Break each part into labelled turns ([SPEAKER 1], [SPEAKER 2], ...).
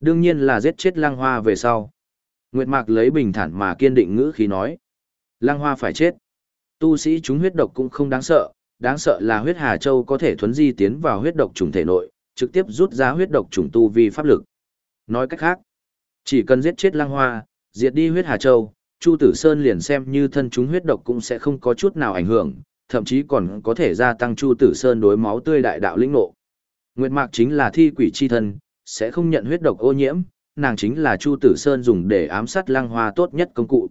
[SPEAKER 1] Đương nhiên là giết chết Lăng Hoa về sau. Nguyệt Mạc lấy bình thản mà kiên định ngữ khí nói. Lăng Hoa phải chết. Tu sĩ chúng huyết độc cũng không đáng sợ, đáng sợ là huyết Hà Châu có thể thuấn di tiến vào huyết độc trùng thể nội, trực tiếp rút ra huyết độc trùng tu vi pháp lực. Nói cách khác, chỉ cần giết chết Lăng Hoa, diệt đi huyết Hà Châu, Chu Tử Sơn liền xem như thân chúng huyết độc cũng sẽ không có chút nào ảnh hưởng, thậm chí còn có thể gia tăng Chu Tử Sơn đối máu tươi đại đạo lĩnh nộ. Nguyệt Mạc chính là thi quỷ chi thân, sẽ không nhận huyết độc ô nhiễm, nàng chính là Chu Tử Sơn dùng để ám sát Lăng Hoa tốt nhất công cụ.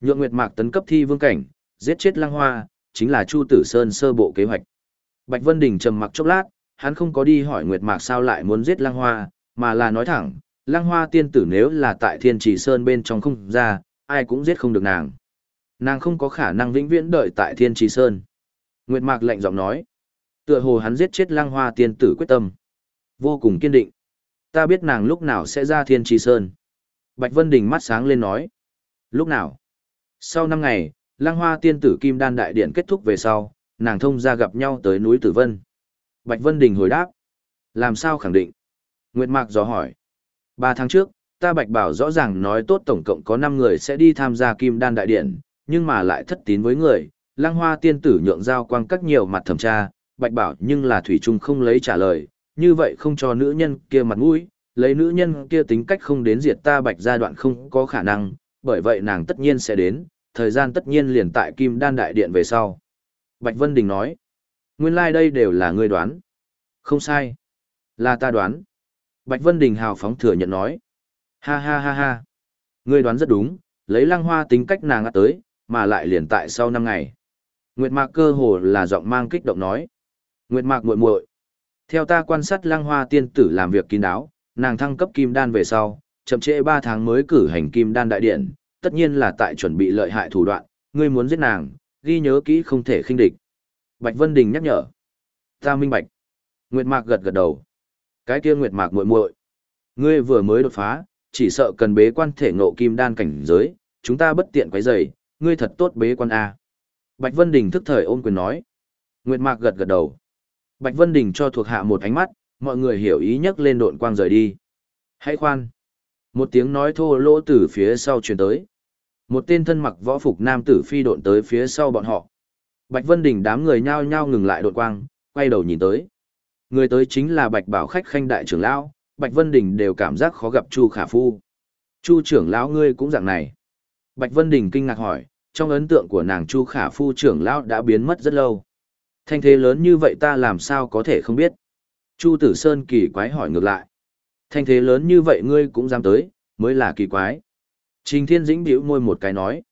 [SPEAKER 1] Nhượng Nguyệt Mạc tấn cấp thi vương cảnh, giết chết Lăng Hoa, chính là Chu Tử Sơn sơ bộ kế hoạch. Bạch Vân Đình trầm mặc chốc lát, hắn không có đi hỏi Nguyệt Mạc sao lại muốn giết Lăng Hoa, mà là nói thẳng, Lăng Hoa tiên tử nếu là tại Thiên Trì Sơn bên trong không ra, ai cũng giết không được nàng. Nàng không có khả năng vĩnh viễn đợi tại Thiên Trì Sơn. Nguyệt Mạc lạnh giọng nói, tựa hồ hắn giết chết Lăng Hoa tiên tử quyết tâm, vô cùng kiên định. Ta biết nàng lúc nào sẽ ra Thiên tri Sơn. Bạch Vân Đình mắt sáng lên nói, lúc nào? Sau năm ngày, Lang Hoa tiên tử Kim Đan đại điện kết thúc về sau, nàng thông ra gặp nhau tới núi Tử Vân. Bạch Vân Đình hồi đáp, làm sao khẳng định? Nguyệt Mạc dò hỏi, ba tháng trước, ta Bạch Bảo rõ ràng nói tốt tổng cộng có 5 người sẽ đi tham gia Kim Đan đại điện, nhưng mà lại thất tín với người, Lăng Hoa tiên tử nhượng giao quang các nhiều mặt thẩm tra, Bạch Bảo nhưng là thủy chung không lấy trả lời, như vậy không cho nữ nhân kia mặt mũi, lấy nữ nhân kia tính cách không đến diệt ta Bạch gia đoạn không có khả năng, bởi vậy nàng tất nhiên sẽ đến, thời gian tất nhiên liền tại Kim Đan đại điện về sau. Bạch Vân Đình nói, nguyên lai like đây đều là ngươi đoán. Không sai, là ta đoán. Bạch Vân Đình hào phóng thừa nhận nói, ha ha ha ha, ngươi đoán rất đúng, lấy lăng hoa tính cách nàng ngắt tới, mà lại liền tại sau năm ngày. Nguyệt Mạc cơ hồ là giọng mang kích động nói. Nguyệt Mạc muội muội, theo ta quan sát Lăng Hoa tiên tử làm việc kín đáo, nàng thăng cấp kim đan về sau, chậm trễ 3 tháng mới cử hành kim đan đại điện, tất nhiên là tại chuẩn bị lợi hại thủ đoạn, ngươi muốn giết nàng, ghi nhớ kỹ không thể khinh địch. Bạch Vân Đình nhắc nhở. Ta minh bạch. Nguyệt Mạc gật gật đầu. Cái kia Nguyệt Mạc muội muội, ngươi vừa mới đột phá, chỉ sợ cần bế quan thể ngộ kim đan cảnh giới, chúng ta bất tiện quấy rầy, ngươi thật tốt bế quan a. Bạch Vân Đình thức thời ôm quyền nói. Nguyệt Mạc gật gật đầu. Bạch Vân Đình cho thuộc hạ một ánh mắt, mọi người hiểu ý nhấc lên độn quang rời đi. Hãy khoan. Một tiếng nói thô lỗ từ phía sau truyền tới. Một tên thân mặc võ phục nam tử phi độn tới phía sau bọn họ. Bạch Vân Đình đám người nhao nhao ngừng lại độn quang, quay đầu nhìn tới. Người tới chính là Bạch Bảo khách khanh đại trưởng lão, Bạch Vân Đình đều cảm giác khó gặp Chu Khả Phu. Chu trưởng lão ngươi cũng dạng này. Bạch Vân Đình kinh ngạc hỏi, trong ấn tượng của nàng Chu Khả Phu trưởng lão đã biến mất rất lâu. Thanh thế lớn như vậy ta làm sao có thể không biết. Chu Tử Sơn kỳ quái hỏi ngược lại. Thanh thế lớn như vậy ngươi cũng dám tới, mới là kỳ quái. Trình Thiên Dĩnh bĩu môi một cái nói.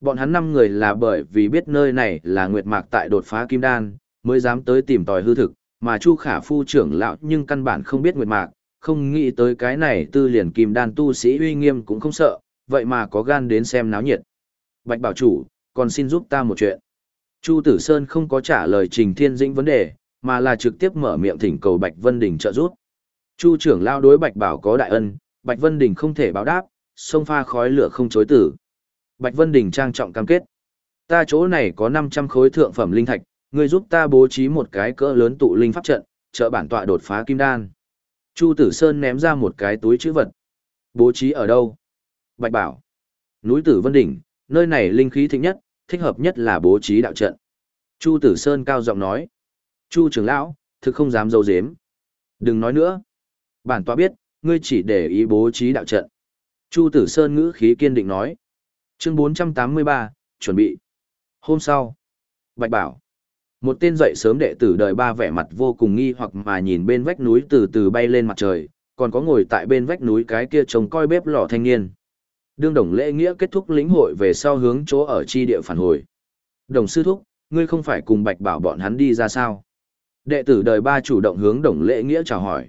[SPEAKER 1] Bọn hắn năm người là bởi vì biết nơi này là Nguyệt Mạc tại đột phá Kim Đan, mới dám tới tìm tòi hư thực, mà Chu Khả Phu trưởng lão nhưng căn bản không biết Nguyệt Mạc, không nghĩ tới cái này tư liền Kim Đan tu sĩ uy nghiêm cũng không sợ, vậy mà có gan đến xem náo nhiệt. Bạch bảo chủ, còn xin giúp ta một chuyện. Chu Tử Sơn không có trả lời Trình Thiên Dĩnh vấn đề, mà là trực tiếp mở miệng thỉnh cầu Bạch Vân Đình trợ giúp. Chu trưởng lao đối Bạch Bảo có đại ân, Bạch Vân Đình không thể báo đáp, sông pha khói lửa không chối tử. Bạch Vân Đình trang trọng cam kết. Ta chỗ này có 500 khối thượng phẩm linh thạch, ngươi giúp ta bố trí một cái cỡ lớn tụ linh pháp trận, trợ bản tọa đột phá kim đan. Chu Tử Sơn ném ra một cái túi chữ vật. Bố trí ở đâu? Bạch Bảo. Núi Tử Vân Đỉnh, nơi này linh khí thịnh nhất, thích hợp nhất là bố trí đạo trận. Chu Tử Sơn cao giọng nói. Chu trưởng lão, thực không dám dâu dếm. Đừng nói nữa. Bản tọa biết, ngươi chỉ để ý bố trí đạo trận. Chu Tử Sơn ngữ khí kiên định nói. Chương 483, chuẩn bị. Hôm sau, Bạch Bảo. Một tên dậy sớm đệ tử đời ba vẻ mặt vô cùng nghi hoặc mà nhìn bên vách núi từ từ bay lên mặt trời, còn có ngồi tại bên vách núi cái kia trông coi bếp lò thanh niên. Đương đồng lễ nghĩa kết thúc lĩnh hội về sau hướng chỗ ở chi địa phản hồi. Đồng sư thúc, ngươi không phải cùng bạch bảo bọn hắn đi ra sao? Đệ tử đời ba chủ động hướng đồng lễ nghĩa chào hỏi.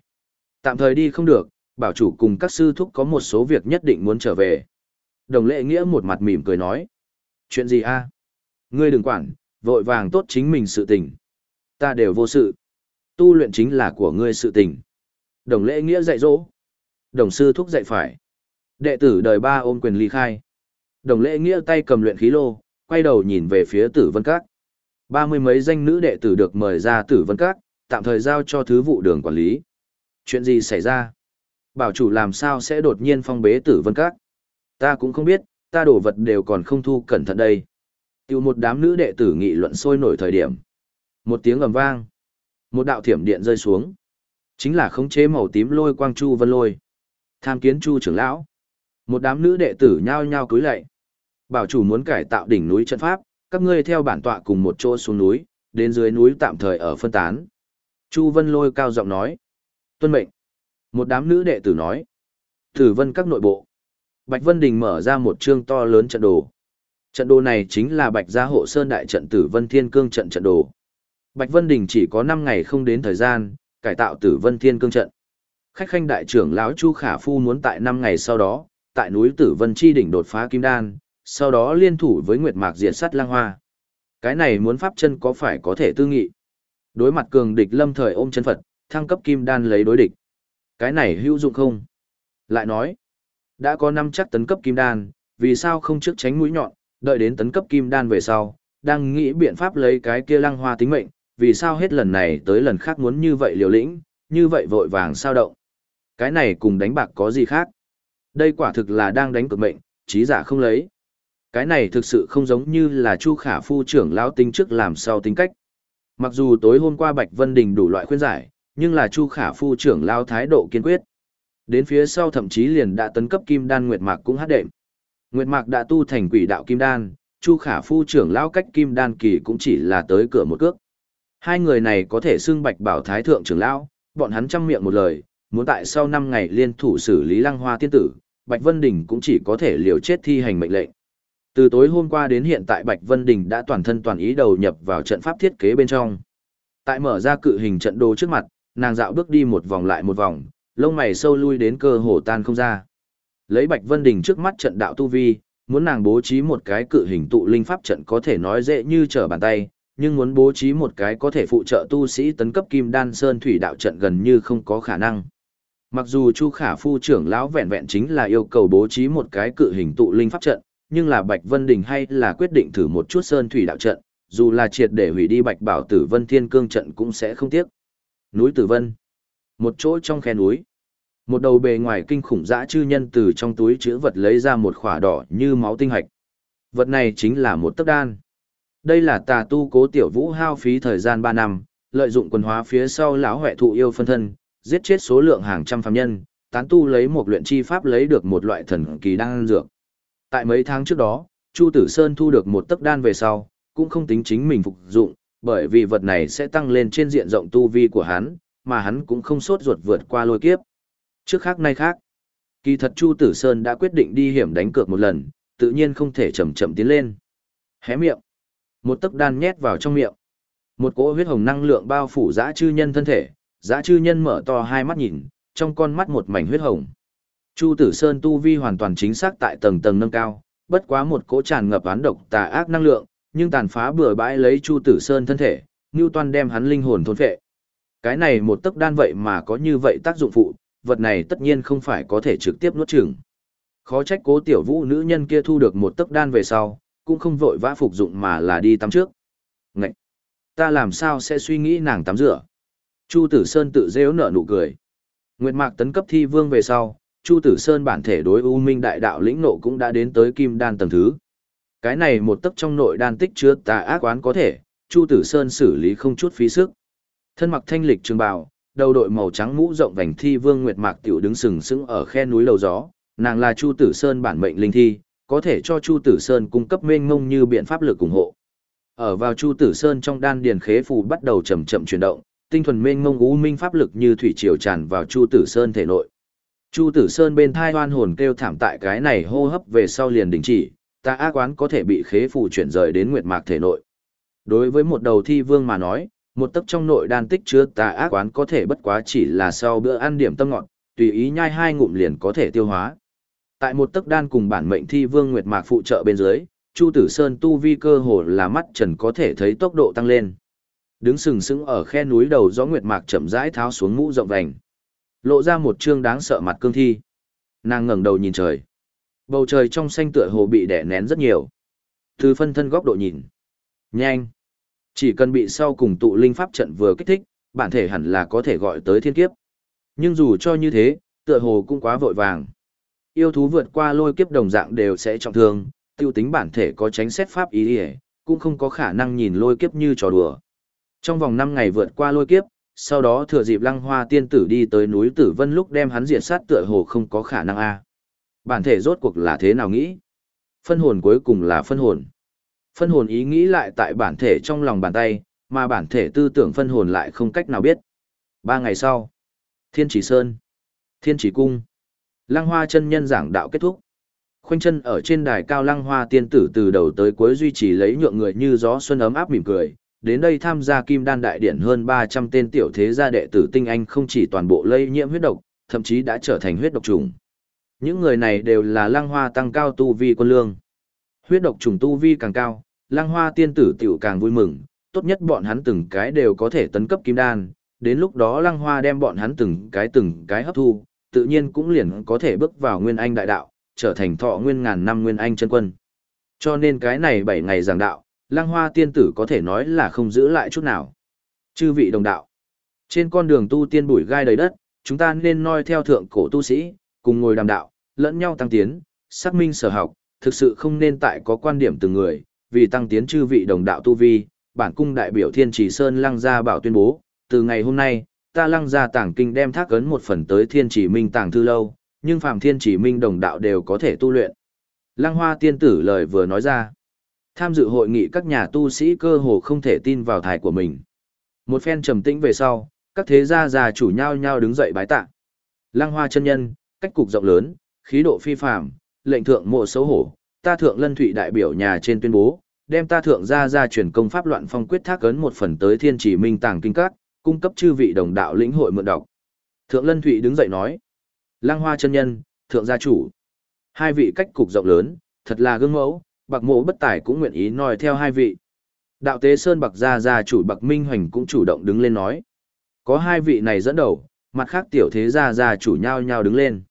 [SPEAKER 1] Tạm thời đi không được, bảo chủ cùng các sư thúc có một số việc nhất định muốn trở về. Đồng lễ nghĩa một mặt mỉm cười nói. Chuyện gì a? Ngươi đừng quản, vội vàng tốt chính mình sự tình. Ta đều vô sự. Tu luyện chính là của ngươi sự tình. Đồng lễ nghĩa dạy dỗ. Đồng sư thúc dạy phải. Đệ tử đời ba ôm quyền ly khai. Đồng lễ nghĩa tay cầm luyện khí lô, quay đầu nhìn về phía tử vân các. Ba mươi mấy danh nữ đệ tử được mời ra tử vân các, tạm thời giao cho thứ vụ đường quản lý. Chuyện gì xảy ra? Bảo chủ làm sao sẽ đột nhiên phong bế tử vân các? Ta cũng không biết, ta đổ vật đều còn không thu cẩn thận đây. Tiêu một đám nữ đệ tử nghị luận sôi nổi thời điểm. Một tiếng ầm vang. Một đạo thiểm điện rơi xuống. Chính là khống chế màu tím lôi quang chu vân lôi. Tham kiến chu trưởng lão. Một đám nữ đệ tử nhao nhao cúi lạy. Bảo chủ muốn cải tạo đỉnh núi trận pháp, các ngươi theo bản tọa cùng một chỗ xuống núi, đến dưới núi tạm thời ở phân tán. Chu Vân Lôi cao giọng nói. Tuân mệnh. Một đám nữ đệ tử nói. Tử vân các nội bộ. Bạch Vân Đình mở ra một chương to lớn trận đồ. Trận đồ này chính là Bạch Gia Hộ Sơn Đại trận Tử Vân Thiên Cương trận trận đồ. Bạch Vân Đình chỉ có 5 ngày không đến thời gian, cải tạo Tử Vân Thiên Cương trận. Khách khanh đại trưởng lão Chu Khả Phu muốn tại 5 ngày sau đó, tại núi Tử Vân Chi đỉnh đột phá kim đan, sau đó liên thủ với Nguyệt Mạc diệt sát lang hoa. Cái này muốn pháp chân có phải có thể tư nghị. Đối mặt cường địch lâm thời ôm chân Phật, thăng cấp kim đan lấy đối địch. Cái này hữu dụng không? Lại nói, đã có năm chắc tấn cấp kim đan, vì sao không trước tránh mũi nhọn, đợi đến tấn cấp kim đan về sau, đang nghĩ biện pháp lấy cái kia lăng hoa tính mệnh, vì sao hết lần này tới lần khác muốn như vậy liều lĩnh, như vậy vội vàng sao động. Cái này cùng đánh bạc có gì khác? Đây quả thực là đang đánh cực mệnh, trí giả không lấy. Cái này thực sự không giống như là Chu Khả Phu trưởng lão tính trước làm sao tính cách. Mặc dù tối hôm qua Bạch Vân Đình đủ loại khuyên giải, nhưng là Chu Khả Phu trưởng lão thái độ kiên quyết. Đến phía sau thậm chí liền đã tấn cấp Kim Đan Nguyệt Mạc cũng hát đệm. Nguyệt Mạc đã tu thành quỷ đạo Kim Đan, Chu Khả Phu trưởng lão cách Kim Đan kỳ cũng chỉ là tới cửa một cước. Hai người này có thể xưng Bạch Bảo Thái thượng trưởng lão, bọn hắn trăm miệng một lời, muốn tại sau 5 ngày liên thủ xử lý Lăng Hoa tiên tử, Bạch Vân Đình cũng chỉ có thể liều chết thi hành mệnh lệnh. Từ tối hôm qua đến hiện tại Bạch Vân Đình đã toàn thân toàn ý đầu nhập vào trận pháp thiết kế bên trong. Tại mở ra cự hình trận đồ trước mặt, nàng dạo bước đi một vòng lại một vòng, lông mày sâu lui đến cơ hồ tan không ra. Lấy Bạch Vân Đình trước mắt trận đạo tu vi, muốn nàng bố trí một cái cự hình tụ linh pháp trận có thể nói dễ như trở bàn tay, nhưng muốn bố trí một cái có thể phụ trợ tu sĩ tấn cấp kim đan sơn thủy đạo trận gần như không có khả năng. Mặc dù Chu Khả Phu trưởng lão vẹn vẹn chính là yêu cầu bố trí một cái cự hình tụ linh pháp trận, nhưng là Bạch Vân Đình hay là quyết định thử một chút sơn thủy đạo trận, dù là triệt để hủy đi Bạch Bảo Tử Vân Thiên Cương trận cũng sẽ không tiếc. Núi Tử Vân, một chỗ trong khe núi. Một đầu bề ngoài kinh khủng dã chư nhân từ trong túi chữ vật lấy ra một khỏa đỏ như máu tinh hạch. Vật này chính là một tấc đan. Đây là tà tu cố tiểu vũ hao phí thời gian ba năm, lợi dụng quần hóa phía sau lão huệ thụ yêu phân thân, giết chết số lượng hàng trăm phàm nhân, tán tu lấy một luyện chi pháp lấy được một loại thần kỳ đan dược. Tại mấy tháng trước đó, Chu Tử Sơn thu được một tấc đan về sau, cũng không tính chính mình phục dụng, bởi vì vật này sẽ tăng lên trên diện rộng tu vi của hắn, mà hắn cũng không sốt ruột vượt qua lôi kiếp. Trước khác nay khác, kỳ thật Chu Tử Sơn đã quyết định đi hiểm đánh cược một lần, tự nhiên không thể chậm chậm tiến lên. Hé miệng, một tấc đan nhét vào trong miệng. Một cỗ huyết hồng năng lượng bao phủ dã chư nhân thân thể, Giá chư nhân mở to hai mắt nhìn, trong con mắt một mảnh huyết hồng. Chu Tử Sơn tu vi hoàn toàn chính xác tại tầng tầng nâng cao, bất quá một cỗ tràn ngập án độc tà ác năng lượng, nhưng tàn phá bừa bãi lấy Chu Tử Sơn thân thể, Newton đem hắn linh hồn thôn phệ. Cái này một tấc đan vậy mà có như vậy tác dụng phụ, vật này tất nhiên không phải có thể trực tiếp nuốt chửng. Khó trách cố tiểu vũ nữ nhân kia thu được một tấc đan về sau, cũng không vội vã phục dụng mà là đi tắm trước. Ngậy! Ta làm sao sẽ suy nghĩ nàng tắm rửa? Chu Tử Sơn tự rêu nở nụ cười. Nguyệt Mạc tấn cấp thi vương về sau, Chu Tử Sơn bản thể đối U Minh đại đạo lĩnh nộ cũng đã đến tới kim đan tầng thứ. Cái này một tấc trong nội đan tích chứa tà ác quán có thể, Chu Tử Sơn xử lý không chút phí sức. Thân mặc thanh lịch trường bào, đầu đội màu trắng mũ rộng vành thi vương nguyệt mạc tiểu đứng sừng sững ở khe núi lầu gió, nàng là Chu Tử Sơn bản mệnh linh thi, có thể cho Chu Tử Sơn cung cấp mênh mông như biện pháp lực ủng hộ. Ở vào Chu Tử Sơn trong đan điền khế phù bắt đầu chậm chậm chuyển động, tinh thuần mênh mông u minh pháp lực như thủy triều tràn vào Chu Tử Sơn thể nội. Chu Tử Sơn bên thai hoan hồn kêu thảm tại cái này hô hấp về sau liền đình chỉ, ta ác quán có thể bị khế phù chuyển rời đến nguyệt mạc thể nội. Đối với một đầu thi vương mà nói, một tấc trong nội đan tích chứa tà ác quán có thể bất quá chỉ là sau bữa ăn điểm tâm ngọt, tùy ý nhai hai ngụm liền có thể tiêu hóa. Tại một tấc đan cùng bản mệnh thi vương nguyệt mạc phụ trợ bên dưới, Chu Tử Sơn tu vi cơ hồ là mắt trần có thể thấy tốc độ tăng lên. Đứng sừng sững ở khe núi đầu gió nguyệt mạc chậm rãi tháo xuống mũ rộng vành. Lộ ra một trương đáng sợ mặt cương thi. Nàng ngẩng đầu nhìn trời. Bầu trời trong xanh tựa hồ bị đè nén rất nhiều. Từ phân thân góc độ nhìn. Nhanh. Chỉ cần bị sau cùng tụ linh pháp trận vừa kích thích, bản thể hẳn là có thể gọi tới thiên kiếp. Nhưng dù cho như thế, Tựa hồ cũng quá vội vàng. Yêu thú vượt qua lôi kiếp đồng dạng đều sẽ trọng thương, tiêu tính bản thể có tránh xét pháp ý ỉa cũng không có khả năng nhìn lôi kiếp như trò đùa. Trong vòng 5 ngày vượt qua lôi kiếp, sau đó thừa dịp lăng hoa tiên tử đi tới núi Tử Vân lúc đem hắn diệt sát tựa hồ không có khả năng a. Bản thể rốt cuộc là thế nào nghĩ? Phân hồn cuối cùng là phân hồn. Phân hồn ý nghĩ lại tại bản thể trong lòng bàn tay, mà bản thể tư tưởng phân hồn lại không cách nào biết. Ba ngày sau, Thiên Chỉ Sơn, Thiên Chỉ Cung, Lăng Hoa chân nhân giảng đạo kết thúc. Khoanh chân ở trên đài cao Lăng Hoa tiên tử từ đầu tới cuối duy trì lấy nhượng người như gió xuân ấm áp mỉm cười. Đến đây tham gia Kim Đan Đại Điển hơn 300 tên tiểu thế gia đệ tử tinh anh không chỉ toàn bộ lây nhiễm huyết độc, thậm chí đã trở thành huyết độc trùng. Những người này đều là Lăng Hoa tăng cao tu vi quân lương. Huyết độc trùng tu vi càng cao, Lăng Hoa tiên tử tiểu càng vui mừng, tốt nhất bọn hắn từng cái đều có thể tấn cấp kim đan, đến lúc đó Lăng Hoa đem bọn hắn từng cái từng cái hấp thu, tự nhiên cũng liền có thể bước vào nguyên anh đại đạo, trở thành thọ nguyên ngàn năm nguyên anh chân quân. Cho nên cái này 7 ngày giảng đạo, Lang Hoa tiên tử có thể nói là không giữ lại chút nào. Chư vị đồng đạo, trên con đường tu tiên bụi gai đầy đất, chúng ta nên noi theo thượng cổ tu sĩ, cùng ngồi đàm đạo, lẫn nhau tăng tiến, xác minh sở học, thực sự không nên tại có quan điểm từng người, vì tăng tiến chư vị đồng đạo tu vi, bản cung đại biểu Thiên Chỉ Sơn Lăng Gia Bảo tuyên bố, từ ngày hôm nay, ta Lăng Gia Tảng Kinh đem thác ấn một phần tới Thiên Chỉ Minh Tàng Thư Lâu, nhưng phàm Thiên Chỉ Minh đồng đạo đều có thể tu luyện. Lăng Hoa tiên tử lời vừa nói ra. Tham dự hội nghị các nhà tu sĩ cơ hồ không thể tin vào thải của mình. Một phen trầm tĩnh về sau, các thế gia già chủ nhau nhau đứng dậy bái tạ. Lăng Hoa chân nhân, cách cục rộng lớn, khí độ phi phàm, lệnh thượng mộ xấu hổ, ta thượng lân thụy đại biểu nhà trên tuyên bố, đem ta thượng gia gia truyền công pháp loạn phong quyết thác ấn một phần tới thiên chỉ minh tàng kinh các, cung cấp chư vị đồng đạo lĩnh hội mượn đọc. Thượng lân thụy đứng dậy nói, lang hoa chân nhân, thượng gia chủ. Hai vị cách cục rộng lớn, thật là gương mẫu, bạc mộ bất tài cũng nguyện ý nói theo hai vị. Đạo tế Sơn Bạc Gia Gia chủ Bạc Minh Hoành cũng chủ động đứng lên nói. Có hai vị này dẫn đầu, mặt khác tiểu thế gia gia chủ nhau nhau đứng lên.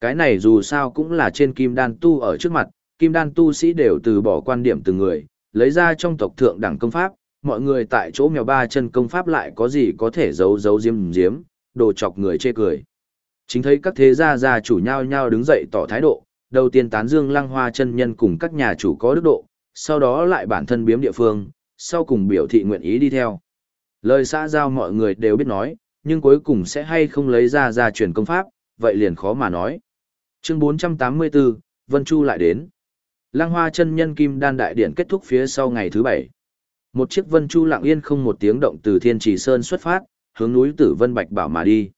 [SPEAKER 1] Cái này dù sao cũng là trên kim đan tu ở trước mặt, kim đan tu sĩ đều từ bỏ quan điểm từng người, lấy ra trong tộc thượng đẳng công pháp, mọi người tại chỗ mèo ba chân công pháp lại có gì có thể giấu giấu diếm diếm, đồ chọc người chê cười. Chính thấy các thế gia gia chủ nhau nhau đứng dậy tỏ thái độ, đầu tiên tán dương lăng hoa chân nhân cùng các nhà chủ có đức độ, sau đó lại bản thân biếm địa phương, sau cùng biểu thị nguyện ý đi theo. Lời xã giao mọi người đều biết nói, nhưng cuối cùng sẽ hay không lấy ra ra truyền công pháp, vậy liền khó mà nói. Chương 484, Vân Chu lại đến. Lăng Hoa chân nhân Kim Đan đại điện kết thúc phía sau ngày thứ bảy. Một chiếc Vân Chu lặng yên không một tiếng động từ Thiên Trì Sơn xuất phát, hướng núi Tử Vân Bạch Bảo mà đi.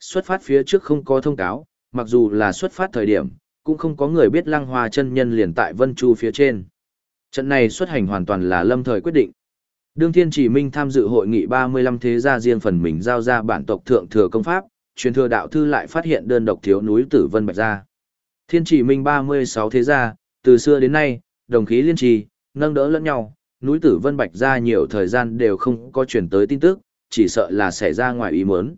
[SPEAKER 1] Xuất phát phía trước không có thông cáo, mặc dù là xuất phát thời điểm, cũng không có người biết Lăng Hoa chân nhân liền tại Vân Chu phía trên. Trận này xuất hành hoàn toàn là lâm thời quyết định. Đương Thiên Chỉ Minh tham dự hội nghị 35 thế gia riêng phần mình giao ra bản tộc thượng thừa công pháp, truyền thừa đạo thư lại phát hiện đơn độc thiếu núi Tử Vân Bạch gia. Thiên Chỉ Minh 36 thế gia, từ xưa đến nay, đồng khí liên trì, nâng đỡ lẫn nhau, núi Tử Vân Bạch gia nhiều thời gian đều không có truyền tới tin tức, chỉ sợ là xảy ra ngoài ý muốn.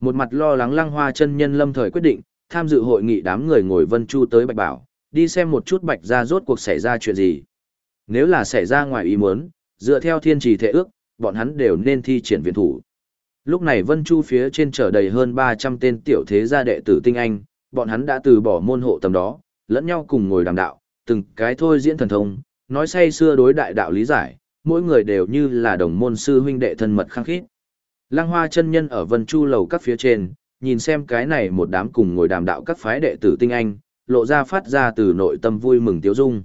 [SPEAKER 1] Một mặt lo lắng Lăng Hoa chân nhân lâm thời quyết định, tham dự hội nghị đám người ngồi Vân Chu tới Bạch Bảo, đi xem một chút Bạch gia rốt cuộc xảy ra chuyện gì. Nếu là xảy ra ngoài ý muốn, dựa theo thiên trì thể ước, bọn hắn đều nên thi triển viện thủ. Lúc này Vân Chu phía trên chở đầy hơn 300 tên tiểu thế gia đệ tử tinh anh, bọn hắn đã từ bỏ môn hộ tầm đó, lẫn nhau cùng ngồi đàm đạo, từng cái thôi diễn thần thông, nói say xưa đối đại đạo lý giải, mỗi người đều như là đồng môn sư huynh đệ thân mật khăng khít. Lăng Hoa chân nhân ở Vân Chu lầu các phía trên, nhìn xem cái này một đám cùng ngồi đàm đạo các phái đệ tử tinh anh, lộ ra phát ra từ nội tâm vui mừng tiếu dung.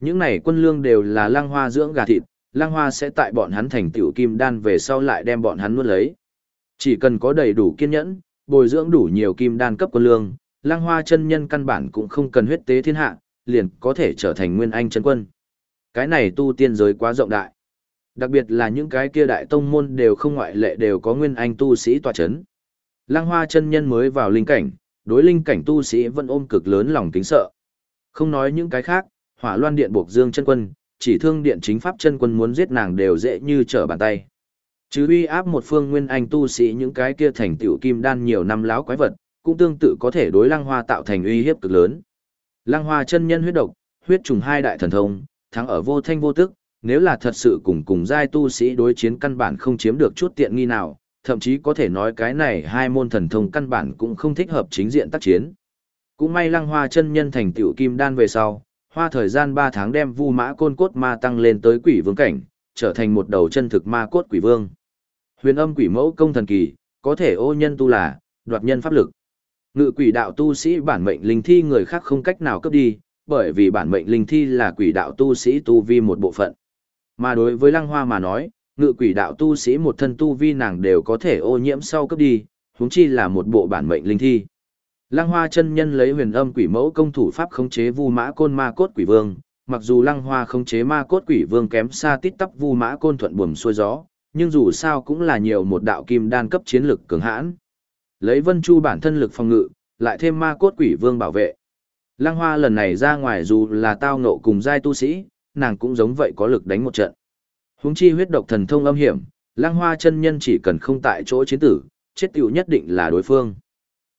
[SPEAKER 1] Những này quân lương đều là lang Hoa dưỡng gà thịt, lang Hoa sẽ tại bọn hắn thành tiểu kim đan về sau lại đem bọn hắn nuốt lấy. Chỉ cần có đầy đủ kiên nhẫn, bồi dưỡng đủ nhiều kim đan cấp quân lương, lang Hoa chân nhân căn bản cũng không cần huyết tế thiên hạ, liền có thể trở thành nguyên anh chân quân. Cái này tu tiên giới quá rộng đại. Đặc biệt là những cái kia đại tông môn đều không ngoại lệ đều có nguyên anh tu sĩ tòa chấn. Lăng Hoa chân nhân mới vào linh cảnh, đối linh cảnh tu sĩ vẫn ôm cực lớn lòng kính sợ. Không nói những cái khác, Hỏa Loan Điện buộc Dương chân quân, chỉ thương điện chính pháp chân quân muốn giết nàng đều dễ như trở bàn tay. Chứ uy áp một phương nguyên anh tu sĩ những cái kia thành tiểu kim đan nhiều năm láo quái vật, cũng tương tự có thể đối lăng hoa tạo thành uy hiếp cực lớn. Lăng hoa chân nhân huyết độc, huyết trùng hai đại thần thông, thắng ở vô thanh vô tức, nếu là thật sự cùng cùng giai tu sĩ đối chiến căn bản không chiếm được chút tiện nghi nào, thậm chí có thể nói cái này hai môn thần thông căn bản cũng không thích hợp chính diện tác chiến. Cũng may lăng hoa chân nhân thành tiểu kim đan về sau, hoa thời gian 3 tháng đem vu mã côn cốt ma tăng lên tới quỷ vương cảnh, trở thành một đầu chân thực ma cốt quỷ vương. Huyền âm quỷ mẫu công thần kỳ, có thể ô nhân tu là, đoạt nhân pháp lực. Ngự quỷ đạo tu sĩ bản mệnh linh thi người khác không cách nào cấp đi, bởi vì bản mệnh linh thi là quỷ đạo tu sĩ tu vi một bộ phận. Mà đối với lăng hoa mà nói, ngự quỷ đạo tu sĩ một thân tu vi nàng đều có thể ô nhiễm sau cấp đi, huống chi là một bộ bản mệnh linh thi. Lăng Hoa chân nhân lấy huyền âm quỷ mẫu công thủ pháp khống chế Vu Mã Côn Ma Cốt Quỷ Vương, mặc dù Lăng Hoa khống chế Ma Cốt Quỷ Vương kém xa tít tắp Vu Mã Côn thuận buồm xuôi gió, nhưng dù sao cũng là nhiều một đạo kim đan cấp chiến lực cường hãn. Lấy Vân Chu bản thân lực phòng ngự, lại thêm Ma Cốt Quỷ Vương bảo vệ. Lăng Hoa lần này ra ngoài dù là tao ngộ cùng giai tu sĩ, nàng cũng giống vậy có lực đánh một trận. Huống chi huyết độc thần thông âm hiểm, Lăng Hoa chân nhân chỉ cần không tại chỗ chiến tử, chết tiểu nhất định là đối phương.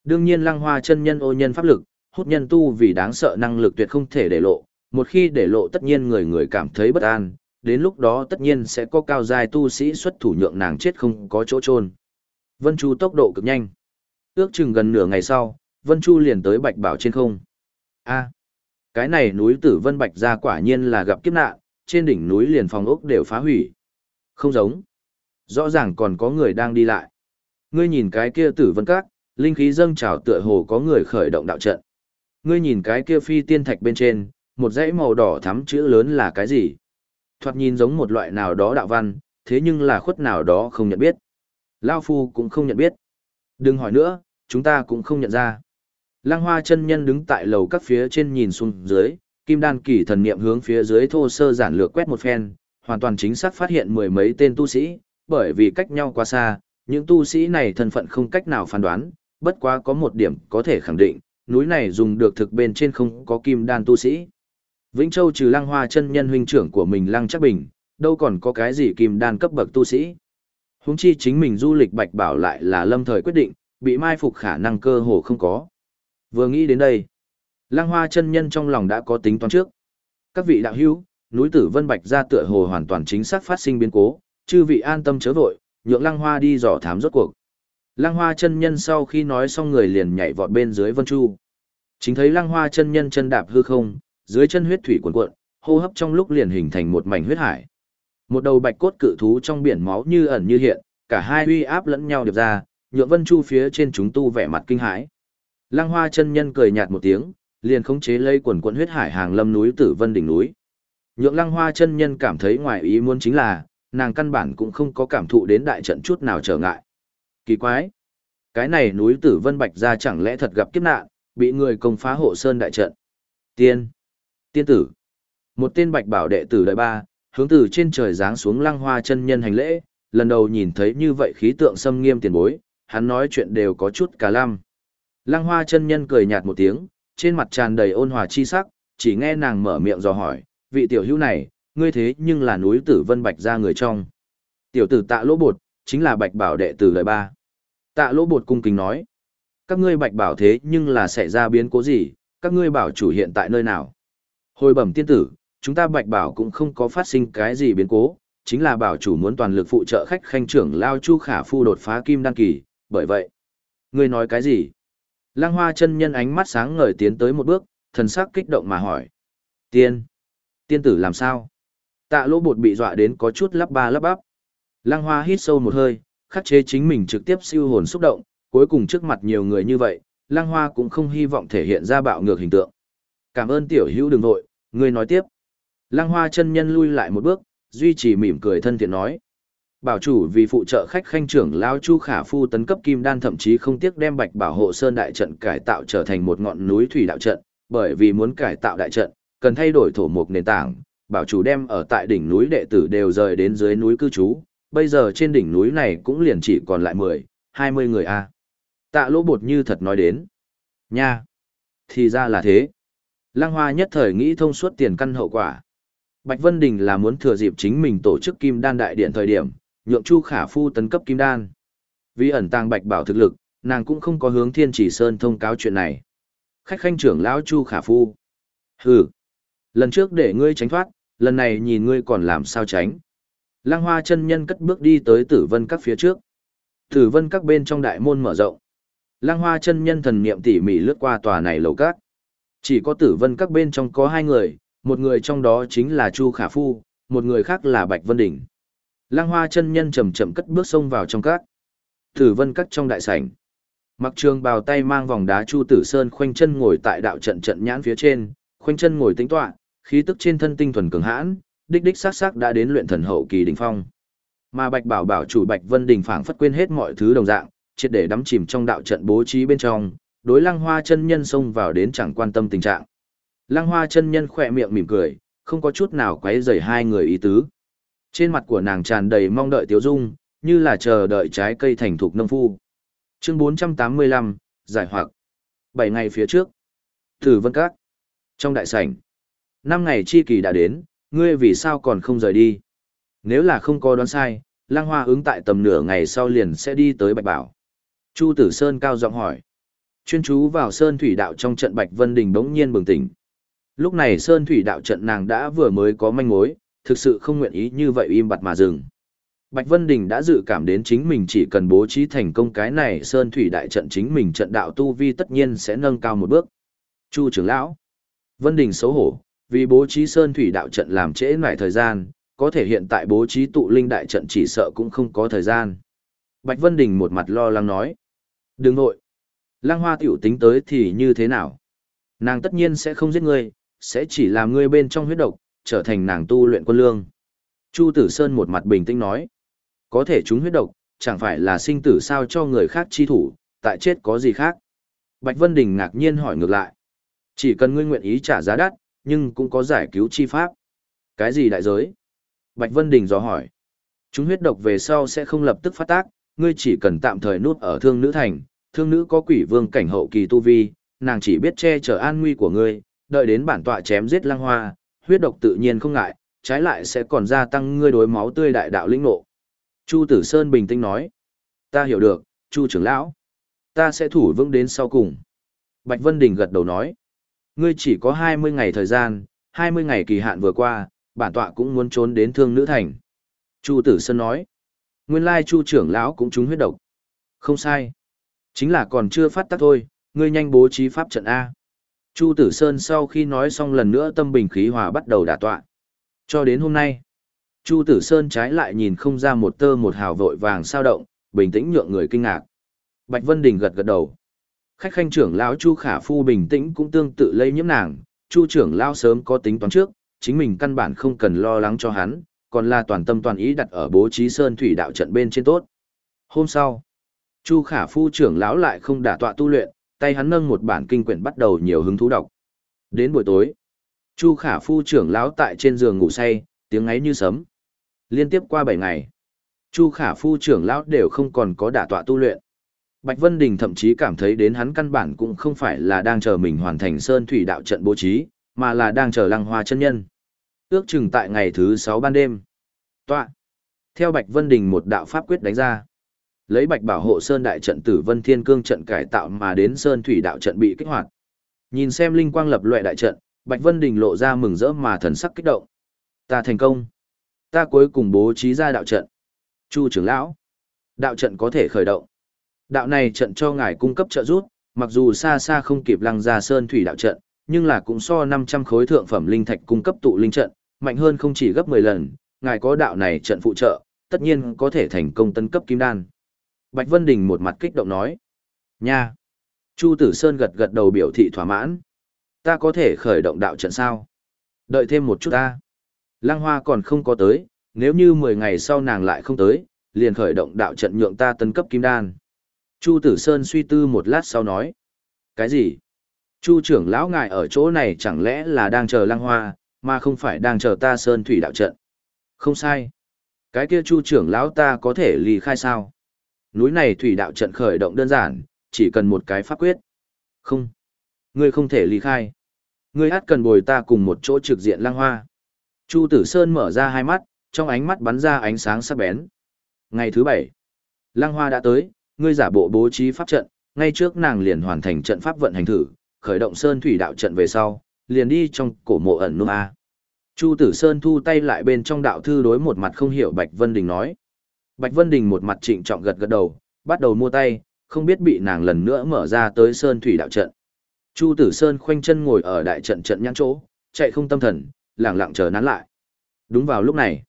[SPEAKER 1] Đương nhiên Lăng Hoa chân nhân ô nhân pháp lực, hút nhân tu vì đáng sợ năng lực tuyệt không thể để lộ, một khi để lộ tất nhiên người người cảm thấy bất an, đến lúc đó tất nhiên sẽ có cao giai tu sĩ xuất thủ nhượng nàng chết không có chỗ trôn. Vân Chu tốc độ cực nhanh. Ước chừng gần nửa ngày sau, Vân Chu liền tới Bạch Bảo trên không. A, cái này núi Tử Vân Bạch ra quả nhiên là gặp kiếp nạn, trên đỉnh núi liền phòng ốc đều phá hủy. Không giống. Rõ ràng còn có người đang đi lại. Ngươi nhìn cái kia Tử Vân Các, linh khí dâng trào tựa hồ có người khởi động đạo trận. Ngươi nhìn cái kia phi tiên thạch bên trên, một dãy màu đỏ thắm chữ lớn là cái gì? Thoạt nhìn giống một loại nào đó đạo văn, thế nhưng là khuất nào đó không nhận biết. Lao Phu cũng không nhận biết. Đừng hỏi nữa, chúng ta cũng không nhận ra. Lăng hoa chân nhân đứng tại lầu các phía trên nhìn xuống dưới, kim đan kỳ thần niệm hướng phía dưới thô sơ giản lược quét một phen, hoàn toàn chính xác phát hiện mười mấy tên tu sĩ, bởi vì cách nhau quá xa, những tu sĩ này thân phận không cách nào phán đoán, bất quá có một điểm có thể khẳng định, núi này dùng được thực bên trên không có kim đan tu sĩ. Vĩnh Châu trừ lăng hoa chân nhân huynh trưởng của mình lăng chắc bình, đâu còn có cái gì kim đan cấp bậc tu sĩ. Húng chi chính mình du lịch bạch bảo lại là lâm thời quyết định, bị mai phục khả năng cơ hồ không có. Vừa nghĩ đến đây, lăng hoa chân nhân trong lòng đã có tính toán trước. Các vị đạo hữu, núi tử vân bạch ra tựa hồ hoàn toàn chính xác phát sinh biến cố, chư vị an tâm chớ vội, nhượng lăng hoa đi dò thám rốt cuộc. Lăng hoa chân nhân sau khi nói xong người liền nhảy vọt bên dưới vân chu. Chính thấy lăng hoa chân nhân chân đạp hư không, dưới chân huyết thủy cuồn cuộn, hô hấp trong lúc liền hình thành một mảnh huyết hải. Một đầu bạch cốt cự thú trong biển máu như ẩn như hiện, cả hai uy áp lẫn nhau điệp ra, nhượng vân chu phía trên chúng tu vẻ mặt kinh hãi. Lăng hoa chân nhân cười nhạt một tiếng, liền khống chế lây quần quận huyết hải hàng lâm núi tử vân đỉnh núi. Nhượng lăng hoa chân nhân cảm thấy ngoài ý muốn chính là, nàng căn bản cũng không có cảm thụ đến đại trận chút nào trở ngại. Kỳ quái! Cái này núi tử vân bạch ra chẳng lẽ thật gặp kiếp nạn, bị người công phá hộ sơn đại trận. Tiên! Tiên tử! Một tên bạch bảo đệ tử đời ba, hướng từ trên trời giáng xuống lăng hoa chân nhân hành lễ, lần đầu nhìn thấy như vậy khí tượng xâm nghiêm tiền bối, hắn nói chuyện đều có chút cả lăm. Lăng hoa chân nhân cười nhạt một tiếng, trên mặt tràn đầy ôn hòa chi sắc, chỉ nghe nàng mở miệng dò hỏi, vị tiểu hữu này, ngươi thế nhưng là núi tử vân bạch ra người trong. Tiểu tử tạ lỗ bột, chính là bạch bảo đệ tử lời ba. Tạ lỗ bột cung kính nói, các ngươi bạch bảo thế nhưng là xảy ra biến cố gì, các ngươi bảo chủ hiện tại nơi nào. Hồi bẩm tiên tử, chúng ta bạch bảo cũng không có phát sinh cái gì biến cố, chính là bảo chủ muốn toàn lực phụ trợ khách khanh trưởng Lao Chu Khả Phu đột phá kim đăng kỳ, bởi vậy. Ngươi nói cái gì? Lăng hoa chân nhân ánh mắt sáng ngời tiến tới một bước, thần sắc kích động mà hỏi. Tiên! Tiên tử làm sao? Tạ lỗ bột bị dọa đến có chút lắp ba lắp bắp. Lăng hoa hít sâu một hơi, khắc chế chính mình trực tiếp siêu hồn xúc động, cuối cùng trước mặt nhiều người như vậy, Lăng hoa cũng không hy vọng thể hiện ra bạo ngược hình tượng. Cảm ơn tiểu hữu đừng nội, người nói tiếp. Lăng hoa chân nhân lui lại một bước, duy trì mỉm cười thân thiện nói. Bảo chủ vì phụ trợ khách khanh trưởng Lao Chu Khả Phu tấn cấp kim đan thậm chí không tiếc đem bạch bảo hộ sơn đại trận cải tạo trở thành một ngọn núi thủy đạo trận, bởi vì muốn cải tạo đại trận, cần thay đổi thổ mục nền tảng, bảo chủ đem ở tại đỉnh núi đệ tử đều rời đến dưới núi cư trú, bây giờ trên đỉnh núi này cũng liền chỉ còn lại 10, 20 người a. Tạ lỗ bột như thật nói đến. Nha! Thì ra là thế. Lăng Hoa nhất thời nghĩ thông suốt tiền căn hậu quả. Bạch Vân Đình là muốn thừa dịp chính mình tổ chức kim đan đại điện thời điểm, nhượng Chu Khả Phu tấn cấp kim đan. Vì ẩn tàng Bạch Bảo thực lực, nàng cũng không có hướng Thiên Chỉ Sơn thông cáo chuyện này. Khách khanh trưởng lão Chu Khả Phu. Hừ. Lần trước để ngươi tránh thoát, lần này nhìn ngươi còn làm sao tránh. Lăng Hoa chân nhân cất bước đi tới Tử Vân các phía trước. Tử vân các bên trong đại môn mở rộng. Lăng hoa chân nhân thần niệm tỉ mỉ lướt qua tòa này lầu các. Chỉ có tử vân các bên trong có hai người, một người trong đó chính là Chu Khả Phu, một người khác là Bạch Vân Đỉnh. Lăng hoa chân nhân chậm chậm cất bước sông vào trong các. Tử vân các trong đại sảnh. Mặc trường bào tay mang vòng đá Chu Tử Sơn khoanh chân ngồi tại đạo trận trận nhãn phía trên, khoanh chân ngồi tính tọa, khí tức trên thân tinh thuần cường hãn, đích đích sắc sắc đã đến luyện thần hậu kỳ đỉnh phong. Mà Bạch Bảo bảo chủ Bạch Vân Đình phảng phất quên hết mọi thứ đồng dạng, triệt để đắm chìm trong đạo trận bố trí bên trong, đối Lăng Hoa chân nhân xông vào đến chẳng quan tâm tình trạng. Lăng Hoa chân nhân khỏe miệng mỉm cười, không có chút nào quấy rầy hai người ý tứ. Trên mặt của nàng tràn đầy mong đợi tiếu dung, như là chờ đợi trái cây thành thục nông phu. Chương 485, giải hoặc. 7 ngày phía trước. Tử Vân Các. Trong đại sảnh. Năm ngày chi kỳ đã đến, ngươi vì sao còn không rời đi? Nếu là không có đoán sai, Lăng Hoa ứng tại tầm nửa ngày sau liền sẽ đi tới Bạch Bảo. Chu Tử Sơn cao giọng hỏi. Chuyên chú vào Sơn Thủy Đạo trong trận Bạch Vân Đình bỗng nhiên bừng tỉnh. Lúc này Sơn Thủy Đạo trận nàng đã vừa mới có manh mối, thực sự không nguyện ý như vậy im bặt mà dừng. Bạch Vân Đình đã dự cảm đến chính mình chỉ cần bố trí thành công cái này Sơn Thủy Đại trận chính mình trận đạo tu vi tất nhiên sẽ nâng cao một bước. Chu trưởng lão. Vân Đình xấu hổ, vì bố trí Sơn Thủy Đạo trận làm trễ nải thời gian, có thể hiện tại bố trí tụ linh đại trận chỉ sợ cũng không có thời gian. Bạch Vân Đình một mặt lo lắng nói. Đừng nội. Lăng hoa tiểu tính tới thì như thế nào? Nàng tất nhiên sẽ không giết ngươi, sẽ chỉ làm ngươi bên trong huyết độc, trở thành nàng tu luyện quân lương. Chu Tử Sơn một mặt bình tĩnh nói. Có thể chúng huyết độc, chẳng phải là sinh tử sao cho người khác chi thủ, tại chết có gì khác? Bạch Vân Đình ngạc nhiên hỏi ngược lại. Chỉ cần ngươi nguyện ý trả giá đắt, nhưng cũng có giải cứu chi pháp. Cái gì đại giới? Bạch Vân Đình dò hỏi. Chúng huyết độc về sau sẽ không lập tức phát tác, ngươi chỉ cần tạm thời nuốt ở thương nữ thành, thương nữ có quỷ vương cảnh hậu kỳ tu vi, nàng chỉ biết che chở an nguy của ngươi, đợi đến bản tọa chém giết lang hoa, huyết độc tự nhiên không ngại, trái lại sẽ còn gia tăng ngươi đối máu tươi đại đạo linh nộ. Chu Tử Sơn bình tĩnh nói. Ta hiểu được, Chu trưởng lão. Ta sẽ thủ vững đến sau cùng. Bạch Vân Đình gật đầu nói. Ngươi chỉ có 20 ngày thời gian, 20 ngày kỳ hạn vừa qua, bản tọa cũng muốn trốn đến thương nữ thành. Chu Tử Sơn nói. Nguyên lai Chu trưởng lão cũng trúng huyết độc. Không sai. Chính là còn chưa phát tác thôi, ngươi nhanh bố trí pháp trận A. Chu Tử Sơn sau khi nói xong lần nữa tâm bình khí hòa bắt đầu đả tọa. Cho đến hôm nay, Chu Tử Sơn trái lại nhìn không ra một tơ một hào vội vàng sao động, bình tĩnh nhượng người kinh ngạc. Bạch Vân Đình gật gật đầu. Khách khanh trưởng lão Chu Khả Phu bình tĩnh cũng tương tự lây nhiễm nàng, Chu trưởng lão sớm có tính toán trước, chính mình căn bản không cần lo lắng cho hắn, còn là toàn tâm toàn ý đặt ở bố trí sơn thủy đạo trận bên trên tốt. Hôm sau, Chu Khả Phu trưởng lão lại không đả tọa tu luyện, tay hắn nâng một bản kinh quyển bắt đầu nhiều hứng thú đọc. Đến buổi tối, Chu Khả Phu trưởng lão tại trên giường ngủ say, tiếng ấy như sấm. Liên tiếp qua 7 ngày, Chu Khả Phu trưởng lão đều không còn có đả tọa tu luyện. Bạch Vân Đình thậm chí cảm thấy đến hắn căn bản cũng không phải là đang chờ mình hoàn thành sơn thủy đạo trận bố trí, mà là đang chờ lăng hoa chân nhân. Ước chừng tại ngày thứ 6 ban đêm. Tọa. Theo Bạch Vân Đình một đạo pháp quyết đánh ra. Lấy Bạch Bảo hộ Sơn đại trận Tử Vân Thiên Cương trận cải tạo mà đến Sơn Thủy đạo trận bị kích hoạt. Nhìn xem linh quang lập loại đại trận, Bạch Vân Đình lộ ra mừng rỡ mà thần sắc kích động. Ta thành công. Ta cuối cùng bố trí ra đạo trận. Chu trưởng lão. Đạo trận có thể khởi động. Đạo này trận cho ngài cung cấp trợ giúp, mặc dù xa xa không kịp lăng ra sơn thủy đạo trận, nhưng là cũng so 500 khối thượng phẩm linh thạch cung cấp tụ linh trận, mạnh hơn không chỉ gấp 10 lần, ngài có đạo này trận phụ trợ, tất nhiên có thể thành công tân cấp kim đan. Bạch Vân Đình một mặt kích động nói. Nha! Chu Tử Sơn gật gật đầu biểu thị thỏa mãn. Ta có thể khởi động đạo trận sao? Đợi thêm một chút ta. Lăng Hoa còn không có tới, nếu như 10 ngày sau nàng lại không tới, liền khởi động đạo trận nhượng ta tân cấp kim đan. Chu Tử Sơn suy tư một lát sau nói. Cái gì? Chu trưởng lão ngài ở chỗ này chẳng lẽ là đang chờ Lăng Hoa, mà không phải đang chờ ta Sơn Thủy đạo trận? Không sai. Cái kia Chu trưởng lão ta có thể ly khai sao? Núi này thủy đạo trận khởi động đơn giản, chỉ cần một cái pháp quyết. Không. Ngươi không thể ly khai. Ngươi hát cần bồi ta cùng một chỗ trực diện lang hoa. Chu Tử Sơn mở ra hai mắt, trong ánh mắt bắn ra ánh sáng sắc bén. Ngày thứ bảy, lang hoa đã tới, ngươi giả bộ bố trí pháp trận, ngay trước nàng liền hoàn thành trận pháp vận hành thử, khởi động sơn thủy đạo trận về sau, liền đi trong cổ mộ ẩn núp a. Chu Tử Sơn thu tay lại bên trong đạo thư đối một mặt không hiểu Bạch Vân Đình nói. Bạch Vân Đình một mặt trịnh trọng gật gật đầu, bắt đầu mua tay, không biết bị nàng lần nữa mở ra tới Sơn Thủy đạo trận. Chu Tử Sơn khoanh chân ngồi ở đại trận trận nhãn chỗ, chạy không tâm thần, lặng lặng chờ nán lại. Đúng vào lúc này,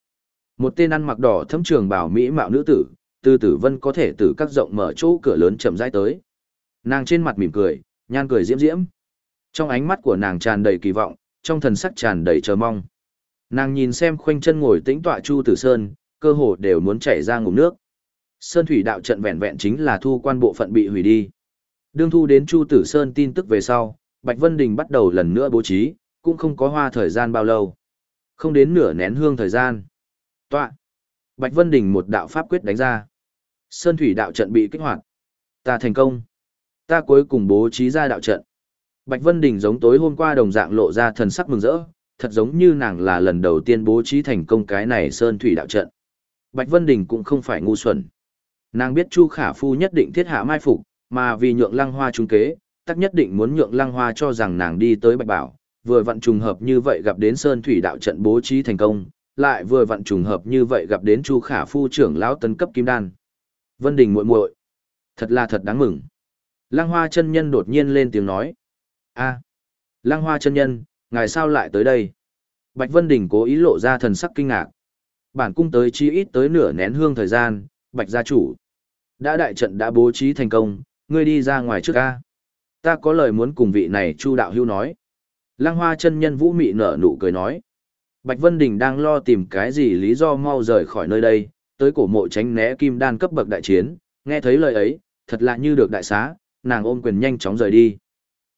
[SPEAKER 1] một tên ăn mặc đỏ thấm trường bảo mỹ mạo nữ tử, Tư tử vân có thể từ các rộng mở chỗ cửa lớn chậm rãi tới. Nàng trên mặt mỉm cười, nhan cười diễm diễm. Trong ánh mắt của nàng tràn đầy kỳ vọng, trong thần sắc tràn đầy chờ mong. Nàng nhìn xem khoanh chân ngồi tĩnh tọa Chu Tử Sơn, cơ hồ đều muốn chảy ra ngụm nước. Sơn thủy đạo trận vẹn vẹn chính là thu quan bộ phận bị hủy đi. Đương thu đến Chu Tử Sơn tin tức về sau, Bạch Vân Đình bắt đầu lần nữa bố trí, cũng không có hoa thời gian bao lâu. Không đến nửa nén hương thời gian. Tọa. Bạch Vân Đình một đạo pháp quyết đánh ra. Sơn thủy đạo trận bị kích hoạt. Ta thành công. Ta cuối cùng bố trí ra đạo trận. Bạch Vân Đình giống tối hôm qua đồng dạng lộ ra thần sắc mừng rỡ, thật giống như nàng là lần đầu tiên bố trí thành công cái này sơn thủy đạo trận. Bạch Vân Đình cũng không phải ngu xuẩn. Nàng biết Chu Khả Phu nhất định thiết hạ mai phục, mà vì nhượng lăng hoa trung kế, tắc nhất định muốn nhượng lăng hoa cho rằng nàng đi tới Bạch Bảo, vừa vặn trùng hợp như vậy gặp đến sơn thủy đạo trận bố trí thành công, lại vừa vặn trùng hợp như vậy gặp đến Chu Khả Phu trưởng lão tấn cấp kim đan. Vân Đình muội muội, thật là thật đáng mừng. Lăng Hoa chân nhân đột nhiên lên tiếng nói: "A, Lăng Hoa chân nhân, ngài sao lại tới đây?" Bạch Vân Đình cố ý lộ ra thần sắc kinh ngạc. Bản cung tới chi ít tới nửa nén hương thời gian, Bạch gia chủ. Đã đại trận đã bố trí thành công, ngươi đi ra ngoài trước ca. Ta có lời muốn cùng vị này Chu đạo hưu nói. Lăng Hoa chân nhân Vũ Mị nở nụ cười nói. Bạch Vân Đình đang lo tìm cái gì lý do mau rời khỏi nơi đây, tới cổ mộ tránh né kim đan cấp bậc đại chiến, nghe thấy lời ấy, thật lạ như được đại xá, nàng ôm quyền nhanh chóng rời đi.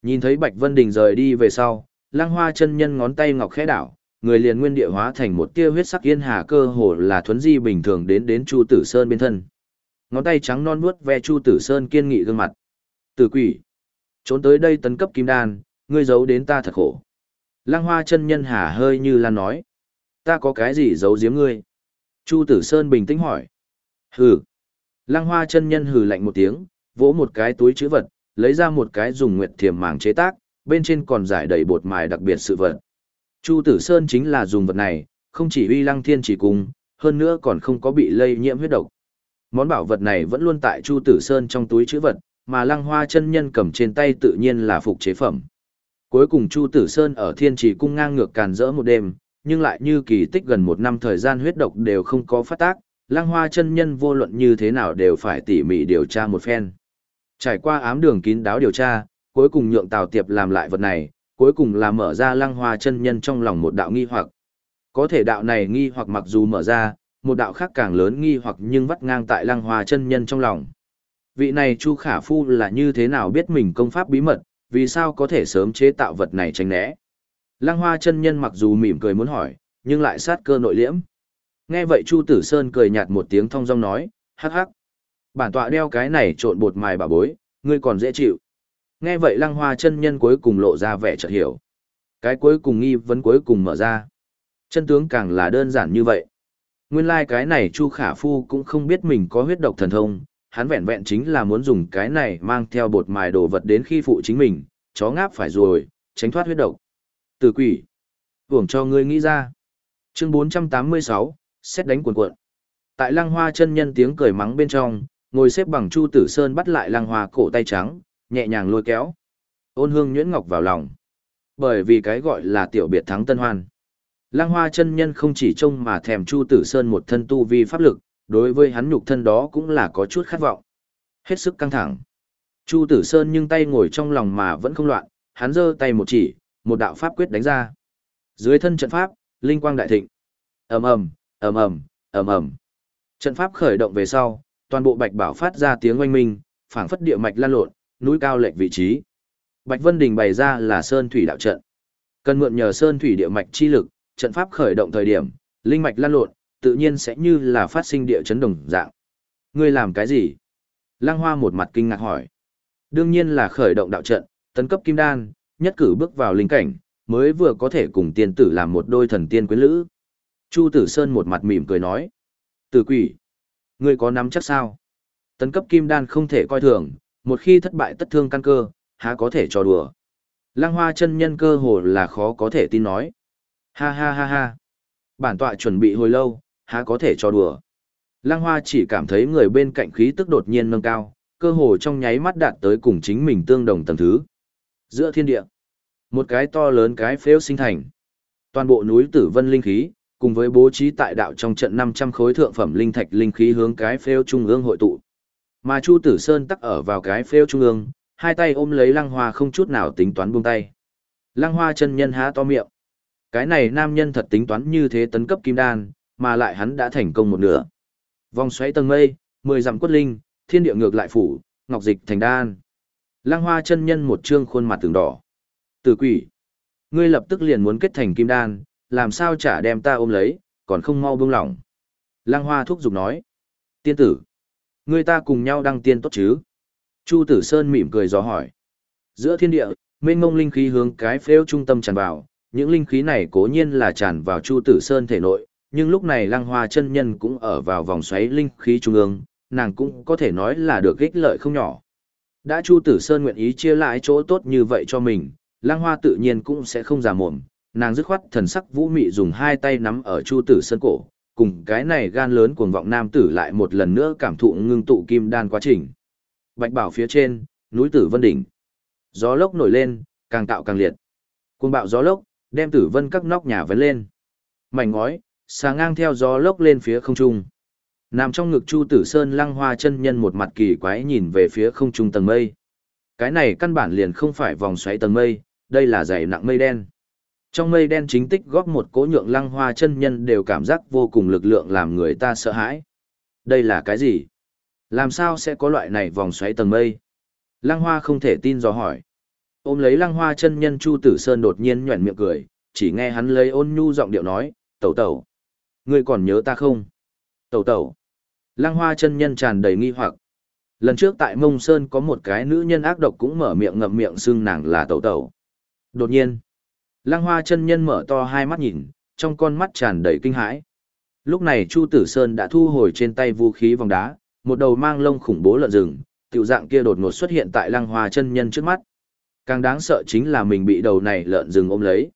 [SPEAKER 1] Nhìn thấy Bạch Vân Đình rời đi về sau, Lăng Hoa chân nhân ngón tay ngọc khẽ đảo, người liền nguyên địa hóa thành một tia huyết sắc yên hà cơ hồ là thuấn di bình thường đến đến Chu Tử Sơn bên thân. Ngón tay trắng non vuốt ve Chu Tử Sơn kiên nghị gương mặt. Tử quỷ, trốn tới đây tấn cấp kim đan, ngươi giấu đến ta thật khổ. Lăng Hoa chân nhân hà hơi như lan nói, ta có cái gì giấu giếm ngươi? Chu Tử Sơn bình tĩnh hỏi. Hừ. Lăng Hoa chân nhân hừ lạnh một tiếng, vỗ một cái túi chữ vật, lấy ra một cái dùng nguyệt thiềm màng chế tác, bên trên còn giải đầy bột mài đặc biệt sự vật. Chu Tử Sơn chính là dùng vật này, không chỉ uy lăng thiên chỉ cung, hơn nữa còn không có bị lây nhiễm huyết độc. Món bảo vật này vẫn luôn tại Chu Tử Sơn trong túi chữ vật, mà lăng hoa chân nhân cầm trên tay tự nhiên là phục chế phẩm. Cuối cùng Chu Tử Sơn ở thiên chỉ cung ngang ngược càn rỡ một đêm, nhưng lại như kỳ tích gần một năm thời gian huyết độc đều không có phát tác, lăng hoa chân nhân vô luận như thế nào đều phải tỉ mỉ điều tra một phen. Trải qua ám đường kín đáo điều tra, cuối cùng nhượng Tào Tiệp làm lại vật này, cuối cùng là mở ra lăng hoa chân nhân trong lòng một đạo nghi hoặc. Có thể đạo này nghi hoặc mặc dù mở ra, một đạo khác càng lớn nghi hoặc nhưng vắt ngang tại lăng hoa chân nhân trong lòng. Vị này Chu Khả Phu là như thế nào biết mình công pháp bí mật, vì sao có thể sớm chế tạo vật này tránh né. Lăng hoa chân nhân mặc dù mỉm cười muốn hỏi, nhưng lại sát cơ nội liễm. Nghe vậy Chu Tử Sơn cười nhạt một tiếng thong dong nói, hắc hắc. Bản tọa đeo cái này trộn bột mài bà bối, ngươi còn dễ chịu. Nghe vậy lăng hoa chân nhân cuối cùng lộ ra vẻ chợt hiểu. Cái cuối cùng nghi vấn cuối cùng mở ra. Chân tướng càng là đơn giản như vậy. Nguyên lai like cái này Chu Khả Phu cũng không biết mình có huyết độc thần thông, hắn vẹn vẹn chính là muốn dùng cái này mang theo bột mài đồ vật đến khi phụ chính mình, chó ngáp phải rồi, tránh thoát huyết độc. Từ quỷ. Hưởng cho ngươi nghĩ ra. Chương 486, xét đánh cuộn cuộn. Tại lăng hoa chân nhân tiếng cười mắng bên trong, ngồi xếp bằng Chu Tử Sơn bắt lại lăng hoa cổ tay trắng, nhẹ nhàng lôi kéo. Ôn hương nhuyễn ngọc vào lòng. Bởi vì cái gọi là tiểu biệt thắng tân hoan. Lăng hoa chân nhân không chỉ trông mà thèm Chu Tử Sơn một thân tu vi pháp lực, đối với hắn nhục thân đó cũng là có chút khát vọng. Hết sức căng thẳng. Chu Tử Sơn nhưng tay ngồi trong lòng mà vẫn không loạn, hắn giơ tay một chỉ, một đạo pháp quyết đánh ra. Dưới thân trận pháp, linh quang đại thịnh. Ầm ầm, ầm ầm, ầm ầm. Trận pháp khởi động về sau, toàn bộ Bạch Bảo phát ra tiếng oanh minh, phảng phất địa mạch lan lộn, núi cao lệch vị trí. Bạch Vân Đình bày ra là sơn thủy đạo trận. Cần mượn nhờ sơn thủy địa mạch chi lực, trận pháp khởi động thời điểm, linh mạch lan lộn, tự nhiên sẽ như là phát sinh địa chấn đồng dạng. Ngươi làm cái gì? Lăng Hoa một mặt kinh ngạc hỏi. Đương nhiên là khởi động đạo trận, tấn cấp kim đan, nhất cử bước vào linh cảnh, mới vừa có thể cùng tiên tử làm một đôi thần tiên quyến lữ. Chu Tử Sơn một mặt mỉm cười nói. Tử quỷ, ngươi có nắm chắc sao? Tấn cấp kim đan không thể coi thường, một khi thất bại tất thương căn cơ, há có thể cho đùa. Lăng hoa chân nhân cơ hồ là khó có thể tin nói. Ha ha ha ha. Bản tọa chuẩn bị hồi lâu, há có thể cho đùa. Lăng Hoa chỉ cảm thấy người bên cạnh khí tức đột nhiên nâng cao, cơ hồ trong nháy mắt đạt tới cùng chính mình tương đồng tầng thứ. Giữa thiên địa, một cái to lớn cái phếu sinh thành. Toàn bộ núi Tử Vân linh khí, cùng với bố trí tại đạo trong trận 500 khối thượng phẩm linh thạch linh khí hướng cái phếu trung ương hội tụ. Mà Chu Tử Sơn tắc ở vào cái phêu trung ương, hai tay ôm lấy Lăng Hoa không chút nào tính toán buông tay. Lăng Hoa chân nhân há to miệng. Cái này nam nhân thật tính toán như thế tấn cấp kim đan, mà lại hắn đã thành công một nửa. Vòng xoáy tầng mây, mười dặm quất linh, thiên địa ngược lại phủ, ngọc dịch thành đan. Lăng Hoa chân nhân một trương khuôn mặt từng đỏ. Tử quỷ, ngươi lập tức liền muốn kết thành kim đan, làm sao chả đem ta ôm lấy, còn không mau buông lỏng. Lăng Hoa thúc giục nói. Tiên tử, Người ta cùng nhau đăng tiên tốt chứ? Chu Tử Sơn mỉm cười dò hỏi. Giữa thiên địa, mênh mông linh khí hướng cái phêu trung tâm tràn vào, những linh khí này cố nhiên là tràn vào Chu Tử Sơn thể nội, nhưng lúc này Lăng Hoa chân nhân cũng ở vào vòng xoáy linh khí trung ương, nàng cũng có thể nói là được ích lợi không nhỏ. Đã Chu Tử Sơn nguyện ý chia lại chỗ tốt như vậy cho mình, Lăng Hoa tự nhiên cũng sẽ không giả mồm, nàng dứt khoát thần sắc vũ mị dùng hai tay nắm ở Chu Tử Sơn cổ, cùng cái này gan lớn cuồng vọng nam tử lại một lần nữa cảm thụ ngưng tụ kim đan quá trình. Bạch bảo phía trên, núi Tử Vân đỉnh. Gió lốc nổi lên, càng tạo càng liệt. Cuồng bạo gió lốc, đem Tử Vân các nóc nhà vấn lên. Mảnh ngói, xà ngang theo gió lốc lên phía không trung. Nằm trong ngực Chu Tử Sơn lăng hoa chân nhân một mặt kỳ quái nhìn về phía không trung tầng mây. Cái này căn bản liền không phải vòng xoáy tầng mây, đây là dày nặng mây đen. Trong mây đen chính tích góp một cỗ nhượng lăng hoa chân nhân đều cảm giác vô cùng lực lượng làm người ta sợ hãi. Đây là cái gì? Làm sao sẽ có loại này vòng xoáy tầng mây? Lăng hoa không thể tin do hỏi. Ôm lấy lăng hoa chân nhân Chu Tử Sơn đột nhiên nhuẩn miệng cười, chỉ nghe hắn lấy ôn nhu giọng điệu nói, tẩu tẩu. Ngươi còn nhớ ta không? Tẩu tẩu. Lăng hoa chân nhân tràn đầy nghi hoặc. Lần trước tại Mông Sơn có một cái nữ nhân ác độc cũng mở miệng ngậm miệng xưng nàng là tẩu tẩu. Đột nhiên, lăng hoa chân nhân mở to hai mắt nhìn, trong con mắt tràn đầy kinh hãi. Lúc này Chu Tử Sơn đã thu hồi trên tay vũ khí vòng đá, một đầu mang lông khủng bố lợn rừng, tiểu dạng kia đột ngột xuất hiện tại lăng hoa chân nhân trước mắt. Càng đáng sợ chính là mình bị đầu này lợn rừng ôm lấy.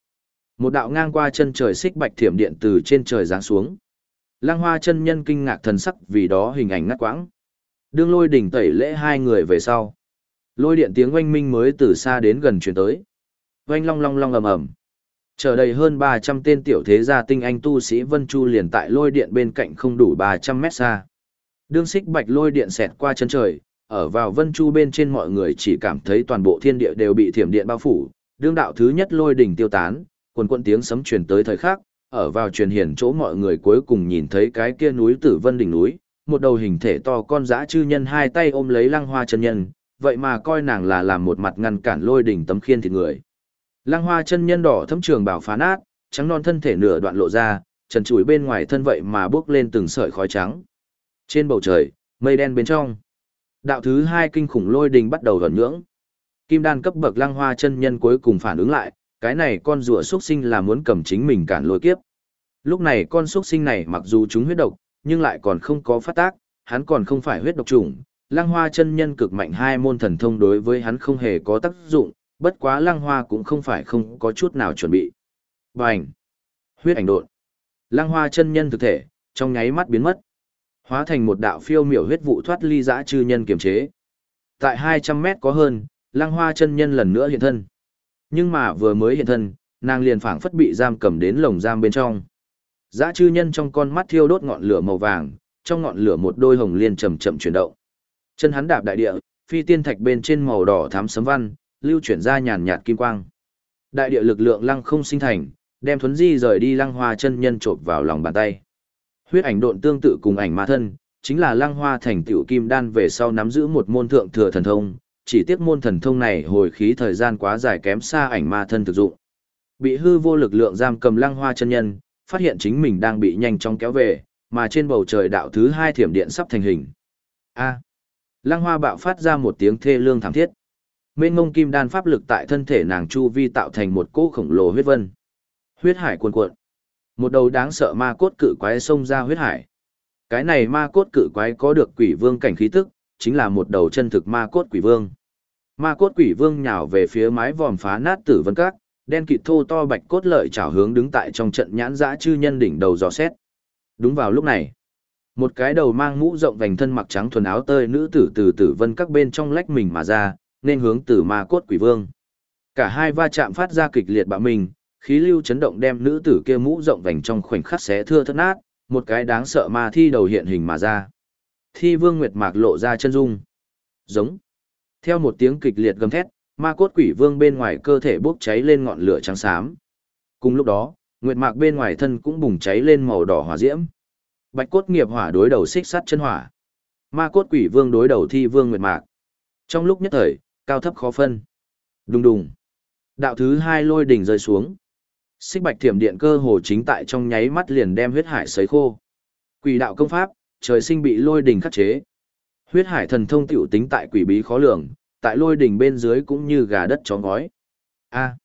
[SPEAKER 1] Một đạo ngang qua chân trời xích bạch thiểm điện từ trên trời giáng xuống. Lăng hoa chân nhân kinh ngạc thần sắc vì đó hình ảnh ngắt quãng. Đương lôi đỉnh tẩy lễ hai người về sau. Lôi điện tiếng oanh minh mới từ xa đến gần chuyển tới. Oanh long long long ầm ầm. Chờ đầy hơn 300 tên tiểu thế gia tinh anh tu sĩ Vân Chu liền tại lôi điện bên cạnh không đủ 300 mét xa. Đương xích bạch lôi điện xẹt qua chân trời, ở vào Vân Chu bên trên mọi người chỉ cảm thấy toàn bộ thiên địa đều bị thiểm điện bao phủ. Đương đạo thứ nhất lôi đỉnh tiêu tán, quần quận tiếng sấm truyền tới thời khắc, ở vào truyền hiển chỗ mọi người cuối cùng nhìn thấy cái kia núi Tử Vân đỉnh núi, một đầu hình thể to con dã chư nhân hai tay ôm lấy lăng hoa chân nhân, vậy mà coi nàng là làm một mặt ngăn cản lôi đỉnh tấm khiên thịt người. Lăng hoa chân nhân đỏ thấm trường bảo phá nát, trắng non thân thể nửa đoạn lộ ra, trần trụi bên ngoài thân vậy mà bước lên từng sợi khói trắng. Trên bầu trời, mây đen bên trong. Đạo thứ hai kinh khủng lôi đình bắt đầu gần nhưỡng. Kim đan cấp bậc lăng hoa chân nhân cuối cùng phản ứng lại, cái này con rùa xuất sinh là muốn cầm chính mình cản lôi kiếp. Lúc này con xuất sinh này mặc dù chúng huyết độc, nhưng lại còn không có phát tác, hắn còn không phải huyết độc trùng. Lăng hoa chân nhân cực mạnh hai môn thần thông đối với hắn không hề có tác dụng, bất quá lăng hoa cũng không phải không có chút nào chuẩn bị. Bành! Huyết ảnh đột. Lăng hoa chân nhân thực thể, trong nháy mắt biến mất. Hóa thành một đạo phiêu miểu huyết vụ thoát ly dã chư nhân kiềm chế. Tại 200 mét có hơn, lăng hoa chân nhân lần nữa hiện thân. Nhưng mà vừa mới hiện thân, nàng liền phảng phất bị giam cầm đến lồng giam bên trong. Dã chư nhân trong con mắt thiêu đốt ngọn lửa màu vàng, trong ngọn lửa một đôi hồng liên chậm chậm chuyển động. Chân hắn đạp đại địa, phi tiên thạch bên trên màu đỏ thắm sấm văn, lưu chuyển ra nhàn nhạt kim quang. Đại địa lực lượng lăng không sinh thành, đem thuấn di rời đi lăng hoa chân nhân trộn vào lòng bàn tay. Huyết ảnh độn tương tự cùng ảnh ma thân, chính là lăng hoa thành tiểu kim đan về sau nắm giữ một môn thượng thừa thần thông, chỉ tiếc môn thần thông này hồi khí thời gian quá dài kém xa ảnh ma thân thực dụng. Bị hư vô lực lượng giam cầm lăng hoa chân nhân, phát hiện chính mình đang bị nhanh chóng kéo về, mà trên bầu trời đạo thứ hai thiểm điện sắp thành hình. A. Lăng hoa bạo phát ra một tiếng thê lương thảm thiết. Mênh ngông kim đan pháp lực tại thân thể nàng chu vi tạo thành một cỗ khổng lồ huyết vân. Huyết hải cuồn cuộn. Một đầu đáng sợ ma cốt cự quái xông ra huyết hải. Cái này ma cốt cự quái có được quỷ vương cảnh khí tức, chính là một đầu chân thực ma cốt quỷ vương. Ma cốt quỷ vương nhào về phía mái vòm phá nát tử vân các, đen kịt thô to bạch cốt lợi chảo hướng đứng tại trong trận nhãn dã chư nhân đỉnh đầu dò xét. Đúng vào lúc này, Một cái đầu mang mũ rộng vành thân mặc trắng thuần áo tơi nữ tử từ tử vân các bên trong lách mình mà ra, nên hướng từ ma cốt quỷ vương. Cả hai va chạm phát ra kịch liệt bạo mình, khí lưu chấn động đem nữ tử kia mũ rộng vành trong khoảnh khắc xé thưa thất nát, một cái đáng sợ ma thi đầu hiện hình mà ra. Thi vương nguyệt mạc lộ ra chân dung. Giống. Theo một tiếng kịch liệt gầm thét, ma cốt quỷ vương bên ngoài cơ thể bốc cháy lên ngọn lửa trắng xám. Cùng lúc đó, nguyệt mạc bên ngoài thân cũng bùng cháy lên màu đỏ hỏa diễm. Bạch cốt nghiệp hỏa đối đầu xích sắt chân hỏa. Ma cốt quỷ vương đối đầu thi vương nguyệt mạc. Trong lúc nhất thời, cao thấp khó phân. Đùng đùng. Đạo thứ hai lôi đỉnh rơi xuống. Xích bạch thiểm điện cơ hồ chính tại trong nháy mắt liền đem huyết hải sấy khô. Quỷ đạo công pháp, trời sinh bị lôi đỉnh khắc chế. Huyết hải thần thông tiểu tính tại quỷ bí khó lường, tại lôi đỉnh bên dưới cũng như gà đất chó ngói. A.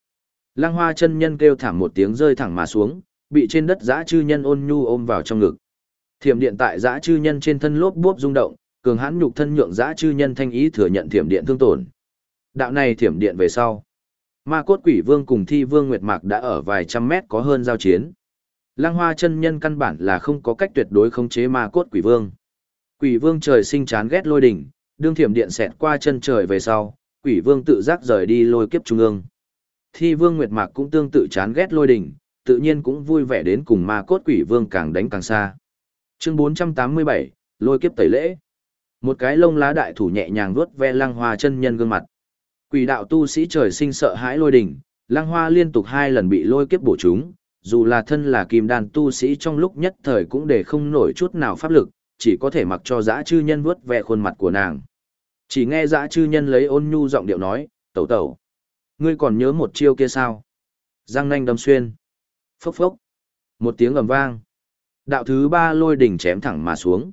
[SPEAKER 1] Lăng Hoa chân nhân kêu thảm một tiếng rơi thẳng mà xuống, bị trên đất dã chư nhân ôn nhu ôm vào trong ngực. Thiểm điện tại dã chư nhân trên thân lốp bốp rung động, cường hãn nhục thân nhượng dã chư nhân thanh ý thừa nhận thiểm điện thương tổn. Đạo này thiểm điện về sau, Ma cốt quỷ vương cùng thi vương Nguyệt Mạc đã ở vài trăm mét có hơn giao chiến. Lăng hoa chân nhân căn bản là không có cách tuyệt đối khống chế ma cốt quỷ vương. Quỷ vương trời sinh chán ghét lôi đỉnh, đương thiểm điện xẹt qua chân trời về sau, quỷ vương tự giác rời đi lôi kiếp trung ương. Thi vương Nguyệt Mạc cũng tương tự chán ghét lôi đỉnh, tự nhiên cũng vui vẻ đến cùng ma cốt quỷ vương càng đánh càng xa. Chương 487, lôi kiếp tẩy lễ. Một cái lông lá đại thủ nhẹ nhàng vuốt ve lăng hoa chân nhân gương mặt. Quỷ đạo tu sĩ trời sinh sợ hãi lôi đỉnh, lăng hoa liên tục hai lần bị lôi kiếp bổ chúng, dù là thân là kim đàn tu sĩ trong lúc nhất thời cũng để không nổi chút nào pháp lực, chỉ có thể mặc cho dã chư nhân vuốt ve khuôn mặt của nàng. Chỉ nghe dã chư nhân lấy ôn nhu giọng điệu nói, tẩu tẩu. Ngươi còn nhớ một chiêu kia sao? Giang nanh đâm xuyên. Phốc phốc. Một tiếng ầm vang. Đạo thứ ba lôi đỉnh chém thẳng mà xuống.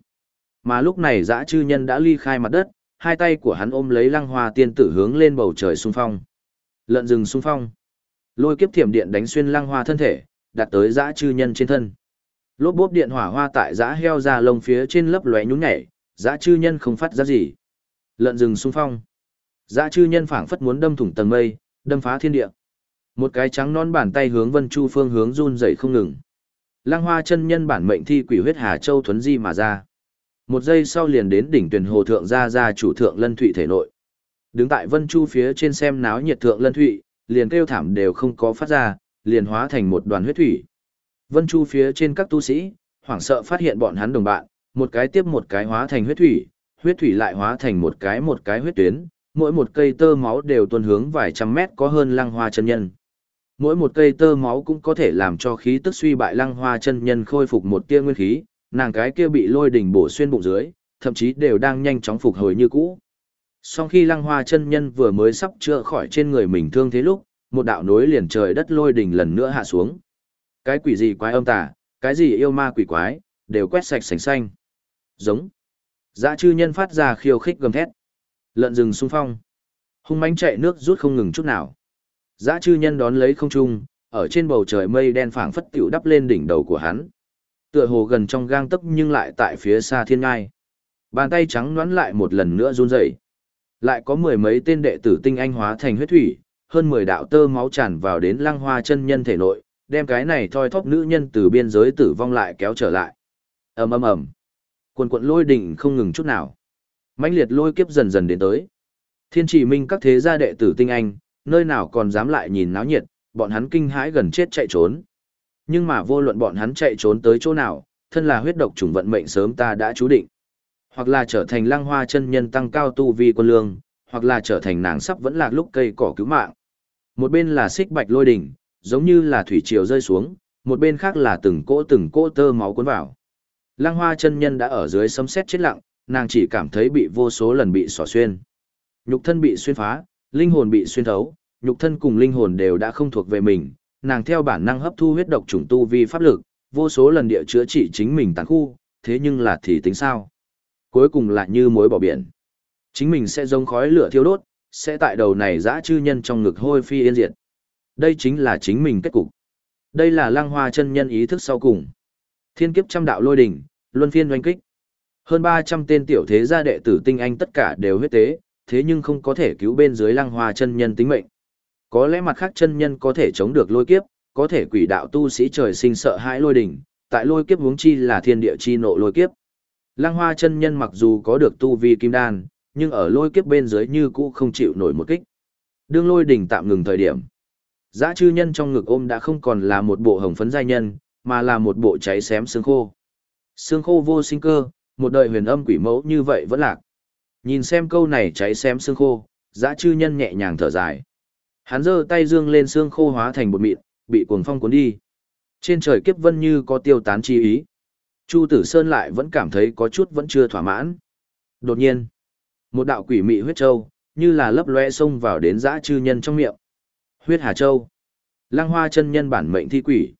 [SPEAKER 1] Mà lúc này dã chư nhân đã ly khai mặt đất, hai tay của hắn ôm lấy lăng hoa tiên tử hướng lên bầu trời xung phong. Lợn rừng xung phong. Lôi kiếp thiểm điện đánh xuyên lăng hoa thân thể, đặt tới dã chư nhân trên thân. Lốp bốp điện hỏa hoa tại dã heo ra lông phía trên lấp lóe nhún nhảy, dã chư nhân không phát ra gì. Lợn rừng xung phong. Dã chư nhân phảng phất muốn đâm thủng tầng mây, đâm phá thiên địa. Một cái trắng non bàn tay hướng Vân Chu phương hướng run rẩy không ngừng. Lăng Hoa chân nhân bản mệnh thi quỷ huyết Hà Châu thuấn di mà ra. Một giây sau liền đến đỉnh tuyển hồ thượng gia gia chủ thượng lân thụy thể nội. Đứng tại Vân Chu phía trên xem náo nhiệt thượng lân thụy, liền kêu thảm đều không có phát ra, liền hóa thành một đoàn huyết thủy. Vân Chu phía trên các tu sĩ, hoảng sợ phát hiện bọn hắn đồng bạn, một cái tiếp một cái hóa thành huyết thủy, huyết thủy lại hóa thành một cái một cái huyết tuyến, mỗi một cây tơ máu đều tuôn hướng vài trăm mét có hơn lăng hoa chân nhân. Mỗi một cây tơ máu cũng có thể làm cho khí tức suy bại lăng hoa chân nhân khôi phục một tia nguyên khí, nàng cái kia bị lôi đỉnh bổ xuyên bụng dưới, thậm chí đều đang nhanh chóng phục hồi như cũ. Sau khi lăng hoa chân nhân vừa mới sắp chữa khỏi trên người mình thương thế lúc, một đạo nối liền trời đất lôi đỉnh lần nữa hạ xuống. Cái quỷ gì quái âm tà, cái gì yêu ma quỷ quái, đều quét sạch sành xanh. Giống. Dã chư nhân phát ra khiêu khích gầm thét. Lợn rừng xung phong. Hung mãnh chạy nước rút không ngừng chút nào. Dã chư nhân đón lấy không trung, ở trên bầu trời mây đen phảng phất tiểu đắp lên đỉnh đầu của hắn. Tựa hồ gần trong gang tấc nhưng lại tại phía xa thiên ngai. Bàn tay trắng đoán lại một lần nữa run rẩy. Lại có mười mấy tên đệ tử tinh anh hóa thành huyết thủy, hơn mười đạo tơ máu tràn vào đến lăng hoa chân nhân thể nội, đem cái này thoi thóp nữ nhân từ biên giới tử vong lại kéo trở lại. ầm ầm ầm, quần quận lôi đỉnh không ngừng chút nào, mãnh liệt lôi kiếp dần dần đến tới. Thiên chỉ minh các thế gia đệ tử tinh anh, nơi nào còn dám lại nhìn náo nhiệt, bọn hắn kinh hãi gần chết chạy trốn. Nhưng mà vô luận bọn hắn chạy trốn tới chỗ nào, thân là huyết độc trùng vận mệnh sớm ta đã chú định. Hoặc là trở thành lăng hoa chân nhân tăng cao tu vi quân lương, hoặc là trở thành nàng sắp vẫn lạc lúc cây cỏ cứu mạng. Một bên là xích bạch lôi đỉnh, giống như là thủy triều rơi xuống, một bên khác là từng cỗ từng cỗ tơ máu cuốn vào. Lăng hoa chân nhân đã ở dưới sấm sét chết lặng, nàng chỉ cảm thấy bị vô số lần bị xỏ xuyên. Nhục thân bị xuyên phá, linh hồn bị xuyên thấu, nhục thân cùng linh hồn đều đã không thuộc về mình, nàng theo bản năng hấp thu huyết độc trùng tu vi pháp lực, vô số lần địa chữa trị chính mình tàn khu, thế nhưng là thì tính sao? Cuối cùng lại như mối bỏ biển. Chính mình sẽ giống khói lửa thiêu đốt, sẽ tại đầu này dã chư nhân trong ngực hôi phi yên diệt. Đây chính là chính mình kết cục. Đây là lăng hoa chân nhân ý thức sau cùng. Thiên kiếp trăm đạo lôi đỉnh, luân phiên doanh kích. Hơn 300 tên tiểu thế gia đệ tử tinh anh tất cả đều huyết tế, thế nhưng không có thể cứu bên dưới lăng hoa chân nhân tính mệnh. Có lẽ mặt khác chân nhân có thể chống được lôi kiếp, có thể quỷ đạo tu sĩ trời sinh sợ hãi lôi đỉnh, tại lôi kiếp huống chi là thiên địa chi nộ lôi kiếp. Lăng hoa chân nhân mặc dù có được tu vi kim đan, nhưng ở lôi kiếp bên dưới như cũ không chịu nổi một kích. Đương lôi đỉnh tạm ngừng thời điểm. Giá chư nhân trong ngực ôm đã không còn là một bộ hồng phấn giai nhân, mà là một bộ cháy xém xương khô. Xương khô vô sinh cơ, một đời huyền âm quỷ mẫu như vậy vẫn lạc. Nhìn xem câu này cháy xém xương khô, giá chư nhân nhẹ nhàng thở dài. Hắn giơ tay dương lên xương khô hóa thành bột mịn, bị cuồng phong cuốn đi. Trên trời kiếp vân như có tiêu tán chi ý. Chu Tử Sơn lại vẫn cảm thấy có chút vẫn chưa thỏa mãn. Đột nhiên, một đạo quỷ mị huyết châu, như là lấp loe xông vào đến dã chư nhân trong miệng. Huyết Hà Châu. Lăng Hoa chân nhân bản mệnh thi quỷ.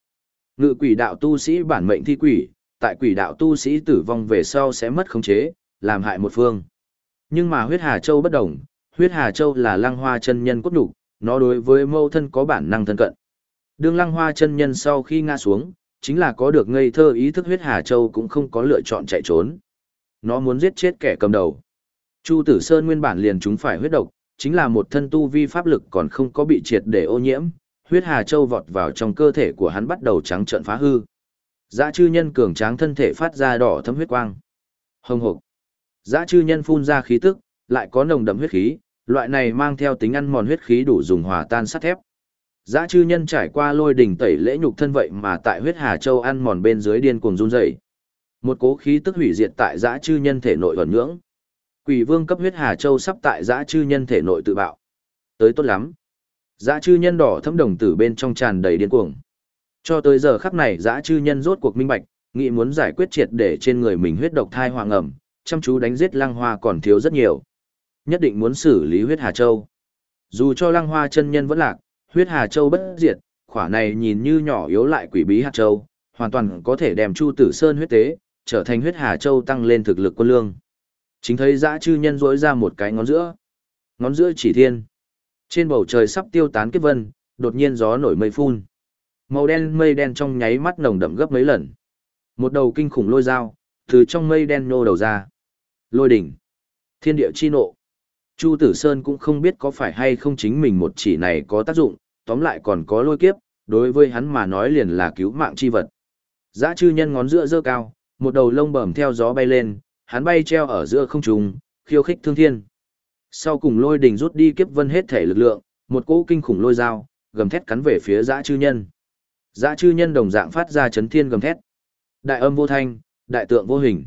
[SPEAKER 1] Ngự quỷ đạo tu sĩ bản mệnh thi quỷ, tại quỷ đạo tu sĩ tử vong về sau sẽ mất khống chế, làm hại một phương. Nhưng mà huyết Hà Châu bất đồng, huyết Hà Châu là Lăng Hoa chân nhân cốt đủ, nó đối với mâu thân có bản năng thân cận. đường Lăng Hoa chân nhân sau khi ngã xuống, chính là có được ngây thơ ý thức huyết Hà Châu cũng không có lựa chọn chạy trốn. Nó muốn giết chết kẻ cầm đầu. Chu Tử Sơn nguyên bản liền chúng phải huyết độc, chính là một thân tu vi pháp lực còn không có bị triệt để ô nhiễm, huyết Hà Châu vọt vào trong cơ thể của hắn bắt đầu trắng trợn phá hư. Dã chư nhân cường tráng thân thể phát ra đỏ thấm huyết quang. Hồng hộc. Dã chư nhân phun ra khí tức, lại có nồng đậm huyết khí, loại này mang theo tính ăn mòn huyết khí đủ dùng hòa tan sắt thép. Dã chư nhân trải qua lôi đỉnh tẩy lễ nhục thân vậy mà tại huyết hà châu ăn mòn bên dưới điên cuồng run rẩy. Một cố khí tức hủy diệt tại dã chư nhân thể nội ẩn nhưỡng. Quỷ vương cấp huyết hà châu sắp tại dã chư nhân thể nội tự bạo. Tới tốt lắm. Dã chư nhân đỏ thấm đồng tử bên trong tràn đầy điên cuồng. Cho tới giờ khắc này dã chư nhân rốt cuộc minh bạch, nghĩ muốn giải quyết triệt để trên người mình huyết độc thai hoàng ẩm, chăm chú đánh giết lăng hoa còn thiếu rất nhiều. Nhất định muốn xử lý huyết hà châu. Dù cho lăng hoa chân nhân vẫn lạc, huyết hà châu bất diệt, khỏa này nhìn như nhỏ yếu lại quỷ bí hạt châu, hoàn toàn có thể đem Chu Tử Sơn huyết tế, trở thành huyết hà châu tăng lên thực lực quân lương. Chính thấy dã chư nhân rỗi ra một cái ngón giữa. Ngón giữa chỉ thiên. Trên bầu trời sắp tiêu tán kết vân, đột nhiên gió nổi mây phun. Màu đen mây đen trong nháy mắt nồng đậm gấp mấy lần. Một đầu kinh khủng lôi dao, từ trong mây đen nô đầu ra. Lôi đỉnh. Thiên địa chi nộ. Chu Tử Sơn cũng không biết có phải hay không chính mình một chỉ này có tác dụng, tóm lại còn có lôi kiếp, đối với hắn mà nói liền là cứu mạng chi vật. Dã chư nhân ngón giữa dơ cao, một đầu lông bẩm theo gió bay lên, hắn bay treo ở giữa không trung, khiêu khích thương thiên. Sau cùng lôi đỉnh rút đi kiếp vân hết thể lực lượng, một cỗ kinh khủng lôi dao, gầm thét cắn về phía dã chư nhân. Dã chư nhân đồng dạng phát ra chấn thiên gầm thét. Đại âm vô thanh, đại tượng vô hình.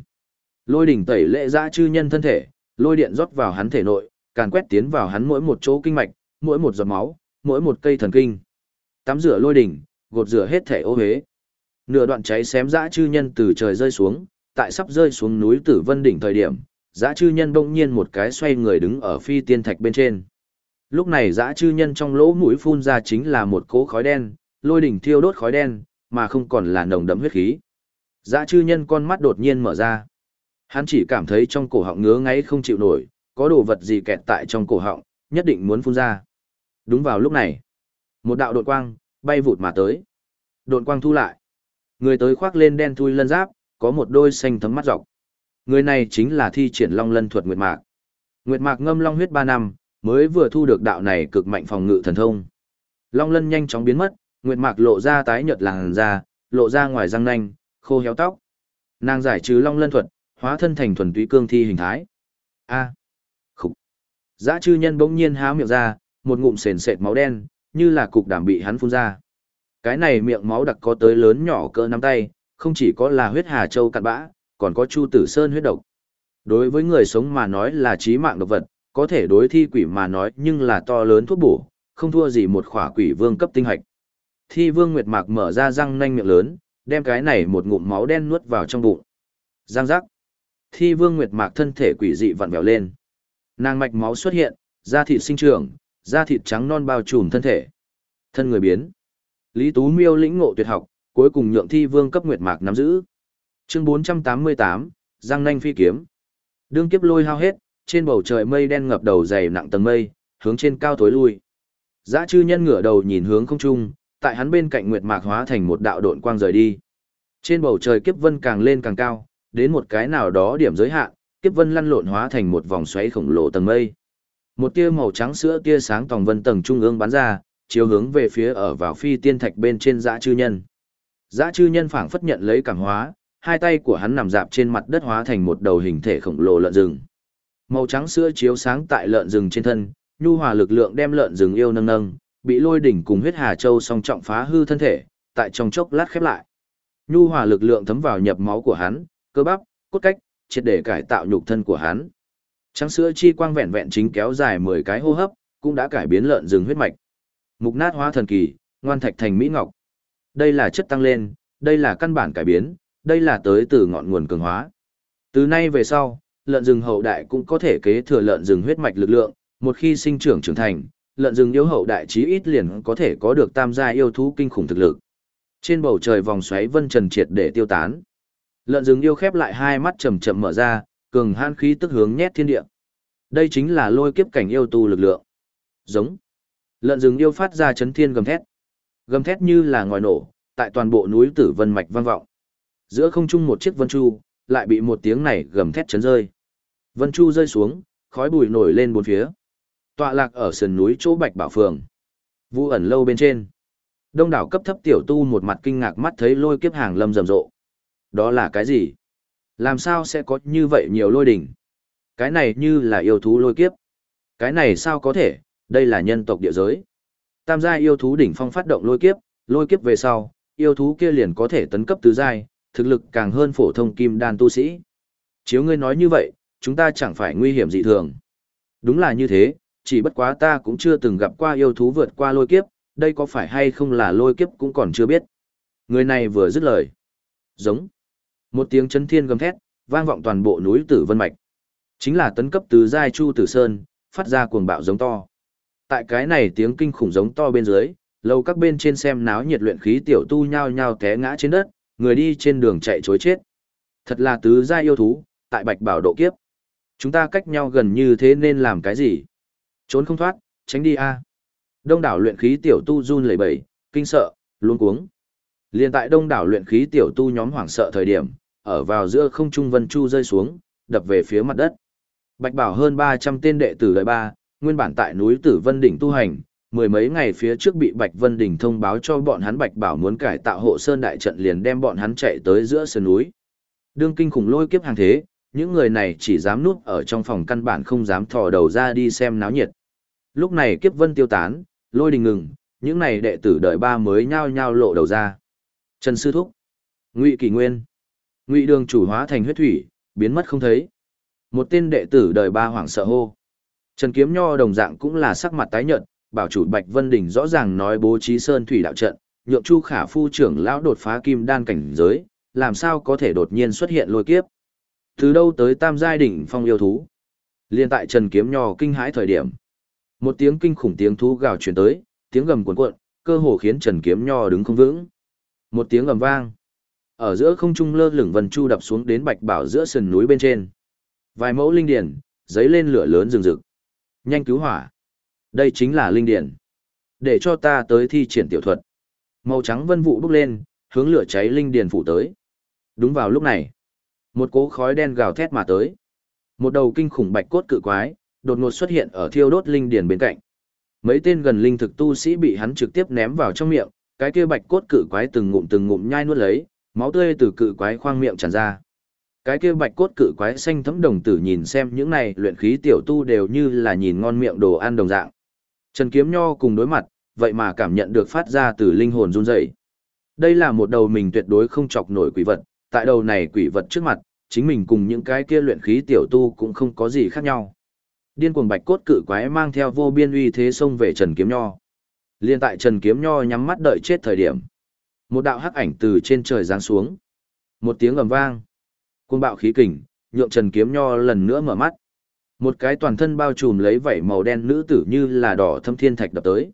[SPEAKER 1] Lôi đỉnh tẩy lệ dã chư nhân thân thể, lôi điện rót vào hắn thể nội, càn quét tiến vào hắn mỗi một chỗ kinh mạch, mỗi một giọt máu, mỗi một cây thần kinh. Tắm rửa lôi đỉnh, gột rửa hết thể ô hế. Nửa đoạn cháy xém dã chư nhân từ trời rơi xuống, tại sắp rơi xuống núi Tử Vân đỉnh thời điểm, dã chư nhân bỗng nhiên một cái xoay người đứng ở phi tiên thạch bên trên. Lúc này dã chư nhân trong lỗ mũi phun ra chính là một cỗ khói đen, lôi đỉnh thiêu đốt khói đen, mà không còn là nồng đậm huyết khí. Dã chư nhân con mắt đột nhiên mở ra. Hắn chỉ cảm thấy trong cổ họng ngứa ngáy không chịu nổi, có đồ vật gì kẹt tại trong cổ họng, nhất định muốn phun ra. Đúng vào lúc này, một đạo đột quang bay vụt mà tới. Đột quang thu lại. Người tới khoác lên đen thui lân giáp, có một đôi xanh thấm mắt dọc. Người này chính là thi triển Long Lân thuật Nguyệt Mạc. Nguyệt Mạc ngâm long huyết 3 năm, mới vừa thu được đạo này cực mạnh phòng ngự thần thông. Long Lân nhanh chóng biến mất, Nguyệt Mạc lộ ra tái nhợt làn da, lộ ra ngoài răng nanh, khô héo tóc. Nàng giải trừ Long Lân thuật, hóa thân thành thuần túy cương thi hình thái. A. Dã chư nhân bỗng nhiên há miệng ra, một ngụm sền sệt máu đen, như là cục đảm bị hắn phun ra. Cái này miệng máu đặc có tới lớn nhỏ cỡ nắm tay, không chỉ có là huyết hà châu cặn bã, còn có chu tử sơn huyết độc. Đối với người sống mà nói là chí mạng độc vật, có thể đối thi quỷ mà nói nhưng là to lớn thuốc bổ, không thua gì một khỏa quỷ vương cấp tinh hạch. Thi vương nguyệt mạc mở ra răng nanh miệng lớn, đem cái này một ngụm máu đen nuốt vào trong bụng. Giang giác. Thi vương nguyệt mạc thân thể quỷ dị vặn vẹo lên. Nàng mạch máu xuất hiện, da thịt sinh trưởng, da thịt trắng non bao trùm thân thể. Thân người biến. Lý Tú Miêu lĩnh ngộ tuyệt học, cuối cùng nhượng thi vương cấp nguyệt mạc nắm giữ. Chương 488, Giang nanh phi kiếm. Đương kiếp lôi hao hết, trên bầu trời mây đen ngập đầu dày nặng tầng mây, hướng trên cao tối lui. Dã chư nhân ngửa đầu nhìn hướng không trung, tại hắn bên cạnh nguyệt mạc hóa thành một đạo độn quang rời đi. Trên bầu trời kiếp vân càng lên càng cao, đến một cái nào đó điểm giới hạn, kiếp vân lăn lộn hóa thành một vòng xoáy khổng lồ tầng mây. Một tia màu trắng sữa tia sáng tòng vân tầng trung ương bắn ra, chiếu hướng về phía ở vào phi tiên thạch bên trên dã chư nhân. Dã chư nhân phảng phất nhận lấy cảm hóa, hai tay của hắn nằm dạp trên mặt đất hóa thành một đầu hình thể khổng lồ lợn rừng. Màu trắng sữa chiếu sáng tại lợn rừng trên thân, nhu hòa lực lượng đem lợn rừng yêu nâng nâng, bị lôi đỉnh cùng huyết hà châu song trọng phá hư thân thể, tại trong chốc lát khép lại. Nhu hòa lực lượng thấm vào nhập máu của hắn, cơ bắp, cốt cách, triệt để cải tạo nhục thân của hắn. Trắng sữa chi quang vẹn vẹn chính kéo dài 10 cái hô hấp, cũng đã cải biến lợn rừng huyết mạch. Mục nát hóa thần kỳ, ngoan thạch thành mỹ ngọc. Đây là chất tăng lên, đây là căn bản cải biến, đây là tới từ ngọn nguồn cường hóa. Từ nay về sau, lợn rừng hậu đại cũng có thể kế thừa lợn rừng huyết mạch lực lượng, một khi sinh trưởng trưởng thành, lợn rừng yêu hậu đại chí ít liền có thể có được tam gia yêu thú kinh khủng thực lực. Trên bầu trời vòng xoáy vân trần triệt để tiêu tán. Lợn rừng yêu khép lại hai mắt chậm chậm mở ra, cường han khí tức hướng nhét thiên địa. Đây chính là lôi kiếp cảnh yêu tu lực lượng. Giống. Lợn rừng yêu phát ra chấn thiên gầm thét. Gầm thét như là ngòi nổ, tại toàn bộ núi Tử Vân mạch vang vọng. Giữa không trung một chiếc vân chu, lại bị một tiếng này gầm thét chấn rơi. Vân chu rơi xuống, khói bụi nổi lên bốn phía. Tọa lạc ở sườn núi chỗ Bạch Bảo Phường. Vu ẩn lâu bên trên. Đông đảo cấp thấp tiểu tu một mặt kinh ngạc mắt thấy lôi kiếp hàng lâm rầm rộ. Đó là cái gì? Làm sao sẽ có như vậy nhiều lôi đỉnh? Cái này như là yêu thú lôi kiếp. Cái này sao có thể, đây là nhân tộc địa giới. Tam giai yêu thú đỉnh phong phát động lôi kiếp, lôi kiếp về sau, yêu thú kia liền có thể tấn cấp tứ giai, thực lực càng hơn phổ thông kim đan tu sĩ. Chiếu ngươi nói như vậy, chúng ta chẳng phải nguy hiểm dị thường. Đúng là như thế, chỉ bất quá ta cũng chưa từng gặp qua yêu thú vượt qua lôi kiếp, đây có phải hay không là lôi kiếp cũng còn chưa biết. Người này vừa dứt lời. Giống. Một tiếng chấn thiên gầm thét, vang vọng toàn bộ núi Tử Vân Mạch. Chính là tấn cấp tứ giai Chu Tử Sơn, phát ra cuồng bạo giống to. Tại cái này tiếng kinh khủng giống to bên dưới, lâu các bên trên xem náo nhiệt luyện khí tiểu tu nhao nhao té ngã trên đất, người đi trên đường chạy chối chết. Thật là tứ gia yêu thú, tại bạch bảo độ kiếp. Chúng ta cách nhau gần như thế nên làm cái gì? Trốn không thoát, tránh đi a. Đông đảo luyện khí tiểu tu run lẩy bẩy, kinh sợ, luống cuống. Liên tại đông đảo luyện khí tiểu tu nhóm hoảng sợ thời điểm, ở vào giữa không trung vân chu rơi xuống, đập về phía mặt đất. Bạch Bảo hơn 300 tên đệ tử đời ba, nguyên bản tại núi Tử Vân đỉnh tu hành, mười mấy ngày phía trước bị Bạch Vân đỉnh thông báo cho bọn hắn Bạch Bảo muốn cải tạo hộ sơn đại trận liền đem bọn hắn chạy tới giữa sơn núi. Đương kinh khủng lôi kiếp hàng thế, những người này chỉ dám núp ở trong phòng căn bản không dám thò đầu ra đi xem náo nhiệt. Lúc này kiếp vân tiêu tán, lôi đình ngừng, những này đệ tử đợi ba mới nhao nhao lộ đầu ra. Trần Sư Thúc, Ngụy Kỳ Nguyên, Ngụy Đường chủ hóa thành huyết thủy, biến mất không thấy. Một tên đệ tử đời ba hoảng sợ hô. Trần Kiếm Nho đồng dạng cũng là sắc mặt tái nhợt, bảo chủ Bạch Vân Đình rõ ràng nói bố trí sơn thủy đạo trận, nhượng Chu Khả Phu trưởng lão đột phá kim đan cảnh giới, làm sao có thể đột nhiên xuất hiện lôi kiếp. Từ đâu tới tam giai đỉnh phong yêu thú? Liên tại Trần Kiếm Nho kinh hãi thời điểm. Một tiếng kinh khủng tiếng thú gào truyền tới, tiếng gầm cuồn cuộn, cơ hồ khiến Trần Kiếm Nho đứng không vững. Một tiếng ầm vang. Ở giữa không trung lơ lửng vân chu đập xuống đến Bạch Bảo giữa sườn núi bên trên. Vài mẫu linh điển, giấy lên lửa lớn rừng rực. Nhanh cứu hỏa. Đây chính là linh điển. Để cho ta tới thi triển tiểu thuật. Màu trắng vân vụ bốc lên, hướng lửa cháy linh điển phủ tới. Đúng vào lúc này, một cỗ khói đen gào thét mà tới. Một đầu kinh khủng bạch cốt cự quái, đột ngột xuất hiện ở thiêu đốt linh điển bên cạnh. Mấy tên gần linh thực tu sĩ bị hắn trực tiếp ném vào trong miệng, cái kia bạch cốt cự quái từng ngụm từng ngụm nhai nuốt lấy, máu tươi từ cự quái khoang miệng tràn ra. Cái kia bạch cốt cự quái xanh thấm đồng tử nhìn xem những này luyện khí tiểu tu đều như là nhìn ngon miệng đồ ăn đồng dạng. Trần Kiếm Nho cùng đối mặt, vậy mà cảm nhận được phát ra từ linh hồn run rẩy. Đây là một đầu mình tuyệt đối không chọc nổi quỷ vật, tại đầu này quỷ vật trước mặt, chính mình cùng những cái kia luyện khí tiểu tu cũng không có gì khác nhau. Điên cuồng bạch cốt cự quái mang theo vô biên uy thế xông về Trần Kiếm Nho. Liên tại Trần Kiếm Nho nhắm mắt đợi chết thời điểm. Một đạo hắc ảnh từ trên trời giáng xuống. Một tiếng ầm vang. Cuồng bạo khí kình, nhượng Trần Kiếm Nho lần nữa mở mắt. Một cái toàn thân bao trùm lấy vảy màu đen nữ tử như là đỏ thâm thiên thạch đập tới.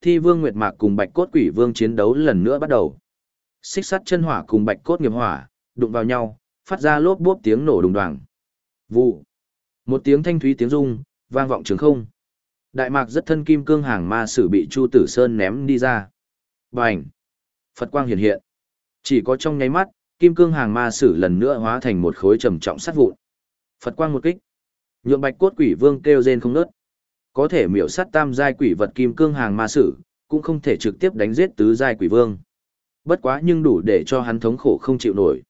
[SPEAKER 1] Thi Vương Nguyệt Mạc cùng Bạch Cốt Quỷ Vương chiến đấu lần nữa bắt đầu. Xích sắt chân hỏa cùng Bạch Cốt nghiệp hỏa, đụng vào nhau, phát ra lốp bốp tiếng nổ đùng đoàng. Vụ. Một tiếng thanh thúy tiếng rung, vang vọng trường không. Đại mạc rất thân kim cương hàng ma sử bị Chu Tử Sơn ném đi ra. Bành! Phật quang hiện hiện. Chỉ có trong nháy mắt, kim cương hàng ma sử lần nữa hóa thành một khối trầm trọng sắt vụn. Phật quang một kích. Nhượng bạch cốt quỷ vương kêu rên không ngớt. Có thể miểu sát tam giai quỷ vật kim cương hàng ma sử, cũng không thể trực tiếp đánh giết tứ giai quỷ vương. Bất quá nhưng đủ để cho hắn thống khổ không chịu nổi.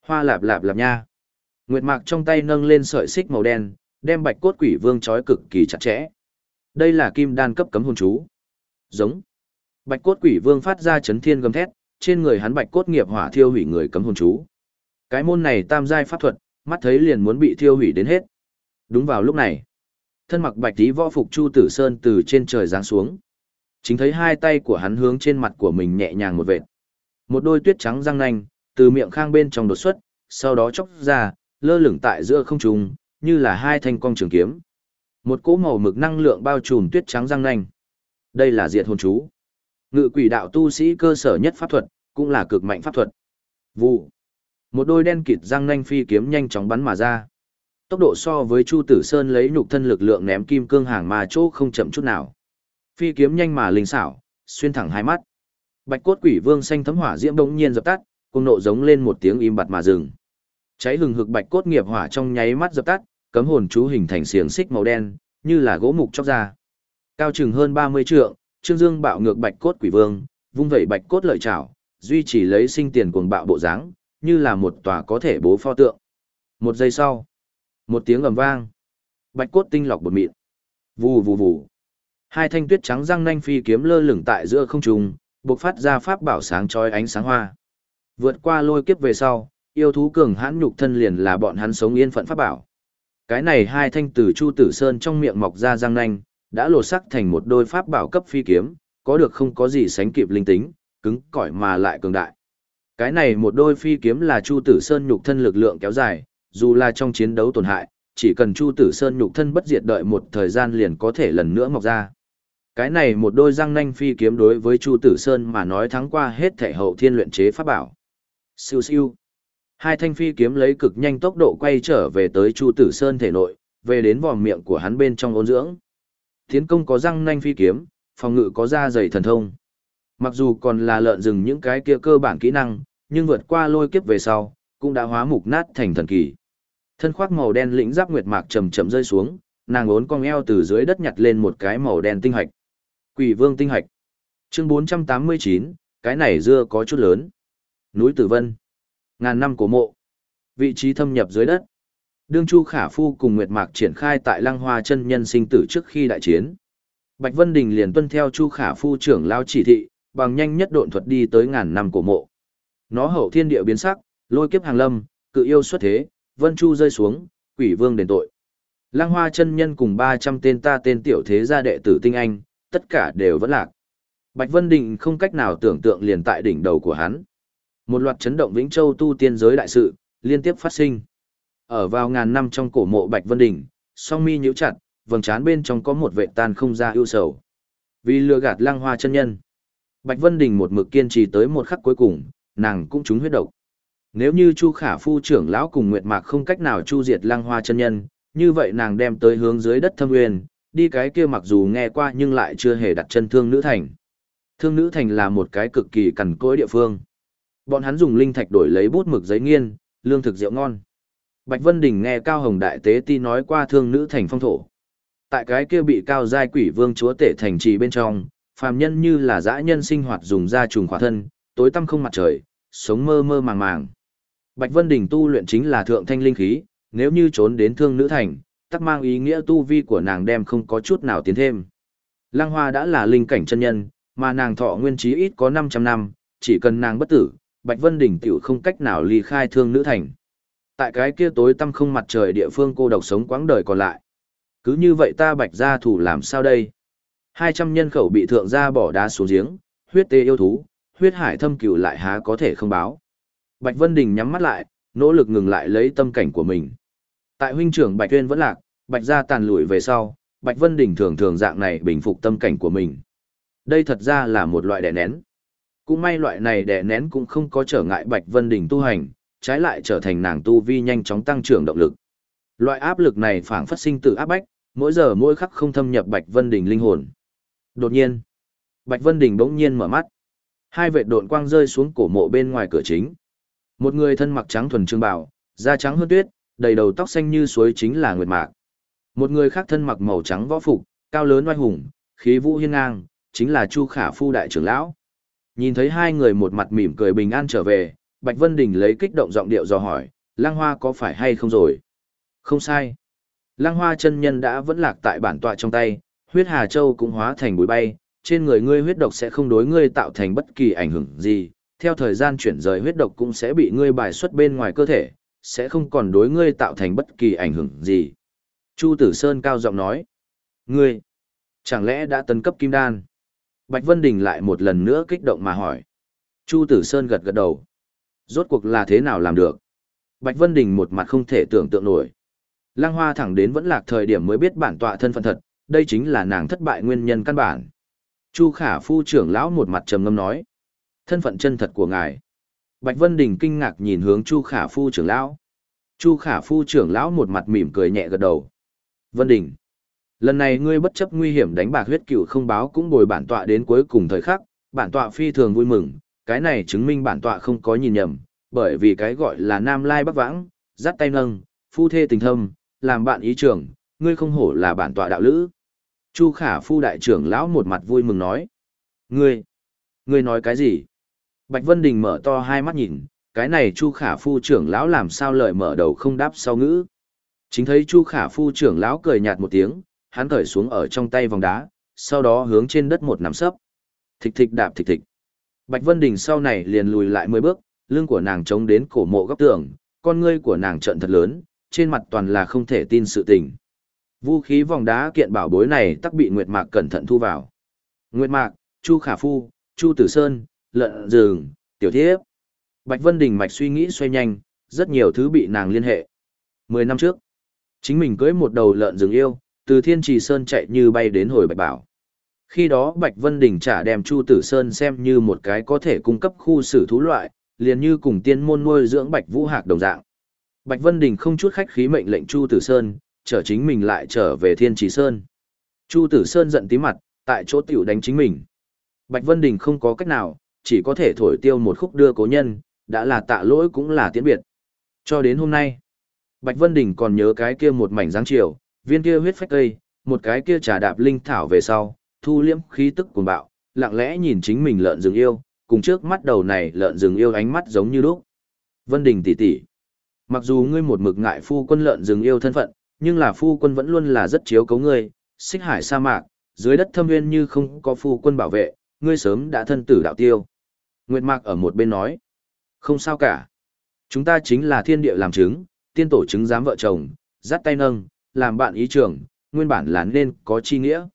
[SPEAKER 1] Hoa lạp lạp lạp nha. Nguyệt Mạc trong tay nâng lên sợi xích màu đen, đem Bạch Cốt Quỷ Vương trói cực kỳ chặt chẽ. Đây là kim đan cấp cấm hồn chú. Giống. Bạch Cốt Quỷ Vương phát ra chấn thiên gầm thét, trên người hắn Bạch Cốt nghiệp hỏa thiêu hủy người cấm hồn chú. Cái môn này tam giai pháp thuật, mắt thấy liền muốn bị thiêu hủy đến hết. Đúng vào lúc này, thân mặc bạch tí võ phục Chu Tử Sơn từ trên trời giáng xuống. Chính thấy hai tay của hắn hướng trên mặt của mình nhẹ nhàng một vệt. Một đôi tuyết trắng răng nanh, từ miệng khang bên trong đột xuất, sau đó chốc ra, lơ lửng tại giữa không trung, như là hai thanh cong trường kiếm. Một cỗ màu mực năng lượng bao trùm tuyết trắng răng nanh. Đây là diệt hồn chú. Ngự quỷ đạo tu sĩ cơ sở nhất pháp thuật, cũng là cực mạnh pháp thuật. Vụ. Một đôi đen kịt răng nanh phi kiếm nhanh chóng bắn mà ra. Tốc độ so với Chu Tử Sơn lấy nhục thân lực lượng ném kim cương hàng mà chỗ không chậm chút nào. Phi kiếm nhanh mà linh xảo, xuyên thẳng hai mắt. Bạch cốt quỷ vương xanh thấm hỏa diễm bỗng nhiên dập tắt, cùng nộ giống lên một tiếng im bặt mà dừng. Cháy hừng hực bạch cốt nghiệp hỏa trong nháy mắt dập tắt, cấm hồn chú hình thành xiềng xích màu đen, như là gỗ mục chóc ra. Cao chừng hơn 30 trượng, Trương Dương bạo ngược bạch cốt quỷ vương, vung vẩy bạch cốt lợi trảo, duy trì lấy sinh tiền cuồng bạo bộ dáng, như là một tòa có thể bố pho tượng. Một giây sau, một tiếng ầm vang, bạch cốt tinh lọc bột mịn. Vù vù vù. Hai thanh tuyết trắng răng nanh phi kiếm lơ lửng tại giữa không trung, bộc phát ra pháp bảo sáng chói ánh sáng hoa. Vượt qua lôi kiếp về sau, yêu thú cường hãn nhục thân liền là bọn hắn sống yên phận pháp bảo. Cái này hai thanh từ Chu Tử Sơn trong miệng mọc ra răng nanh, đã lột sắc thành một đôi pháp bảo cấp phi kiếm, có được không có gì sánh kịp linh tính, cứng cỏi mà lại cường đại. Cái này một đôi phi kiếm là Chu Tử Sơn nhục thân lực lượng kéo dài, dù là trong chiến đấu tổn hại, chỉ cần Chu Tử Sơn nhục thân bất diệt đợi một thời gian liền có thể lần nữa mọc ra. Cái này một đôi răng nanh phi kiếm đối với Chu Tử Sơn mà nói thắng qua hết thể hậu thiên luyện chế pháp bảo. Siêu siêu. Hai thanh phi kiếm lấy cực nhanh tốc độ quay trở về tới Chu Tử Sơn thể nội, về đến vòm miệng của hắn bên trong ôn dưỡng. Tiến công có răng nanh phi kiếm, phòng ngự có da dày thần thông. Mặc dù còn là lợn rừng những cái kia cơ bản kỹ năng, nhưng vượt qua lôi kiếp về sau, cũng đã hóa mục nát thành thần kỳ. Thân khoác màu đen lĩnh giáp nguyệt mạc chậm chậm rơi xuống, nàng ốn cong eo từ dưới đất nhặt lên một cái màu đen tinh hạch. Quỷ vương tinh hạch. Chương 489, cái này dưa có chút lớn. Núi Tử Vân. Ngàn năm cổ mộ. Vị trí thâm nhập dưới đất. Đương Chu Khả Phu cùng Nguyệt Mạc triển khai tại Lăng Hoa chân nhân sinh tử trước khi đại chiến. Bạch Vân Đình liền tuân theo Chu Khả Phu trưởng lao chỉ thị, bằng nhanh nhất độn thuật đi tới ngàn năm cổ mộ. Nó hậu thiên địa biến sắc, lôi kiếp hàng lâm, cự yêu xuất thế, Vân Chu rơi xuống, quỷ vương đền tội. Lăng Hoa chân nhân cùng 300 tên ta tên tiểu thế gia đệ tử tinh anh, tất cả đều vẫn lạc. Bạch Vân Đình không cách nào tưởng tượng liền tại đỉnh đầu của hắn. Một loạt chấn động Vĩnh Châu tu tiên giới đại sự, liên tiếp phát sinh. Ở vào ngàn năm trong cổ mộ Bạch Vân Đình, song mi nhíu chặt, vầng trán bên trong có một vệ tan không ra ưu sầu. Vì lừa gạt lăng hoa chân nhân. Bạch Vân Đình một mực kiên trì tới một khắc cuối cùng, nàng cũng trúng huyết độc. Nếu như Chu Khả Phu trưởng lão cùng Nguyệt Mạc không cách nào chu diệt lăng hoa chân nhân, như vậy nàng đem tới hướng dưới đất thâm nguyên, đi cái kia mặc dù nghe qua nhưng lại chưa hề đặt chân thương nữ thành. Thương nữ thành là một cái cực kỳ cằn cỗi địa phương. Bọn hắn dùng linh thạch đổi lấy bút mực giấy nghiên, lương thực rượu ngon. Bạch Vân Đình nghe Cao Hồng Đại Tế Ti nói qua thương nữ thành phong thổ. Tại cái kia bị cao giai quỷ vương chúa tể thành trì bên trong, phàm nhân như là dã nhân sinh hoạt dùng da trùng khỏa thân, tối tăm không mặt trời, sống mơ mơ màng màng. Bạch Vân Đình tu luyện chính là thượng thanh linh khí, nếu như trốn đến thương nữ thành, tắc mang ý nghĩa tu vi của nàng đem không có chút nào tiến thêm. Lăng Hoa đã là linh cảnh chân nhân, mà nàng thọ nguyên trí ít có 500 năm, chỉ cần nàng bất tử, Bạch Vân Đình tiểu không cách nào ly khai thương nữ thành. Tại cái kia tối tăm không mặt trời địa phương cô độc sống quãng đời còn lại. Cứ như vậy ta Bạch gia thủ làm sao đây? 200 nhân khẩu bị thượng gia bỏ đá xuống giếng, huyết tê yêu thú, huyết hải thâm cửu lại há có thể không báo. Bạch Vân Đình nhắm mắt lại, nỗ lực ngừng lại lấy tâm cảnh của mình. Tại huynh trưởng Bạch Tuyên vẫn lạc, Bạch gia tàn lụi về sau, Bạch Vân Đình thường thường dạng này bình phục tâm cảnh của mình. Đây thật ra là một loại đè nén. Cũng may loại này đè nén cũng không có trở ngại Bạch Vân Đình tu hành, trái lại trở thành nàng tu vi nhanh chóng tăng trưởng động lực. Loại áp lực này phảng phất sinh từ áp bách, mỗi giờ mỗi khắc không thâm nhập Bạch Vân Đình linh hồn. Đột nhiên, Bạch Vân Đình bỗng nhiên mở mắt. Hai vệ độn quang rơi xuống cổ mộ bên ngoài cửa chính. Một người thân mặc trắng thuần trương bào, da trắng hơn tuyết, đầy đầu tóc xanh như suối chính là Nguyệt Mạc. Một người khác thân mặc màu trắng võ phục, cao lớn oai hùng, khí vũ hiên ngang, chính là Chu Khả Phu đại trưởng lão. Nhìn thấy hai người một mặt mỉm cười bình an trở về, Bạch Vân Đình lấy kích động giọng điệu dò hỏi, Lăng Hoa có phải hay không rồi? Không sai. Lăng Hoa chân nhân đã vẫn lạc tại bản tọa trong tay, huyết Hà Châu cũng hóa thành bụi bay, trên người ngươi huyết độc sẽ không đối ngươi tạo thành bất kỳ ảnh hưởng gì, theo thời gian chuyển rời huyết độc cũng sẽ bị ngươi bài xuất bên ngoài cơ thể, sẽ không còn đối ngươi tạo thành bất kỳ ảnh hưởng gì. Chu Tử Sơn cao giọng nói, ngươi, chẳng lẽ đã tấn cấp kim đan? Bạch Vân Đình lại một lần nữa kích động mà hỏi. Chu Tử Sơn gật gật đầu. Rốt cuộc là thế nào làm được? Bạch Vân Đình một mặt không thể tưởng tượng nổi. Lăng Hoa thẳng đến vẫn lạc thời điểm mới biết bản tọa thân phận thật, đây chính là nàng thất bại nguyên nhân căn bản. Chu Khả Phu trưởng lão một mặt trầm ngâm nói. Thân phận chân thật của ngài. Bạch Vân Đình kinh ngạc nhìn hướng Chu Khả Phu trưởng lão. Chu Khả Phu trưởng lão một mặt mỉm cười nhẹ gật đầu. Vân Đình. Lần này ngươi bất chấp nguy hiểm đánh bạc huyết cựu không báo cũng bồi bản tọa đến cuối cùng thời khắc, bản tọa phi thường vui mừng, cái này chứng minh bản tọa không có nhìn nhầm, bởi vì cái gọi là nam lai bắc vãng, dắt tay nâng, phu thê tình thâm, làm bạn ý trưởng, ngươi không hổ là bản tọa đạo lữ. Chu khả phu đại trưởng lão một mặt vui mừng nói. Ngươi, ngươi nói cái gì? Bạch Vân Đình mở to hai mắt nhìn, cái này Chu khả phu trưởng lão làm sao lời mở đầu không đáp sau ngữ. Chính thấy Chu khả phu trưởng lão cười nhạt một tiếng, hắn cởi xuống ở trong tay vòng đá, sau đó hướng trên đất một nắm sấp. Thịch thịch đạp thịch thịch. Bạch Vân Đình sau này liền lùi lại mười bước, lưng của nàng chống đến cổ mộ góc tường, con ngươi của nàng trợn thật lớn, trên mặt toàn là không thể tin sự tình. Vũ khí vòng đá kiện bảo bối này tắc bị Nguyệt Mạc cẩn thận thu vào. Nguyệt Mạc, Chu Khả Phu, Chu Tử Sơn, Lợn Dường, Tiểu Thiếp. Bạch Vân Đình mạch suy nghĩ xoay nhanh, rất nhiều thứ bị nàng liên hệ. Mười năm trước, chính mình cưới một đầu lợn rừng yêu, từ Thiên Trì Sơn chạy như bay đến hồi Bạch Bảo. Khi đó Bạch Vân Đình trả đem Chu Tử Sơn xem như một cái có thể cung cấp khu xử thú loại, liền như cùng tiên môn nuôi dưỡng Bạch Vũ Hạc đồng dạng. Bạch Vân Đình không chút khách khí mệnh lệnh Chu Tử Sơn, chở chính mình lại trở về Thiên Trì Sơn. Chu Tử Sơn giận tí mặt, tại chỗ tiểu đánh chính mình. Bạch Vân Đình không có cách nào, chỉ có thể thổi tiêu một khúc đưa cố nhân, đã là tạ lỗi cũng là tiễn biệt. Cho đến hôm nay, Bạch Vân Đình còn nhớ cái kia một mảnh dáng chiều, viên kia huyết phách cây, một cái kia trà đạp linh thảo về sau, thu liễm khí tức cuồng bạo, lặng lẽ nhìn chính mình lợn rừng yêu, cùng trước mắt đầu này lợn rừng yêu ánh mắt giống như lúc. Vân Đình tỷ tỷ, mặc dù ngươi một mực ngại phu quân lợn rừng yêu thân phận, nhưng là phu quân vẫn luôn là rất chiếu cấu ngươi, xích hải sa mạc, dưới đất thâm nguyên như không có phu quân bảo vệ, ngươi sớm đã thân tử đạo tiêu. Nguyệt Mạc ở một bên nói, không sao cả. Chúng ta chính là thiên địa làm chứng, tiên tổ chứng giám vợ chồng, dắt tay nâng, làm bạn ý trưởng, nguyên bản là nên có chi nghĩa.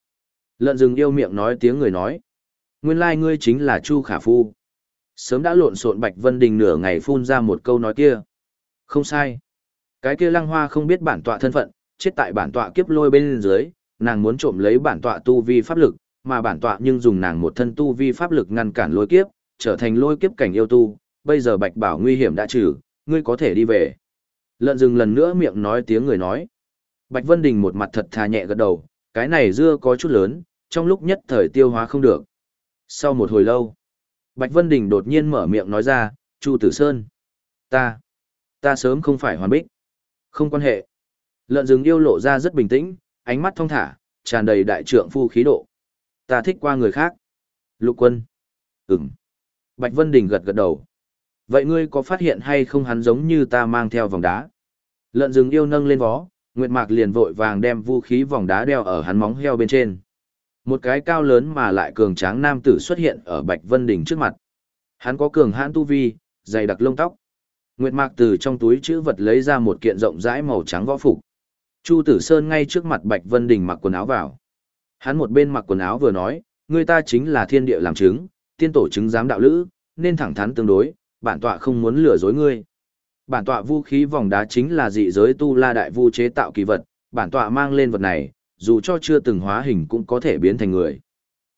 [SPEAKER 1] Lợn rừng yêu miệng nói tiếng người nói. Nguyên lai ngươi chính là Chu Khả Phu. Sớm đã lộn xộn Bạch Vân Đình nửa ngày phun ra một câu nói kia. Không sai. Cái kia lăng hoa không biết bản tọa thân phận, chết tại bản tọa kiếp lôi bên dưới, nàng muốn trộm lấy bản tọa tu vi pháp lực, mà bản tọa nhưng dùng nàng một thân tu vi pháp lực ngăn cản lôi kiếp, trở thành lôi kiếp cảnh yêu tu, bây giờ Bạch Bảo nguy hiểm đã trừ, ngươi có thể đi về. Lợn rừng lần nữa miệng nói tiếng người nói. Bạch Vân Đình một mặt thật thà nhẹ gật đầu, cái này dưa có chút lớn, trong lúc nhất thời tiêu hóa không được. Sau một hồi lâu, Bạch Vân Đình đột nhiên mở miệng nói ra, Chu Tử Sơn. Ta, ta sớm không phải hoàn bích. Không quan hệ. Lợn rừng yêu lộ ra rất bình tĩnh, ánh mắt thong thả, tràn đầy đại trượng phu khí độ. Ta thích qua người khác. Lục quân. Ừm. Bạch Vân Đình gật gật đầu. Vậy ngươi có phát hiện hay không hắn giống như ta mang theo vòng đá? Lợn rừng yêu nâng lên vó, Nguyệt Mạc liền vội vàng đem vũ khí vòng đá đeo ở hắn móng heo bên trên. Một cái cao lớn mà lại cường tráng nam tử xuất hiện ở Bạch Vân Đình trước mặt. Hắn có cường hãn tu vi, dày đặc lông tóc. Nguyệt Mạc từ trong túi chữ vật lấy ra một kiện rộng rãi màu trắng võ phục. Chu Tử Sơn ngay trước mặt Bạch Vân Đình mặc quần áo vào. Hắn một bên mặc quần áo vừa nói, người ta chính là thiên địa làm chứng, tiên tổ chứng giám đạo lữ, nên thẳng thắn tương đối, bản tọa không muốn lừa dối ngươi. Bản tọa vũ khí vòng đá chính là dị giới tu la đại vu chế tạo kỳ vật, bản tọa mang lên vật này, dù cho chưa từng hóa hình cũng có thể biến thành người.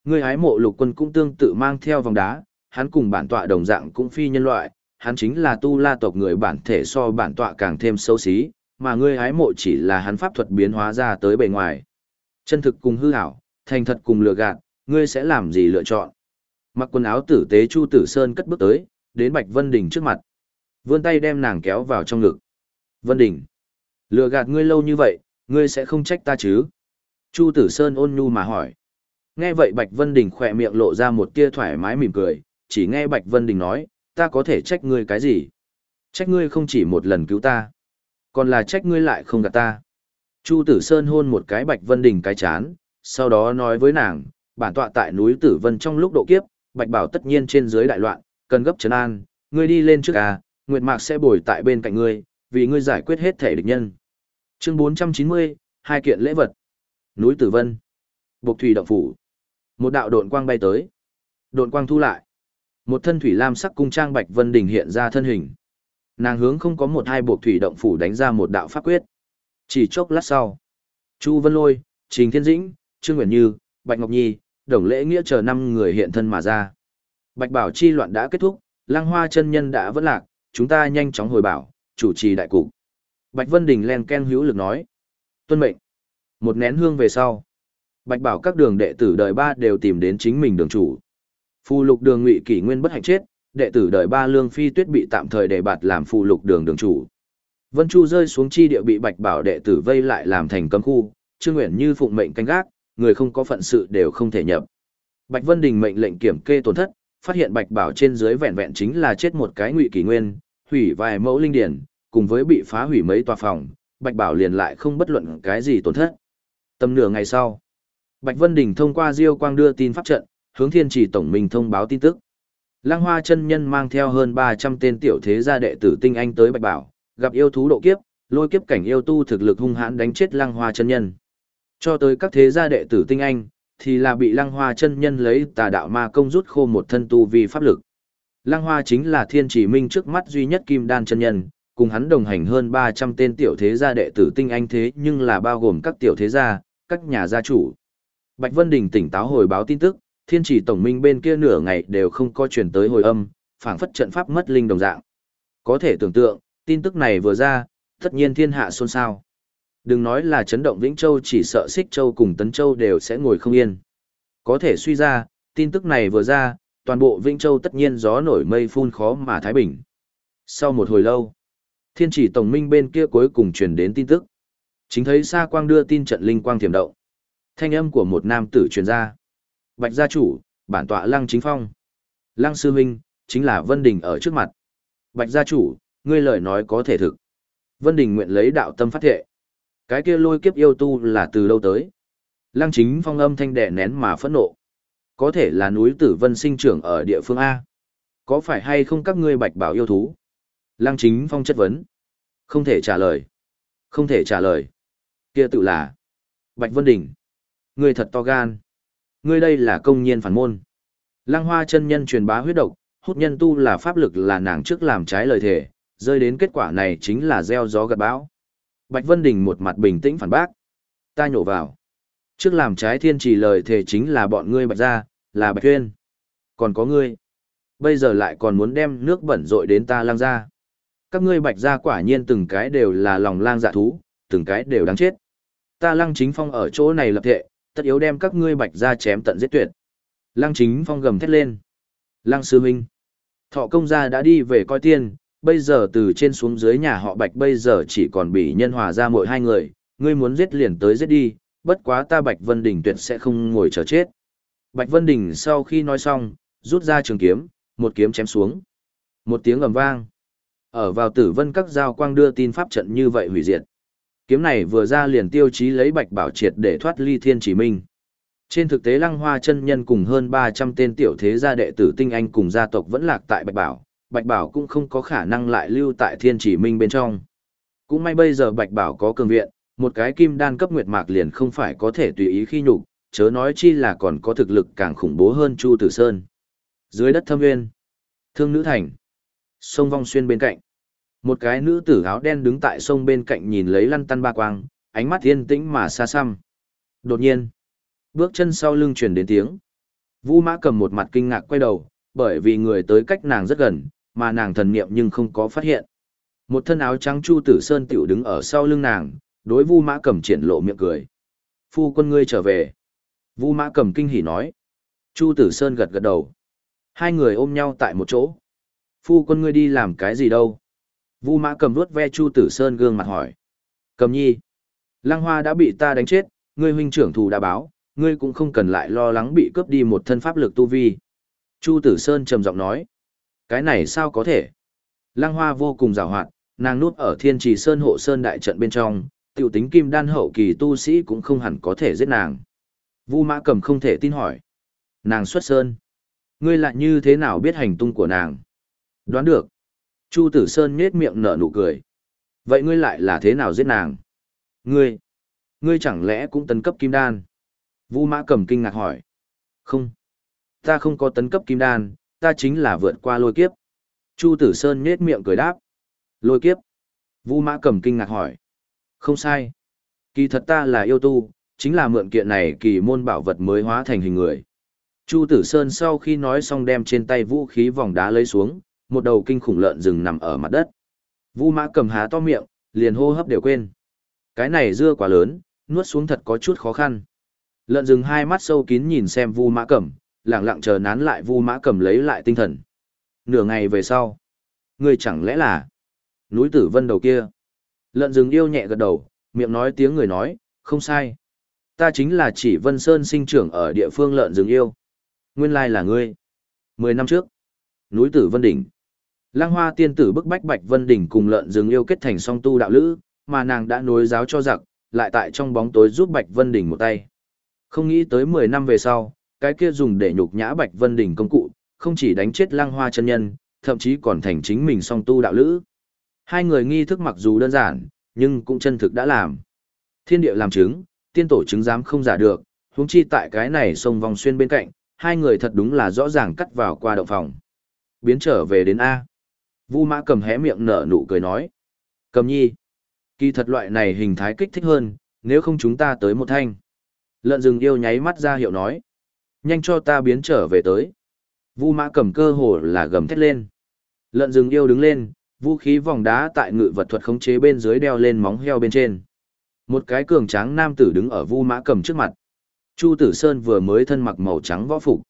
[SPEAKER 1] Người hái mộ lục quân cũng tương tự mang theo vòng đá, hắn cùng bản tọa đồng dạng cũng phi nhân loại, hắn chính là tu la tộc người bản thể so bản tọa càng thêm xấu xí, mà ngươi hái mộ chỉ là hắn pháp thuật biến hóa ra tới bề ngoài. Chân thực cùng hư ảo, thành thật cùng lừa gạt, ngươi sẽ làm gì lựa chọn? Mặc quần áo tử tế Chu Tử Sơn cất bước tới, đến Bạch Vân Đình trước mặt. Vươn tay đem nàng kéo vào trong ngực. Vân Đình, lừa gạt ngươi lâu như vậy, ngươi sẽ không trách ta chứ? Chu Tử Sơn ôn nhu mà hỏi. Nghe vậy Bạch Vân Đình khỏe miệng lộ ra một tia thoải mái mỉm cười, chỉ nghe Bạch Vân Đình nói, ta có thể trách ngươi cái gì? Trách ngươi không chỉ một lần cứu ta, còn là trách ngươi lại không gạt ta. Chu Tử Sơn hôn một cái Bạch Vân Đình cái chán, sau đó nói với nàng, bản tọa tại núi Tử Vân trong lúc độ kiếp, Bạch Bảo tất nhiên trên dưới đại loạn, cần gấp trấn an, ngươi đi lên trước à, Nguyệt Mạc sẽ bồi tại bên cạnh ngươi, vì ngươi giải quyết hết thể địch nhân. Chương 490, hai kiện lễ vật. Núi Tử Vân. Bộc thủy động phủ. Một đạo độn quang bay tới. Độn quang thu lại. Một thân thủy lam sắc cung trang Bạch Vân Đình hiện ra thân hình. Nàng hướng không có một hai buộc thủy động phủ đánh ra một đạo pháp quyết. Chỉ chốc lát sau, Chu Vân Lôi, Trình Thiên Dĩnh, Trương Nguyễn Như, Bạch Ngọc Nhi, Đồng Lễ Nghĩa chờ năm người hiện thân mà ra. Bạch Bảo chi loạn đã kết thúc, Lăng Hoa chân nhân đã vẫn lạc, chúng ta nhanh chóng hồi bảo, chủ trì đại cục. Bạch Vân Đình len ken hữu lực nói. Tuân mệnh. Một nén hương về sau. Bạch Bảo các đường đệ tử đời ba đều tìm đến chính mình đường chủ. Phù lục đường ngụy kỷ nguyên bất hạnh chết, đệ tử đời ba lương phi tuyết bị tạm thời đề bạt làm phù lục đường đường chủ. Vân Chu rơi xuống chi địa bị Bạch Bảo đệ tử vây lại làm thành cấm khu, Trương Uyển Như phụng mệnh canh gác, người không có phận sự đều không thể nhập. Bạch Vân Đình mệnh lệnh kiểm kê tổn thất, phát hiện Bạch Bảo trên dưới vẹn vẹn chính là chết một cái ngụy kỳ nguyên, hủy vài mẫu linh điển, cùng với bị phá hủy mấy tòa phòng, Bạch Bảo liền lại không bất luận cái gì tổn thất. Tầm nửa ngày sau, Bạch Vân Đình thông qua Diêu Quang đưa tin pháp trận, hướng Thiên Chỉ tổng minh thông báo tin tức. Lăng Hoa chân nhân mang theo hơn 300 tên tiểu thế gia đệ tử tinh anh tới Bạch Bảo, gặp yêu thú độ kiếp, lôi kiếp cảnh yêu tu thực lực hung hãn đánh chết Lăng Hoa chân nhân. Cho tới các thế gia đệ tử tinh anh, thì là bị Lăng Hoa chân nhân lấy tà đạo ma công rút khô một thân tu vi pháp lực. Lăng Hoa chính là thiên chỉ minh trước mắt duy nhất kim đan chân nhân, cùng hắn đồng hành hơn 300 tên tiểu thế gia đệ tử tinh anh thế nhưng là bao gồm các tiểu thế gia, các nhà gia chủ. Bạch Vân Đình tỉnh táo hồi báo tin tức, thiên chỉ tổng minh bên kia nửa ngày đều không có truyền tới hồi âm, phảng phất trận pháp mất linh đồng dạng. Có thể tưởng tượng, tin tức này vừa ra, tất nhiên thiên hạ xôn xao. Đừng nói là chấn động Vĩnh Châu chỉ sợ Xích Châu cùng Tấn Châu đều sẽ ngồi không yên. Có thể suy ra, tin tức này vừa ra, toàn bộ Vĩnh Châu tất nhiên gió nổi mây phun khó mà thái bình. Sau một hồi lâu, thiên chỉ tổng minh bên kia cuối cùng truyền đến tin tức. Chính thấy xa Quang đưa tin trận linh quang thiểm động. Thanh âm của một nam tử truyền ra. Bạch gia chủ, bản tọa Lăng Chính Phong. Lăng sư huynh, chính là Vân Đình ở trước mặt. Bạch gia chủ, ngươi lời nói có thể thực. Vân Đình nguyện lấy đạo tâm phát thệ. Cái kia lôi kiếp yêu tu là từ đâu tới? Lăng Chính Phong âm thanh đè nén mà phẫn nộ. Có thể là núi Tử Vân sinh trưởng ở địa phương A. Có phải hay không các ngươi bạch bảo yêu thú? Lăng Chính Phong chất vấn. Không thể trả lời. Không thể trả lời. Kia tự là. Bạch Vân Đình. Ngươi thật to gan ngươi đây là công nhiên phản môn. Lăng hoa chân nhân truyền bá huyết độc, hút nhân tu là pháp lực là nàng trước làm trái lời thề, rơi đến kết quả này chính là gieo gió gặt bão. Bạch Vân Đình một mặt bình tĩnh phản bác. Ta nhổ vào. Trước làm trái thiên trì lời thề chính là bọn ngươi bạch gia, là bạch tuyên. Còn có ngươi. Bây giờ lại còn muốn đem nước bẩn rội đến ta lang gia. Các ngươi bạch gia quả nhiên từng cái đều là lòng lang dạ thú, từng cái đều đáng chết. Ta lăng chính phong ở chỗ này lập thệ, tất yếu đem các ngươi bạch ra chém tận giết tuyệt. Lăng chính phong gầm thét lên. Lăng sư huynh. Thọ công gia đã đi về coi tiên, bây giờ từ trên xuống dưới nhà họ bạch bây giờ chỉ còn bị nhân hòa ra mỗi hai người, ngươi muốn giết liền tới giết đi, bất quá ta bạch vân đỉnh tuyệt sẽ không ngồi chờ chết. Bạch vân đỉnh sau khi nói xong, rút ra trường kiếm, một kiếm chém xuống. Một tiếng ầm vang. Ở vào tử vân các giao quang đưa tin pháp trận như vậy hủy diệt. Kiếm này vừa ra liền tiêu chí lấy bạch bảo triệt để thoát ly thiên chỉ minh. Trên thực tế lăng hoa chân nhân cùng hơn 300 tên tiểu thế gia đệ tử tinh anh cùng gia tộc vẫn lạc tại bạch bảo, bạch bảo cũng không có khả năng lại lưu tại thiên chỉ minh bên trong. Cũng may bây giờ bạch bảo có cường viện, một cái kim đan cấp nguyệt mạc liền không phải có thể tùy ý khi nhục, chớ nói chi là còn có thực lực càng khủng bố hơn Chu Tử Sơn. Dưới đất thâm nguyên, thương nữ thành, sông vong xuyên bên cạnh. Một cái nữ tử áo đen đứng tại sông bên cạnh nhìn lấy lăn tăn ba quang, ánh mắt yên tĩnh mà xa xăm. Đột nhiên, bước chân sau lưng truyền đến tiếng. Vũ mã cầm một mặt kinh ngạc quay đầu, bởi vì người tới cách nàng rất gần, mà nàng thần niệm nhưng không có phát hiện. Một thân áo trắng Chu Tử Sơn tiểu đứng ở sau lưng nàng, đối Vu Mã Cầm triển lộ miệng cười. "Phu quân ngươi trở về." Vu Mã Cầm kinh hỉ nói. Chu Tử Sơn gật gật đầu. Hai người ôm nhau tại một chỗ. "Phu quân ngươi đi làm cái gì đâu?" Vu mã cầm vuốt ve Chu Tử Sơn gương mặt hỏi. Cầm nhi. Lăng hoa đã bị ta đánh chết, ngươi huynh trưởng thù đã báo, ngươi cũng không cần lại lo lắng bị cướp đi một thân pháp lực tu vi. Chu Tử Sơn trầm giọng nói. Cái này sao có thể? Lăng Hoa vô cùng rào hoạt, nàng núp ở Thiên Trì Sơn hộ sơn đại trận bên trong, tiểu tính kim đan hậu kỳ tu sĩ cũng không hẳn có thể giết nàng. Vu Mã Cầm không thể tin hỏi. Nàng xuất sơn. Ngươi lại như thế nào biết hành tung của nàng? Đoán được. Chu Tử Sơn nhếch miệng nở nụ cười. Vậy ngươi lại là thế nào giết nàng? Ngươi, ngươi chẳng lẽ cũng tấn cấp kim đan? Vu Mã Cầm kinh ngạc hỏi. Không, ta không có tấn cấp kim đan, ta chính là vượt qua lôi kiếp. Chu Tử Sơn nhếch miệng cười đáp. Lôi kiếp. Vu Mã Cầm kinh ngạc hỏi. Không sai. Kỳ thật ta là yêu tu, chính là mượn kiện này kỳ môn bảo vật mới hóa thành hình người. Chu Tử Sơn sau khi nói xong đem trên tay vũ khí vòng đá lấy xuống, một đầu kinh khủng lợn rừng nằm ở mặt đất. Vu Mã Cầm há to miệng, liền hô hấp đều quên. Cái này dưa quá lớn, nuốt xuống thật có chút khó khăn. Lợn rừng hai mắt sâu kín nhìn xem Vu Mã Cầm, lặng lặng chờ nán lại Vu Mã Cầm lấy lại tinh thần. Nửa ngày về sau, ngươi chẳng lẽ là núi Tử Vân đầu kia? Lợn rừng yêu nhẹ gật đầu, miệng nói tiếng người nói, không sai. Ta chính là chỉ Vân Sơn sinh trưởng ở địa phương lợn rừng yêu. Nguyên lai là ngươi. Mười năm trước, núi Tử Vân Đỉnh. Lăng Hoa tiên tử bức bách Bạch Vân Đỉnh cùng lợn rừng yêu kết thành song tu đạo lữ, mà nàng đã nối giáo cho giặc, lại tại trong bóng tối giúp Bạch Vân Đỉnh một tay. Không nghĩ tới 10 năm về sau, cái kia dùng để nhục nhã Bạch Vân Đỉnh công cụ, không chỉ đánh chết Lăng Hoa chân nhân, thậm chí còn thành chính mình song tu đạo lữ. Hai người nghi thức mặc dù đơn giản, nhưng cũng chân thực đã làm. Thiên địa làm chứng, tiên tổ chứng giám không giả được, huống chi tại cái này sông vòng xuyên bên cạnh, hai người thật đúng là rõ ràng cắt vào qua động phòng. Biến trở về đến A. Vu mã cầm hé miệng nở nụ cười nói. Cầm nhi. Kỳ thật loại này hình thái kích thích hơn, nếu không chúng ta tới một thanh. Lợn rừng yêu nháy mắt ra hiệu nói. Nhanh cho ta biến trở về tới. Vu mã cầm cơ hồ là gầm thét lên. Lợn rừng yêu đứng lên, vũ khí vòng đá tại ngự vật thuật khống chế bên dưới đeo lên móng heo bên trên. Một cái cường tráng nam tử đứng ở vu mã cầm trước mặt. Chu Tử Sơn vừa mới thân mặc màu trắng võ phục.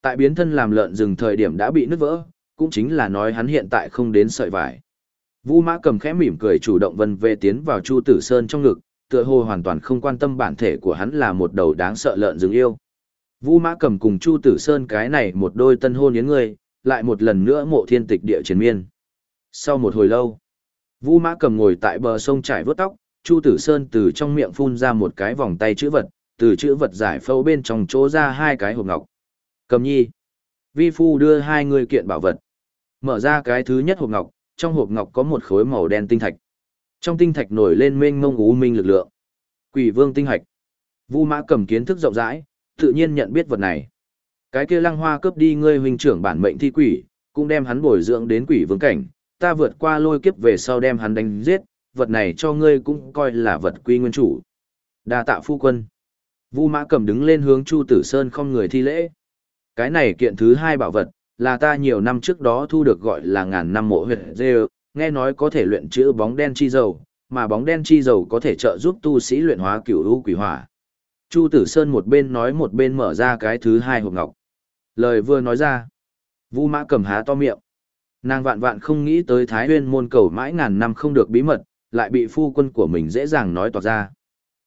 [SPEAKER 1] Tại biến thân làm lợn rừng thời điểm đã bị nứt vỡ, cũng chính là nói hắn hiện tại không đến sợi vải. Vu Mã cầm khẽ mỉm cười chủ động vân về tiến vào Chu Tử Sơn trong ngực, tựa hồ hoàn toàn không quan tâm bản thể của hắn là một đầu đáng sợ lợn rừng yêu. Vu Mã cầm cùng Chu Tử Sơn cái này một đôi tân hôn yến người, lại một lần nữa mộ thiên tịch địa chiến miên. Sau một hồi lâu, Vu Mã cầm ngồi tại bờ sông trải vớt tóc, Chu Tử Sơn từ trong miệng phun ra một cái vòng tay chữ vật, từ chữ vật giải phẫu bên trong chỗ ra hai cái hộp ngọc. Cầm nhi. Vi phu đưa hai người kiện bảo vật. Mở ra cái thứ nhất hộp ngọc, trong hộp ngọc có một khối màu đen tinh thạch. Trong tinh thạch nổi lên mênh mông ú minh lực lượng. Quỷ vương tinh hạch. Vu Mã cầm kiến thức rộng rãi, tự nhiên nhận biết vật này. Cái kia lăng hoa cướp đi ngươi huynh trưởng bản mệnh thi quỷ, cũng đem hắn bồi dưỡng đến quỷ vương cảnh, ta vượt qua lôi kiếp về sau đem hắn đánh giết, vật này cho ngươi cũng coi là vật quy nguyên chủ. Đa tạ phu quân. Vu Mã cầm đứng lên hướng Chu Tử Sơn không người thi lễ. Cái này kiện thứ hai bảo vật, là ta nhiều năm trước đó thu được gọi là ngàn năm mộ huyệt dê, nghe nói có thể luyện chữ bóng đen chi dầu, mà bóng đen chi dầu có thể trợ giúp tu sĩ luyện hóa cửu u quỷ hỏa. Chu Tử Sơn một bên nói một bên mở ra cái thứ hai hộp ngọc. Lời vừa nói ra, Vu Mã cầm há to miệng. Nàng vạn vạn không nghĩ tới Thái Huyên môn cầu mãi ngàn năm không được bí mật, lại bị phu quân của mình dễ dàng nói toạc ra.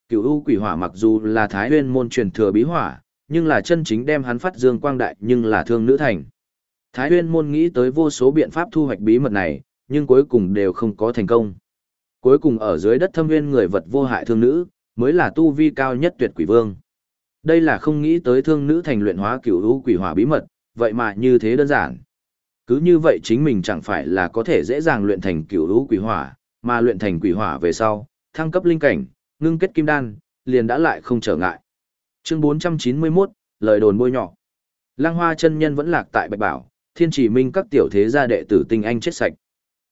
[SPEAKER 1] Cửu u quỷ hỏa mặc dù là Thái Huyên môn truyền thừa bí hỏa, nhưng là chân chính đem hắn phát dương quang đại nhưng là thương nữ thành. Thái Huyên môn nghĩ tới vô số biện pháp thu hoạch bí mật này, nhưng cuối cùng đều không có thành công. Cuối cùng ở dưới đất thâm nguyên người vật vô hại thương nữ, mới là tu vi cao nhất tuyệt quỷ vương. Đây là không nghĩ tới thương nữ thành luyện hóa cửu u quỷ hỏa bí mật, vậy mà như thế đơn giản. Cứ như vậy chính mình chẳng phải là có thể dễ dàng luyện thành cửu u quỷ hỏa, mà luyện thành quỷ hỏa về sau, thăng cấp linh cảnh, ngưng kết kim đan, liền đã lại không trở ngại. Chương 491, lời đồn bôi nhỏ. Lăng Hoa chân nhân vẫn lạc tại Bạch Bảo, Thiên Chỉ Minh các tiểu thế gia đệ tử tinh anh chết sạch.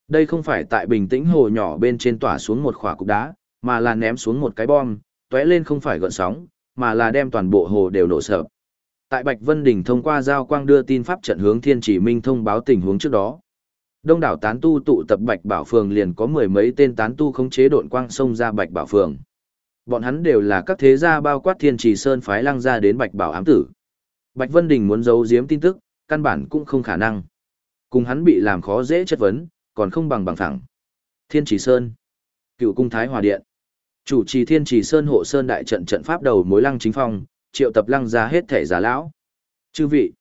[SPEAKER 1] Đây không phải tại bình tĩnh hồ nhỏ bên trên tỏa xuống một khỏa cục đá, mà là ném xuống một cái bom, tóe lên không phải gợn sóng, mà là đem toàn bộ hồ đều nổ sập. Tại Bạch Vân Đình thông qua giao quang đưa tin pháp trận hướng Thiên Chỉ Minh thông báo tình huống trước đó. Đông đảo tán tu tụ tập Bạch Bảo Phường liền có mười mấy tên tán tu khống chế độn quang xông ra Bạch Bảo Phường. Bọn hắn đều là các thế gia bao quát Thiên Chỉ Sơn phái lăng ra đến Bạch Bảo ám tử. Bạch Vân Đình muốn giấu giếm tin tức, căn bản cũng không khả năng. Cùng hắn bị làm khó dễ chất vấn, còn không bằng bằng thẳng. Thiên Chỉ Sơn, Cựu cung Thái Hòa Điện. Chủ trì Thiên Chỉ Sơn hộ sơn đại trận trận pháp đầu mối lăng chính phong, triệu tập lăng ra hết thể giả lão. Chư vị,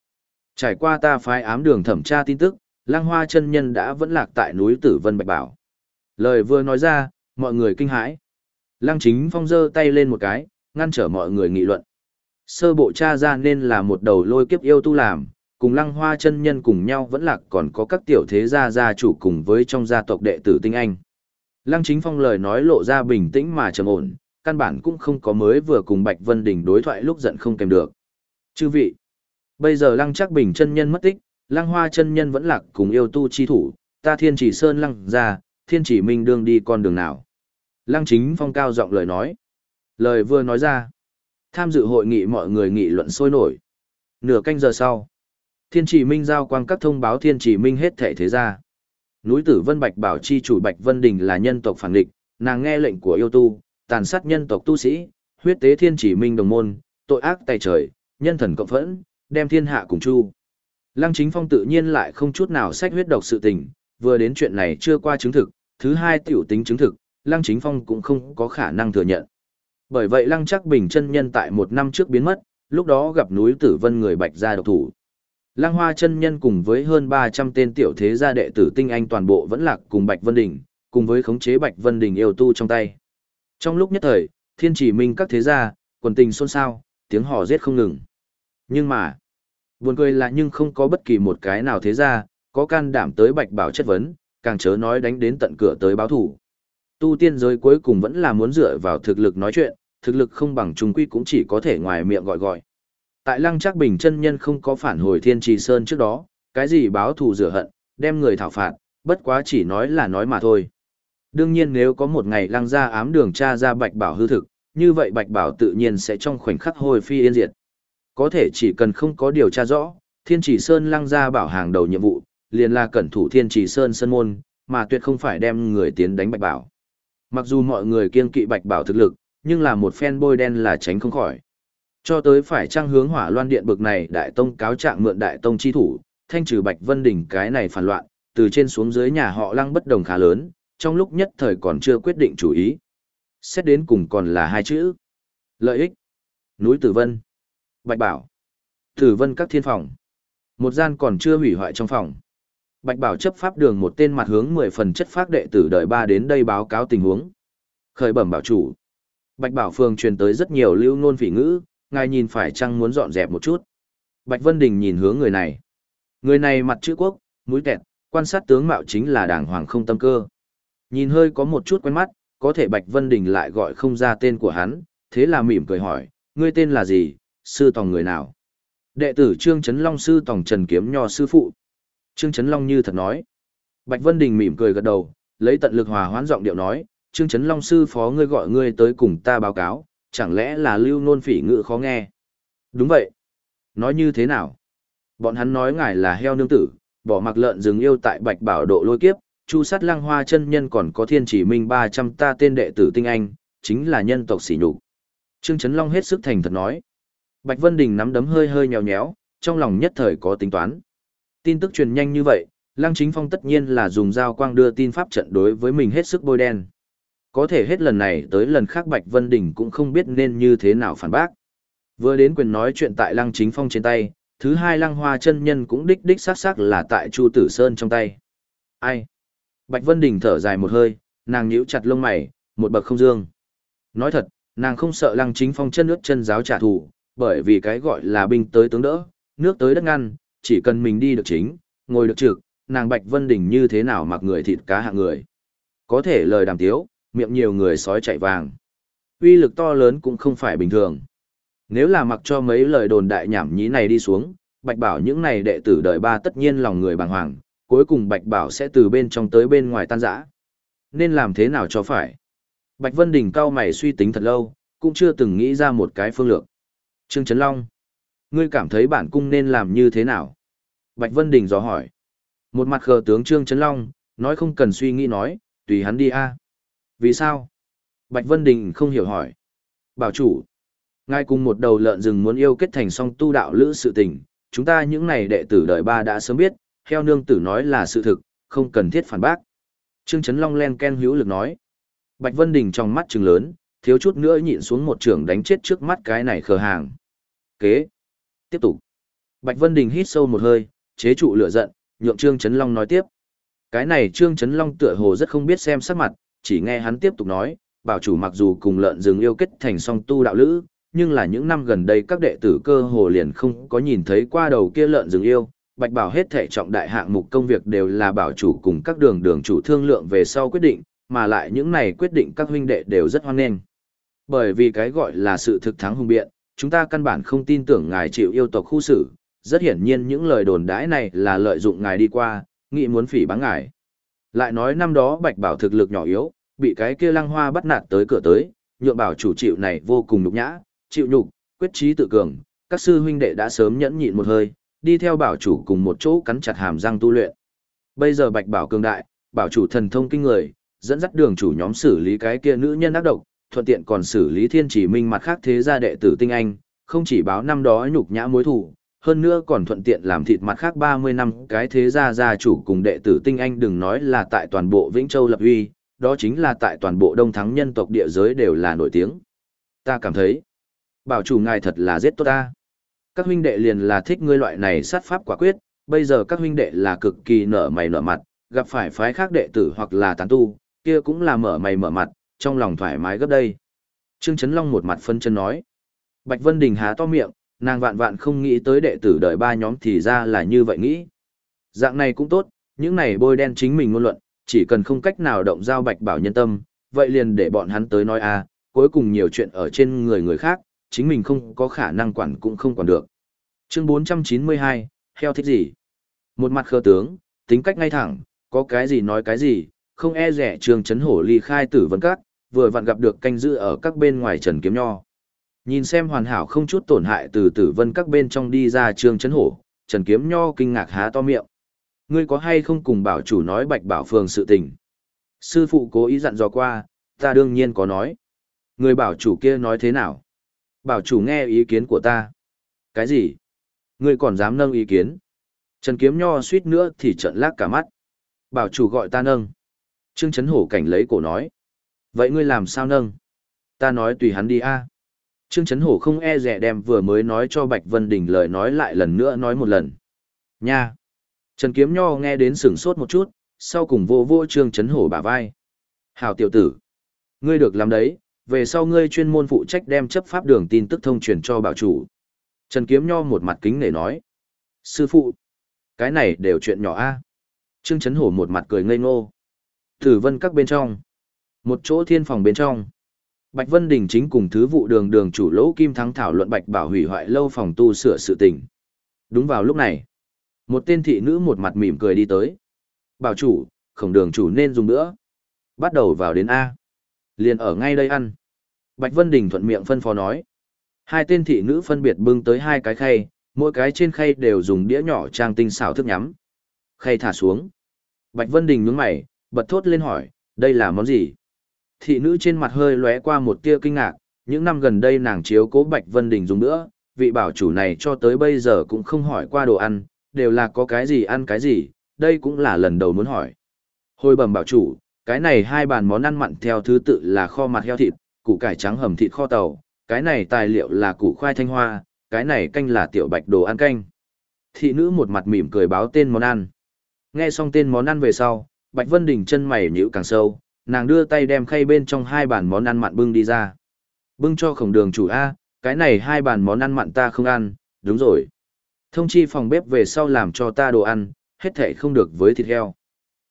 [SPEAKER 1] trải qua ta phái ám đường thẩm tra tin tức, Lăng Hoa chân nhân đã vẫn lạc tại núi Tử Vân Bạch Bảo. Lời vừa nói ra, mọi người kinh hãi. Lăng Chính Phong giơ tay lên một cái, ngăn trở mọi người nghị luận. Sơ bộ cha ra nên là một đầu lôi kiếp yêu tu làm, cùng Lăng Hoa chân nhân cùng nhau vẫn lạc còn có các tiểu thế gia gia chủ cùng với trong gia tộc đệ tử tinh anh. Lăng Chính Phong lời nói lộ ra bình tĩnh mà trầm ổn, căn bản cũng không có mới vừa cùng Bạch Vân Đình đối thoại lúc giận không kèm được. Chư vị, bây giờ Lăng Chắc Bình chân nhân mất tích, Lăng Hoa chân nhân vẫn lạc cùng yêu tu chi thủ, ta Thiên Chỉ Sơn lăng ra, Thiên Chỉ Minh đương đi con đường nào? Lăng Chính Phong cao giọng lời nói. Lời vừa nói ra, tham dự hội nghị mọi người nghị luận sôi nổi. Nửa canh giờ sau, Thiên Chỉ Minh giao quang các thông báo Thiên Chỉ Minh hết thể thế gia. Núi Tử Vân Bạch bảo chi chủ Bạch Vân Đình là nhân tộc phản địch, nàng nghe lệnh của yêu tu, tàn sát nhân tộc tu sĩ, huyết tế Thiên Chỉ Minh đồng môn, tội ác tay trời, nhân thần cộng phẫn, đem thiên hạ cùng chu. Lăng Chính Phong tự nhiên lại không chút nào sách huyết độc sự tình, vừa đến chuyện này chưa qua chứng thực, thứ hai tiểu tính chứng thực, Lăng Chính Phong cũng không có khả năng thừa nhận. Bởi vậy Lăng Chắc Bình chân nhân tại một năm trước biến mất, lúc đó gặp núi Tử Vân người Bạch gia độc thủ. Lăng Hoa chân nhân cùng với hơn 300 tên tiểu thế gia đệ tử tinh anh toàn bộ vẫn lạc cùng Bạch Vân Đình, cùng với khống chế Bạch Vân Đình yêu tu trong tay. Trong lúc nhất thời, thiên chỉ minh các thế gia, quần tình xôn xao, tiếng hò giết không ngừng. Nhưng mà, buồn cười là nhưng không có bất kỳ một cái nào thế gia, có can đảm tới Bạch Bảo chất vấn, càng chớ nói đánh đến tận cửa tới báo thủ. Tu tiên giới cuối cùng vẫn là muốn dựa vào thực lực nói chuyện, thực lực không bằng trung quy cũng chỉ có thể ngoài miệng gọi gọi. Tại Lăng Trác Bình chân nhân không có phản hồi Thiên Trì Sơn trước đó, cái gì báo thù rửa hận, đem người thảo phạt, bất quá chỉ nói là nói mà thôi. Đương nhiên nếu có một ngày Lăng gia ám đường tra ra Bạch Bảo hư thực, như vậy Bạch Bảo tự nhiên sẽ trong khoảnh khắc hồi phi yên diệt. Có thể chỉ cần không có điều tra rõ, Thiên Trì Sơn Lăng gia bảo hàng đầu nhiệm vụ, liền là cẩn thủ Thiên Trì Sơn sân môn, mà tuyệt không phải đem người tiến đánh Bạch Bảo. Mặc dù mọi người kiên kỵ Bạch Bảo thực lực, nhưng là một phen bôi đen là tránh không khỏi. Cho tới phải trang hướng hỏa loan điện bực này đại tông cáo trạng mượn đại tông chi thủ, thanh trừ Bạch Vân Đình cái này phản loạn, từ trên xuống dưới nhà họ lăng bất đồng khá lớn, trong lúc nhất thời còn chưa quyết định chủ ý. Xét đến cùng còn là hai chữ. Lợi ích. Núi Tử Vân. Bạch Bảo. Tử Vân các thiên phòng. Một gian còn chưa hủy hoại trong phòng. Bạch Bảo chấp pháp đường một tên mặt hướng 10 phần chất pháp đệ tử đợi ba đến đây báo cáo tình huống. Khởi bẩm bảo chủ. Bạch Bảo phường truyền tới rất nhiều lưu ngôn phỉ ngữ, ngài nhìn phải chăng muốn dọn dẹp một chút. Bạch Vân Đình nhìn hướng người này. Người này mặt chữ quốc, mũi tẹt, quan sát tướng mạo chính là đàng hoàng không tâm cơ. Nhìn hơi có một chút quen mắt, có thể Bạch Vân Đình lại gọi không ra tên của hắn, thế là mỉm cười hỏi, ngươi tên là gì, sư tòng người nào? Đệ tử Trương Trấn Long sư tòng Trần Kiếm Nho sư phụ. Trương Trấn Long như thật nói. Bạch Vân Đình mỉm cười gật đầu, lấy tận lực hòa hoãn giọng điệu nói, Trương Trấn Long sư phó ngươi gọi ngươi tới cùng ta báo cáo, chẳng lẽ là lưu nôn phỉ ngự khó nghe? Đúng vậy. Nói như thế nào? Bọn hắn nói ngài là heo nương tử, bỏ mặc lợn rừng yêu tại bạch bảo độ lôi kiếp, chu sát lăng hoa chân nhân còn có thiên chỉ minh 300 ta tên đệ tử tinh anh, chính là nhân tộc sỉ nhục. Trương Trấn Long hết sức thành thật nói. Bạch Vân Đình nắm đấm hơi hơi nhéo nhéo, trong lòng nhất thời có tính toán. Tin tức truyền nhanh như vậy, Lăng Chính Phong tất nhiên là dùng dao quang đưa tin pháp trận đối với mình hết sức bôi đen. Có thể hết lần này tới lần khác Bạch Vân Đình cũng không biết nên như thế nào phản bác. Vừa đến quyền nói chuyện tại Lăng Chính Phong trên tay, thứ hai Lăng Hoa chân nhân cũng đích đích xác xác là tại Chu Tử Sơn trong tay. Ai? Bạch Vân Đình thở dài một hơi, nàng nhíu chặt lông mày, một bậc không dương. Nói thật, nàng không sợ Lăng Chính Phong chân nước chân giáo trả thù, bởi vì cái gọi là binh tới tướng đỡ, nước tới đất ngăn, chỉ cần mình đi được chính, ngồi được trực, nàng Bạch Vân Đình như thế nào mặc người thịt cá hạng người. Có thể lời đàm tiếu, miệng nhiều người sói chạy vàng. Uy lực to lớn cũng không phải bình thường. Nếu là mặc cho mấy lời đồn đại nhảm nhí này đi xuống, Bạch Bảo những này đệ tử đời ba tất nhiên lòng người bàng hoàng, cuối cùng Bạch Bảo sẽ từ bên trong tới bên ngoài tan rã. Nên làm thế nào cho phải? Bạch Vân Đình cao mày suy tính thật lâu, cũng chưa từng nghĩ ra một cái phương lược. Trương Trấn Long, ngươi cảm thấy bản cung nên làm như thế nào? Bạch Vân Đình dò hỏi. Một mặt khờ tướng Trương Trấn Long, nói không cần suy nghĩ nói, tùy hắn đi a. Vì sao? Bạch Vân Đình không hiểu hỏi. Bảo chủ, ngay cùng một đầu lợn rừng muốn yêu kết thành song tu đạo lữ sự tình, chúng ta những này đệ tử đời ba đã sớm biết, heo nương tử nói là sự thực, không cần thiết phản bác. Trương Trấn Long len ken hữu lực nói. Bạch Vân Đình trong mắt trừng lớn, thiếu chút nữa nhịn xuống một trường đánh chết trước mắt cái này khờ hàng. Kế. Tiếp tục. Bạch Vân Đình hít sâu một hơi, chế trụ lửa giận, nhượng Trương Trấn Long nói tiếp. Cái này Trương Trấn Long tựa hồ rất không biết xem sắc mặt, chỉ nghe hắn tiếp tục nói, bảo chủ mặc dù cùng lợn rừng yêu kết thành song tu đạo lữ, nhưng là những năm gần đây các đệ tử cơ hồ liền không có nhìn thấy qua đầu kia lợn rừng yêu. Bạch bảo hết thể trọng đại hạng mục công việc đều là bảo chủ cùng các đường đường chủ thương lượng về sau quyết định, mà lại những này quyết định các huynh đệ đều rất hoan nghênh. Bởi vì cái gọi là sự thực thắng hùng biện, chúng ta căn bản không tin tưởng ngài chịu yêu tộc khu xử, rất hiển nhiên những lời đồn đãi này là lợi dụng ngài đi qua, nghĩ muốn phỉ báng ngài. Lại nói năm đó Bạch Bảo thực lực nhỏ yếu, bị cái kia lăng hoa bắt nạt tới cửa tới, nhượng bảo chủ chịu này vô cùng nhục nhã, chịu nhục, quyết trí tự cường, các sư huynh đệ đã sớm nhẫn nhịn một hơi, đi theo bảo chủ cùng một chỗ cắn chặt hàm răng tu luyện. Bây giờ Bạch Bảo cường đại, bảo chủ thần thông kinh người, dẫn dắt đường chủ nhóm xử lý cái kia nữ nhân ác độc, thuận tiện còn xử lý thiên chỉ minh mặt khác thế gia đệ tử tinh anh, không chỉ báo năm đó nhục nhã mối thủ, hơn nữa còn thuận tiện làm thịt mặt khác 30 năm cái thế gia gia chủ cùng đệ tử tinh anh đừng nói là tại toàn bộ Vĩnh Châu lập uy, đó chính là tại toàn bộ đông thắng nhân tộc địa giới đều là nổi tiếng. Ta cảm thấy, bảo chủ ngài thật là giết tốt ta. Các huynh đệ liền là thích ngươi loại này sát pháp quả quyết, bây giờ các huynh đệ là cực kỳ nở mày nở mặt, gặp phải phái khác đệ tử hoặc là tán tu, kia cũng là mở mày mở mặt, trong lòng thoải mái gấp đây. Trương Trấn Long một mặt phân chân nói. Bạch Vân Đình há to miệng, nàng vạn vạn không nghĩ tới đệ tử đợi ba nhóm thì ra là như vậy nghĩ. Dạng này cũng tốt, những này bôi đen chính mình ngôn luận, chỉ cần không cách nào động giao bạch bảo nhân tâm, vậy liền để bọn hắn tới nói a, à, cuối cùng nhiều chuyện ở trên người người khác, chính mình không có khả năng quản cũng không quản được. Chương 492, heo thích gì? Một mặt khờ tướng, tính cách ngay thẳng, có cái gì nói cái gì, không e rẻ trường chấn hổ ly khai tử vấn các, vừa vặn gặp được canh giữ ở các bên ngoài trần kiếm nho. Nhìn xem hoàn hảo không chút tổn hại từ tử vân các bên trong đi ra trương chấn hổ, trần kiếm nho kinh ngạc há to miệng. Ngươi có hay không cùng bảo chủ nói bạch bảo phường sự tình? Sư phụ cố ý dặn dò qua, ta đương nhiên có nói. Người bảo chủ kia nói thế nào? Bảo chủ nghe ý kiến của ta. Cái gì? Ngươi còn dám nâng ý kiến? Trần kiếm nho suýt nữa thì trợn lác cả mắt. Bảo chủ gọi ta nâng. Trương Chấn Hổ cảnh lấy cổ nói. Vậy ngươi làm sao nâng? Ta nói tùy hắn đi a. Trương Chấn Hổ không e rẻ đem vừa mới nói cho Bạch Vân Đình lời nói lại lần nữa nói một lần. Nha! Trần Kiếm Nho nghe đến sửng sốt một chút, sau cùng vô vô Trương Chấn Hổ bả vai. Hảo tiểu tử! Ngươi được làm đấy, về sau ngươi chuyên môn phụ trách đem chấp pháp đường tin tức thông truyền cho bảo chủ. Trần Kiếm Nho một mặt kính nể nói. Sư phụ! Cái này đều chuyện nhỏ a. Trương Chấn Hổ một mặt cười ngây ngô. Tử vân các bên trong. Một chỗ thiên phòng bên trong. Bạch Vân Đình chính cùng thứ vụ đường đường chủ lỗ kim thắng thảo luận Bạch Bảo hủy hoại lâu phòng tu sửa sự tình. Đúng vào lúc này, một tên thị nữ một mặt mỉm cười đi tới. Bảo chủ, khổng đường chủ nên dùng nữa. Bắt đầu vào đến A. Liền ở ngay đây ăn. Bạch Vân Đình thuận miệng phân phó nói. Hai tên thị nữ phân biệt bưng tới hai cái khay, mỗi cái trên khay đều dùng đĩa nhỏ trang tinh xảo thức nhắm. Khay thả xuống. Bạch Vân Đình nhướng mày, bật thốt lên hỏi, đây là món gì? Thị nữ trên mặt hơi lóe qua một tia kinh ngạc, những năm gần đây nàng chiếu cố Bạch Vân Đình dùng nữa, vị bảo chủ này cho tới bây giờ cũng không hỏi qua đồ ăn, đều là có cái gì ăn cái gì, đây cũng là lần đầu muốn hỏi. Hồi bẩm bảo chủ, cái này hai bàn món ăn mặn theo thứ tự là kho mặt heo thịt, củ cải trắng hầm thịt kho tàu, cái này tài liệu là củ khoai thanh hoa, cái này canh là tiểu bạch đồ ăn canh. Thị nữ một mặt mỉm cười báo tên món ăn. Nghe xong tên món ăn về sau, Bạch Vân Đình chân mày nhíu càng sâu, nàng đưa tay đem khay bên trong hai bàn món ăn mặn bưng đi ra. Bưng cho khổng đường chủ A, cái này hai bàn món ăn mặn ta không ăn, đúng rồi. Thông chi phòng bếp về sau làm cho ta đồ ăn, hết thể không được với thịt heo.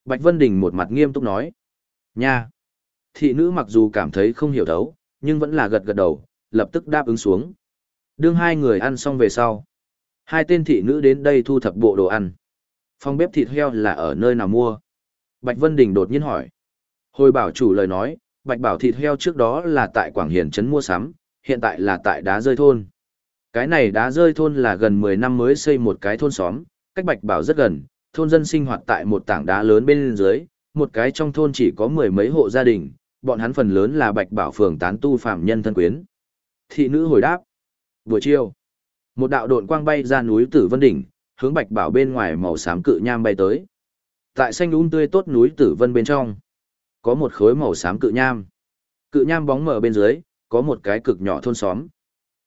[SPEAKER 1] Bạch Vân Đình một mặt nghiêm túc nói. Nha! Thị nữ mặc dù cảm thấy không hiểu thấu, nhưng vẫn là gật gật đầu, lập tức đáp ứng xuống. Đương hai người ăn xong về sau. Hai tên thị nữ đến đây thu thập bộ đồ ăn. Phòng bếp thịt heo là ở nơi nào mua? Bạch Vân Đình đột nhiên hỏi. Hồi bảo chủ lời nói, Bạch Bảo thịt heo trước đó là tại Quảng Hiền Trấn mua sắm, hiện tại là tại đá rơi thôn. Cái này đá rơi thôn là gần 10 năm mới xây một cái thôn xóm, cách Bạch Bảo rất gần, thôn dân sinh hoạt tại một tảng đá lớn bên dưới, một cái trong thôn chỉ có mười mấy hộ gia đình, bọn hắn phần lớn là Bạch Bảo phường tán tu phạm nhân thân quyến. Thị nữ hồi đáp. Buổi chiều, một đạo độn quang bay ra núi Tử Vân Đỉnh, hướng Bạch Bảo bên ngoài màu xám cự nham bay tới. Tại xanh um tươi tốt núi Tử Vân bên trong, có một khối màu xám cự nham. Cự nham bóng mở bên dưới, có một cái cực nhỏ thôn xóm.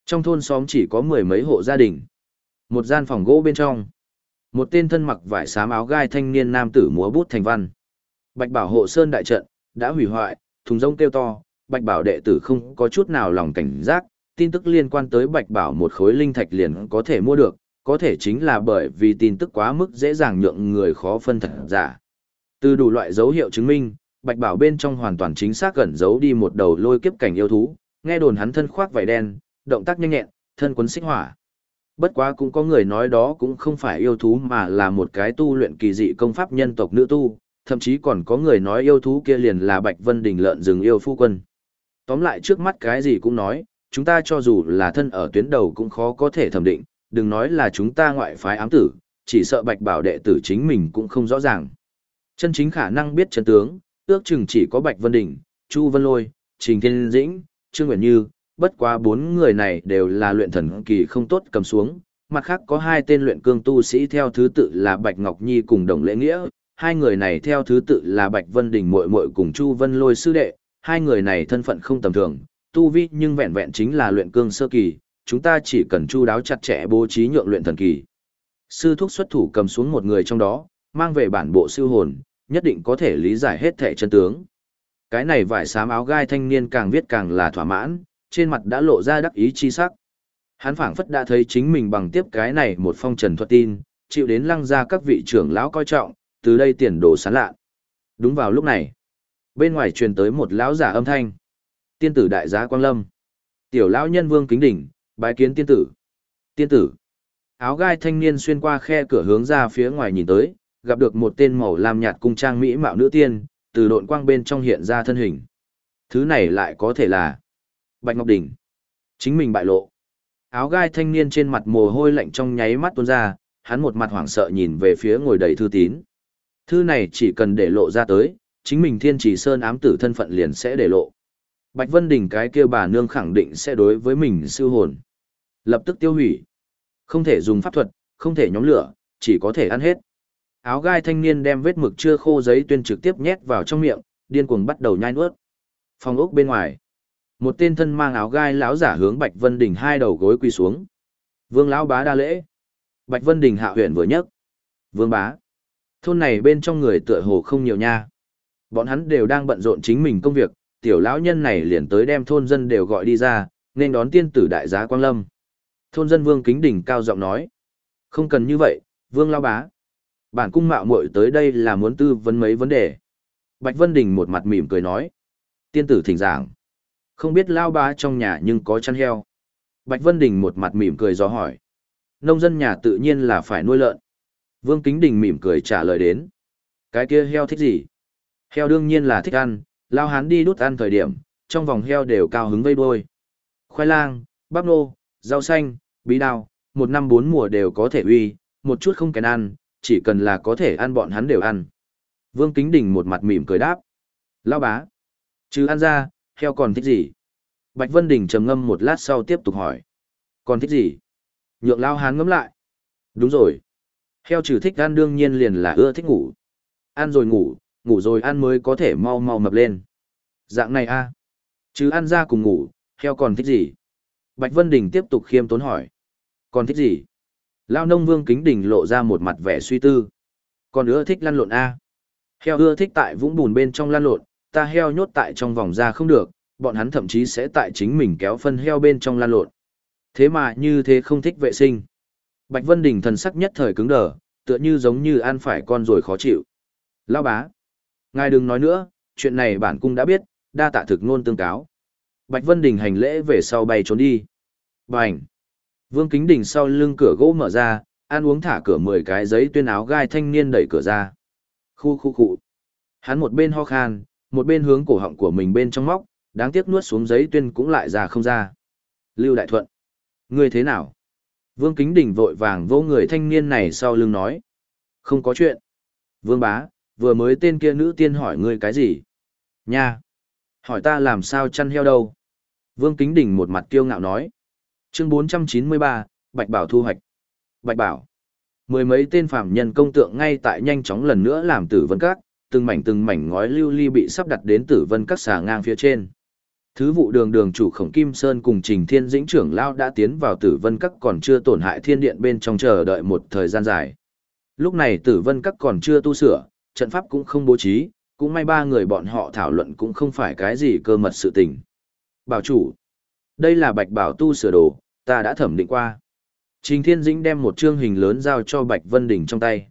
[SPEAKER 1] Trong thôn xóm chỉ có mười mấy hộ gia đình. Một gian phòng gỗ bên trong. Một tên thân mặc vải xám áo gai thanh niên nam tử múa bút thành văn. Bạch Bảo hộ sơn đại trận đã hủy hoại, thùng rông kêu to, Bạch Bảo đệ tử không có chút nào lòng cảnh giác, tin tức liên quan tới Bạch Bảo một khối linh thạch liền có thể mua được, có thể chính là bởi vì tin tức quá mức dễ dàng nhượng người khó phân thật giả. Từ đủ loại dấu hiệu chứng minh, Bạch Bảo bên trong hoàn toàn chính xác gần giấu đi một đầu lôi kiếp cảnh yêu thú, nghe đồn hắn thân khoác vải đen, động tác nhanh nhẹn, thân quấn xích hỏa. Bất quá cũng có người nói đó cũng không phải yêu thú mà là một cái tu luyện kỳ dị công pháp nhân tộc nữ tu, thậm chí còn có người nói yêu thú kia liền là Bạch Vân Đình lợn rừng yêu phu quân. Tóm lại trước mắt cái gì cũng nói, chúng ta cho dù là thân ở tuyến đầu cũng khó có thể thẩm định, đừng nói là chúng ta ngoại phái ám tử, chỉ sợ Bạch Bảo đệ tử chính mình cũng không rõ ràng. Chân chính khả năng biết chân tướng, ước chừng chỉ có Bạch Vân Đình, Chu Vân Lôi, Trình Thiên Dĩnh, Trương Nguyễn Như, bất quá bốn người này đều là luyện thần kỳ không tốt cầm xuống, mặt khác có hai tên luyện cương tu sĩ theo thứ tự là Bạch Ngọc Nhi cùng Đồng Lễ Nghĩa, hai người này theo thứ tự là Bạch Vân Đình muội muội cùng Chu Vân Lôi sư đệ, hai người này thân phận không tầm thường, tu vi nhưng vẹn vẹn chính là luyện cương sơ kỳ, chúng ta chỉ cần chu đáo chặt chẽ bố trí nhượng luyện thần kỳ. Sư thúc xuất thủ cầm xuống một người trong đó, mang về bản bộ siêu hồn, nhất định có thể lý giải hết thể chân tướng. Cái này vải xám áo gai thanh niên càng viết càng là thỏa mãn, trên mặt đã lộ ra đắc ý chi sắc. Hắn phảng phất đã thấy chính mình bằng tiếp cái này một phong trần thuật tin, chịu đến lăng ra các vị trưởng lão coi trọng, từ đây tiền đồ sán lạ. Đúng vào lúc này, bên ngoài truyền tới một lão giả âm thanh. Tiên tử đại giá Quang Lâm. Tiểu lão nhân Vương Kính Đỉnh, bái kiến tiên tử. Tiên tử. Áo gai thanh niên xuyên qua khe cửa hướng ra phía ngoài nhìn tới, gặp được một tên màu lam nhạt cung trang mỹ mạo nữ tiên, từ độn quang bên trong hiện ra thân hình. Thứ này lại có thể là Bạch Ngọc Đỉnh. Chính mình bại lộ. Áo gai thanh niên trên mặt mồ hôi lạnh trong nháy mắt tuôn ra, hắn một mặt hoảng sợ nhìn về phía ngồi đầy thư tín. Thư này chỉ cần để lộ ra tới, chính mình thiên trì sơn ám tử thân phận liền sẽ để lộ. Bạch Vân Đình cái kia bà nương khẳng định sẽ đối với mình siêu hồn. Lập tức tiêu hủy. Không thể dùng pháp thuật, không thể nhóm lửa, chỉ có thể ăn hết. Áo gai thanh niên đem vết mực chưa khô giấy tuyên trực tiếp nhét vào trong miệng, điên cuồng bắt đầu nhai nuốt. Phòng ốc bên ngoài, một tên thân mang áo gai lão giả hướng Bạch Vân Đình hai đầu gối quỳ xuống. Vương lão bá đa lễ. Bạch Vân Đình hạ huyện vừa nhấc. Vương bá. Thôn này bên trong người tựa hồ không nhiều nha. Bọn hắn đều đang bận rộn chính mình công việc, tiểu lão nhân này liền tới đem thôn dân đều gọi đi ra, nên đón tiên tử đại giá Quang Lâm. Thôn dân Vương Kính Đỉnh cao giọng nói. Không cần như vậy, Vương Lao Bá. Bản cung mạo muội tới đây là muốn tư vấn mấy vấn đề. Bạch Vân Đình một mặt mỉm cười nói. Tiên tử thỉnh giảng. Không biết Lao Bá trong nhà nhưng có chăn heo. Bạch Vân Đình một mặt mỉm cười do hỏi. Nông dân nhà tự nhiên là phải nuôi lợn. Vương Kính Đình mỉm cười trả lời đến. Cái kia heo thích gì? Heo đương nhiên là thích ăn, lao hán đi đút ăn thời điểm, trong vòng heo đều cao hứng vây đôi. Khoai lang, bắp nô, rau xanh, bí đao, một năm bốn mùa đều có thể uy, một chút không kén ăn, chỉ cần là có thể ăn bọn hắn đều ăn. Vương Kính Đình một mặt mỉm cười đáp. Lao bá. Chứ ăn ra, heo còn thích gì? Bạch Vân Đình trầm ngâm một lát sau tiếp tục hỏi. Còn thích gì? Nhượng Lao Hán ngấm lại. Đúng rồi. Heo trừ thích ăn đương nhiên liền là ưa thích ngủ. Ăn rồi ngủ, ngủ rồi ăn mới có thể mau mau mập lên. Dạng này a Chứ ăn ra cùng ngủ, heo còn thích gì? Bạch Vân Đình tiếp tục khiêm tốn hỏi. Còn thích gì? Lao nông vương kính đình lộ ra một mặt vẻ suy tư. Còn ưa thích lăn lộn a Heo ưa thích tại vũng bùn bên trong lăn lộn, ta heo nhốt tại trong vòng ra không được, bọn hắn thậm chí sẽ tại chính mình kéo phân heo bên trong lăn lộn. Thế mà như thế không thích vệ sinh. Bạch Vân Đình thần sắc nhất thời cứng đờ, tựa như giống như ăn phải con rồi khó chịu. Lao bá. Ngài đừng nói nữa, chuyện này bản cung đã biết, đa tạ thực ngôn tương cáo. Bạch Vân Đình hành lễ về sau bay trốn đi. Bành! Vương Kính Đình sau lưng cửa gỗ mở ra, ăn uống thả cửa 10 cái giấy tuyên áo gai thanh niên đẩy cửa ra. Khu khu khu. Hắn một bên ho khan, một bên hướng cổ họng của mình bên trong móc, đáng tiếc nuốt xuống giấy tuyên cũng lại ra không ra. Lưu Đại Thuận. Ngươi thế nào? Vương Kính Đình vội vàng vô người thanh niên này sau lưng nói. Không có chuyện. Vương Bá, vừa mới tên kia nữ tiên hỏi ngươi cái gì? Nha! Hỏi ta làm sao chăn heo đâu? Vương Kính Đình một mặt kiêu ngạo nói. Chương 493, Bạch Bảo thu hoạch. Bạch Bảo. Mười mấy tên phạm nhân công tượng ngay tại nhanh chóng lần nữa làm tử vân các, từng mảnh từng mảnh ngói lưu ly bị sắp đặt đến tử vân các xà ngang phía trên. Thứ vụ đường đường chủ khổng Kim Sơn cùng Trình Thiên Dĩnh trưởng lao đã tiến vào tử vân các còn chưa tổn hại thiên điện bên trong chờ đợi một thời gian dài. Lúc này tử vân các còn chưa tu sửa, trận pháp cũng không bố trí, cũng may ba người bọn họ thảo luận cũng không phải cái gì cơ mật sự tình. Bảo chủ, đây là bạch bảo tu sửa đồ, ta đã thẩm định qua. Trình Thiên Dĩnh đem một chương hình lớn giao cho Bạch Vân Đình trong tay.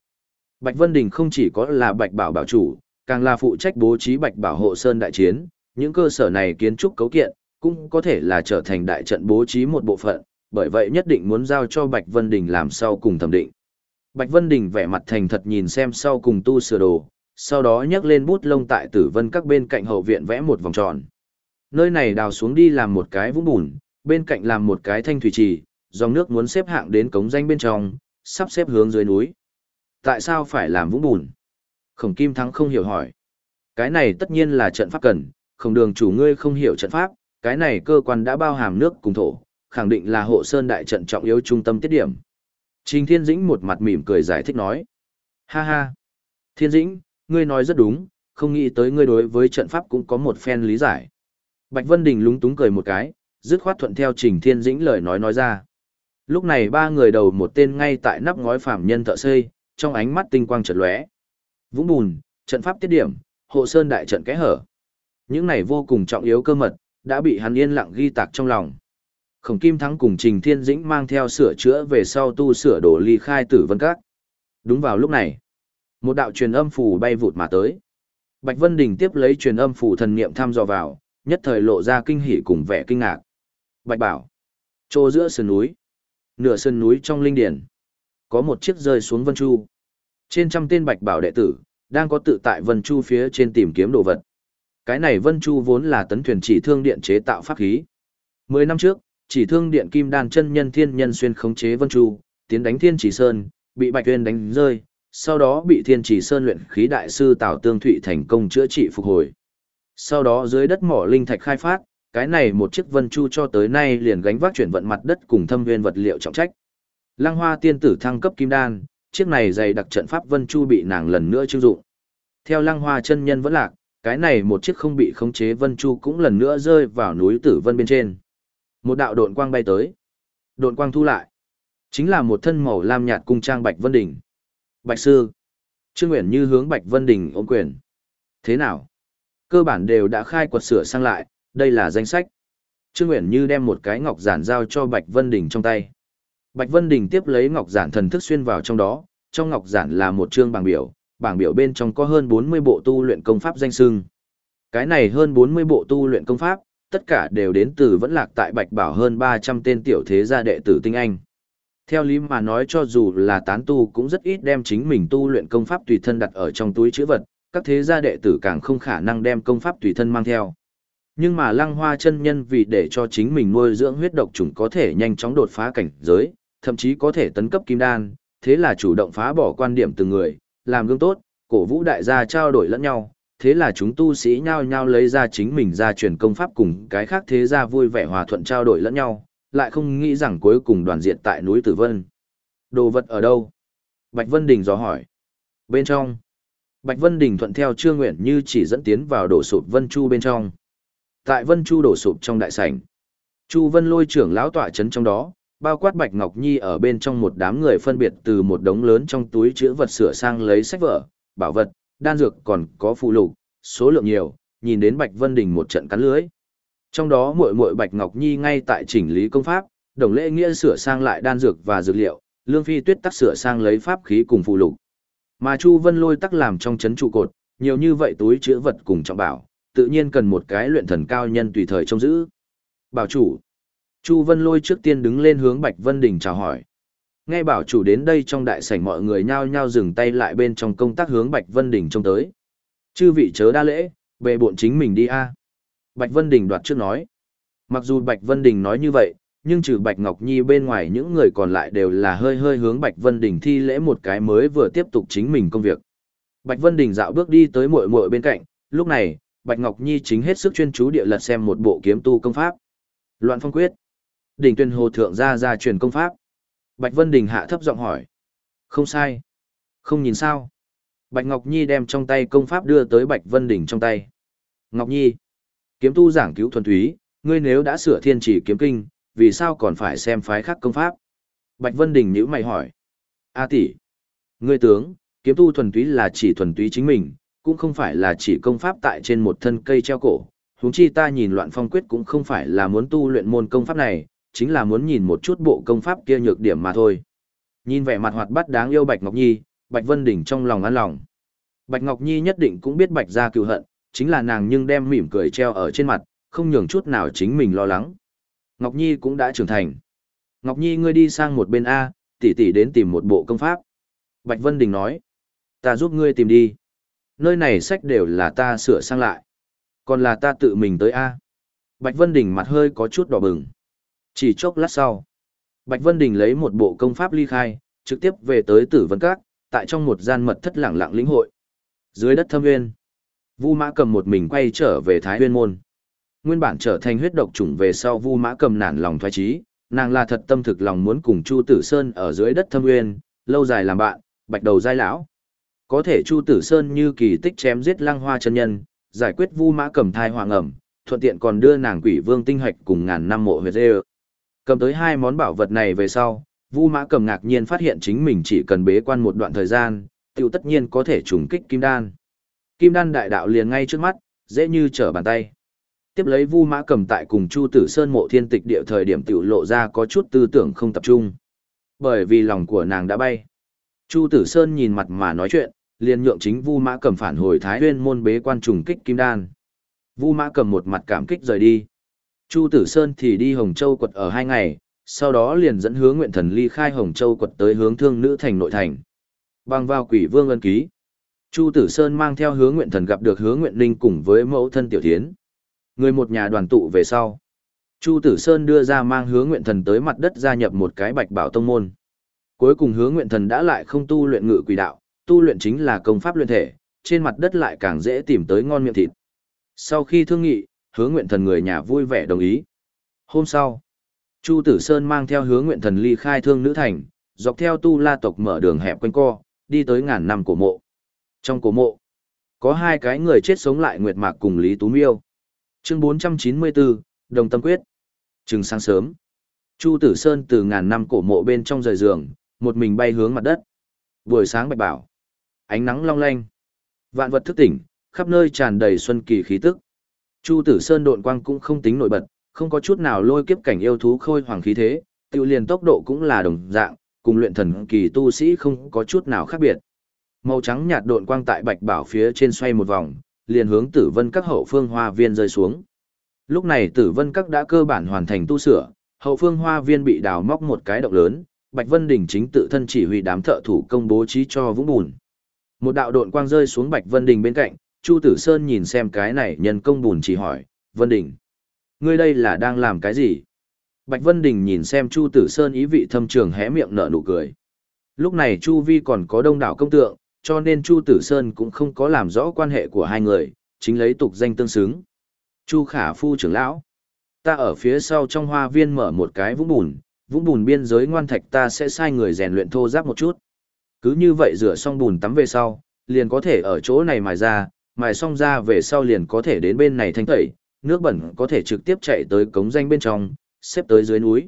[SPEAKER 1] Bạch Vân Đình không chỉ có là Bạch Bảo bảo chủ, càng là phụ trách bố trí Bạch Bảo hộ sơn đại chiến, những cơ sở này kiến trúc cấu kiện, cũng có thể là trở thành đại trận bố trí một bộ phận, bởi vậy nhất định muốn giao cho Bạch Vân Đình làm sau cùng thẩm định. Bạch Vân Đình vẻ mặt thành thật nhìn xem sau cùng tu sửa đồ, sau đó nhấc lên bút lông tại tử vân các bên cạnh hậu viện vẽ một vòng tròn. Nơi này đào xuống đi làm một cái vũng bùn, bên cạnh làm một cái thanh thủy trì, dòng nước muốn xếp hạng đến cống danh bên trong, sắp xếp hướng dưới núi. Tại sao phải làm vũng bùn? Khổng Kim Thắng không hiểu hỏi. Cái này tất nhiên là trận pháp cần, không đường chủ ngươi không hiểu trận pháp, cái này cơ quan đã bao hàm nước cùng thổ, khẳng định là hộ sơn đại trận trọng yếu trung tâm tiết điểm. Trình Thiên Dĩnh một mặt mỉm cười giải thích nói. Ha ha. Thiên Dĩnh, ngươi nói rất đúng, không nghĩ tới ngươi đối với trận pháp cũng có một phen lý giải. Bạch Vân Đình lúng túng cười một cái, dứt khoát thuận theo Trình Thiên Dĩnh lời nói nói ra. Lúc này ba người đầu một tên ngay tại nắp ngói phạm nhân thợ xây, trong ánh mắt tinh quang chợt lóe. Vũng bùn, trận pháp tiết điểm, hộ sơn đại trận kẽ hở. Những này vô cùng trọng yếu cơ mật, đã bị hắn yên lặng ghi tạc trong lòng. Khổng Kim Thắng cùng Trình Thiên Dĩnh mang theo sửa chữa về sau tu sửa đổ ly khai tử vân các. Đúng vào lúc này, một đạo truyền âm phù bay vụt mà tới. Bạch Vân Đình tiếp lấy truyền âm phù thần niệm thăm dò vào, nhất thời lộ ra kinh hỉ cùng vẻ kinh ngạc. Bạch bảo, trô giữa sườn núi, nửa sườn núi trong linh điển, có một chiếc rơi xuống vân chu. Trên trăm tên bạch bảo đệ tử, đang có tự tại vân chu phía trên tìm kiếm đồ vật. Cái này vân chu vốn là tấn thuyền chỉ thương điện chế tạo pháp khí. Mười năm trước, chỉ thương điện kim đan chân nhân thiên nhân xuyên khống chế vân chu, tiến đánh thiên chỉ sơn, bị bạch tuyên đánh rơi, sau đó bị thiên chỉ sơn luyện khí đại sư Tào Tương Thụy thành công chữa trị phục hồi. Sau đó dưới đất mỏ linh thạch khai phát, cái này một chiếc vân chu cho tới nay liền gánh vác chuyển vận mặt đất cùng thâm viên vật liệu trọng trách. Lăng Hoa tiên tử thăng cấp kim đan, chiếc này dày đặc trận pháp vân chu bị nàng lần nữa chưng dụng. Theo Lăng Hoa chân nhân vẫn lạc, cái này một chiếc không bị khống chế vân chu cũng lần nữa rơi vào núi Tử Vân bên trên. Một đạo độn quang bay tới. Độn quang thu lại. Chính là một thân màu lam nhạt cung trang Bạch Vân Đình. Bạch sư. Trương Nguyễn Như hướng Bạch Vân Đình ôm quyền. Thế nào? Cơ bản đều đã khai quật sửa sang lại, đây là danh sách. Trương Nguyễn Như đem một cái ngọc giản giao cho Bạch Vân Đình trong tay. Bạch Vân Đình tiếp lấy ngọc giản thần thức xuyên vào trong đó, trong ngọc giản là một chương bảng biểu, bảng biểu bên trong có hơn 40 bộ tu luyện công pháp danh sưng. Cái này hơn 40 bộ tu luyện công pháp, tất cả đều đến từ vẫn lạc tại Bạch Bảo hơn 300 tên tiểu thế gia đệ tử tinh anh. Theo lý mà nói cho dù là tán tu cũng rất ít đem chính mình tu luyện công pháp tùy thân đặt ở trong túi chữ vật, các thế gia đệ tử càng không khả năng đem công pháp tùy thân mang theo. Nhưng mà lăng hoa chân nhân vì để cho chính mình nuôi dưỡng huyết độc trùng có thể nhanh chóng đột phá cảnh giới, thậm chí có thể tấn cấp kim đan, thế là chủ động phá bỏ quan điểm từng người, làm gương tốt, cổ vũ đại gia trao đổi lẫn nhau, thế là chúng tu sĩ nhao nhao lấy ra chính mình ra truyền công pháp cùng cái khác thế gia vui vẻ hòa thuận trao đổi lẫn nhau, lại không nghĩ rằng cuối cùng đoàn diện tại núi Tử Vân. Đồ vật ở đâu? Bạch Vân Đình dò hỏi. Bên trong. Bạch Vân Đình thuận theo Trương Nguyện như chỉ dẫn tiến vào đổ sụp Vân Chu bên trong. Tại Vân Chu đổ sụp trong đại sảnh. Chu Vân lôi trưởng lão tọa chấn trong đó, bao quát Bạch Ngọc Nhi ở bên trong một đám người phân biệt từ một đống lớn trong túi chứa vật sửa sang lấy sách vở, bảo vật, đan dược còn có phụ lục, số lượng nhiều, nhìn đến Bạch Vân Đình một trận cắn lưới. Trong đó muội muội Bạch Ngọc Nhi ngay tại chỉnh lý công pháp, đồng lễ nghĩa sửa sang lại đan dược và dược liệu, Lương Phi Tuyết tắc sửa sang lấy pháp khí cùng phụ lục. Mà Chu Vân Lôi tắc làm trong chấn trụ cột, nhiều như vậy túi chứa vật cùng trọng bảo, tự nhiên cần một cái luyện thần cao nhân tùy thời trông giữ. Bảo chủ. Chu Vân Lôi trước tiên đứng lên hướng Bạch Vân Đình chào hỏi. Nghe bảo chủ đến đây trong đại sảnh mọi người nhao nhao dừng tay lại bên trong công tác hướng Bạch Vân Đình trông tới. Chư vị chớ đa lễ, về bộn chính mình đi a. Bạch Vân Đình đoạt trước nói. Mặc dù Bạch Vân Đình nói như vậy, nhưng trừ Bạch Ngọc Nhi bên ngoài những người còn lại đều là hơi hơi hướng Bạch Vân Đình thi lễ một cái mới vừa tiếp tục chính mình công việc. Bạch Vân Đình dạo bước đi tới muội muội bên cạnh, lúc này, Bạch Ngọc Nhi chính hết sức chuyên chú địa lật xem một bộ kiếm tu công pháp. Loạn phong quyết. Đỉnh tuyên hồ thượng ra ra truyền công pháp. Bạch Vân Đình hạ thấp giọng hỏi. Không sai. Không nhìn sao. Bạch Ngọc Nhi đem trong tay công pháp đưa tới Bạch Vân Đình trong tay. Ngọc Nhi. Kiếm tu giảng cứu thuần túy, ngươi nếu đã sửa thiên chỉ kiếm kinh, vì sao còn phải xem phái khác công pháp? Bạch Vân Đình nhữ mày hỏi. A tỷ, Ngươi tướng, kiếm tu thuần túy là chỉ thuần túy chính mình, cũng không phải là chỉ công pháp tại trên một thân cây treo cổ. Huống chi ta nhìn loạn phong quyết cũng không phải là muốn tu luyện môn công pháp này, chính là muốn nhìn một chút bộ công pháp kia nhược điểm mà thôi. Nhìn vẻ mặt hoạt bát đáng yêu Bạch Ngọc Nhi, Bạch Vân Đỉnh trong lòng an lòng. Bạch Ngọc Nhi nhất định cũng biết Bạch gia cựu hận, chính là nàng nhưng đem mỉm cười treo ở trên mặt, không nhường chút nào chính mình lo lắng. Ngọc Nhi cũng đã trưởng thành. Ngọc Nhi ngươi đi sang một bên A, tỷ tỷ đến tìm một bộ công pháp. Bạch Vân Đình nói, ta giúp ngươi tìm đi. Nơi này sách đều là ta sửa sang lại. Còn là ta tự mình tới A. Bạch Vân Đình mặt hơi có chút đỏ bừng. Chỉ chốc lát sau, Bạch Vân Đình lấy một bộ công pháp ly khai, trực tiếp về tới Tử Vân Các, tại trong một gian mật thất lẳng lặng lĩnh hội. Dưới đất thâm nguyên, Vu Mã Cầm một mình quay trở về Thái Nguyên môn. Nguyên bản trở thành huyết độc chủng về sau Vu Mã Cầm nản lòng thoái trí, nàng là thật tâm thực lòng muốn cùng Chu Tử Sơn ở dưới đất thâm nguyên, lâu dài làm bạn, bạch đầu giai lão. Có thể Chu Tử Sơn như kỳ tích chém giết Lăng Hoa chân nhân, giải quyết Vu Mã Cầm thai hoàng ẩm, thuận tiện còn đưa nàng Quỷ Vương tinh hạch cùng ngàn năm mộ huyệt dê. Cầm tới hai món bảo vật này về sau, Vu Mã Cầm ngạc nhiên phát hiện chính mình chỉ cần bế quan một đoạn thời gian, tiểu tất nhiên có thể trùng kích kim đan. Kim đan đại đạo liền ngay trước mắt, dễ như trở bàn tay. Tiếp lấy Vu Mã Cầm tại cùng Chu Tử Sơn mộ thiên tịch địa thời điểm tiểu lộ ra có chút tư tưởng không tập trung. Bởi vì lòng của nàng đã bay. Chu Tử Sơn nhìn mặt mà nói chuyện, liền nhượng chính Vu Mã Cầm phản hồi Thái Nguyên môn bế quan trùng kích kim đan. Vu Mã Cầm một mặt cảm kích rời đi. Chu Tử Sơn thì đi Hồng Châu quật ở hai ngày, sau đó liền dẫn hướng nguyện thần ly khai Hồng Châu quật tới hướng thương nữ thành nội thành. Bằng vào quỷ vương ân ký. Chu Tử Sơn mang theo hướng nguyện thần gặp được hướng nguyện linh cùng với mẫu thân tiểu thiến. Người một nhà đoàn tụ về sau. Chu Tử Sơn đưa ra mang hướng nguyện thần tới mặt đất gia nhập một cái bạch bảo tông môn. Cuối cùng hướng nguyện thần đã lại không tu luyện ngự quỷ đạo, tu luyện chính là công pháp luyện thể, trên mặt đất lại càng dễ tìm tới ngon miệng thịt. Sau khi thương nghị, hướng nguyện thần người nhà vui vẻ đồng ý. Hôm sau, Chu Tử Sơn mang theo hướng nguyện thần ly khai thương nữ thành, dọc theo tu la tộc mở đường hẹp quanh co, đi tới ngàn năm cổ mộ. Trong cổ mộ, có hai cái người chết sống lại Nguyệt Mạc cùng Lý Tú Miêu. Chương 494, Đồng Tâm Quyết. Trừng sáng sớm, Chu Tử Sơn từ ngàn năm cổ mộ bên trong rời giường, một mình bay hướng mặt đất. Buổi sáng bạch bảo, ánh nắng long lanh, vạn vật thức tỉnh, khắp nơi tràn đầy xuân kỳ khí tức. Chu Tử Sơn độn quang cũng không tính nổi bật, không có chút nào lôi kiếp cảnh yêu thú khôi hoàng khí thế, tiêu liền tốc độ cũng là đồng dạng, cùng luyện thần kỳ tu sĩ không có chút nào khác biệt. Màu trắng nhạt độn quang tại bạch bảo phía trên xoay một vòng, liền hướng tử vân các hậu phương hoa viên rơi xuống. Lúc này tử vân các đã cơ bản hoàn thành tu sửa, hậu phương hoa viên bị đào móc một cái động lớn, Bạch Vân Đình chính tự thân chỉ huy đám thợ thủ công bố trí cho vũng bùn. Một đạo độn quang rơi xuống Bạch Vân Đình bên cạnh, Chu Tử Sơn nhìn xem cái này nhân công bùn chỉ hỏi, Vân Đình, ngươi đây là đang làm cái gì? Bạch Vân Đình nhìn xem Chu Tử Sơn ý vị thâm trường hé miệng nở nụ cười. Lúc này Chu Vi còn có đông đảo công tượng, cho nên Chu Tử Sơn cũng không có làm rõ quan hệ của hai người, chính lấy tục danh tương xứng. Chu Khả Phu trưởng lão, ta ở phía sau trong hoa viên mở một cái vũng bùn, vũng bùn biên giới ngoan thạch ta sẽ sai người rèn luyện thô giáp một chút. Cứ như vậy rửa xong bùn tắm về sau, liền có thể ở chỗ này mài ra, mài xong ra về sau liền có thể đến bên này thanh tẩy, nước bẩn có thể trực tiếp chạy tới cống danh bên trong, xếp tới dưới núi.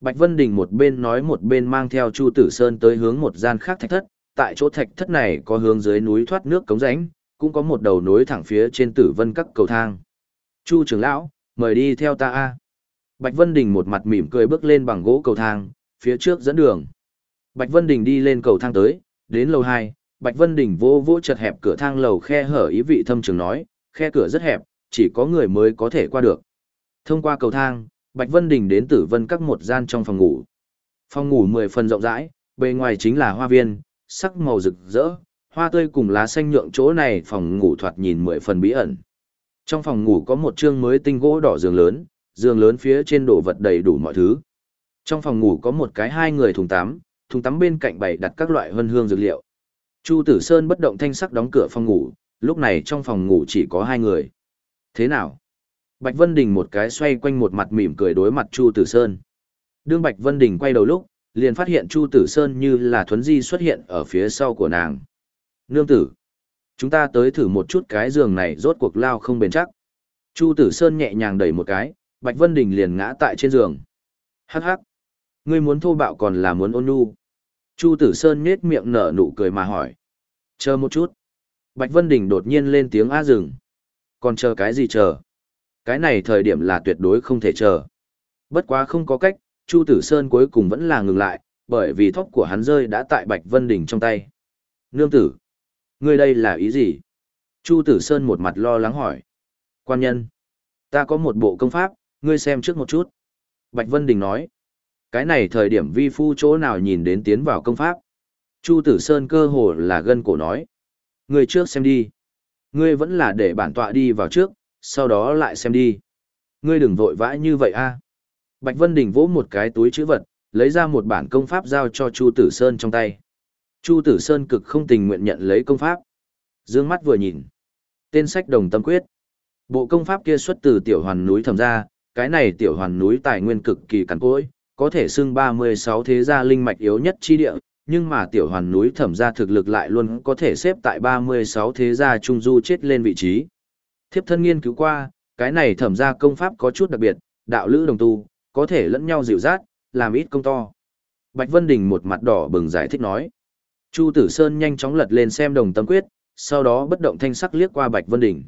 [SPEAKER 1] Bạch Vân Đình một bên nói một bên mang theo Chu Tử Sơn tới hướng một gian khác thạch thất, tại chỗ thạch thất này có hướng dưới núi thoát nước cống rãnh, cũng có một đầu nối thẳng phía trên Tử Vân các cầu thang. Chu trưởng lão, mời đi theo ta a. Bạch Vân Đình một mặt mỉm cười bước lên bằng gỗ cầu thang, phía trước dẫn đường. Bạch Vân Đình đi lên cầu thang tới, đến lầu 2, Bạch Vân Đình vô vô chật hẹp cửa thang lầu khe hở ý vị thâm trường nói, khe cửa rất hẹp, chỉ có người mới có thể qua được. Thông qua cầu thang, Bạch Vân Đình đến tử vân các một gian trong phòng ngủ. Phòng ngủ 10 phần rộng rãi, bề ngoài chính là hoa viên, sắc màu rực rỡ, hoa tươi cùng lá xanh nhượng chỗ này phòng ngủ thoạt nhìn 10 phần bí ẩn. Trong phòng ngủ có một chương mới tinh gỗ đỏ giường lớn, giường lớn phía trên đồ vật đầy đủ mọi thứ. Trong phòng ngủ có một cái hai người thùng tắm, thùng tắm bên cạnh bày đặt các loại hân hương dược liệu. Chu Tử Sơn bất động thanh sắc đóng cửa phòng ngủ, lúc này trong phòng ngủ chỉ có hai người. Thế nào? Bạch Vân Đình một cái xoay quanh một mặt mỉm cười đối mặt Chu Tử Sơn. Đương Bạch Vân Đình quay đầu lúc, liền phát hiện Chu Tử Sơn như là thuấn di xuất hiện ở phía sau của nàng. Nương tử, chúng ta tới thử một chút cái giường này rốt cuộc lao không bền chắc. Chu Tử Sơn nhẹ nhàng đẩy một cái, Bạch Vân Đình liền ngã tại trên giường. Hắc hắc, ngươi muốn thô bạo còn là muốn ôn nhu. Chu Tử Sơn nhếch miệng nở nụ cười mà hỏi. Chờ một chút. Bạch Vân Đình đột nhiên lên tiếng á rừng. Còn chờ cái gì chờ? Cái này thời điểm là tuyệt đối không thể chờ. Bất quá không có cách, Chu Tử Sơn cuối cùng vẫn là ngừng lại, bởi vì thóc của hắn rơi đã tại Bạch Vân Đình trong tay. Nương tử, ngươi đây là ý gì? Chu Tử Sơn một mặt lo lắng hỏi. Quan nhân, ta có một bộ công pháp, ngươi xem trước một chút. Bạch Vân Đình nói. Cái này thời điểm vi phu chỗ nào nhìn đến tiến vào công pháp. Chu Tử Sơn cơ hồ là gân cổ nói. người trước xem đi. Ngươi vẫn là để bản tọa đi vào trước, sau đó lại xem đi. Ngươi đừng vội vã như vậy a. Bạch Vân Đình vỗ một cái túi chữ vật, lấy ra một bản công pháp giao cho Chu Tử Sơn trong tay. Chu Tử Sơn cực không tình nguyện nhận lấy công pháp. Dương mắt vừa nhìn. Tên sách đồng tâm quyết. Bộ công pháp kia xuất từ tiểu hoàn núi thầm ra, cái này tiểu hoàn núi tài nguyên cực kỳ cằn cỗi, có thể xưng 36 thế gia linh mạch yếu nhất chi địa, nhưng mà tiểu hoàn núi thẩm gia thực lực lại luôn có thể xếp tại 36 thế gia trung du chết lên vị trí. Thiếp thân nghiên cứu qua, cái này thẩm gia công pháp có chút đặc biệt, đạo lữ đồng tu, có thể lẫn nhau dịu dát, làm ít công to. Bạch Vân Đình một mặt đỏ bừng giải thích nói. Chu Tử Sơn nhanh chóng lật lên xem đồng tâm quyết, sau đó bất động thanh sắc liếc qua Bạch Vân Đình.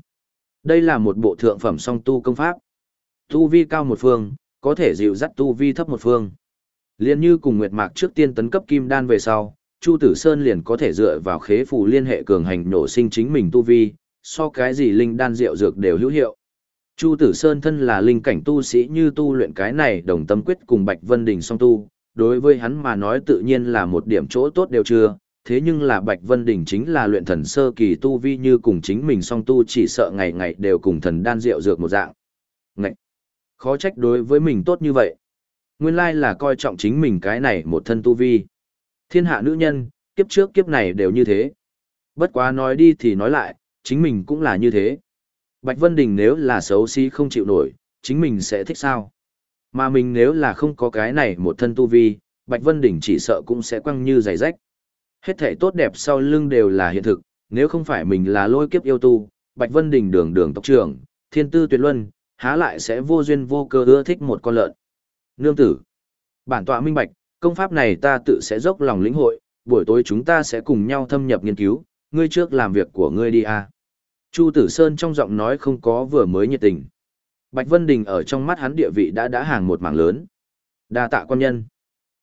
[SPEAKER 1] Đây là một bộ thượng phẩm song tu công pháp. Tu vi cao một phương, có thể dịu dắt tu vi thấp một phương. Liên như cùng Nguyệt Mạc trước tiên tấn cấp kim đan về sau, Chu Tử Sơn liền có thể dựa vào khế phù liên hệ cường hành nổ sinh chính mình tu vi, so cái gì linh đan rượu dược đều hữu hiệu. Chu Tử Sơn thân là linh cảnh tu sĩ như tu luyện cái này đồng tâm quyết cùng Bạch Vân Đình song tu, đối với hắn mà nói tự nhiên là một điểm chỗ tốt đều chưa, thế nhưng là Bạch Vân Đình chính là luyện thần sơ kỳ tu vi như cùng chính mình song tu chỉ sợ ngày ngày đều cùng thần đan rượu dược một dạng. Ngậy! Khó trách đối với mình tốt như vậy. Nguyên lai là coi trọng chính mình cái này một thân tu vi. Thiên hạ nữ nhân, kiếp trước kiếp này đều như thế. Bất quá nói đi thì nói lại, chính mình cũng là như thế. Bạch Vân Đình nếu là xấu xí không chịu nổi, chính mình sẽ thích sao? Mà mình nếu là không có cái này một thân tu vi, Bạch Vân Đình chỉ sợ cũng sẽ quăng như giày rách. Hết thể tốt đẹp sau lưng đều là hiện thực, nếu không phải mình là lôi kiếp yêu tu, Bạch Vân Đình đường đường tộc trưởng, thiên tư tuyệt luân, há lại sẽ vô duyên vô cơ ưa thích một con lợn. Nương tử, bản tọa minh bạch, công pháp này ta tự sẽ dốc lòng lĩnh hội, buổi tối chúng ta sẽ cùng nhau thâm nhập nghiên cứu, ngươi trước làm việc của ngươi đi a. Chu Tử Sơn trong giọng nói không có vừa mới nhiệt tình. Bạch Vân Đình ở trong mắt hắn địa vị đã đã hàng một mảng lớn. Đa tạ quan nhân.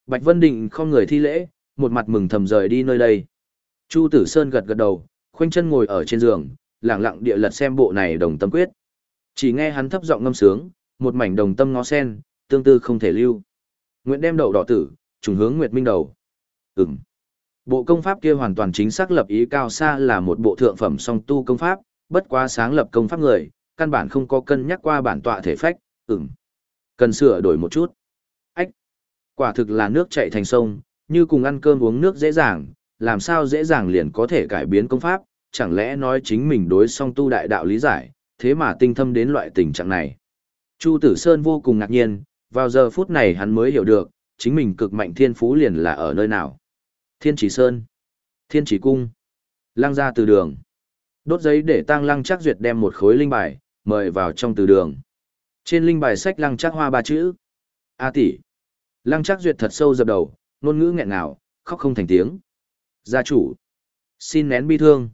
[SPEAKER 1] Bạch Vân Đình không người thi lễ, một mặt mừng thầm rời đi nơi đây. Chu Tử Sơn gật gật đầu, khoanh chân ngồi ở trên giường, lặng lặng địa lật xem bộ này đồng tâm quyết. Chỉ nghe hắn thấp giọng ngâm sướng, một mảnh đồng tâm ngó sen, tương tư không thể lưu. Nguyện đem đậu đỏ tử, trùng hướng Nguyệt Minh đầu. Ừm. Bộ công pháp kia hoàn toàn chính xác lập ý cao xa là một bộ thượng phẩm song tu công pháp, bất quá sáng lập công pháp người, căn bản không có cân nhắc qua bản tọa thể phách, ừm. Cần sửa đổi một chút. Ách. Quả thực là nước chảy thành sông, như cùng ăn cơm uống nước dễ dàng, làm sao dễ dàng liền có thể cải biến công pháp, chẳng lẽ nói chính mình đối song tu đại đạo lý giải, thế mà tinh thâm đến loại tình trạng này. Chu Tử Sơn vô cùng ngạc nhiên, vào giờ phút này hắn mới hiểu được, chính mình cực mạnh thiên phú liền là ở nơi nào. Thiên Chỉ Sơn, Thiên Chỉ Cung, Lăng ra từ đường. Đốt giấy để tăng lăng chắc duyệt đem một khối linh bài, mời vào trong từ đường. Trên linh bài sách lăng chắc hoa ba chữ. A tỷ. Lăng chắc duyệt thật sâu dập đầu, ngôn ngữ nghẹn ngào, khóc không thành tiếng. Gia chủ. Xin nén bi thương.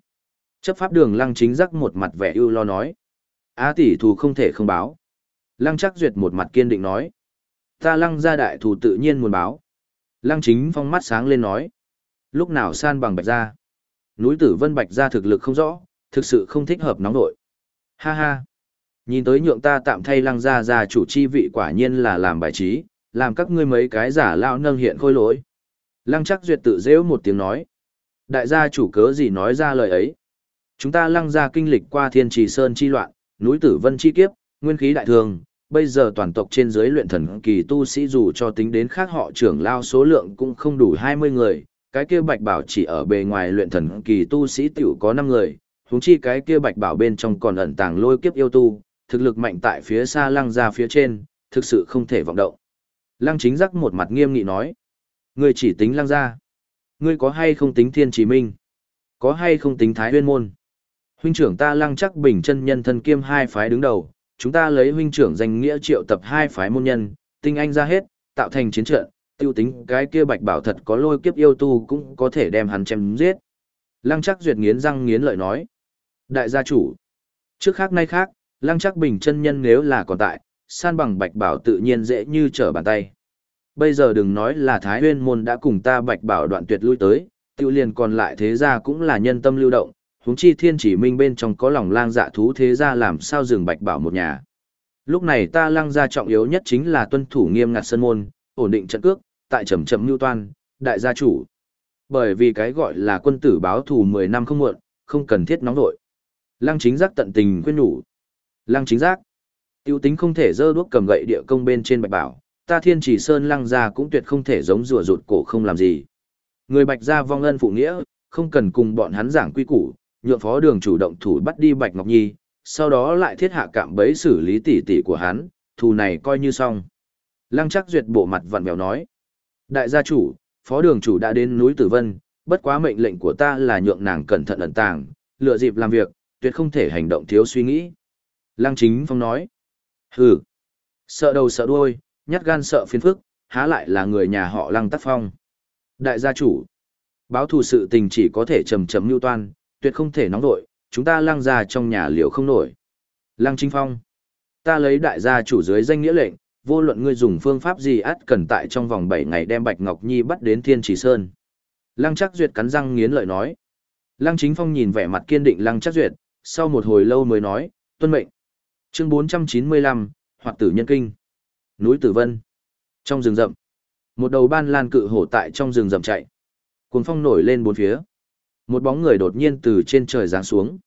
[SPEAKER 1] Chấp pháp đường lăng chính giác một mặt vẻ ưu lo nói. A tỷ thù không thể không báo. Lăng chắc duyệt một mặt kiên định nói. Ta lăng gia đại thù tự nhiên muốn báo. Lăng chính phong mắt sáng lên nói. Lúc nào san bằng bạch gia. Núi tử vân bạch gia thực lực không rõ, thực sự không thích hợp nóng nội. Ha ha. Nhìn tới nhượng ta tạm thay lăng gia gia chủ chi vị quả nhiên là làm bài trí, làm các ngươi mấy cái giả lao nâng hiện khôi lỗi. Lăng chắc duyệt tự dễu một tiếng nói. Đại gia chủ cớ gì nói ra lời ấy. Chúng ta lăng gia kinh lịch qua thiên trì sơn chi loạn, núi tử vân chi kiếp, nguyên khí đại thường, bây giờ toàn tộc trên dưới luyện thần kỳ tu sĩ dù cho tính đến khác họ trưởng lao số lượng cũng không đủ 20 người, cái kia bạch bảo chỉ ở bề ngoài luyện thần kỳ tu sĩ tiểu có 5 người, huống chi cái kia bạch bảo bên trong còn ẩn tàng lôi kiếp yêu tu, thực lực mạnh tại phía xa lăng ra phía trên, thực sự không thể vọng động. Lăng chính giác một mặt nghiêm nghị nói, ngươi chỉ tính lăng ra, ngươi có hay không tính thiên chỉ minh, có hay không tính thái huyên môn. Huynh trưởng ta lăng chắc bình chân nhân thân kiêm hai phái đứng đầu, chúng ta lấy huynh trưởng danh nghĩa triệu tập hai phái môn nhân, tinh anh ra hết, tạo thành chiến trận, Tiêu tính cái kia bạch bảo thật có lôi kiếp yêu tu cũng có thể đem hắn chém giết. Lăng chắc duyệt nghiến răng nghiến lợi nói. Đại gia chủ. Trước khác nay khác, lăng chắc bình chân nhân nếu là còn tại, san bằng bạch bảo tự nhiên dễ như trở bàn tay. Bây giờ đừng nói là Thái Huyên môn đã cùng ta bạch bảo đoạn tuyệt lui tới, tiêu liền còn lại thế gia cũng là nhân tâm lưu động, huống chi thiên chỉ minh bên trong có lòng lang dạ thú thế gia làm sao dừng bạch bảo một nhà. Lúc này ta lăng gia trọng yếu nhất chính là tuân thủ nghiêm ngặt sân môn, ổn định trận cước, tại trầm trầm lưu toan, đại gia chủ. Bởi vì cái gọi là quân tử báo thù 10 năm không muộn, không cần thiết nóng vội. Lăng chính giác tận tình khuyên nhủ. Lăng chính giác. Tiêu tính không thể dơ đuốc cầm gậy địa công bên trên bạch bảo, ta thiên chỉ sơn lăng gia cũng tuyệt không thể giống rùa rụt cổ không làm gì. Người bạch gia vong ân phụ nghĩa, không cần cùng bọn hắn giảng quy củ, nhượng phó đường chủ động thủ bắt đi bạch ngọc nhi, sau đó lại thiết hạ cạm bẫy xử lý tỷ tỷ của hắn, thù này coi như xong. Lăng chắc duyệt bộ mặt vặn vẹo nói. Đại gia chủ, phó đường chủ đã đến núi Tử Vân, bất quá mệnh lệnh của ta là nhượng nàng cẩn thận ẩn tàng, lựa dịp làm việc, tuyệt không thể hành động thiếu suy nghĩ. Lăng chính phong nói. Hừ. Sợ đầu sợ đuôi, nhát gan sợ phiền phức, há lại là người nhà họ lăng tắc phong. Đại gia chủ. Báo thù sự tình chỉ có thể chầm chầm mưu toan, tuyệt không thể nóng vội, chúng ta lăng ra trong nhà liều không nổi. Lăng chính phong. Ta lấy đại gia chủ dưới danh nghĩa lệnh, vô luận ngươi dùng phương pháp gì át cần tại trong vòng 7 ngày đem Bạch Ngọc Nhi bắt đến Thiên Chỉ Sơn. Lăng Chắc Duyệt cắn răng nghiến lợi nói. Lăng Chính Phong nhìn vẻ mặt kiên định Lăng Chắc Duyệt, sau một hồi lâu mới nói, tuân mệnh. Chương 495, Hoạt tử nhân kinh. Núi Tử Vân. Trong rừng rậm, một đầu ban lan cự hổ tại trong rừng rậm chạy. Cuồng phong nổi lên bốn phía. Một bóng người đột nhiên từ trên trời giáng xuống.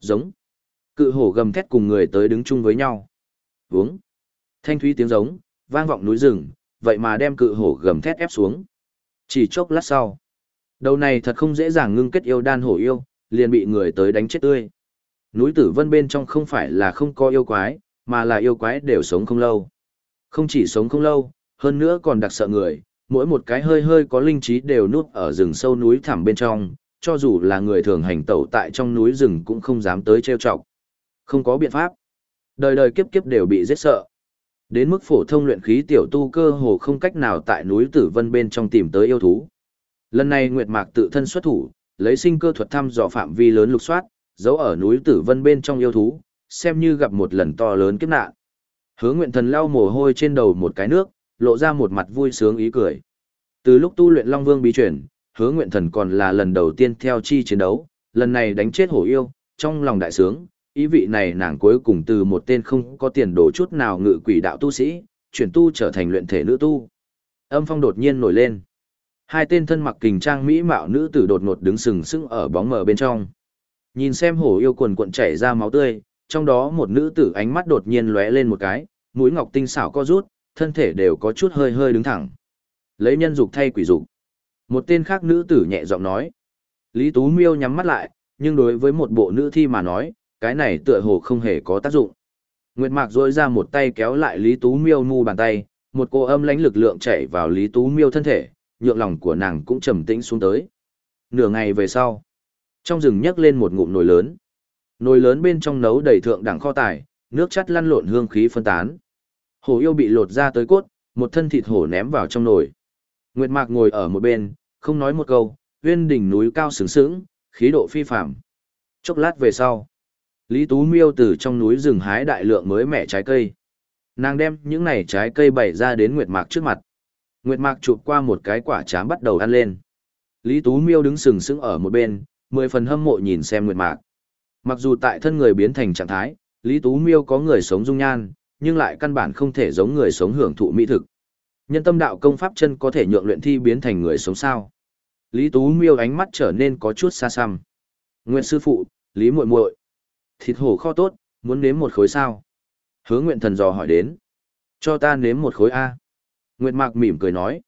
[SPEAKER 1] Giống. Cự hổ gầm thét cùng người tới đứng chung với nhau. Vướng. Thanh thúy tiếng giống, vang vọng núi rừng, vậy mà đem cự hổ gầm thét ép xuống. Chỉ chốc lát sau. Đầu này thật không dễ dàng ngưng kết yêu đan hổ yêu, liền bị người tới đánh chết tươi. Núi tử vân bên trong không phải là không có yêu quái, mà là yêu quái đều sống không lâu. Không chỉ sống không lâu, hơn nữa còn đặc sợ người, mỗi một cái hơi hơi có linh trí đều núp ở rừng sâu núi thẳm bên trong, cho dù là người thường hành tẩu tại trong núi rừng cũng không dám tới trêu chọc. Không có biện pháp. Đời đời kiếp kiếp đều bị giết sợ. Đến mức phổ thông luyện khí tiểu tu cơ hồ không cách nào tại núi Tử Vân bên trong tìm tới yêu thú. Lần này Nguyệt Mạc tự thân xuất thủ, lấy sinh cơ thuật thăm dò phạm vi lớn lục soát, giấu ở núi Tử Vân bên trong yêu thú, xem như gặp một lần to lớn kiếp nạn. Hứa Nguyện Thần lau mồ hôi trên đầu một cái nước, lộ ra một mặt vui sướng ý cười. Từ lúc tu luyện Long Vương bí truyền, Hứa Nguyện Thần còn là lần đầu tiên theo chi chiến đấu, lần này đánh chết hổ yêu, trong lòng đại sướng, ý vị này nàng cuối cùng từ một tên không có tiền đồ chút nào ngự quỷ đạo tu sĩ, chuyển tu trở thành luyện thể nữ tu. Âm phong đột nhiên nổi lên. Hai tên thân mặc kình trang mỹ mạo nữ tử đột ngột đứng sừng sững ở bóng mờ bên trong. Nhìn xem hổ yêu quần cuộn chảy ra máu tươi, trong đó một nữ tử ánh mắt đột nhiên lóe lên một cái, mũi ngọc tinh xảo co rút, thân thể đều có chút hơi hơi đứng thẳng. Lấy nhân dục thay quỷ dục. Một tên khác nữ tử nhẹ giọng nói. Lý Tú Miêu nhắm mắt lại, nhưng đối với một bộ nữ thi mà nói, cái này tựa hồ không hề có tác dụng. Nguyệt Mạc rôi ra một tay kéo lại Lý Tú Miêu mu bàn tay, một cô âm lãnh lực lượng chảy vào Lý Tú Miêu thân thể, nhượng lòng của nàng cũng trầm tĩnh xuống tới. Nửa ngày về sau, trong rừng nhấc lên một ngụm nồi lớn. Nồi lớn bên trong nấu đầy thượng đẳng kho tài, nước chắt lăn lộn hương khí phân tán. Hổ yêu bị lột ra tới cốt, một thân thịt hổ ném vào trong nồi. Nguyệt Mạc ngồi ở một bên, không nói một câu, Viên đỉnh núi cao sướng sướng, khí độ phi phàm. Chốc lát về sau, Lý Tú Miêu từ trong núi rừng hái đại lượng mới mẻ trái cây. Nàng đem những này trái cây bày ra đến Nguyệt Mạc trước mặt. Nguyệt Mạc chụp qua một cái quả chám bắt đầu ăn lên. Lý Tú Miêu đứng sừng sững ở một bên, mười phần hâm mộ nhìn xem Nguyệt Mạc. Mặc dù tại thân người biến thành trạng thái, Lý Tú Miêu có người sống dung nhan, nhưng lại căn bản không thể giống người sống hưởng thụ mỹ thực. Nhân tâm đạo công pháp chân có thể nhượng luyện thi biến thành người sống sao? Lý Tú Miêu ánh mắt trở nên có chút xa xăm. Nguyện sư phụ, Lý muội muội, thịt hổ kho tốt, muốn nếm một khối sao? Hứa Nguyện thần dò hỏi đến. Cho ta nếm một khối a. Nguyệt Mạc mỉm cười nói.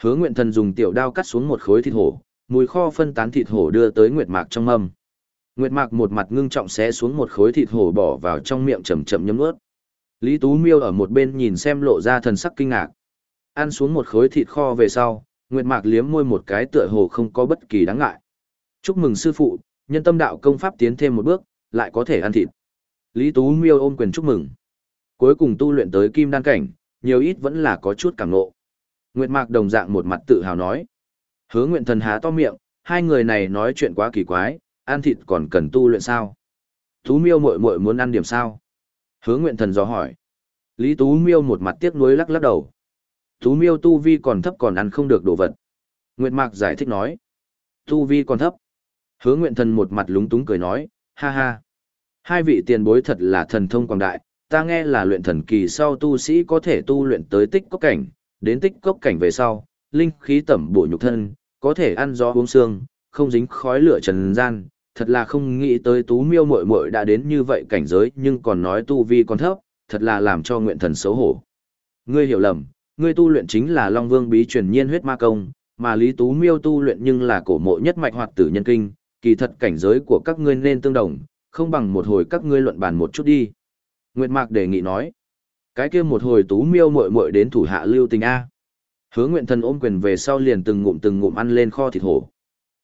[SPEAKER 1] Hứa Nguyện thần dùng tiểu đao cắt xuống một khối thịt hổ, mùi kho phân tán thịt hổ đưa tới Nguyệt Mạc trong mâm. Nguyệt Mạc một mặt ngưng trọng xé xuống một khối thịt hổ bỏ vào trong miệng chậm chậm nhấm nuốt. Lý Tú Miêu ở một bên nhìn xem lộ ra thần sắc kinh ngạc. Ăn xuống một khối thịt kho về sau, Nguyệt Mạc liếm môi một cái tựa hồ không có bất kỳ đáng ngại. Chúc mừng sư phụ, nhân tâm đạo công pháp tiến thêm một bước, lại có thể ăn thịt. Lý Tú Miêu ôm quyền chúc mừng. Cuối cùng tu luyện tới kim đan cảnh, nhiều ít vẫn là có chút cảm ngộ. Nguyệt Mạc đồng dạng một mặt tự hào nói. Hứa Nguyện Thần há to miệng, hai người này nói chuyện quá kỳ quái, ăn thịt còn cần tu luyện sao? Tú Miêu muội muội muốn ăn điểm sao? Hứa Nguyện Thần dò hỏi. Lý Tú Miêu một mặt tiếc nuối lắc lắc đầu. Tú Miêu tu vi còn thấp còn ăn không được đồ vật. Nguyệt Mạc giải thích nói. Tu vi còn thấp. Hứa Nguyện Thần một mặt lúng túng cười nói, ha ha. Hai vị tiền bối thật là thần thông quảng đại, ta nghe là luyện thần kỳ sau tu sĩ có thể tu luyện tới tích cốc cảnh, đến tích cốc cảnh về sau, linh khí tẩm bổ nhục thân, có thể ăn gió uống xương, không dính khói lửa trần gian, thật là không nghĩ tới tú miêu muội muội đã đến như vậy cảnh giới nhưng còn nói tu vi còn thấp, thật là làm cho nguyện thần xấu hổ. Ngươi hiểu lầm, ngươi tu luyện chính là Long Vương bí truyền nhiên huyết ma công, mà Lý Tú Miêu tu luyện nhưng là cổ mộ nhất mạch hoạt tử nhân kinh, kỳ thật cảnh giới của các ngươi nên tương đồng, không bằng một hồi các ngươi luận bàn một chút đi. Nguyệt Mạc đề nghị nói, cái kia một hồi Tú Miêu muội muội đến thủ hạ lưu tình a. Hứa Nguyện Thần ôm quyền về sau liền từng ngụm từng ngụm ăn lên kho thịt hổ.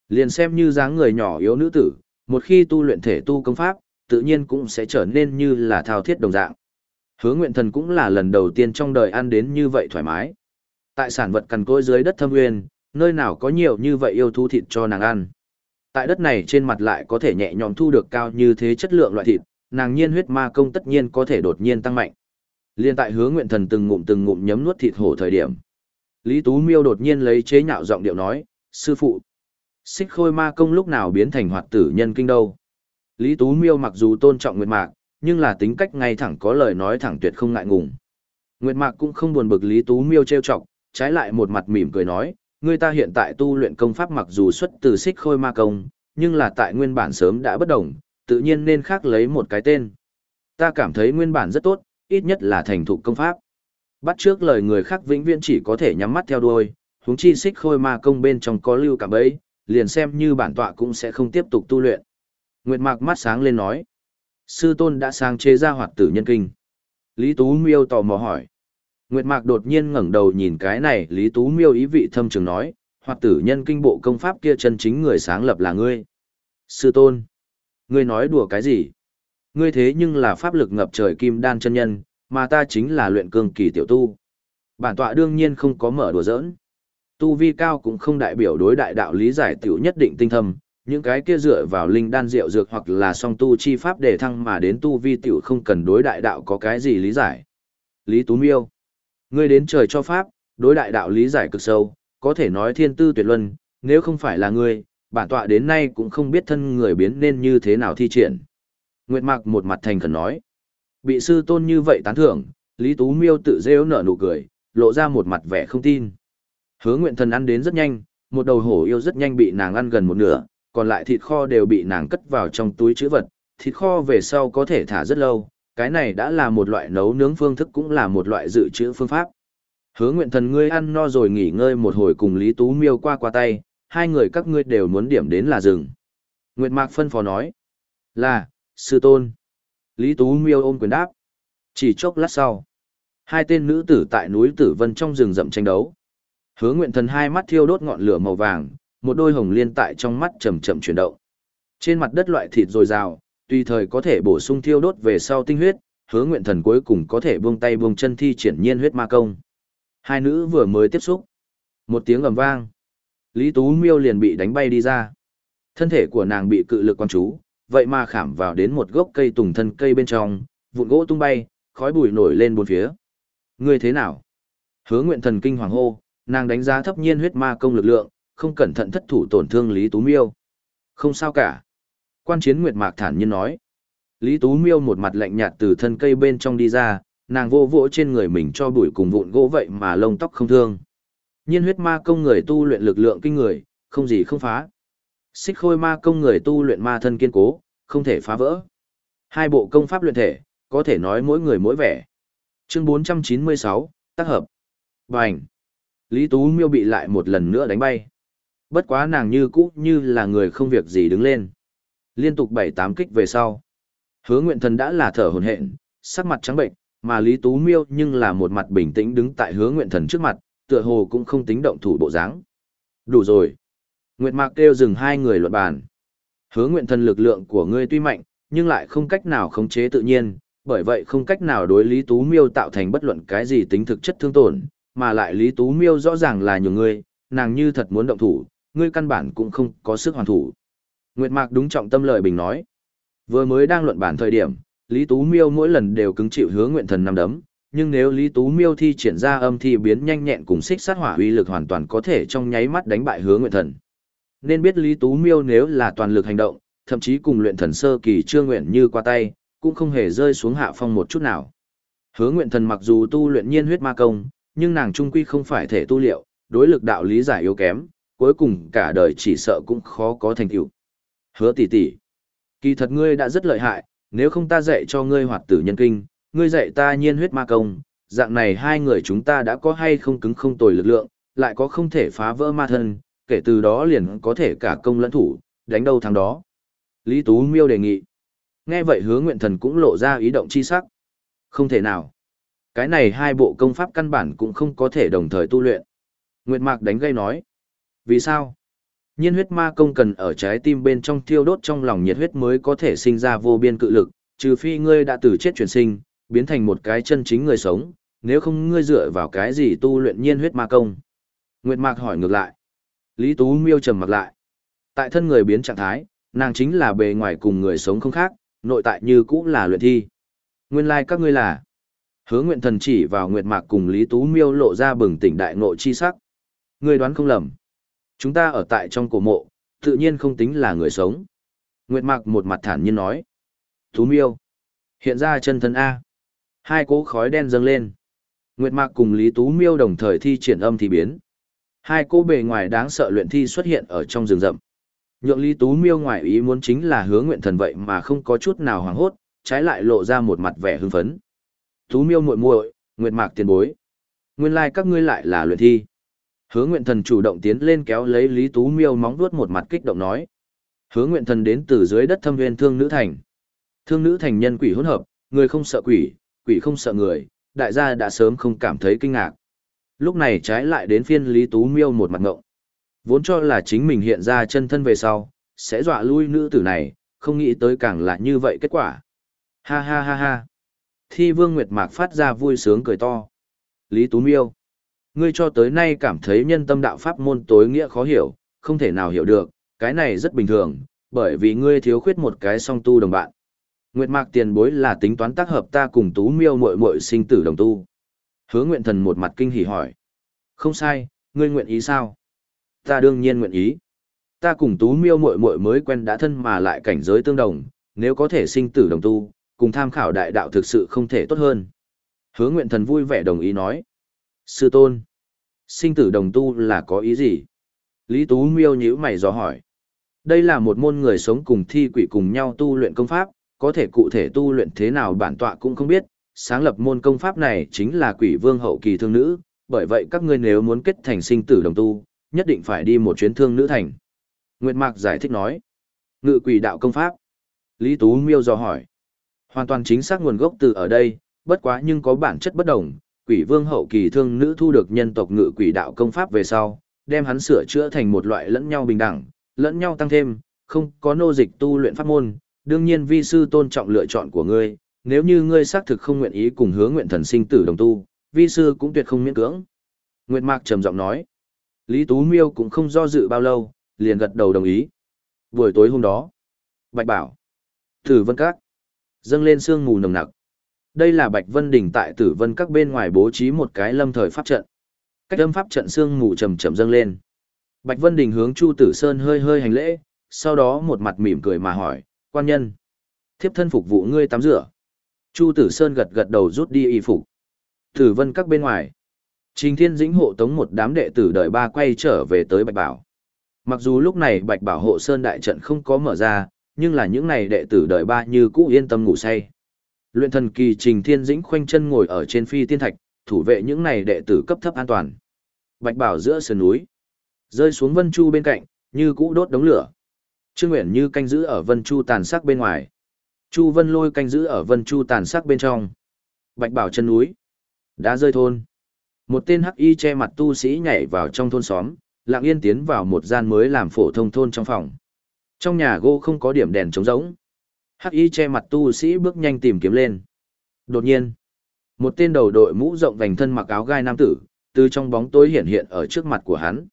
[SPEAKER 1] Liền xem như dáng người nhỏ yếu nữ tử, một khi tu luyện thể tu công pháp, tự nhiên cũng sẽ trở nên như là thao thiết đồng dạng. Hứa Nguyện Thần cũng là lần đầu tiên trong đời ăn đến như vậy thoải mái. Tại sản vật cằn cỗi dưới đất thâm nguyên, nơi nào có nhiều như vậy yêu thú thịt cho nàng ăn. Tại đất này trên mặt lại có thể nhẹ nhõm thu được cao như thế chất lượng loại thịt, nàng nhiên huyết ma công tất nhiên có thể đột nhiên tăng mạnh. Liên tại Hứa Nguyện Thần từng ngụm từng ngụm nhấm nuốt thịt hổ thời điểm, Lý Tú Miêu đột nhiên lấy chế nhạo giọng điệu nói, sư phụ, xích khôi ma công lúc nào biến thành hoạt tử nhân kinh đâu. Lý Tú Miêu mặc dù tôn trọng Nguyệt Mạc, nhưng là tính cách ngay thẳng có lời nói thẳng tuyệt không ngại ngùng. Nguyệt Mạc cũng không buồn bực Lý Tú Miêu trêu chọc, trái lại một mặt mỉm cười nói, người ta hiện tại tu luyện công pháp mặc dù xuất từ xích khôi ma công, nhưng là tại nguyên bản sớm đã bất đồng, tự nhiên nên khác lấy một cái tên. Ta cảm thấy nguyên bản rất tốt, ít nhất là thành thục công pháp. Bắt trước lời người khác vĩnh viễn chỉ có thể nhắm mắt theo đuôi, huống chi xích khôi ma công bên trong có lưu cả bấy, liền xem như bản tọa cũng sẽ không tiếp tục tu luyện. Nguyệt Mạc mắt sáng lên nói. Sư tôn đã sang chế ra hoạt tử nhân kinh. Lý Tú Miêu tò mò hỏi. Nguyệt Mạc đột nhiên ngẩng đầu nhìn cái này, Lý Tú Miêu ý vị thâm trường nói, hoạt tử nhân kinh bộ công pháp kia chân chính người sáng lập là ngươi. Sư tôn. Ngươi nói đùa cái gì? Ngươi thế nhưng là pháp lực ngập trời kim đan chân nhân, mà ta chính là luyện cương kỳ tiểu tu. Bản tọa đương nhiên không có mở đùa giỡn. Tu vi cao cũng không đại biểu đối đại đạo lý giải tiểu nhất định tinh thâm, những cái kia dựa vào linh đan rượu dược hoặc là song tu chi pháp để thăng mà đến tu vi tiểu không cần đối đại đạo có cái gì lý giải. Lý Tú Miêu, ngươi đến trời cho pháp, đối đại đạo lý giải cực sâu, có thể nói thiên tư tuyệt luân, nếu không phải là ngươi, bản tọa đến nay cũng không biết thân người biến nên như thế nào thi triển. Nguyệt Mạc một mặt thành khẩn nói, bị sư tôn như vậy tán thưởng, Lý Tú Miêu tự rêu nở nụ cười, lộ ra một mặt vẻ không tin. Hứa nguyện thần ăn đến rất nhanh, một đầu hổ yêu rất nhanh bị nàng ăn gần một nửa, còn lại thịt kho đều bị nàng cất vào trong túi chữ vật, thịt kho về sau có thể thả rất lâu, cái này đã là một loại nấu nướng phương thức cũng là một loại dự trữ phương pháp. Hứa nguyện thần ngươi ăn no rồi nghỉ ngơi một hồi cùng Lý Tú Miêu qua qua tay, hai người các ngươi đều muốn điểm đến là rừng. Nguyệt Mạc phân phó nói, là, sư tôn. Lý Tú Miêu ôm quyền đáp. Chỉ chốc lát sau, hai tên nữ tử tại núi Tử Vân trong rừng rậm tranh đấu. Hứa Nguyện Thần hai mắt thiêu đốt ngọn lửa màu vàng, một đôi hồng liên tại trong mắt chậm chậm chuyển động. Trên mặt đất loại thịt dồi dào, tùy thời có thể bổ sung thiêu đốt về sau tinh huyết, Hứa Nguyện Thần cuối cùng có thể buông tay buông chân thi triển nhiên huyết ma công. Hai nữ vừa mới tiếp xúc, một tiếng ầm vang, Lý Tú Miêu liền bị đánh bay đi ra. Thân thể của nàng bị cự lực quan chú, vậy mà khảm vào đến một gốc cây tùng thân cây bên trong, vụn gỗ tung bay, khói bụi nổi lên bốn phía. Ngươi thế nào? Hứa nguyện thần kinh hoàng hô, nàng đánh giá thấp nhiên huyết ma công lực lượng, không cẩn thận thất thủ tổn thương Lý Tú Miêu. Không sao cả. Quan chiến Nguyệt Mạc thản nhiên nói. Lý Tú Miêu một mặt lạnh nhạt từ thân cây bên trong đi ra, nàng vô vỗ trên người mình cho bụi cùng vụn gỗ vậy mà lông tóc không thương. Nhiên huyết ma công người tu luyện lực lượng kinh người, không gì không phá. Xích khôi ma công người tu luyện ma thân kiên cố, không thể phá vỡ. Hai bộ công pháp luyện thể, có thể nói mỗi người mỗi vẻ. Chương 496, tác hợp. Bành. Lý Tú Miêu bị lại một lần nữa đánh bay. Bất quá nàng như cũ như là người không việc gì đứng lên. Liên tục bảy tám kích về sau. Hứa nguyện thần đã là thở hồn hện, sắc mặt trắng bệnh, mà Lý Tú Miêu nhưng là một mặt bình tĩnh đứng tại hứa nguyện thần trước mặt, tựa hồ cũng không tính động thủ bộ dáng. Đủ rồi. Nguyệt Mạc kêu dừng hai người luận bàn. Hứa nguyện thần lực lượng của ngươi tuy mạnh, nhưng lại không cách nào khống chế tự nhiên, bởi vậy không cách nào đối Lý Tú Miêu tạo thành bất luận cái gì tính thực chất thương tổn, mà lại Lý Tú Miêu rõ ràng là nhiều người, nàng như thật muốn động thủ, ngươi căn bản cũng không có sức hoàn thủ. Nguyệt Mạc đúng trọng tâm lời bình nói. Vừa mới đang luận bản thời điểm, Lý Tú Miêu mỗi lần đều cứng chịu hứa nguyện thần năm đấm, nhưng nếu Lý Tú Miêu thi triển ra âm thi biến nhanh nhẹn cùng xích sát hỏa uy lực hoàn toàn có thể trong nháy mắt đánh bại hứa nguyện thần. Nên biết Lý Tú Miêu nếu là toàn lực hành động, thậm chí cùng luyện thần sơ kỳ chưa nguyện như qua tay, cũng không hề rơi xuống hạ phong một chút nào. Hứa nguyện thần mặc dù tu luyện nhiên huyết ma công, nhưng nàng trung quy không phải thể tu liệu, đối lực đạo lý giải yếu kém, cuối cùng cả đời chỉ sợ cũng khó có thành tựu. Hứa tỷ tỷ, kỳ thật ngươi đã rất lợi hại, nếu không ta dạy cho ngươi hoạt tử nhân kinh, ngươi dạy ta nhiên huyết ma công, dạng này hai người chúng ta đã có hay không cứng không tồi lực lượng, lại có không thể phá vỡ ma thân, kể từ đó liền có thể cả công lẫn thủ, đánh đâu thắng đó. Lý Tú Miêu đề nghị. Nghe vậy hứa nguyện thần cũng lộ ra ý động chi sắc. Không thể nào. Cái này hai bộ công pháp căn bản cũng không có thể đồng thời tu luyện. Nguyệt Mạc đánh gây nói. Vì sao? Nhiên huyết ma công cần ở trái tim bên trong thiêu đốt trong lòng nhiệt huyết mới có thể sinh ra vô biên cự lực, trừ phi ngươi đã từ chết chuyển sinh, biến thành một cái chân chính người sống, nếu không ngươi dựa vào cái gì tu luyện nhiên huyết ma công. Nguyệt Mạc hỏi ngược lại. Lý Tú Miêu trầm mặt lại. Tại thân người biến trạng thái, nàng chính là bề ngoài cùng người sống không khác, nội tại như cũ là luyện thi. Nguyên lai like các ngươi là. Hứa nguyện thần chỉ vào Nguyệt Mạc cùng Lý Tú Miêu lộ ra bừng tỉnh đại ngộ chi sắc. Ngươi đoán không lầm. Chúng ta ở tại trong cổ mộ, tự nhiên không tính là người sống. Nguyệt Mạc một mặt thản nhiên nói. Tú Miêu. Hiện ra chân thân A. Hai cỗ khói đen dâng lên. Nguyệt Mạc cùng Lý Tú Miêu đồng thời thi triển âm thì biến. Hai cô bề ngoài đáng sợ luyện thi xuất hiện ở trong rừng rậm. Nhượng Lý Tú Miêu ngoài ý muốn chính là hứa nguyện thần vậy mà không có chút nào hoảng hốt, trái lại lộ ra một mặt vẻ hưng phấn. Tú Miêu muội muội, Nguyệt Mạc tiền bối. Nguyên lai like các ngươi lại là luyện thi. Hứa Nguyện Thần chủ động tiến lên kéo lấy Lý Tú Miêu móng vuốt một mặt kích động nói. Hứa Nguyện Thần đến từ dưới đất thâm viên thương nữ thành. Thương nữ thành nhân quỷ hỗn hợp, người không sợ quỷ, quỷ không sợ người, đại gia đã sớm không cảm thấy kinh ngạc. Lúc này trái lại đến phiên Lý Tú Miêu một mặt ngộng. Vốn cho là chính mình hiện ra chân thân về sau, sẽ dọa lui nữ tử này, không nghĩ tới càng là như vậy kết quả. Ha ha ha ha. Thi Vương Nguyệt Mạc phát ra vui sướng cười to. Lý Tú Miêu. Ngươi cho tới nay cảm thấy nhân tâm đạo pháp môn tối nghĩa khó hiểu, không thể nào hiểu được, cái này rất bình thường, bởi vì ngươi thiếu khuyết một cái song tu đồng bạn. Nguyệt Mạc tiền bối là tính toán tác hợp ta cùng Tú Miêu muội muội sinh tử đồng tu. Hứa Nguyện Thần một mặt kinh hỉ hỏi. Không sai, ngươi nguyện ý sao? Ta đương nhiên nguyện ý. Ta cùng Tú Miêu muội muội mới quen đã thân mà lại cảnh giới tương đồng, nếu có thể sinh tử đồng tu, cùng tham khảo đại đạo thực sự không thể tốt hơn. Hứa Nguyện Thần vui vẻ đồng ý nói. Sư tôn, sinh tử đồng tu là có ý gì? Lý Tú Miêu nhíu mày dò hỏi. Đây là một môn người sống cùng thi quỷ cùng nhau tu luyện công pháp, có thể cụ thể tu luyện thế nào bản tọa cũng không biết, sáng lập môn công pháp này chính là quỷ vương hậu kỳ thương nữ, bởi vậy các ngươi nếu muốn kết thành sinh tử đồng tu, nhất định phải đi một chuyến thương nữ thành. Nguyệt Mạc giải thích nói. Ngự quỷ đạo công pháp. Lý Tú Miêu dò hỏi. Hoàn toàn chính xác nguồn gốc từ ở đây, bất quá nhưng có bản chất bất đồng, quỷ vương hậu kỳ thương nữ thu được nhân tộc ngự quỷ đạo công pháp về sau, đem hắn sửa chữa thành một loại lẫn nhau bình đẳng, lẫn nhau tăng thêm, không có nô dịch tu luyện pháp môn, đương nhiên vi sư tôn trọng lựa chọn của ngươi, nếu như ngươi xác thực không nguyện ý cùng hướng nguyện thần sinh tử đồng tu, vi sư cũng tuyệt không miễn cưỡng. Nguyệt Mạc trầm giọng nói. Lý Tú Miêu cũng không do dự bao lâu, liền gật đầu đồng ý. Buổi tối hôm đó, Bạch Bảo, Thử Vân Các, dâng lên sương mù nồng nặc. Đây là Bạch Vân Đình tại Tử Vân Các bên ngoài bố trí một cái lâm thời pháp trận. Cách âm pháp trận sương mù trầm trầm dâng lên. Bạch Vân Đình hướng Chu Tử Sơn hơi hơi hành lễ, sau đó một mặt mỉm cười mà hỏi, quan nhân. Thiếp thân phục vụ ngươi tắm rửa. Chu Tử Sơn gật gật đầu rút đi y phục. Tử Vân Các bên ngoài. Trình Thiên Dĩnh hộ tống một đám đệ tử đợi ba quay trở về tới Bạch Bảo. Mặc dù lúc này Bạch Bảo hộ Sơn đại trận không có mở ra, nhưng là những này đệ tử đợi ba như cũ yên tâm ngủ say. Luyện thần kỳ Trình Thiên Dĩnh khoanh chân ngồi ở trên phi tiên thạch, thủ vệ những này đệ tử cấp thấp an toàn. Bạch Bảo giữa sườn núi, rơi xuống Vân Chu bên cạnh, như cũ đốt đống lửa. Trương Uyển Như canh giữ ở Vân Chu tàn sắc bên ngoài. Chu Vân Lôi canh giữ ở Vân Chu tàn sắc bên trong. Bạch Bảo chân núi, đã rơi thôn. Một tên hắc y che mặt tu sĩ nhảy vào trong thôn xóm, lặng yên tiến vào một gian mới làm phổ thông thôn trong phòng. Trong nhà gỗ không có điểm đèn trống rỗng. Hắc y che mặt tu sĩ bước nhanh tìm kiếm lên. Đột nhiên, một tên đầu đội mũ rộng vành thân mặc áo gai nam tử, từ trong bóng tối hiện hiện ở trước mặt của hắn.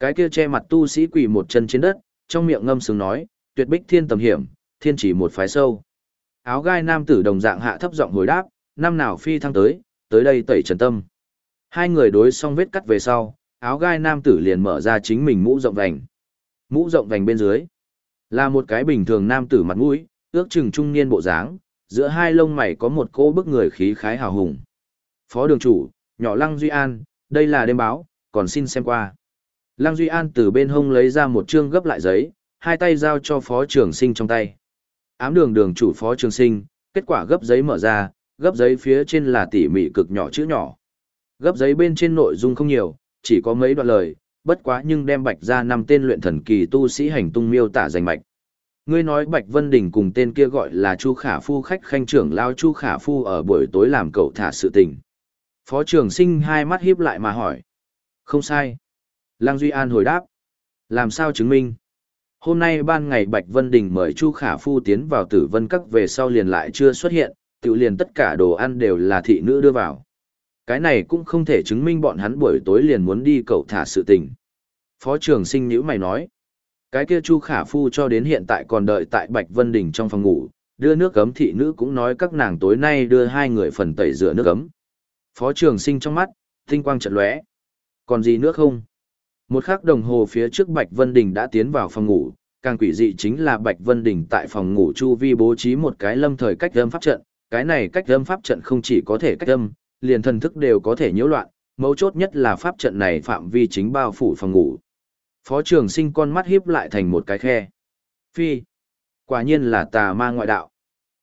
[SPEAKER 1] Cái kia che mặt tu sĩ quỳ một chân trên đất, trong miệng ngâm sướng nói, tuyệt bích thiên tầm hiểm, thiên chỉ một phái sâu. Áo gai nam tử đồng dạng hạ thấp giọng hồi đáp, năm nào phi thăng tới, tới đây tẩy trần tâm. Hai người đối xong vết cắt về sau, áo gai nam tử liền mở ra chính mình mũ rộng vành. Mũ rộng vành bên dưới là một cái bình thường nam tử mặt mũi, ước chừng trung niên bộ dáng, giữa hai lông mày có một cô bức người khí khái hào hùng. Phó đường chủ, nhỏ Lăng Duy An, đây là đêm báo, còn xin xem qua. Lăng Duy An từ bên hông lấy ra một chương gấp lại giấy, hai tay giao cho phó trường sinh trong tay. Ám đường đường chủ phó trường sinh, kết quả gấp giấy mở ra, gấp giấy phía trên là tỉ mỉ cực nhỏ chữ nhỏ. Gấp giấy bên trên nội dung không nhiều, chỉ có mấy đoạn lời, bất quá nhưng đem bạch ra năm tên luyện thần kỳ tu sĩ hành tung miêu tả danh mạch. Ngươi nói Bạch Vân Đình cùng tên kia gọi là Chu Khả Phu khách khanh trưởng lao Chu Khả Phu ở buổi tối làm cậu thả sự tình. Phó trưởng sinh hai mắt hiếp lại mà hỏi. Không sai. Lăng Duy An hồi đáp. Làm sao chứng minh? Hôm nay ban ngày Bạch Vân Đình mời Chu Khả Phu tiến vào tử vân các về sau liền lại chưa xuất hiện, tự liền tất cả đồ ăn đều là thị nữ đưa vào. Cái này cũng không thể chứng minh bọn hắn buổi tối liền muốn đi cậu thả sự tình. Phó trưởng sinh nhữ mày nói. Cái kia Chu Khả Phu cho đến hiện tại còn đợi tại Bạch Vân Đình trong phòng ngủ, đưa nước gấm thị nữ cũng nói các nàng tối nay đưa hai người phần tẩy rửa nước gấm. Phó trường sinh trong mắt, tinh quang trận lóe. Còn gì nữa không? Một khắc đồng hồ phía trước Bạch Vân Đình đã tiến vào phòng ngủ, càng quỷ dị chính là Bạch Vân Đình tại phòng ngủ chu vi bố trí một cái lâm thời cách âm pháp trận, cái này cách âm pháp trận không chỉ có thể cách âm, liền thần thức đều có thể nhiễu loạn, mấu chốt nhất là pháp trận này phạm vi chính bao phủ phòng ngủ. Phó trường sinh con mắt hiếp lại thành một cái khe. Phi. Quả nhiên là tà ma ngoại đạo.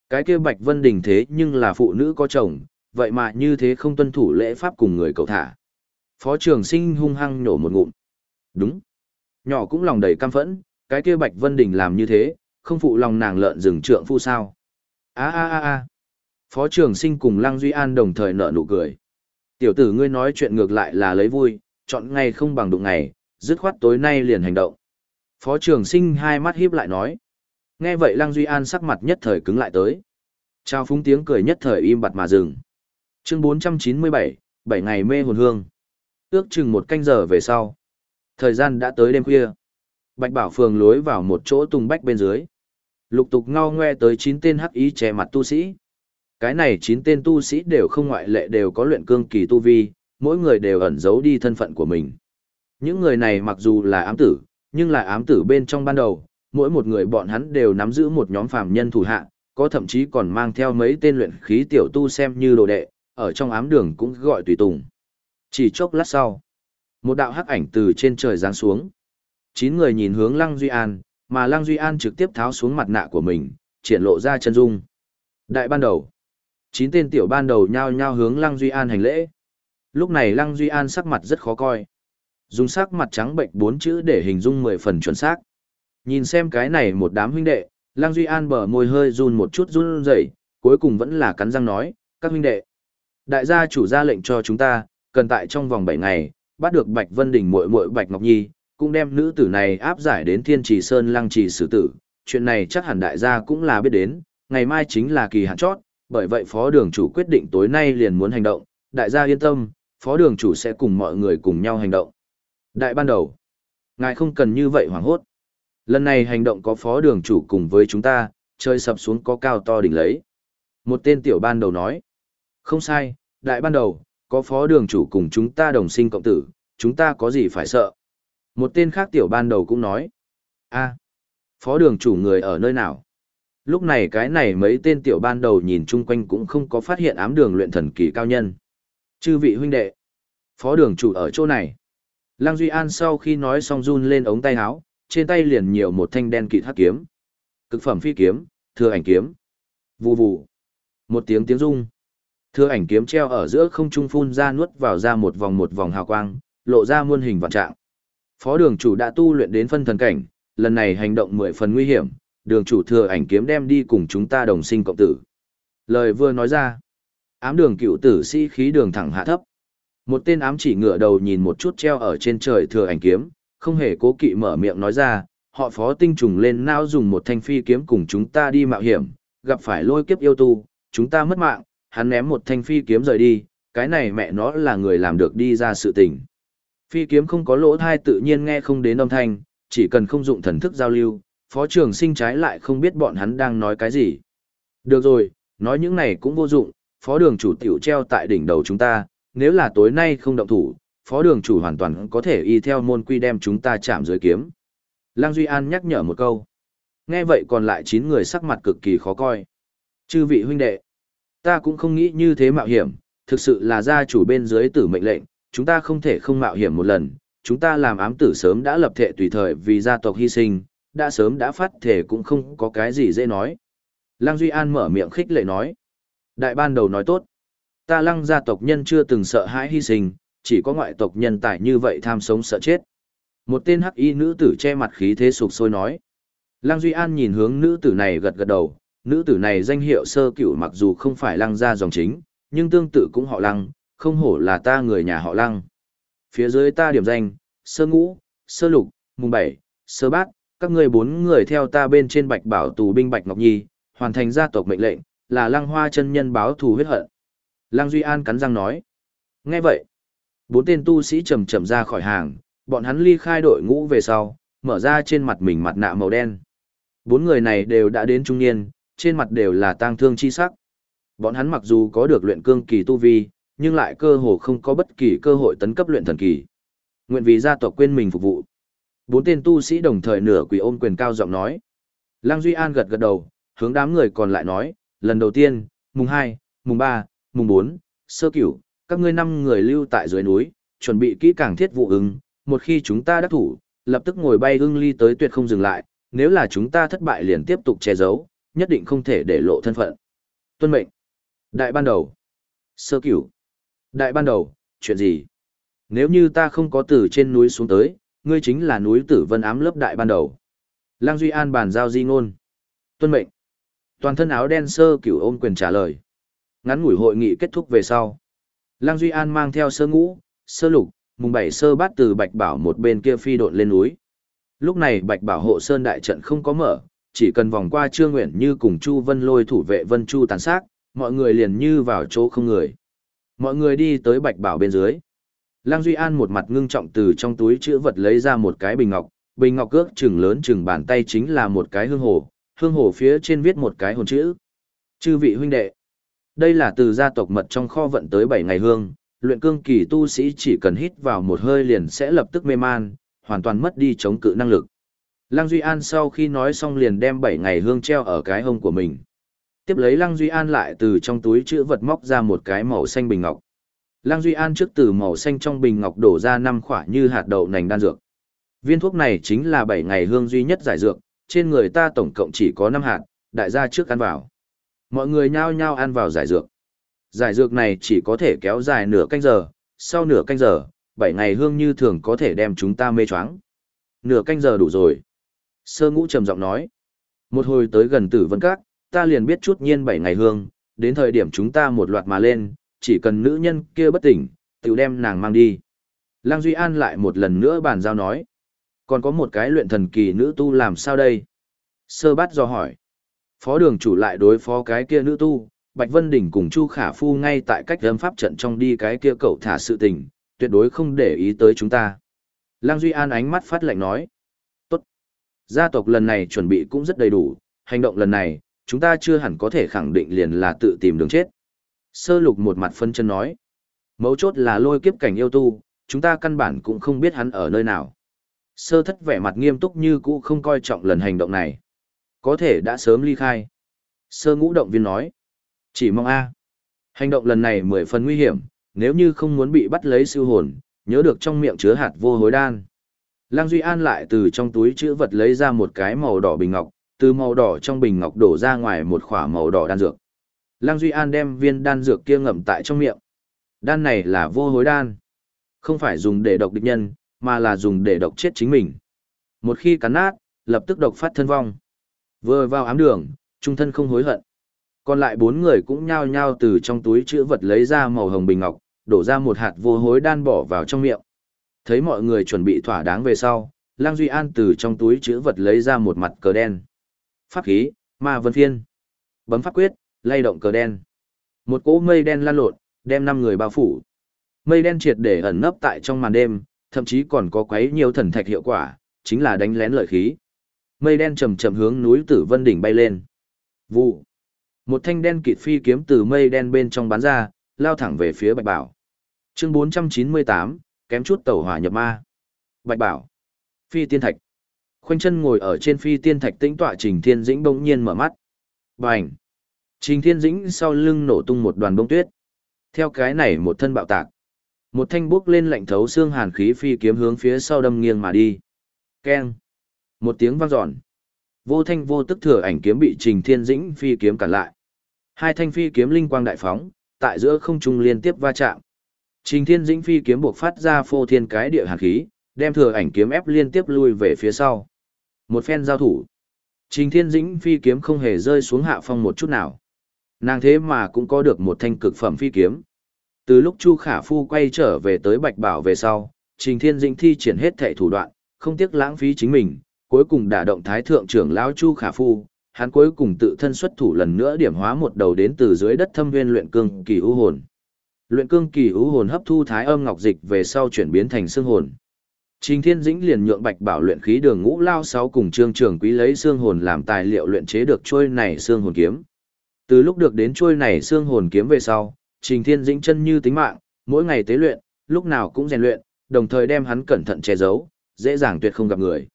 [SPEAKER 1] Cái kia Bạch Vân Đình thế nhưng là phụ nữ có chồng, vậy mà như thế không tuân thủ lễ pháp cùng người cầu thả. Phó trường sinh hung hăng nổ một ngụm. Đúng. Nhỏ cũng lòng đầy căm phẫn, cái kia Bạch Vân Đình làm như thế, không phụ lòng nàng lợn rừng trượng phu sao. a a a a Phó trường sinh cùng Lăng Duy An đồng thời nở nụ cười. Tiểu tử ngươi nói chuyện ngược lại là lấy vui, chọn ngày không bằng đụng ngày, dứt khoát tối nay liền hành động. Phó trường sinh hai mắt híp lại nói. Nghe vậy Lăng Duy An sắc mặt nhất thời cứng lại tới. Trao phúng tiếng cười nhất thời im bặt mà dừng. Chương 497, 7 ngày mê hồn hương. Ước chừng một canh giờ về sau. Thời gian đã tới đêm khuya. Bạch Bảo Phường lối vào một chỗ tung bách bên dưới. Lục tục ngao ngoe tới 9 tên hắc ý che mặt tu sĩ. Cái này 9 tên tu sĩ đều không ngoại lệ đều có luyện cương kỳ tu vi, mỗi người đều ẩn giấu đi thân phận của mình. Những người này mặc dù là ám tử, nhưng là ám tử bên trong ban đầu, mỗi một người bọn hắn đều nắm giữ một nhóm phàm nhân thủ hạ, có thậm chí còn mang theo mấy tên luyện khí tiểu tu xem như đồ đệ, ở trong ám đường cũng gọi tùy tùng. Chỉ chốc lát sau, một đạo hắc ảnh từ trên trời giáng xuống. Chín người nhìn hướng Lăng Duy An, mà Lăng Duy An trực tiếp tháo xuống mặt nạ của mình, triển lộ ra chân dung. Đại ban đầu, chín tên tiểu ban đầu nhao nhao hướng Lăng Duy An hành lễ. Lúc này Lăng Duy An sắc mặt rất khó coi. Dùng sắc mặt trắng bệnh bốn chữ để hình dung mười phần chuẩn xác. Nhìn xem cái này một đám huynh đệ, lang Duy An bờ môi hơi run một chút run rẩy, cuối cùng vẫn là cắn răng nói, các huynh đệ. Đại gia chủ ra lệnh cho chúng ta, cần tại trong vòng 7 ngày, bắt được Bạch Vân Đình muội muội Bạch Ngọc Nhi, cũng đem nữ tử này áp giải đến Thiên Trì Sơn Lăng Trì xử tử. Chuyện này chắc hẳn đại gia cũng là biết đến, ngày mai chính là kỳ hạn chót, bởi vậy phó đường chủ quyết định tối nay liền muốn hành động, đại gia yên tâm, phó đường chủ sẽ cùng mọi người cùng nhau hành động. Đại ban đầu, ngài không cần như vậy hoảng hốt. Lần này hành động có phó đường chủ cùng với chúng ta, chơi sập xuống có cao to đỉnh lấy. Một tên tiểu ban đầu nói, không sai, đại ban đầu, có phó đường chủ cùng chúng ta đồng sinh cộng tử, chúng ta có gì phải sợ. Một tên khác tiểu ban đầu cũng nói, a phó đường chủ người ở nơi nào? Lúc này cái này mấy tên tiểu ban đầu nhìn chung quanh cũng không có phát hiện ám đường luyện thần kỳ cao nhân. Chư vị huynh đệ, phó đường chủ ở chỗ này. Lăng Duy An sau khi nói xong run lên ống tay áo, trên tay liền nhiều một thanh đen kịt hắc kiếm. Cực phẩm phi kiếm, thừa ảnh kiếm. Vù vù. Một tiếng tiếng rung. Thừa ảnh kiếm treo ở giữa không trung phun ra nuốt vào ra một vòng một vòng hào quang, lộ ra muôn hình vạn trạng. Phó đường chủ đã tu luyện đến phân thần cảnh, lần này hành động mười phần nguy hiểm, đường chủ thừa ảnh kiếm đem đi cùng chúng ta đồng sinh cộng tử. Lời vừa nói ra, ám đường cựu tử sĩ khí đường thẳng hạ thấp. Một tên ám chỉ ngựa đầu nhìn một chút treo ở trên trời thừa ảnh kiếm, không hề cố kỵ mở miệng nói ra, họ phó tinh trùng lên nao dùng một thanh phi kiếm cùng chúng ta đi mạo hiểm, gặp phải lôi kiếp yêu tu, chúng ta mất mạng, hắn ném một thanh phi kiếm rời đi, cái này mẹ nó là người làm được đi ra sự tình. Phi kiếm không có lỗ thai tự nhiên nghe không đến âm thanh, chỉ cần không dụng thần thức giao lưu, phó trường sinh trái lại không biết bọn hắn đang nói cái gì. Được rồi, nói những này cũng vô dụng, phó đường chủ tiểu treo tại đỉnh đầu chúng ta, nếu là tối nay không động thủ, phó đường chủ hoàn toàn có thể y theo môn quy đem chúng ta chạm dưới kiếm. Lang Duy An nhắc nhở một câu. Nghe vậy còn lại 9 người sắc mặt cực kỳ khó coi. Chư vị huynh đệ, ta cũng không nghĩ như thế mạo hiểm, thực sự là gia chủ bên dưới tử mệnh lệnh, chúng ta không thể không mạo hiểm một lần, chúng ta làm ám tử sớm đã lập thể tùy thời vì gia tộc hy sinh, đã sớm đã phát thể cũng không có cái gì dễ nói. Lăng Duy An mở miệng khích lệ nói. Đại ban đầu nói tốt. Ta lăng gia tộc nhân chưa từng sợ hãi hy sinh, chỉ có ngoại tộc nhân tài như vậy tham sống sợ chết. Một tên hắc y nữ tử che mặt khí thế sụp sôi nói. Lăng Duy An nhìn hướng nữ tử này gật gật đầu, nữ tử này danh hiệu sơ cửu mặc dù không phải lăng gia dòng chính, nhưng tương tự cũng họ lăng, không hổ là ta người nhà họ lăng. Phía dưới ta điểm danh, sơ ngũ, sơ lục, mùng bảy, sơ bát, các ngươi bốn người theo ta bên trên bạch bảo tù binh bạch ngọc nhi, hoàn thành gia tộc mệnh lệnh, là lăng hoa chân nhân báo thù huyết hận. Lăng Duy An cắn răng nói. Nghe vậy, bốn tên tu sĩ chậm chậm ra khỏi hàng, bọn hắn ly khai đội ngũ về sau, mở ra trên mặt mình mặt nạ màu đen. Bốn người này đều đã đến trung niên, trên mặt đều là tang thương chi sắc. Bọn hắn mặc dù có được luyện cương kỳ tu vi, nhưng lại cơ hồ không có bất kỳ cơ hội tấn cấp luyện thần kỳ. Nguyện vì gia tộc quên mình phục vụ. Bốn tên tu sĩ đồng thời nửa quỳ ôm quyền cao giọng nói. Lăng Duy An gật gật đầu, hướng đám người còn lại nói, lần đầu tiên, mùng 2, mùng 3, mùng 4, sơ cửu, các ngươi năm người lưu tại dưới núi, chuẩn bị kỹ càng thiết vụ ứng, một khi chúng ta đắc thủ, lập tức ngồi bay ưng ly tới tuyệt không dừng lại, nếu là chúng ta thất bại liền tiếp tục che giấu, nhất định không thể để lộ thân phận. Tuân mệnh. Đại ban đầu. Sơ cửu. Đại ban đầu, chuyện gì? Nếu như ta không có từ trên núi xuống tới, ngươi chính là núi tử vân ám lớp đại ban đầu. Lang Duy An bàn giao di ngôn. Tuân mệnh. Toàn thân áo đen sơ cửu ôm quyền trả lời. Ngắn ngủi hội nghị kết thúc về sau. Lang Duy An mang theo sơ ngũ, sơ lục, mùng bảy sơ bát từ Bạch Bảo một bên kia phi độn lên núi. Lúc này Bạch Bảo hộ sơn đại trận không có mở, chỉ cần vòng qua Trương Nguyện như cùng Chu Vân lôi thủ vệ Vân Chu tàn sát, mọi người liền như vào chỗ không người. Mọi người đi tới Bạch Bảo bên dưới. Lang Duy An một mặt ngưng trọng từ trong túi chữ vật lấy ra một cái bình ngọc, bình ngọc cước chừng lớn chừng bàn tay chính là một cái hương hồ, hương hồ phía trên viết một cái hồn chữ. Chư vị huynh đệ, đây là từ gia tộc mật trong kho vận tới 7 ngày hương, luyện cương kỳ tu sĩ chỉ cần hít vào một hơi liền sẽ lập tức mê man, hoàn toàn mất đi chống cự năng lực. Lăng Duy An sau khi nói xong liền đem 7 ngày hương treo ở cái hông của mình. Tiếp lấy Lăng Duy An lại từ trong túi chữ vật móc ra một cái màu xanh bình ngọc. Lăng Duy An trước từ màu xanh trong bình ngọc đổ ra năm khỏa như hạt đậu nành đan dược. Viên thuốc này chính là 7 ngày hương duy nhất giải dược, trên người ta tổng cộng chỉ có 5 hạt, đại gia trước ăn vào. Mọi người nhao nhao ăn vào giải dược. Giải dược này chỉ có thể kéo dài nửa canh giờ, sau nửa canh giờ, 7 ngày hương như thường có thể đem chúng ta mê choáng. Nửa canh giờ đủ rồi. Sơ ngũ trầm giọng nói. Một hồi tới gần tử vân các, ta liền biết chút nhiên 7 ngày hương, đến thời điểm chúng ta một loạt mà lên, chỉ cần nữ nhân kia bất tỉnh, tự đem nàng mang đi. Lang Duy An lại một lần nữa bàn giao nói. Còn có một cái luyện thần kỳ nữ tu làm sao đây? Sơ bát do hỏi. Phó đường chủ lại đối phó cái kia nữ tu, Bạch Vân Đỉnh cùng Chu Khả Phu ngay tại cách âm pháp trận trong đi cái kia cậu thả sự tình, tuyệt đối không để ý tới chúng ta. Lang Duy An ánh mắt phát lạnh nói. Tốt. Gia tộc lần này chuẩn bị cũng rất đầy đủ, hành động lần này, chúng ta chưa hẳn có thể khẳng định liền là tự tìm đường chết. Sơ lục một mặt phân chân nói. Mấu chốt là lôi kiếp cảnh yêu tu, chúng ta căn bản cũng không biết hắn ở nơi nào. Sơ thất vẻ mặt nghiêm túc như cũ không coi trọng lần hành động này. Có thể đã sớm ly khai. Sơ ngũ động viên nói. Chỉ mong A. Hành động lần này mười phần nguy hiểm, nếu như không muốn bị bắt lấy siêu hồn, nhớ được trong miệng chứa hạt vô hối đan. Lăng Duy An lại từ trong túi chữ vật lấy ra một cái màu đỏ bình ngọc, từ màu đỏ trong bình ngọc đổ ra ngoài một khỏa màu đỏ đan dược. Lăng Duy An đem viên đan dược kia ngậm tại trong miệng. Đan này là vô hối đan. Không phải dùng để độc địch nhân, mà là dùng để độc chết chính mình. Một khi cắn nát, lập tức độc phát thân vong. Vừa vào ám đường, trung thân không hối hận. Còn lại bốn người cũng nhao nhao từ trong túi chữ vật lấy ra màu hồng bình ngọc, đổ ra một hạt vô hối đan bỏ vào trong miệng. Thấy mọi người chuẩn bị thỏa đáng về sau, Lang Duy An từ trong túi chữ vật lấy ra một mặt cờ đen. Pháp khí, ma vân phiên. Bấm pháp quyết, lay động cờ đen. Một cỗ mây đen lan lộn, đem năm người bao phủ. Mây đen triệt để ẩn nấp tại trong màn đêm, thậm chí còn có quấy nhiều thần thạch hiệu quả, chính là đánh lén lợi khí. Mây đen chậm chậm hướng núi Tử Vân đỉnh bay lên. Vụ. Một thanh đen kịt phi kiếm từ mây đen bên trong bắn ra, lao thẳng về phía Bạch Bảo. Chương 498, kém chút tẩu hỏa nhập ma. Bạch Bảo. Phi tiên thạch. Khoanh chân ngồi ở trên phi tiên thạch tĩnh tọa Trình Thiên Dĩnh bỗng nhiên mở mắt. Bành. Trình Thiên Dĩnh sau lưng nổ tung một đoàn bông tuyết. Theo cái này một thân bạo tạc. Một thanh bước lên lạnh thấu xương hàn khí phi kiếm hướng phía sau đâm nghiêng mà đi. Keng. Một tiếng vang dọn. Vô thanh vô tức thừa ảnh kiếm bị Trình Thiên Dĩnh phi kiếm cản lại. Hai thanh phi kiếm linh quang đại phóng, tại giữa không trung liên tiếp va chạm. Trình Thiên Dĩnh phi kiếm buộc phát ra phô thiên cái địa hàn khí, đem thừa ảnh kiếm ép liên tiếp lui về phía sau. Một phen giao thủ. Trình Thiên Dĩnh phi kiếm không hề rơi xuống hạ phong một chút nào. Nàng thế mà cũng có được một thanh cực phẩm phi kiếm. Từ lúc Chu Khả Phu quay trở về tới Bạch Bảo về sau, Trình Thiên Dĩnh thi triển hết thảy thủ đoạn, không tiếc lãng phí chính mình, cuối cùng đả động Thái thượng trưởng lão Chu Khả Phu, hắn cuối cùng tự thân xuất thủ lần nữa điểm hóa một đầu đến từ dưới đất thâm viên luyện cương kỳ u hồn. Luyện cương kỳ u hồn hấp thu thái âm ngọc dịch về sau chuyển biến thành xương hồn. Trình Thiên Dĩnh liền nhượng Bạch Bảo luyện khí đường ngũ lao sáu cùng Trương Trường Quý lấy xương hồn làm tài liệu luyện chế được trôi này xương hồn kiếm. Từ lúc được đến trôi này xương hồn kiếm về sau, Trình Thiên Dĩnh chân như tính mạng, mỗi ngày tế luyện, lúc nào cũng rèn luyện, đồng thời đem hắn cẩn thận che giấu, dễ dàng tuyệt không gặp người.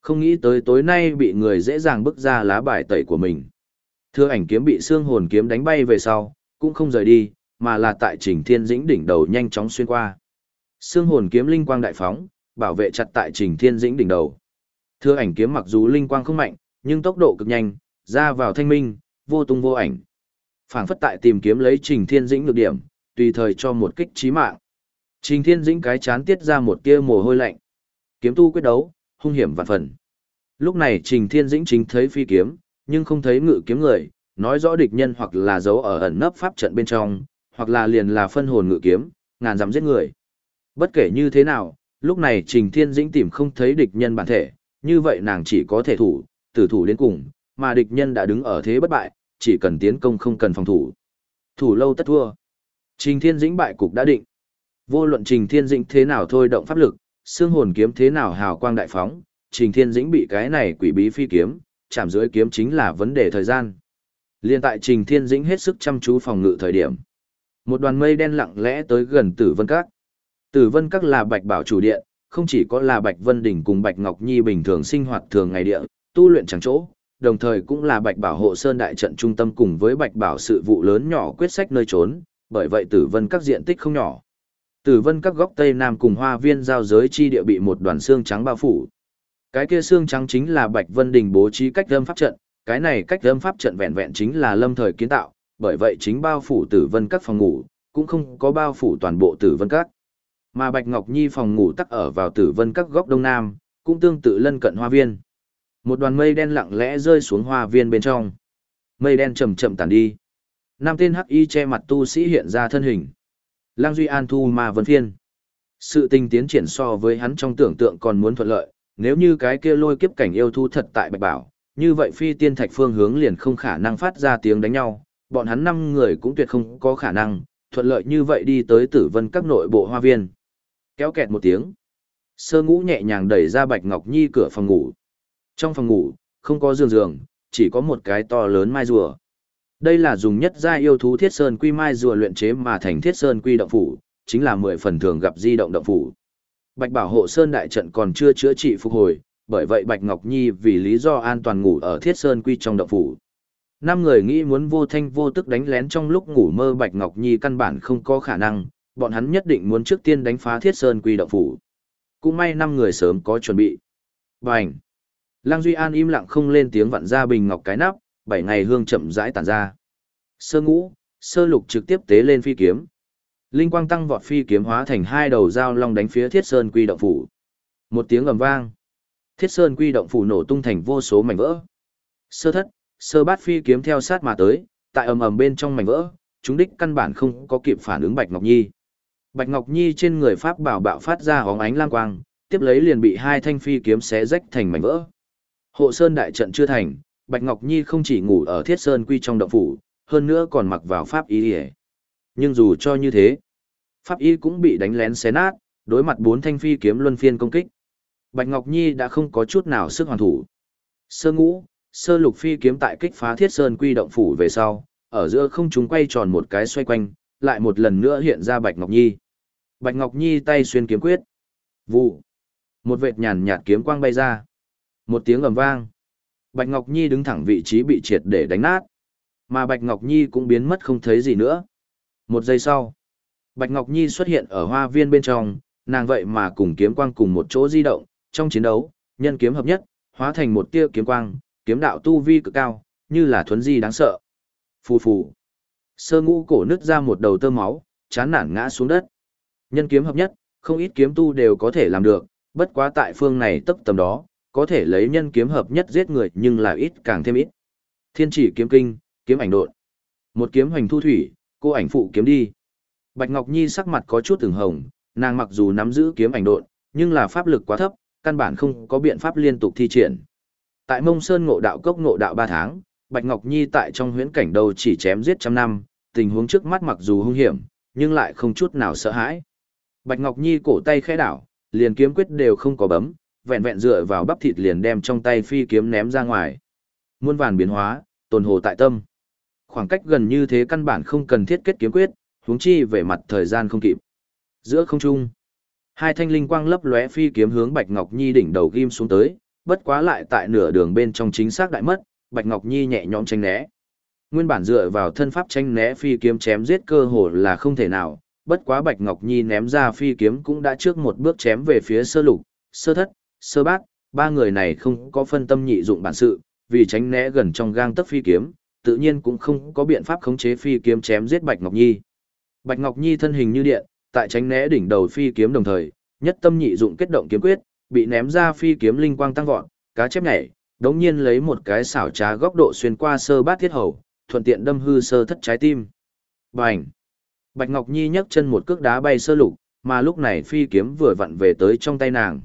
[SPEAKER 1] Không nghĩ tới tối nay bị người dễ dàng bức ra lá bài tẩy của mình. Thưa ảnh kiếm bị xương hồn kiếm đánh bay về sau, cũng không rời đi, mà là tại Trình Thiên Dĩnh đỉnh đầu nhanh chóng xuyên qua. Xương hồn kiếm linh quang đại phóng, bảo vệ chặt tại Trình Thiên Dĩnh đỉnh đầu. Thưa ảnh kiếm mặc dù linh quang không mạnh, nhưng tốc độ cực nhanh, ra vào thanh minh, vô tung vô ảnh. Phảng phất tại tìm kiếm lấy Trình Thiên Dĩnh được điểm, tùy thời cho một kích chí mạng. Trình Thiên Dĩnh cái chán tiết ra một tia mồ hôi lạnh. Kiếm tu quyết đấu, hung hiểm vạn phần. Lúc này Trình Thiên Dĩnh chính thấy phi kiếm, nhưng không thấy ngự kiếm người, nói rõ địch nhân hoặc là giấu ở ẩn nấp pháp trận bên trong, hoặc là liền là phân hồn ngự kiếm, ngàn dám giết người. Bất kể như thế nào, lúc này Trình Thiên Dĩnh tìm không thấy địch nhân bản thể, như vậy nàng chỉ có thể thủ, tử thủ đến cùng, mà địch nhân đã đứng ở thế bất bại, chỉ cần tiến công không cần phòng thủ. Thủ lâu tất thua. Trình Thiên Dĩnh bại cục đã định. Vô luận Trình Thiên Dĩnh thế nào thôi động pháp lực, xương hồn kiếm thế nào hào quang đại phóng, Trình Thiên Dĩnh bị cái này quỷ bí phi kiếm, chạm dưới kiếm chính là vấn đề thời gian. Liên tại Trình Thiên Dĩnh hết sức chăm chú phòng ngự thời điểm. Một đoàn mây đen lặng lẽ tới gần Tử Vân Các. Tử Vân Các là Bạch Bảo chủ điện, không chỉ có là Bạch Vân Đỉnh cùng Bạch Ngọc Nhi bình thường sinh hoạt thường ngày địa, tu luyện chẳng chỗ, đồng thời cũng là Bạch Bảo hộ sơn đại trận trung tâm cùng với Bạch Bảo sự vụ lớn nhỏ quyết sách nơi trốn, bởi vậy Tử Vân Các diện tích không nhỏ. Tử Vân Các góc tây nam cùng Hoa Viên giao giới chi địa bị một đoàn xương trắng bao phủ. Cái kia xương trắng chính là Bạch Vân Đình bố trí cách âm pháp trận, cái này cách âm pháp trận vẹn vẹn chính là lâm thời kiến tạo, bởi vậy chính bao phủ Tử Vân Các phòng ngủ, cũng không có bao phủ toàn bộ Tử Vân Các. Mà Bạch Ngọc Nhi phòng ngủ tắc ở vào Tử Vân Các góc đông nam, cũng tương tự lân cận hoa viên. Một đoàn mây đen lặng lẽ rơi xuống hoa viên bên trong. Mây đen chậm chậm tàn đi. Năm tên hắc y che mặt tu sĩ hiện ra thân hình. Lang Duy An thu ma vân phiên. Sự tình tiến triển so với hắn trong tưởng tượng còn muốn thuận lợi, nếu như cái kia lôi kiếp cảnh yêu thu thật tại Bạch Bảo, như vậy phi tiên thạch phương hướng liền không khả năng phát ra tiếng đánh nhau, bọn hắn năm người cũng tuyệt không có khả năng, thuận lợi như vậy đi tới tử vân các nội bộ hoa viên. Kéo kẹt một tiếng. Sơ ngũ nhẹ nhàng đẩy ra Bạch Ngọc Nhi cửa phòng ngủ. Trong phòng ngủ, không có giường giường, chỉ có một cái to lớn mai rùa. Đây là dùng nhất gia yêu thú thiết sơn quy mai rùa luyện chế mà thành thiết sơn quy động phủ, chính là mười phần thường gặp di động động phủ. Bạch Bảo hộ sơn đại trận còn chưa chữa trị phục hồi, bởi vậy Bạch Ngọc Nhi vì lý do an toàn ngủ ở thiết sơn quy trong động phủ. Năm người nghĩ muốn vô thanh vô tức đánh lén trong lúc ngủ mơ Bạch Ngọc Nhi căn bản không có khả năng, bọn hắn nhất định muốn trước tiên đánh phá thiết sơn quy động phủ. Cũng may năm người sớm có chuẩn bị. Bành! Lăng Duy An im lặng không lên tiếng vặn ra bình ngọc cái nắp, bảy ngày hương chậm rãi tản ra. Sơ ngũ, sơ lục trực tiếp tế lên phi kiếm. Linh quang tăng vọt phi kiếm hóa thành hai đầu dao long đánh phía Thiết Sơn Quy động phủ. Một tiếng ầm vang. Thiết Sơn Quy động phủ nổ tung thành vô số mảnh vỡ. Sơ thất, sơ bát phi kiếm theo sát mà tới, tại ầm ầm bên trong mảnh vỡ, chúng đích căn bản không có kịp phản ứng Bạch Ngọc Nhi. Bạch Ngọc Nhi trên người pháp bảo bạo phát ra hóng ánh lang quang, tiếp lấy liền bị hai thanh phi kiếm xé rách thành mảnh vỡ. Hộ Sơn đại trận chưa thành, Bạch Ngọc Nhi không chỉ ngủ ở Thiết Sơn Quy trong động phủ, hơn nữa còn mặc vào pháp y Nhưng dù cho như thế, Pháp Y cũng bị đánh lén xé nát, đối mặt bốn thanh phi kiếm luân phiên công kích. Bạch Ngọc Nhi đã không có chút nào sức hoàn thủ. Sơ ngũ, sơ lục phi kiếm tại kích phá thiết sơn quy động phủ về sau, ở giữa không chúng quay tròn một cái xoay quanh, lại một lần nữa hiện ra Bạch Ngọc Nhi. Bạch Ngọc Nhi tay xuyên kiếm quyết. Vụ. Một vệt nhàn nhạt kiếm quang bay ra. Một tiếng ầm vang. Bạch Ngọc Nhi đứng thẳng vị trí bị triệt để đánh nát. Mà Bạch Ngọc Nhi cũng biến mất không thấy gì nữa. Một giây sau, Bạch Ngọc Nhi xuất hiện ở hoa viên bên trong, nàng vậy mà cùng kiếm quang cùng một chỗ di động, trong chiến đấu, nhân kiếm hợp nhất, hóa thành một tia kiếm quang, kiếm đạo tu vi cực cao, như là thuấn di đáng sợ. Phù phù. Sơ ngũ cổ nứt ra một đầu tơ máu, chán nản ngã xuống đất. Nhân kiếm hợp nhất, không ít kiếm tu đều có thể làm được, bất quá tại phương này tấp tầm đó, có thể lấy nhân kiếm hợp nhất giết người nhưng là ít càng thêm ít. Thiên chỉ kiếm kinh, kiếm ảnh độn. Một kiếm hoành thu thủy, cô ảnh phụ kiếm đi. Bạch Ngọc Nhi sắc mặt có chút từng hồng, nàng mặc dù nắm giữ kiếm ảnh độn, nhưng là pháp lực quá thấp, căn bản không có biện pháp liên tục thi triển. Tại Mông Sơn ngộ đạo cốc ngộ đạo 3 tháng, Bạch Ngọc Nhi tại trong huyễn cảnh đầu chỉ chém giết trăm năm, tình huống trước mắt mặc dù hung hiểm, nhưng lại không chút nào sợ hãi. Bạch Ngọc Nhi cổ tay khẽ đảo, liền kiếm quyết đều không có bấm, vẹn vẹn dựa vào bắp thịt liền đem trong tay phi kiếm ném ra ngoài. Muôn vàn biến hóa, tồn hồ tại tâm. Khoảng cách gần như thế căn bản không cần thiết kết kiếm quyết, huống chi về mặt thời gian không kịp. Giữa không trung, hai thanh linh quang lấp lóe phi kiếm hướng Bạch Ngọc Nhi đỉnh đầu ghim xuống tới, bất quá lại tại nửa đường bên trong chính xác đại mất, Bạch Ngọc Nhi nhẹ nhõm tránh né. Nguyên bản dựa vào thân pháp tranh né phi kiếm chém giết cơ hồ là không thể nào, bất quá Bạch Ngọc Nhi ném ra phi kiếm cũng đã trước một bước chém về phía sơ lục, sơ thất, sơ bát, ba người này không có phân tâm nhị dụng bản sự, vì tránh né gần trong gang tấc phi kiếm, tự nhiên cũng không có biện pháp khống chế phi kiếm chém giết Bạch Ngọc Nhi. Bạch Ngọc Nhi thân hình như điện, tại tránh né đỉnh đầu phi kiếm đồng thời, nhất tâm nhị dụng kết động kiếm quyết, bị ném ra phi kiếm linh quang tăng vọt, cá chép nhảy, đống nhiên lấy một cái xảo trá góc độ xuyên qua sơ bát thiết hầu, thuận tiện đâm hư sơ thất trái tim. Bành! Bạch Ngọc Nhi nhấc chân một cước đá bay sơ lục, mà lúc này phi kiếm vừa vặn về tới trong tay nàng.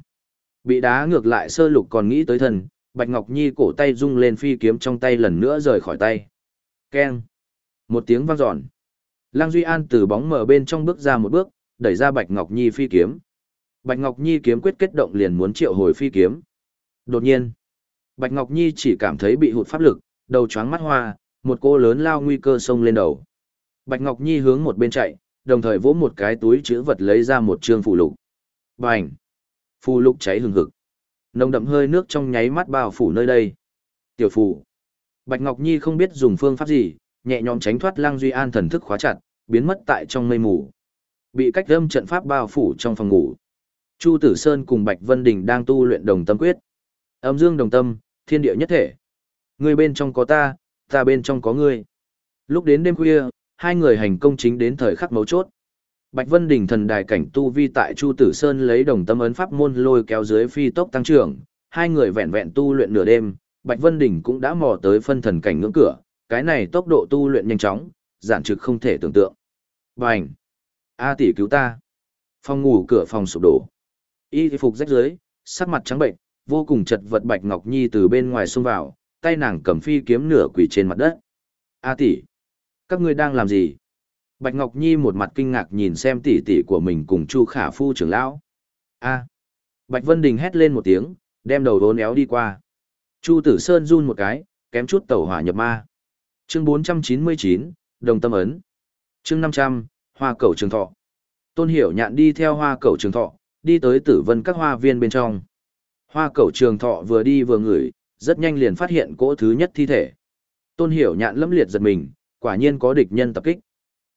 [SPEAKER 1] Bị đá ngược lại sơ lục còn nghĩ tới thần, Bạch Ngọc Nhi cổ tay rung lên phi kiếm trong tay lần nữa rời khỏi tay. Keng! Một tiếng vang dọn. Lăng Duy An từ bóng mở bên trong bước ra một bước, đẩy ra Bạch Ngọc Nhi phi kiếm. Bạch Ngọc Nhi kiếm quyết kết động liền muốn triệu hồi phi kiếm. Đột nhiên, Bạch Ngọc Nhi chỉ cảm thấy bị hụt pháp lực, đầu chóng mắt hoa, một cô lớn lao nguy cơ xông lên đầu. Bạch Ngọc Nhi hướng một bên chạy, đồng thời vỗ một cái túi chữ vật lấy ra một trương phụ lục. Bành! Phù lục cháy hừng hực. Nồng đậm hơi nước trong nháy mắt bao phủ nơi đây. Tiểu phù. Bạch Ngọc Nhi không biết dùng phương pháp gì, nhẹ nhõm tránh thoát Lăng Duy An thần thức khóa chặt, biến mất tại trong mây mù. Bị cách âm trận pháp bao phủ trong phòng ngủ. Chu Tử Sơn cùng Bạch Vân Đình đang tu luyện đồng tâm quyết. Âm dương đồng tâm, thiên địa nhất thể. Ngươi bên trong có ta, ta bên trong có ngươi. Lúc đến đêm khuya, hai người hành công chính đến thời khắc mấu chốt. Bạch Vân Đình thần đài cảnh tu vi tại Chu Tử Sơn lấy đồng tâm ấn pháp môn lôi kéo dưới phi tốc tăng trưởng, hai người vẹn vẹn tu luyện nửa đêm, Bạch Vân Đình cũng đã mò tới phân thần cảnh ngưỡng cửa, cái này tốc độ tu luyện nhanh chóng, giản trực không thể tưởng tượng. Bành! A tỷ cứu ta! Phòng ngủ cửa phòng sụp đổ. Y phục rách dưới, sắc mặt trắng bệnh, vô cùng chật vật Bạch Ngọc Nhi từ bên ngoài xông vào, tay nàng cầm phi kiếm nửa quỳ trên mặt đất. A tỷ! Các ngươi đang làm gì? Bạch Ngọc Nhi một mặt kinh ngạc nhìn xem tỷ tỷ của mình cùng Chu Khả Phu trưởng lão. A. Bạch Vân Đình hét lên một tiếng, đem đầu vốn éo đi qua. Chu Tử Sơn run một cái, kém chút tẩu hỏa nhập ma. Chương 499, Đồng Tâm Ấn. Chương 500, Hoa Cẩu Trường Thọ. Tôn Hiểu nhạn đi theo Hoa Cẩu Trường Thọ, đi tới tử vân các hoa viên bên trong. Hoa Cẩu Trường Thọ vừa đi vừa ngửi, rất nhanh liền phát hiện cỗ thứ nhất thi thể. Tôn Hiểu nhạn lâm liệt giật mình, quả nhiên có địch nhân tập kích.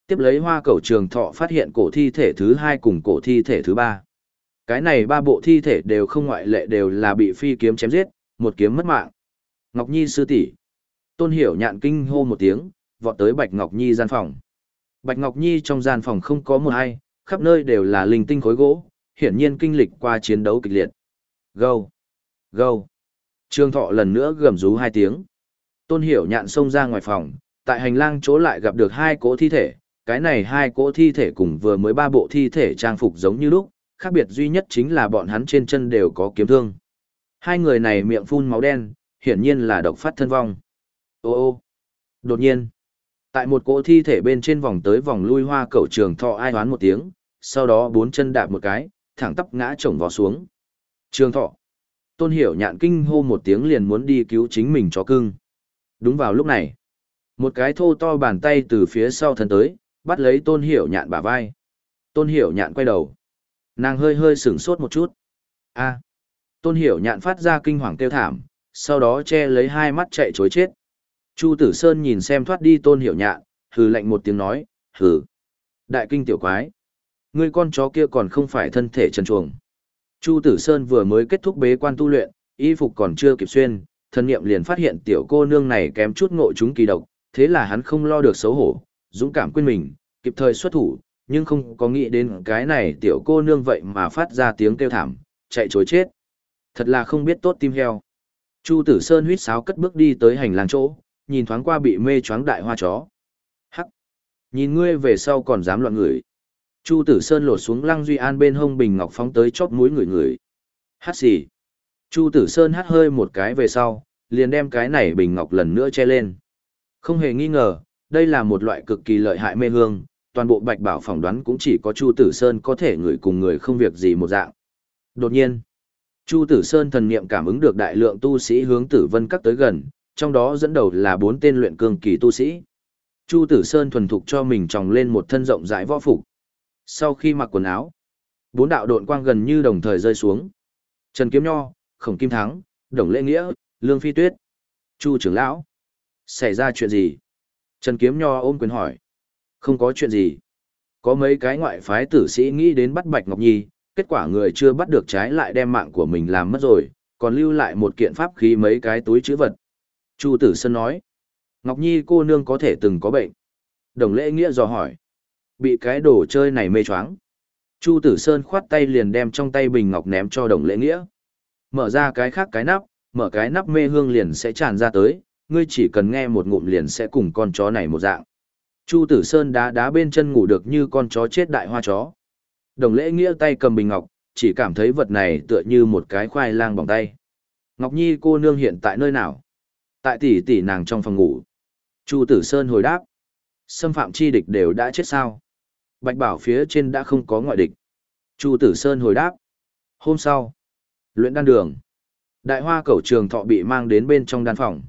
[SPEAKER 1] Tiếp lấy hoa cầu trường thọ phát hiện cổ thi thể thứ hai cùng cổ thi thể thứ ba. Cái này ba bộ thi thể đều không ngoại lệ đều là bị phi kiếm chém giết, một kiếm mất mạng. Ngọc Nhi sư tỷ Tôn hiểu nhạn kinh hô một tiếng, vọt tới Bạch Ngọc Nhi gian phòng. Bạch Ngọc Nhi trong gian phòng không có một ai, khắp nơi đều là linh tinh khối gỗ, hiển nhiên kinh lịch qua chiến đấu kịch liệt. Gâu! Gâu! Trương Thọ lần nữa gầm rú hai tiếng. Tôn Hiểu nhạn xông ra ngoài phòng, tại hành lang chỗ lại gặp được hai cỗ thi thể, cái này hai cỗ thi thể cùng vừa mới ba bộ thi thể trang phục giống như lúc, khác biệt duy nhất chính là bọn hắn trên chân đều có kiếm thương. Hai người này miệng phun máu đen, hiển nhiên là độc phát thân vong. Ô ô! Đột nhiên! Tại một cỗ thi thể bên trên vòng tới vòng lui hoa cẩu trường thọ ai hoán một tiếng, sau đó bốn chân đạp một cái, thẳng tắp ngã chồng vào xuống. Trường thọ. Tôn hiểu nhạn kinh hô một tiếng liền muốn đi cứu chính mình cho cưng. Đúng vào lúc này, một cái thô to bàn tay từ phía sau thân tới, bắt lấy tôn hiểu nhạn bả vai. Tôn hiểu nhạn quay đầu. Nàng hơi hơi sửng sốt một chút. a Tôn hiểu nhạn phát ra kinh hoàng kêu thảm, sau đó che lấy hai mắt chạy chối chết. Chu Tử Sơn nhìn xem thoát đi tôn hiểu nhạn, hừ lạnh một tiếng nói, hừ. Đại kinh tiểu quái. Ngươi con chó kia còn không phải thân thể trần chuồng. Chu Tử Sơn vừa mới kết thúc bế quan tu luyện, y phục còn chưa kịp xuyên, thần niệm liền phát hiện tiểu cô nương này kém chút ngộ chúng kỳ độc, thế là hắn không lo được xấu hổ, dũng cảm quên mình, kịp thời xuất thủ, nhưng không có nghĩ đến cái này tiểu cô nương vậy mà phát ra tiếng kêu thảm, chạy chối chết. Thật là không biết tốt tim heo. Chu Tử Sơn huýt sáo cất bước đi tới hành lang chỗ, nhìn thoáng qua bị mê choáng đại hoa chó. Hắc! Nhìn ngươi về sau còn dám loạn người. Chu Tử Sơn lột xuống Lăng Duy An bên hông bình ngọc phóng tới chóp mũi người người. Hát xì. Chu Tử Sơn hát hơi một cái về sau, liền đem cái này bình ngọc lần nữa che lên. Không hề nghi ngờ, đây là một loại cực kỳ lợi hại mê hương, toàn bộ bạch bảo phỏng đoán cũng chỉ có Chu Tử Sơn có thể người cùng người không việc gì một dạng. Đột nhiên, Chu Tử Sơn thần niệm cảm ứng được đại lượng tu sĩ hướng Tử Vân Các tới gần, trong đó dẫn đầu là bốn tên luyện cương kỳ tu sĩ. Chu Tử Sơn thuần thục cho mình tròng lên một thân rộng rãi võ phục. Sau khi mặc quần áo, bốn đạo độn quang gần như đồng thời rơi xuống. Trần Kiếm Nho, Khổng Kim Thắng, Đồng Lễ Nghĩa, Lương Phi Tuyết, Chu trưởng lão. Xảy ra chuyện gì? Trần Kiếm Nho ôm quyền hỏi. Không có chuyện gì. Có mấy cái ngoại phái tử sĩ nghĩ đến bắt Bạch Ngọc Nhi, kết quả người chưa bắt được trái lại đem mạng của mình làm mất rồi, còn lưu lại một kiện pháp khí mấy cái túi chữ vật. Chu Tử Sơn nói. Ngọc Nhi cô nương có thể từng có bệnh. Đồng lễ nghĩa dò hỏi. Bị cái đồ chơi này mê choáng. Chu Tử Sơn khoát tay liền đem trong tay bình ngọc ném cho đồng lễ nghĩa. Mở ra cái khác cái nắp, mở cái nắp mê hương liền sẽ tràn ra tới, ngươi chỉ cần nghe một ngụm liền sẽ cùng con chó này một dạng. Chu Tử Sơn đá đá bên chân ngủ được như con chó chết đại hoa chó. Đồng lễ nghĩa tay cầm bình ngọc, chỉ cảm thấy vật này tựa như một cái khoai lang bỏng tay. Ngọc Nhi cô nương hiện tại nơi nào? Tại tỷ tỷ nàng trong phòng ngủ. Chu Tử Sơn hồi đáp. Xâm phạm chi địch đều đã chết sao? Bạch bảo phía trên đã không có ngoại địch. Chu Tử Sơn hồi đáp. Hôm sau, luyện đan đường. Đại hoa cẩu trường thọ bị mang đến bên trong đan phòng.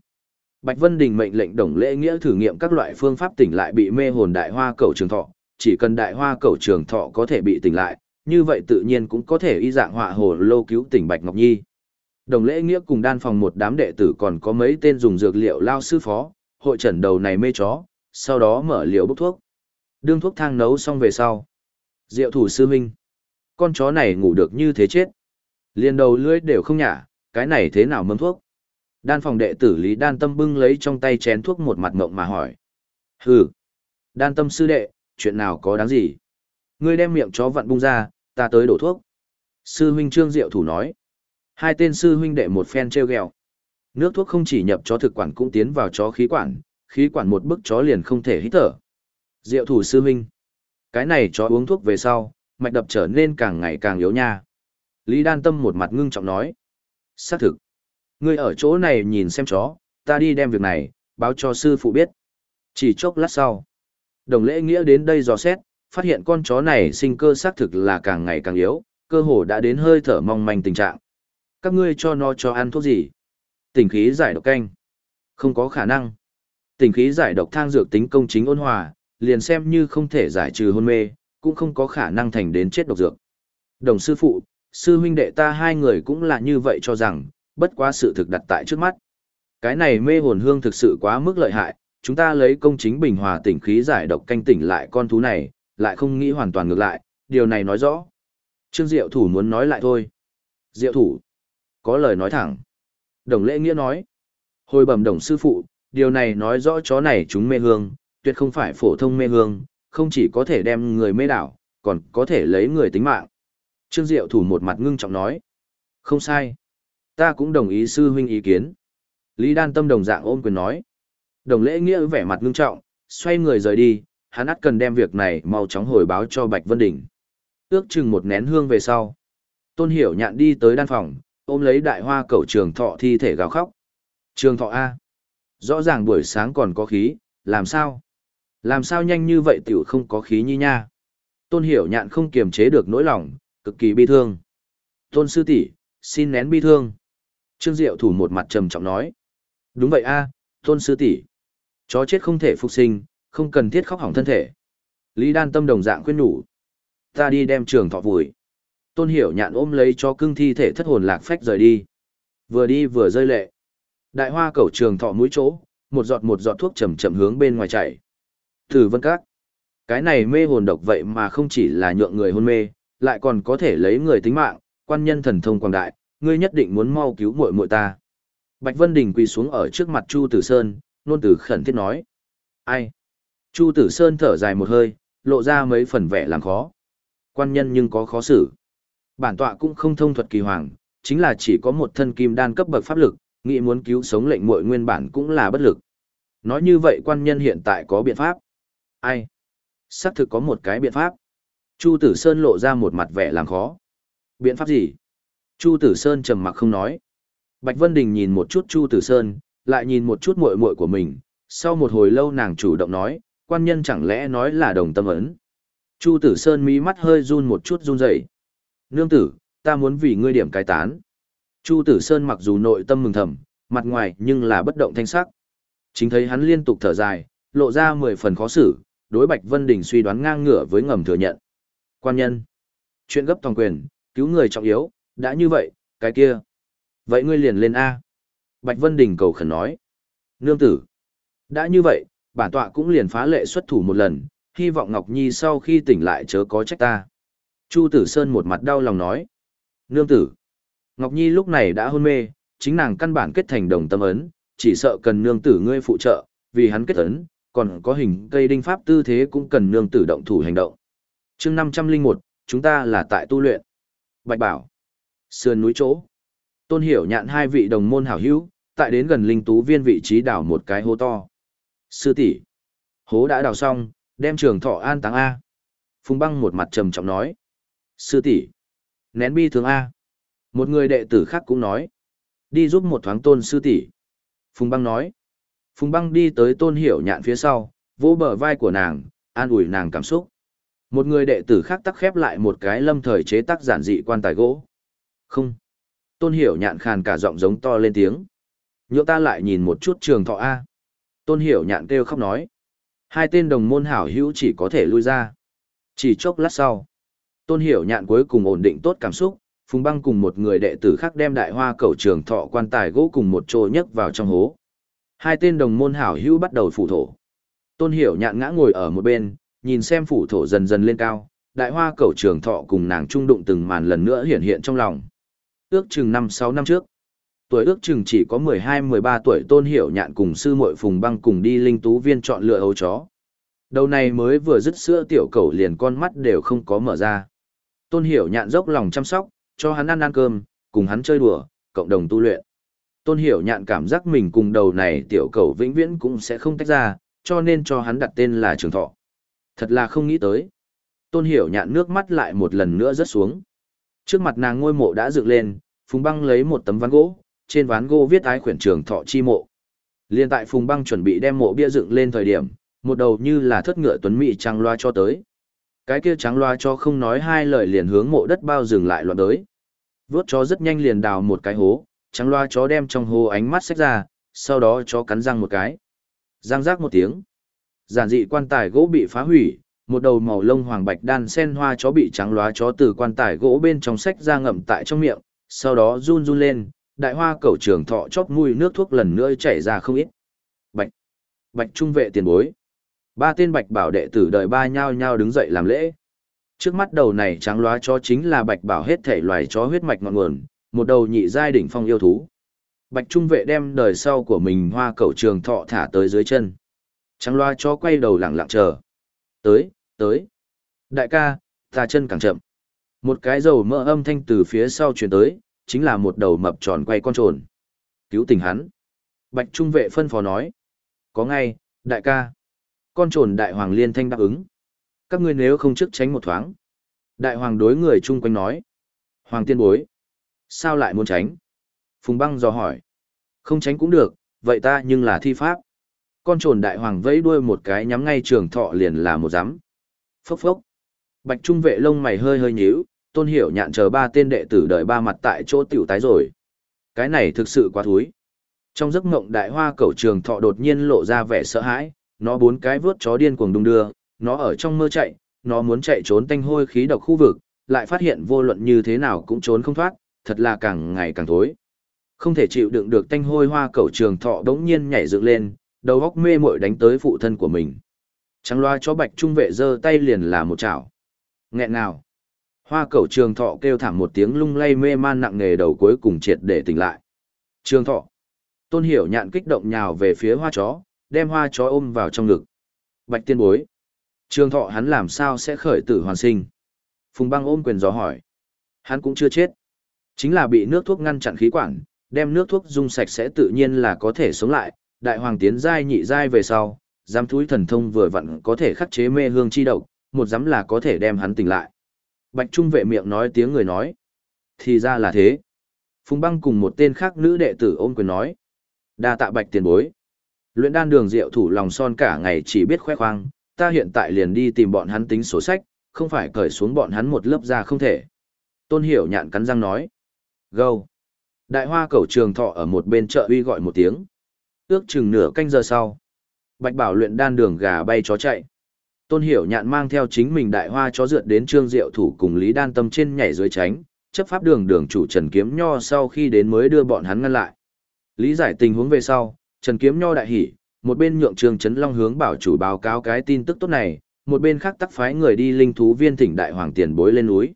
[SPEAKER 1] Bạch Vân Đình mệnh lệnh đồng lễ nghĩa thử nghiệm các loại phương pháp tỉnh lại bị mê hồn đại hoa cầu trường thọ. Chỉ cần đại hoa cầu trường thọ có thể bị tỉnh lại, như vậy tự nhiên cũng có thể y dạng họa hồ lô cứu tỉnh Bạch Ngọc Nhi. Đồng lễ nghĩa cùng đan phòng một đám đệ tử còn có mấy tên dùng dược liệu lao sư phó, hội trần đầu này mê chó, sau đó mở liều bốc thuốc. Đương thuốc thang nấu xong về sau. Diệu thủ sư huynh. Con chó này ngủ được như thế chết. Liên đầu lưỡi đều không nhả, cái này thế nào mâm thuốc. Đan phòng đệ tử Lý Đan Tâm bưng lấy trong tay chén thuốc một mặt ngộng mà hỏi. Hừ. Đan Tâm sư đệ, chuyện nào có đáng gì? Ngươi đem miệng chó vặn bung ra, ta tới đổ thuốc. Sư huynh Trương Diệu thủ nói. Hai tên sư huynh đệ một phen treo gẹo. Nước thuốc không chỉ nhập chó thực quản cũng tiến vào chó khí quản, khí quản một bức chó liền không thể hít thở. Diệu thủ sư huynh. Cái này chó uống thuốc về sau, mạch đập trở nên càng ngày càng yếu nha. Lý Đan Tâm một mặt ngưng trọng nói. Xác thực. Ngươi ở chỗ này nhìn xem chó, ta đi đem việc này, báo cho sư phụ biết. Chỉ chốc lát sau. Đồng lễ nghĩa đến đây dò xét, phát hiện con chó này sinh cơ xác thực là càng ngày càng yếu, cơ hồ đã đến hơi thở mong manh tình trạng. Các ngươi cho nó cho ăn thuốc gì? Tình khí giải độc canh. Không có khả năng. Tình khí giải độc thang dược tính công chính ôn hòa, liền xem như không thể giải trừ hôn mê, cũng không có khả năng thành đến chết độc dược. Đồng sư phụ, sư huynh đệ ta hai người cũng là như vậy cho rằng, bất quá sự thực đặt tại trước mắt. Cái này mê hồn hương thực sự quá mức lợi hại, chúng ta lấy công chính bình hòa tỉnh khí giải độc canh tỉnh lại con thú này, lại không nghĩ hoàn toàn ngược lại, điều này nói rõ. Trương Diệu Thủ muốn nói lại thôi. Diệu Thủ, có lời nói thẳng. Đồng lễ nghĩa nói. Hồi bẩm đồng sư phụ, điều này nói rõ chó này chúng mê hương, tuyệt không phải phổ thông mê hương, không chỉ có thể đem người mê đảo, còn có thể lấy người tính mạng. Trương Diệu thủ một mặt ngưng trọng nói. Không sai. Ta cũng đồng ý sư huynh ý kiến. Lý Đan Tâm đồng dạng ôm quyền nói. Đồng lễ nghĩa vẻ mặt ngưng trọng, xoay người rời đi, hắn ắt cần đem việc này mau chóng hồi báo cho Bạch Vân Đình. Ước chừng một nén hương về sau. Tôn Hiểu nhạn đi tới đan phòng, ôm lấy đại hoa cẩu trường thọ thi thể gào khóc. Trường thọ A. Rõ ràng buổi sáng còn có khí, làm sao? Làm sao nhanh như vậy tiểu không có khí nhi nha. Tôn hiểu nhạn không kiềm chế được nỗi lòng, cực kỳ bi thương. Tôn sư tỷ, xin nén bi thương. Trương Diệu thủ một mặt trầm trọng nói. Đúng vậy a, tôn sư tỷ. Chó chết không thể phục sinh, không cần thiết khóc hỏng thân thể. Lý đan tâm đồng dạng khuyên nhủ. Ta đi đem trường thọ vùi. Tôn hiểu nhạn ôm lấy cho cưng thi thể thất hồn lạc phách rời đi. Vừa đi vừa rơi lệ. Đại hoa cầu trường thọ mũi chỗ, một giọt một giọt thuốc chậm chậm hướng bên ngoài chảy. Thử vân các. Cái này mê hồn độc vậy mà không chỉ là nhượng người hôn mê, lại còn có thể lấy người tính mạng, quan nhân thần thông quảng đại, ngươi nhất định muốn mau cứu muội muội ta. Bạch Vân Đình quỳ xuống ở trước mặt Chu Tử Sơn, nôn từ khẩn thiết nói. Ai? Chu Tử Sơn thở dài một hơi, lộ ra mấy phần vẻ làm khó. Quan nhân nhưng có khó xử. Bản tọa cũng không thông thuật kỳ hoàng, chính là chỉ có một thân kim đan cấp bậc pháp lực, nghĩ muốn cứu sống lệnh muội nguyên bản cũng là bất lực. Nói như vậy quan nhân hiện tại có biện pháp. Ai? Sắc thực có một cái biện pháp. Chu Tử Sơn lộ ra một mặt vẻ làm khó. Biện pháp gì? Chu Tử Sơn trầm mặc không nói. Bạch Vân Đình nhìn một chút Chu Tử Sơn, lại nhìn một chút muội muội của mình. Sau một hồi lâu nàng chủ động nói, quan nhân chẳng lẽ nói là đồng tâm ấn. Chu Tử Sơn mí mắt hơi run một chút run rẩy. Nương tử, ta muốn vì ngươi điểm cái tán. Chu Tử Sơn mặc dù nội tâm mừng thầm, mặt ngoài nhưng là bất động thanh sắc. Chính thấy hắn liên tục thở dài, lộ ra mười phần khó xử, đối Bạch Vân Đình suy đoán ngang ngửa với ngầm thừa nhận. Quan nhân, chuyện gấp toàn quyền, cứu người trọng yếu, đã như vậy, cái kia. Vậy ngươi liền lên A. Bạch Vân Đình cầu khẩn nói. Nương tử, đã như vậy, bản tọa cũng liền phá lệ xuất thủ một lần, hy vọng Ngọc Nhi sau khi tỉnh lại chớ có trách ta. Chu Tử Sơn một mặt đau lòng nói. Nương tử, Ngọc Nhi lúc này đã hôn mê, chính nàng căn bản kết thành đồng tâm ấn, chỉ sợ cần nương tử ngươi phụ trợ, vì hắn kết ấn, còn có hình cây đinh pháp tư thế cũng cần nương tử động thủ hành động. chương 501, chúng ta là tại tu luyện. Bạch Bảo, Sườn núi chỗ. Tôn Hiểu nhạn hai vị đồng môn hảo hữu, tại đến gần linh tú viên vị trí đảo một cái hố to. Sư tỷ, hố đã đào xong, đem trường thọ an táng A. Phùng băng một mặt trầm trọng nói. Sư tỷ, nén bi thương A. Một người đệ tử khác cũng nói. Đi giúp một thoáng tôn sư tỷ. Phùng băng nói. Phùng băng đi tới tôn hiểu nhạn phía sau, vỗ bờ vai của nàng, an ủi nàng cảm xúc. Một người đệ tử khác tắc khép lại một cái lâm thời chế tác giản dị quan tài gỗ. Không. Tôn hiểu nhạn khàn cả giọng giống to lên tiếng. Nhượng ta lại nhìn một chút trường thọ A. Tôn hiểu nhạn kêu khóc nói. Hai tên đồng môn hảo hữu chỉ có thể lui ra. Chỉ chốc lát sau. Tôn hiểu nhạn cuối cùng ổn định tốt cảm xúc, Phùng Băng cùng một người đệ tử khác đem đại hoa cầu trường thọ quan tài gỗ cùng một chỗ nhấc vào trong hố. Hai tên đồng môn hảo hữu bắt đầu phủ thổ. Tôn Hiểu nhạn ngã ngồi ở một bên, nhìn xem phủ thổ dần dần lên cao, đại hoa cầu trường thọ cùng nàng trung đụng từng màn lần nữa hiện hiện trong lòng. Ước chừng năm sáu năm trước, tuổi ước chừng chỉ có mười hai mười ba tuổi Tôn Hiểu nhạn cùng sư muội Phùng Băng cùng đi linh tú viên chọn lựa ấu chó. Đầu này mới vừa dứt sữa tiểu cầu liền con mắt đều không có mở ra. Tôn Hiểu nhạn dốc lòng chăm sóc, cho hắn ăn ăn cơm, cùng hắn chơi đùa, cộng đồng tu luyện. Tôn Hiểu nhạn cảm giác mình cùng đầu này tiểu cầu vĩnh viễn cũng sẽ không tách ra, cho nên cho hắn đặt tên là Trường Thọ. Thật là không nghĩ tới. Tôn Hiểu nhạn nước mắt lại một lần nữa rớt xuống. Trước mặt nàng ngôi mộ đã dựng lên, Phùng Băng lấy một tấm ván gỗ, trên ván gỗ viết ái khuyển Trường Thọ chi mộ. Liên tại Phùng Băng chuẩn bị đem mộ bia dựng lên thời điểm, một đầu như là thất ngựa tuấn mỹ trăng loa cho tới. Cái kia trắng loa cho không nói hai lời liền hướng mộ đất bao dừng lại loạn tới Vốt chó rất nhanh liền đào một cái hố, trắng loa chó đem trong hố ánh mắt xách ra, sau đó chó cắn răng một cái. Răng rác một tiếng. Giản dị quan tài gỗ bị phá hủy, một đầu màu lông hoàng bạch đan sen hoa chó bị trắng loa chó từ quan tài gỗ bên trong sách ra ngậm tại trong miệng, sau đó run run lên, đại hoa cẩu trường thọ chóp mùi nước thuốc lần nữa chảy ra không ít. Bạch. Bạch trung vệ tiền bối. Ba tên bạch bảo đệ tử đợi ba nhao nhao đứng dậy làm lễ. Trước mắt đầu này trắng lóa chó chính là bạch bảo hết thể loài chó huyết mạch ngọn nguồn, một đầu nhị giai đỉnh phong yêu thú. Bạch trung vệ đem đời sau của mình hoa cẩu trường thọ thả tới dưới chân. Trắng loa chó quay đầu lặng lặng chờ. Tới, tới. Đại ca, ta chân càng chậm. Một cái dầu mỡ âm thanh từ phía sau truyền tới, chính là một đầu mập tròn quay con trồn. Cứu tình hắn. Bạch trung vệ phân phó nói. Có ngay, đại ca con trồn đại hoàng liên thanh đáp ứng. Các ngươi nếu không trước tránh một thoáng. Đại hoàng đối người chung quanh nói. Hoàng tiên bối. Sao lại muốn tránh? Phùng băng dò hỏi. Không tránh cũng được, vậy ta nhưng là thi pháp. Con trồn đại hoàng vẫy đuôi một cái nhắm ngay trường thọ liền là một giám. Phốc phốc. Bạch trung vệ lông mày hơi hơi nhíu, tôn hiểu nhạn chờ ba tên đệ tử đợi ba mặt tại chỗ tiểu tái rồi. Cái này thực sự quá thúi. Trong giấc mộng đại hoa cẩu trường thọ đột nhiên lộ ra vẻ sợ hãi, nó bốn cái vướt chó điên cuồng đung đưa, nó ở trong mơ chạy, nó muốn chạy trốn tanh hôi khí độc khu vực, lại phát hiện vô luận như thế nào cũng trốn không thoát, thật là càng ngày càng thối. Không thể chịu đựng được tanh hôi hoa cẩu trường thọ đống nhiên nhảy dựng lên, đầu góc mê muội đánh tới phụ thân của mình. Trắng loa chó bạch trung vệ giơ tay liền là một chảo. Nghẹn nào. Hoa cẩu trường thọ kêu thảm một tiếng lung lay mê man nặng nề đầu cuối cùng triệt để tỉnh lại. Trường thọ. Tôn hiểu nhạn kích động nhào về phía hoa chó, đem hoa chó ôm vào trong ngực. Bạch tiên bối. Trường thọ hắn làm sao sẽ khởi tử hoàn sinh? Phùng băng ôm quyền gió hỏi. Hắn cũng chưa chết. Chính là bị nước thuốc ngăn chặn khí quản, đem nước thuốc dung sạch sẽ tự nhiên là có thể sống lại. Đại hoàng tiến giai nhị giai về sau, giám thúi thần thông vừa vặn có thể khắc chế mê hương chi độc, một giám là có thể đem hắn tỉnh lại. Bạch Trung vệ miệng nói tiếng người nói. Thì ra là thế. Phùng băng cùng một tên khác nữ đệ tử ôm quyền nói. đa tạ bạch tiền bối. Luyện đan đường rượu thủ lòng son cả ngày chỉ biết khoe khoang, ta hiện tại liền đi tìm bọn hắn tính sổ sách, không phải cởi xuống bọn hắn một lớp ra không thể. Tôn hiểu nhạn cắn răng nói. Gâu. Đại hoa cầu trường thọ ở một bên chợ uy gọi một tiếng. Ước chừng nửa canh giờ sau. Bạch bảo luyện đan đường gà bay chó chạy. Tôn hiểu nhạn mang theo chính mình đại hoa chó rượt đến trương diệu thủ cùng Lý Đan Tâm trên nhảy dưới tránh, chấp pháp đường đường chủ Trần Kiếm Nho sau khi đến mới đưa bọn hắn ngăn lại. Lý giải tình huống về sau, Trần Kiếm Nho đại hỉ, một bên nhượng Trương Trấn Long hướng bảo chủ báo cáo cái tin tức tốt này, một bên khác tắc phái người đi linh thú viên thỉnh đại hoàng tiền bối lên núi.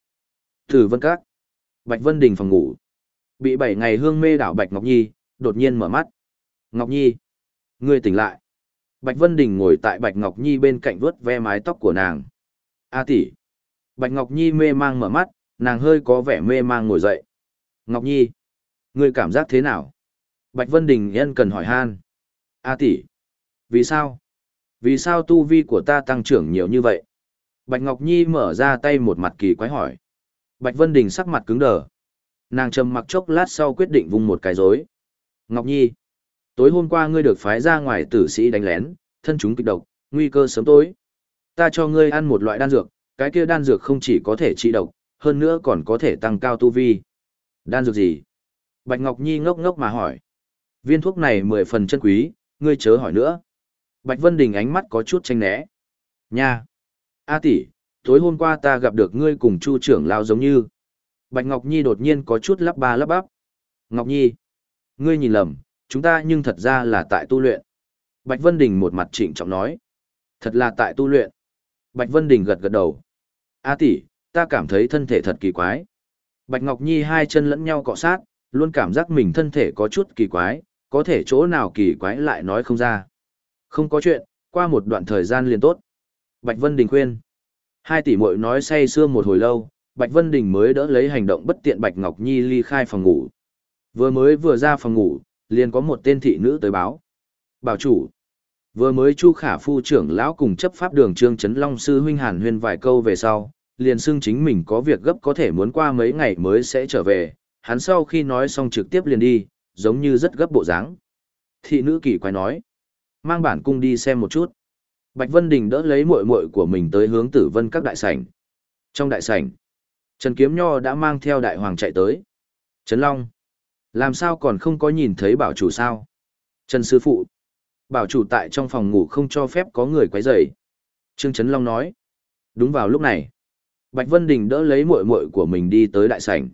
[SPEAKER 1] Thử Vân Các. Bạch Vân Đình phòng ngủ. Bị bảy ngày hương mê đảo Bạch Ngọc Nhi, đột nhiên mở mắt. Ngọc Nhi. Ngươi tỉnh lại. Bạch Vân Đình ngồi tại Bạch Ngọc Nhi bên cạnh vuốt ve mái tóc của nàng. A tỷ. Bạch Ngọc Nhi mê mang mở mắt, nàng hơi có vẻ mê mang ngồi dậy. Ngọc Nhi. Ngươi cảm giác thế nào? Bạch Vân Đình yên cần hỏi han. A tỷ. Vì sao? Vì sao tu vi của ta tăng trưởng nhiều như vậy? Bạch Ngọc Nhi mở ra tay một mặt kỳ quái hỏi. Bạch Vân Đình sắc mặt cứng đờ. Nàng trầm mặc chốc lát sau quyết định vung một cái rối. Ngọc Nhi, tối hôm qua ngươi được phái ra ngoài tử sĩ đánh lén, thân chúng kịch độc, nguy cơ sớm tối. Ta cho ngươi ăn một loại đan dược, cái kia đan dược không chỉ có thể trị độc, hơn nữa còn có thể tăng cao tu vi. Đan dược gì? Bạch Ngọc Nhi ngốc ngốc mà hỏi. Viên thuốc này mười phần chân quý, ngươi chớ hỏi nữa. Bạch Vân Đình ánh mắt có chút tranh né. Nha! A tỷ, tối hôm qua ta gặp được ngươi cùng Chu trưởng lao giống như. Bạch Ngọc Nhi đột nhiên có chút lắp ba lắp bắp. Ngọc Nhi! Ngươi nhìn lầm, chúng ta nhưng thật ra là tại tu luyện. Bạch Vân Đình một mặt trịnh trọng nói. Thật là tại tu luyện. Bạch Vân Đình gật gật đầu. A tỷ, ta cảm thấy thân thể thật kỳ quái. Bạch Ngọc Nhi hai chân lẫn nhau cọ sát, luôn cảm giác mình thân thể có chút kỳ quái, có thể chỗ nào kỳ quái lại nói không ra. Không có chuyện, qua một đoạn thời gian liền tốt. Bạch Vân Đình khuyên. Hai tỷ muội nói say sưa một hồi lâu, Bạch Vân Đình mới đỡ lấy hành động bất tiện Bạch Ngọc Nhi ly khai phòng ngủ. Vừa mới vừa ra phòng ngủ, liền có một tên thị nữ tới báo. Bảo chủ. Vừa mới Chu Khả Phu trưởng lão cùng chấp pháp đường Trương Trấn Long sư huynh Hàn Huyên vài câu về sau, liền xưng chính mình có việc gấp có thể muốn qua mấy ngày mới sẽ trở về, hắn sau khi nói xong trực tiếp liền đi, giống như rất gấp bộ dáng. Thị nữ kỳ quái nói, mang bản cung đi xem một chút. Bạch Vân Đình đỡ lấy muội muội của mình tới hướng Tử Vân các đại sảnh. Trong đại sảnh, Trần Kiếm Nho đã mang theo đại hoàng chạy tới. Trấn Long, làm sao còn không có nhìn thấy bảo chủ sao? Trần Sư Phụ, bảo chủ tại trong phòng ngủ không cho phép có người quấy rầy. Trương Trấn Long nói. Đúng vào lúc này, Bạch Vân Đình đỡ lấy muội muội của mình đi tới đại sảnh.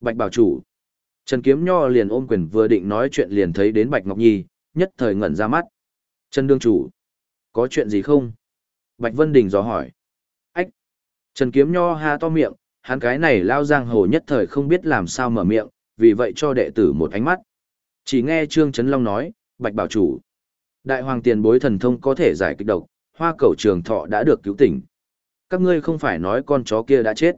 [SPEAKER 1] Bạch bảo chủ. Trần Kiếm Nho liền ôm quyền vừa định nói chuyện liền thấy đến Bạch Ngọc Nhi, nhất thời ngẩn ra mắt. Trần Đương Chủ. Có chuyện gì không? Bạch Vân Đình dò hỏi. Ách! Trần Kiếm Nho ha to miệng, hắn cái này lao giang hồ nhất thời không biết làm sao mở miệng, vì vậy cho đệ tử một ánh mắt. Chỉ nghe Trương Trấn Long nói, Bạch Bảo Chủ. Đại hoàng tiền bối thần thông có thể giải kích độc, hoa cầu trường thọ đã được cứu tỉnh. Các ngươi không phải nói con chó kia đã chết.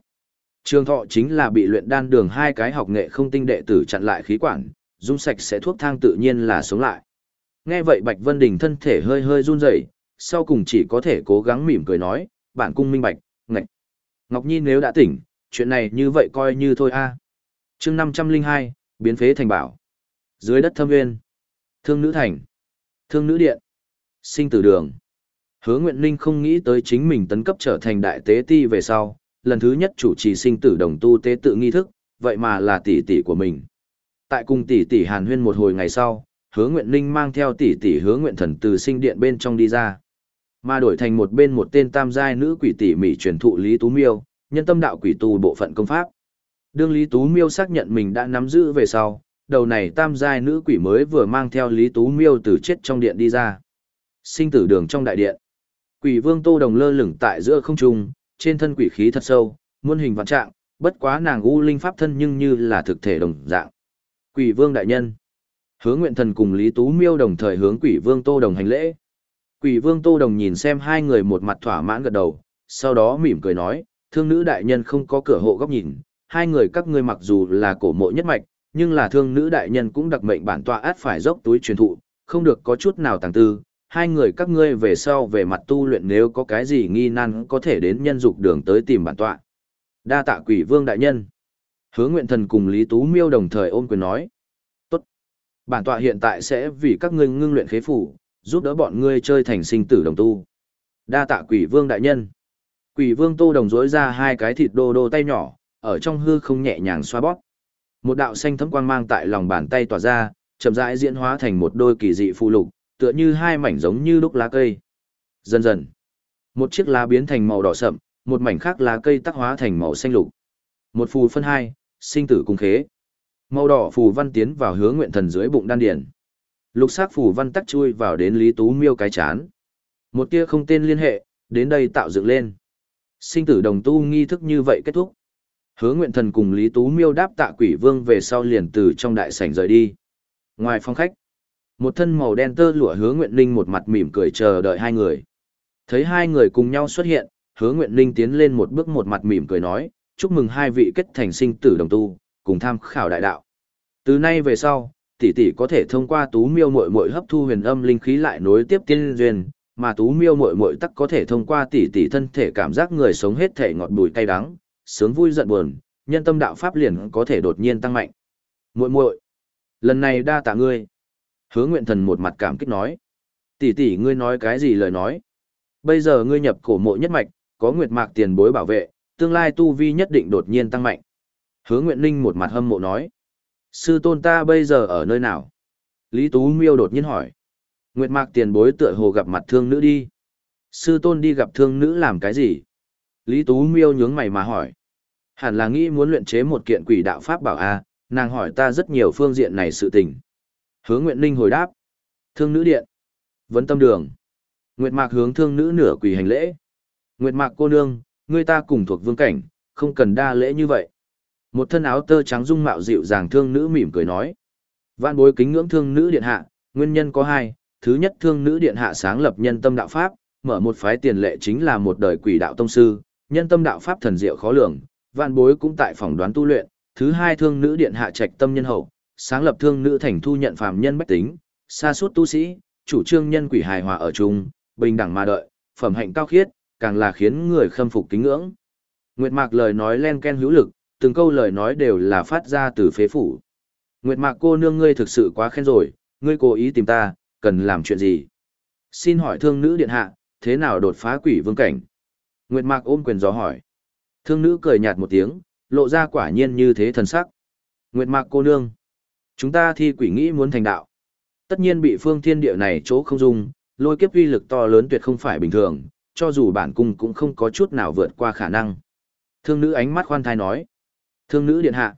[SPEAKER 1] Trường thọ chính là bị luyện đan đường hai cái học nghệ không tinh đệ tử chặn lại khí quản, dung sạch sẽ thuốc thang tự nhiên là sống lại. Nghe vậy Bạch Vân Đình thân thể hơi hơi run rẩy, sau cùng chỉ có thể cố gắng mỉm cười nói, bản cung minh bạch, ngạch. Ngọc Nhi nếu đã tỉnh, chuyện này như vậy coi như thôi a. À. Chương 502, biến phế thành bảo. Dưới đất thâm nguyên. Thương nữ thành. Thương nữ điện. Sinh tử đường. Hứa Nguyện Ninh không nghĩ tới chính mình tấn cấp trở thành đại tế ti về sau, lần thứ nhất chủ trì sinh tử đồng tu tế tự nghi thức, vậy mà là tỷ tỷ của mình. Tại cùng tỷ tỷ Hàn Huyên một hồi ngày sau, Hứa Nguyện Ninh mang theo tỷ tỷ Hứa Nguyện Thần từ sinh điện bên trong đi ra, mà đổi thành một bên một tên tam giai nữ quỷ tỷ mỹ truyền thụ Lý Tú Miêu, nhân tâm đạo quỷ tu bộ phận công pháp. Đương Lý Tú Miêu xác nhận mình đã nắm giữ về sau, đầu này tam giai nữ quỷ mới vừa mang theo Lý Tú Miêu từ chết trong điện đi ra. Sinh tử đường trong đại điện. Quỷ vương Tô Đồng lơ lửng tại giữa không trung, trên thân quỷ khí thật sâu, muôn hình vạn trạng, bất quá nàng u linh pháp thân nhưng như là thực thể đồng dạng. Quỷ vương đại nhân. Hứa nguyện thần cùng Lý Tú Miêu đồng thời hướng quỷ vương Tô Đồng hành lễ. Quỷ vương Tô Đồng nhìn xem hai người một mặt thỏa mãn gật đầu, sau đó mỉm cười nói, thương nữ đại nhân không có cửa hộ góc nhìn, hai người các ngươi mặc dù là cổ mộ nhất mạch, nhưng là thương nữ đại nhân cũng đặc mệnh bản tọa át phải dốc túi truyền thụ, không được có chút nào tàng tư. Hai người các ngươi về sau về mặt tu luyện nếu có cái gì nghi nan có thể đến nhân dục đường tới tìm bản tọa. Đa tạ quỷ vương đại nhân. Hứa nguyện thần cùng Lý Tú Miêu đồng thời ôm quyền nói. Tốt. Bản tọa hiện tại sẽ vì các ngươi ngưng luyện khế phủ, giúp đỡ bọn ngươi chơi thành sinh tử đồng tu. Đa tạ quỷ vương đại nhân. Quỷ vương tô đồng dối ra hai cái thịt đô đô tay nhỏ, ở trong hư không nhẹ nhàng xoa bóp. Một đạo xanh thấm quang mang tại lòng bàn tay tỏa ra, chậm rãi diễn hóa thành một đôi kỳ dị phù lục, tựa như hai mảnh giống như đúc lá cây. Dần dần, một chiếc lá biến thành màu đỏ sậm, một mảnh khác lá cây tác hóa thành màu xanh lục. Một phù phân hai, sinh tử cung khế. Màu đỏ phù văn tiến vào hướng nguyện thần dưới bụng đan điền, Lục sắc phù văn tắc chui vào đến Lý Tú Miêu cái chán. Một tia không tên liên hệ, đến đây tạo dựng lên. Sinh tử đồng tu nghi thức như vậy kết thúc. Hứa nguyện thần cùng Lý Tú Miêu đáp tạ quỷ vương về sau liền từ trong đại sảnh rời đi. Ngoài phòng khách, một thân màu đen tơ lụa hứa nguyện ninh một mặt mỉm cười chờ đợi hai người. Thấy hai người cùng nhau xuất hiện, hứa nguyện ninh tiến lên một bước một mặt mỉm cười nói, chúc mừng hai vị kết thành sinh tử đồng tu, cùng tham khảo đại đạo. Từ nay về sau, tỷ tỷ có thể thông qua tú miêu muội muội hấp thu huyền âm linh khí lại nối tiếp tiên duyên, mà tú miêu muội muội tắc có thể thông qua tỷ tỷ thân thể cảm giác người sống hết thể ngọt bùi cay đắng, sướng vui giận buồn, nhân tâm đạo pháp liền có thể đột nhiên tăng mạnh. Muội muội, lần này đa tạ ngươi. Hứa Nguyện Thần một mặt cảm kích nói, tỷ tỷ ngươi nói cái gì lời nói? Bây giờ ngươi nhập cổ mộ nhất mạch, có nguyệt mạc tiền bối bảo vệ, tương lai tu vi nhất định đột nhiên tăng mạnh. Hứa Nguyện Ninh một mặt hâm mộ nói, sư tôn ta bây giờ ở nơi nào? Lý Tú Miêu đột nhiên hỏi. Nguyệt mạc tiền bối tựa hồ gặp mặt thương nữ đi. Sư tôn đi gặp thương nữ làm cái gì? Lý Tú Miêu nhướng mày mà hỏi. Hẳn là nghĩ muốn luyện chế một kiện quỷ đạo pháp bảo a, nàng hỏi ta rất nhiều phương diện này sự tình. Hứa Nguyện Ninh hồi đáp. Thương nữ điện. Vấn tâm đường. Nguyệt Mạc hướng thương nữ nửa quỳ hành lễ. Nguyệt Mạc cô nương, ngươi ta cùng thuộc vương cảnh, không cần đa lễ như vậy. Một thân áo tơ trắng dung mạo dịu dàng thương nữ mỉm cười nói. Vạn bối kính ngưỡng thương nữ điện hạ, nguyên nhân có hai. Thứ nhất thương nữ điện hạ sáng lập nhân tâm đạo pháp, mở một phái tiền lệ chính là một đời quỷ đạo tông sư, nhân tâm đạo pháp thần diệu khó lường, vạn bối cũng tại phòng đoán tu luyện, thứ hai thương nữ điện hạ trạch tâm nhân hậu, sáng lập thương nữ thành thu nhận phàm nhân bách tính, xa suốt tu sĩ, chủ trương nhân quỷ hài hòa ở chung, bình đẳng mà đợi, phẩm hạnh cao khiết, càng là khiến người khâm phục kính ngưỡng. Nguyệt Mạc lời nói len ken hữu lực, từng câu lời nói đều là phát ra từ phế phủ. Nguyệt Mạc cô nương ngươi thực sự quá khen rồi, ngươi cố ý tìm ta, cần làm chuyện gì? Xin hỏi thương nữ điện hạ, thế nào đột phá quỷ vương cảnh? Nguyệt Mạc ôm quyền gió hỏi. Thương nữ cười nhạt một tiếng, lộ ra quả nhiên như thế thần sắc. Nguyệt Mạc cô nương, chúng ta thi quỷ nghĩ muốn thành đạo. Tất nhiên bị phương thiên địa này chỗ không dung, lôi kiếp uy lực to lớn tuyệt không phải bình thường, cho dù bản cung cũng không có chút nào vượt qua khả năng. Thương nữ ánh mắt khoan thai nói. Thương nữ điện hạ,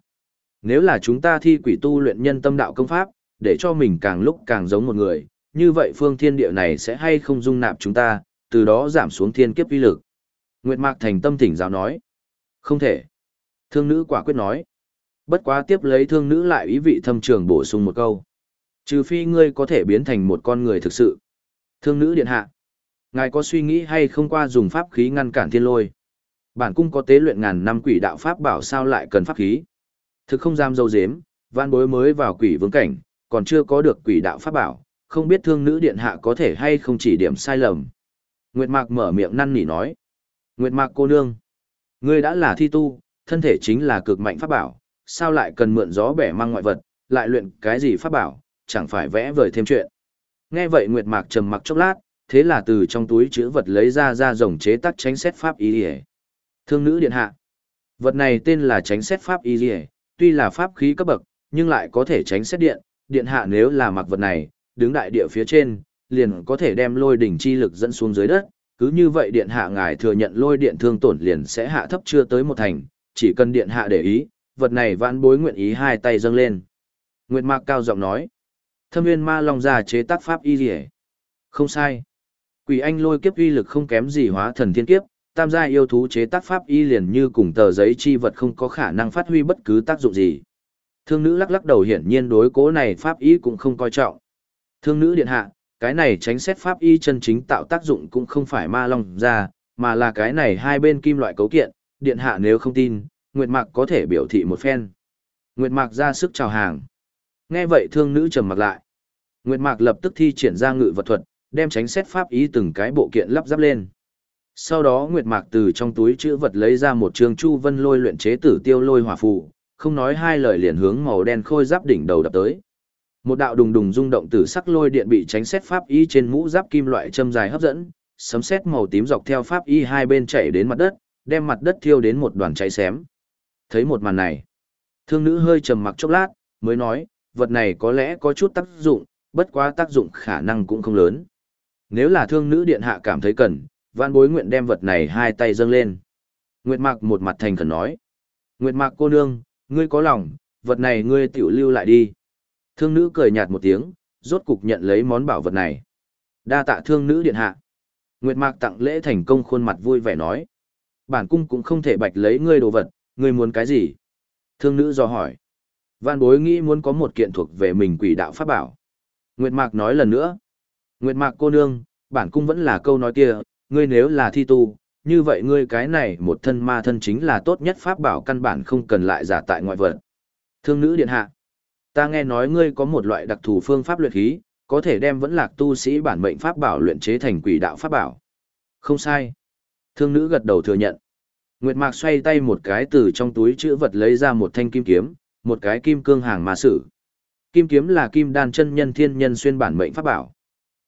[SPEAKER 1] nếu là chúng ta thi quỷ tu luyện nhân tâm đạo công pháp, để cho mình càng lúc càng giống một người, như vậy phương thiên địa này sẽ hay không dung nạp chúng ta, từ đó giảm xuống thiên kiếp uy lực. Nguyệt Mạc thành tâm thỉnh giáo nói. Không thể. Thương nữ quả quyết nói. Bất quá tiếp lấy thương nữ lại ý vị thâm trường bổ sung một câu. Trừ phi ngươi có thể biến thành một con người thực sự. Thương nữ điện hạ. Ngài có suy nghĩ hay không qua dùng pháp khí ngăn cản thiên lôi? Bản cung có tế luyện ngàn năm quỷ đạo pháp bảo sao lại cần pháp khí? Thực không dám dâu dếm, văn bối mới vào quỷ vương cảnh, còn chưa có được quỷ đạo pháp bảo, không biết thương nữ điện hạ có thể hay không chỉ điểm sai lầm. Nguyệt Mạc mở miệng năn nỉ nói. Nguyệt Mạc cô nương. Ngươi đã là thi tu, thân thể chính là cực mạnh pháp bảo, sao lại cần mượn gió bẻ mang ngoại vật, lại luyện cái gì pháp bảo, chẳng phải vẽ vời thêm chuyện. Nghe vậy Nguyệt Mạc trầm mặc chốc lát, thế là từ trong túi chữ vật lấy ra ra rồng chế tác tránh xét pháp y lìa. Thương nữ điện hạ. Vật này tên là tránh xét pháp y lìa, tuy là pháp khí cấp bậc, nhưng lại có thể tránh xét điện, điện hạ nếu là mặc vật này, đứng đại địa phía trên, liền có thể đem lôi đỉnh chi lực dẫn xuống dưới đất, cứ như vậy điện hạ ngài thừa nhận lôi điện thương tổn liền sẽ hạ thấp chưa tới một thành, chỉ cần điện hạ để ý, vật này vãn bối nguyện ý hai tay dâng lên. Nguyệt Mạc cao giọng nói, thâm viên ma long già chế tác pháp y rỉa. Không sai. Quỷ anh lôi kiếp uy lực không kém gì hóa thần thiên kiếp, tam gia yêu thú chế tác pháp y liền như cùng tờ giấy chi vật không có khả năng phát huy bất cứ tác dụng gì. Thương nữ lắc lắc đầu hiển nhiên đối cố này pháp y cũng không coi trọng. Thương nữ điện hạ, cái này tránh xét pháp y chân chính tạo tác dụng cũng không phải ma long ra, mà là cái này hai bên kim loại cấu kiện, điện hạ nếu không tin, Nguyệt Mạc có thể biểu thị một phen. Nguyệt Mạc ra sức chào hàng. Nghe vậy thương nữ trầm mặt lại. Nguyệt Mạc lập tức thi triển ra ngự vật thuật, đem tránh xét pháp ý từng cái bộ kiện lắp ráp lên. Sau đó Nguyệt Mạc từ trong túi chữ vật lấy ra một trường chu vân lôi luyện chế tử tiêu lôi hỏa phù, không nói hai lời liền hướng màu đen khôi giáp đỉnh đầu đập tới. Một đạo đùng đùng rung động từ sắc lôi điện bị tránh xét pháp y trên mũ giáp kim loại châm dài hấp dẫn, sấm sét màu tím dọc theo pháp y hai bên chảy đến mặt đất, đem mặt đất thiêu đến một đoàn cháy xém. Thấy một màn này, thương nữ hơi trầm mặc chốc lát, mới nói, vật này có lẽ có chút tác dụng, bất quá tác dụng khả năng cũng không lớn. Nếu là thương nữ điện hạ cảm thấy cần, văn bối nguyện đem vật này hai tay dâng lên. Nguyệt Mạc một mặt thành khẩn nói. Nguyệt Mạc cô nương, ngươi có lòng, vật này ngươi tiểu lưu lại đi. Thương nữ cười nhạt một tiếng, rốt cục nhận lấy món bảo vật này. Đa tạ thương nữ điện hạ. Nguyệt Mạc tặng lễ thành công khuôn mặt vui vẻ nói. Bản cung cũng không thể bạch lấy ngươi đồ vật, ngươi muốn cái gì? Thương nữ do hỏi. Văn bối nghĩ muốn có một kiện thuộc về mình quỷ đạo pháp bảo. Nguyệt Mạc nói lần nữa. Nguyệt Mạc cô nương, bản cung vẫn là câu nói kia, ngươi nếu là thi tu, như vậy ngươi cái này một thân ma thân chính là tốt nhất pháp bảo căn bản không cần lại giả tại ngoại vật. Thương nữ điện hạ. Ta nghe nói ngươi có một loại đặc thù phương pháp luyện khí, có thể đem vẫn lạc tu sĩ bản mệnh pháp bảo luyện chế thành quỷ đạo pháp bảo. Không sai. Thương nữ gật đầu thừa nhận. Nguyệt Mạc xoay tay một cái từ trong túi chữ vật lấy ra một thanh kim kiếm, một cái kim cương hàng ma sử. Kim kiếm là kim đan chân nhân thiên nhân xuyên bản mệnh pháp bảo.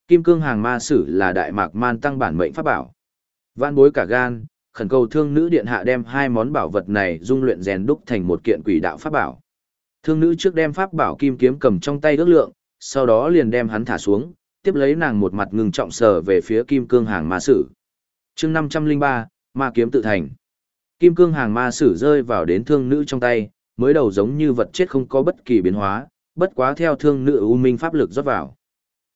[SPEAKER 1] Kim cương hàng ma sử là đại mạc man tăng bản mệnh pháp bảo. Vạn bối cả gan, khẩn cầu thương nữ điện hạ đem hai món bảo vật này dung luyện rèn đúc thành một kiện quỷ đạo pháp bảo. Thương nữ trước đem pháp bảo kim kiếm cầm trong tay ước lượng, sau đó liền đem hắn thả xuống, tiếp lấy nàng một mặt ngừng trọng sờ về phía kim cương hàng ma sử. chương 503, ma kiếm tự thành. Kim cương hàng ma sử rơi vào đến thương nữ trong tay, mới đầu giống như vật chết không có bất kỳ biến hóa, bất quá theo thương nữ u minh pháp lực rót vào.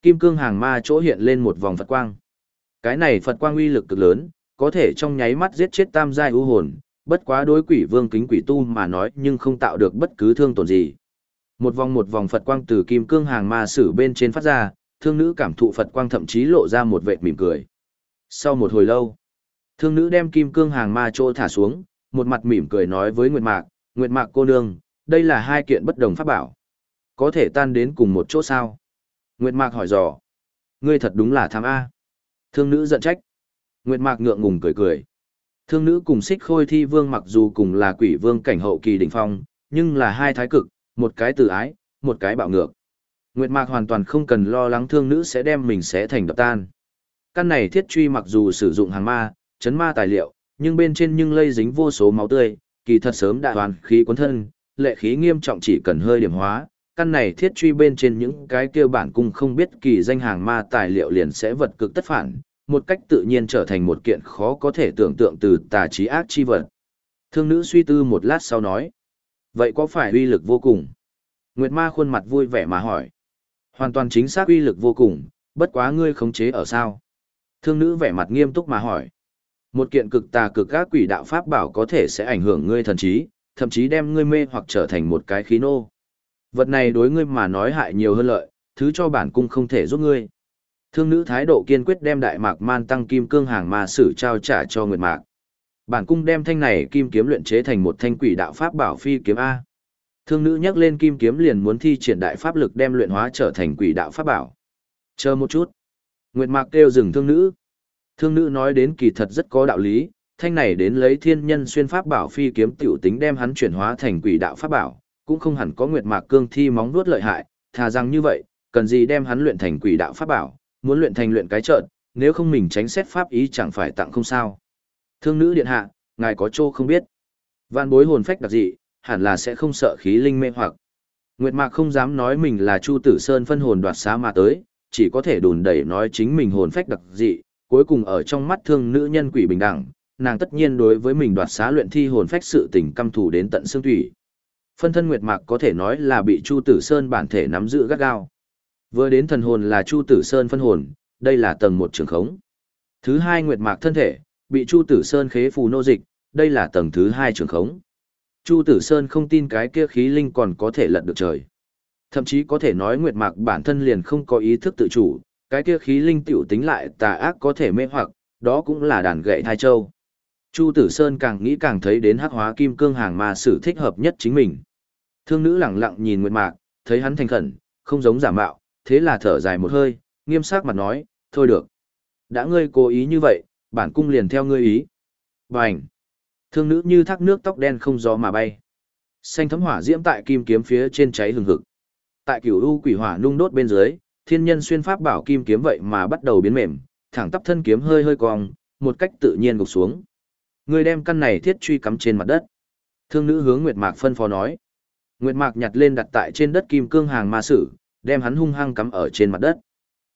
[SPEAKER 1] Kim cương hàng ma chỗ hiện lên một vòng Phật quang. Cái này Phật quang uy lực cực lớn, có thể trong nháy mắt giết chết tam giai u hồn, bất quá đối quỷ vương kính quỷ tu mà nói nhưng không tạo được bất cứ thương tổn gì. Một vòng một vòng Phật quang từ kim cương hàng ma sử bên trên phát ra, thương nữ cảm thụ Phật quang thậm chí lộ ra một vệt mỉm cười. Sau một hồi lâu, thương nữ đem kim cương hàng ma chỗ thả xuống, một mặt mỉm cười nói với Nguyệt Mạc, Nguyệt Mạc cô nương, đây là hai kiện bất đồng pháp bảo. Có thể tan đến cùng một chỗ sao? Nguyệt Mạc hỏi dò. Ngươi thật đúng là tham A. Thương nữ giận trách. Nguyệt Mạc ngượng ngùng cười cười. Thương nữ cùng xích khôi thi vương mặc dù cùng là quỷ vương cảnh hậu kỳ đỉnh phong, nhưng là hai thái cực, một cái từ ái, một cái bạo ngược. Nguyệt Mạc hoàn toàn không cần lo lắng thương nữ sẽ đem mình sẽ thành đập tan. Căn này thiết truy mặc dù sử dụng hàng ma, chấn ma tài liệu, nhưng bên trên nhưng lây dính vô số máu tươi, kỳ thật sớm đã hoàn khí cuốn thân, lệ khí nghiêm trọng chỉ cần hơi điểm hóa, căn này thiết truy bên trên những cái kia bản cung không biết kỳ danh hàng ma tài liệu liền sẽ vật cực tất phản, một cách tự nhiên trở thành một kiện khó có thể tưởng tượng từ tà trí ác chi vật. Thương nữ suy tư một lát sau nói, vậy có phải uy lực vô cùng? Nguyệt ma khuôn mặt vui vẻ mà hỏi, hoàn toàn chính xác uy lực vô cùng, bất quá ngươi khống chế ở sao? Thương nữ vẻ mặt nghiêm túc mà hỏi, một kiện cực tà cực các quỷ đạo pháp bảo có thể sẽ ảnh hưởng ngươi thần trí, thậm chí đem ngươi mê hoặc trở thành một cái khí nô. Vật này đối ngươi mà nói hại nhiều hơn lợi, thứ cho bản cung không thể giúp ngươi. Thương nữ thái độ kiên quyết đem đại mạc man tăng kim cương hàng ma sử trao trả cho Nguyệt Mạc. Bản cung đem thanh này kim kiếm luyện chế thành một thanh quỷ đạo pháp bảo phi kiếm A. Thương nữ nhắc lên kim kiếm liền muốn thi triển đại pháp lực đem luyện hóa trở thành quỷ đạo pháp bảo. Chờ một chút. Nguyệt Mạc kêu dừng thương nữ. Thương nữ nói đến kỳ thật rất có đạo lý, thanh này đến lấy thiên nhân xuyên pháp bảo phi kiếm tiểu tính đem hắn chuyển hóa thành quỷ đạo pháp bảo, cũng không hẳn có nguyệt mạc cương thi móng vuốt lợi hại, thà rằng như vậy, cần gì đem hắn luyện thành quỷ đạo pháp bảo, muốn luyện thành luyện cái trợn, nếu không mình tránh xét pháp ý chẳng phải tặng không sao. Thương nữ điện hạ, ngài có chỗ không biết. Vạn bối hồn phách đặc dị, hẳn là sẽ không sợ khí linh mê hoặc. Nguyệt Mạc không dám nói mình là Chu Tử Sơn phân hồn đoạt xá mà tới, chỉ có thể đùn đẩy nói chính mình hồn phách đặc dị, cuối cùng ở trong mắt thương nữ nhân quỷ bình đẳng, nàng tất nhiên đối với mình đoạt xá luyện thi hồn phách sự tình căm thù đến tận xương thủy. Phân thân Nguyệt Mạc có thể nói là bị Chu Tử Sơn bản thể nắm giữ gắt gao. Vừa đến thần hồn là Chu Tử Sơn phân hồn, đây là tầng một trường khống. Thứ hai Nguyệt Mạc thân thể, bị Chu Tử Sơn khế phù nô dịch, đây là tầng thứ hai trường khống. Chu Tử Sơn không tin cái kia khí linh còn có thể lật được trời. Thậm chí có thể nói Nguyệt Mạc bản thân liền không có ý thức tự chủ, cái kia khí linh tiểu tính lại tà ác có thể mê hoặc, đó cũng là đàn gậy thai châu. Chu Tử Sơn càng nghĩ càng thấy đến hắc hóa kim cương hàng ma sử thích hợp nhất chính mình. Thương nữ lặng lặng nhìn Nguyệt Mạc, thấy hắn thành khẩn, không giống giả mạo, thế là thở dài một hơi, nghiêm sắc mặt nói, thôi được. Đã ngươi cố ý như vậy, bản cung liền theo ngươi ý. Bành! Thương nữ như thác nước tóc đen không gió mà bay. Xanh thấm hỏa diễm tại kim kiếm phía trên cháy hừng hực. Tại cửu u quỷ hỏa nung đốt bên dưới, thiên nhân xuyên pháp bảo kim kiếm vậy mà bắt đầu biến mềm, thẳng tắp thân kiếm hơi hơi cong, một cách tự nhiên gục xuống. Người đem căn này thiết truy cắm trên mặt đất. Thương nữ hướng Nguyệt Mạc phân phó nói. Nguyệt Mạc nhặt lên đặt tại trên đất kim cương hàng ma sử, đem hắn hung hăng cắm ở trên mặt đất.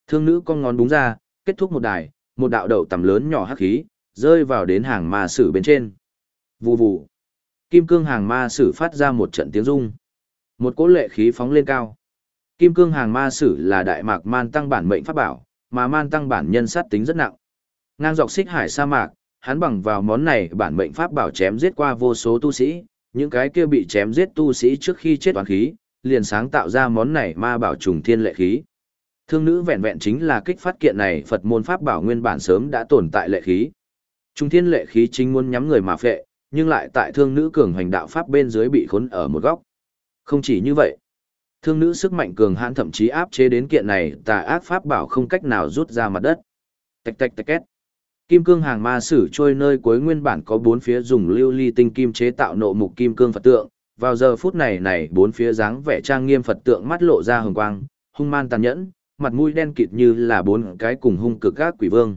[SPEAKER 1] Thương nữ con ngón búng ra, kết thúc một đài, một đạo đầu tầm lớn nhỏ hắc khí, rơi vào đến hàng ma sử bên trên. Vù vù. Kim cương hàng ma sử phát ra một trận tiếng rung. Một cỗ lệ khí phóng lên cao. Kim cương hàng ma sử là đại mạc man tăng bản mệnh pháp bảo, mà man tăng bản nhân sát tính rất nặng. Ngang dọc xích hải sa mạc, hắn bằng vào món này bản mệnh pháp bảo chém giết qua vô số tu sĩ, những cái kia bị chém giết tu sĩ trước khi chết toán khí, liền sáng tạo ra món này ma bảo trùng thiên lệ khí. Thương nữ vẹn vẹn chính là kích phát kiện này Phật môn pháp bảo nguyên bản sớm đã tồn tại lệ khí. trùng thiên lệ khí chính muốn nhắm người mà phệ, nhưng lại tại thương nữ cường hành đạo pháp bên dưới bị khốn ở một góc. Không chỉ như vậy, thương nữ sức mạnh cường hãn thậm chí áp chế đến kiện này tà ác pháp bảo không cách nào rút ra mặt đất. Tạch tạch tạch két. Kim cương hàng ma sử trôi nơi cuối nguyên bản có bốn phía dùng lưu ly tinh kim chế tạo nộ mục kim cương Phật tượng, vào giờ phút này này bốn phía dáng vẻ trang nghiêm Phật tượng mắt lộ ra hồng quang, hung man tàn nhẫn, mặt mũi đen kịt như là bốn cái cùng hung cực các quỷ vương.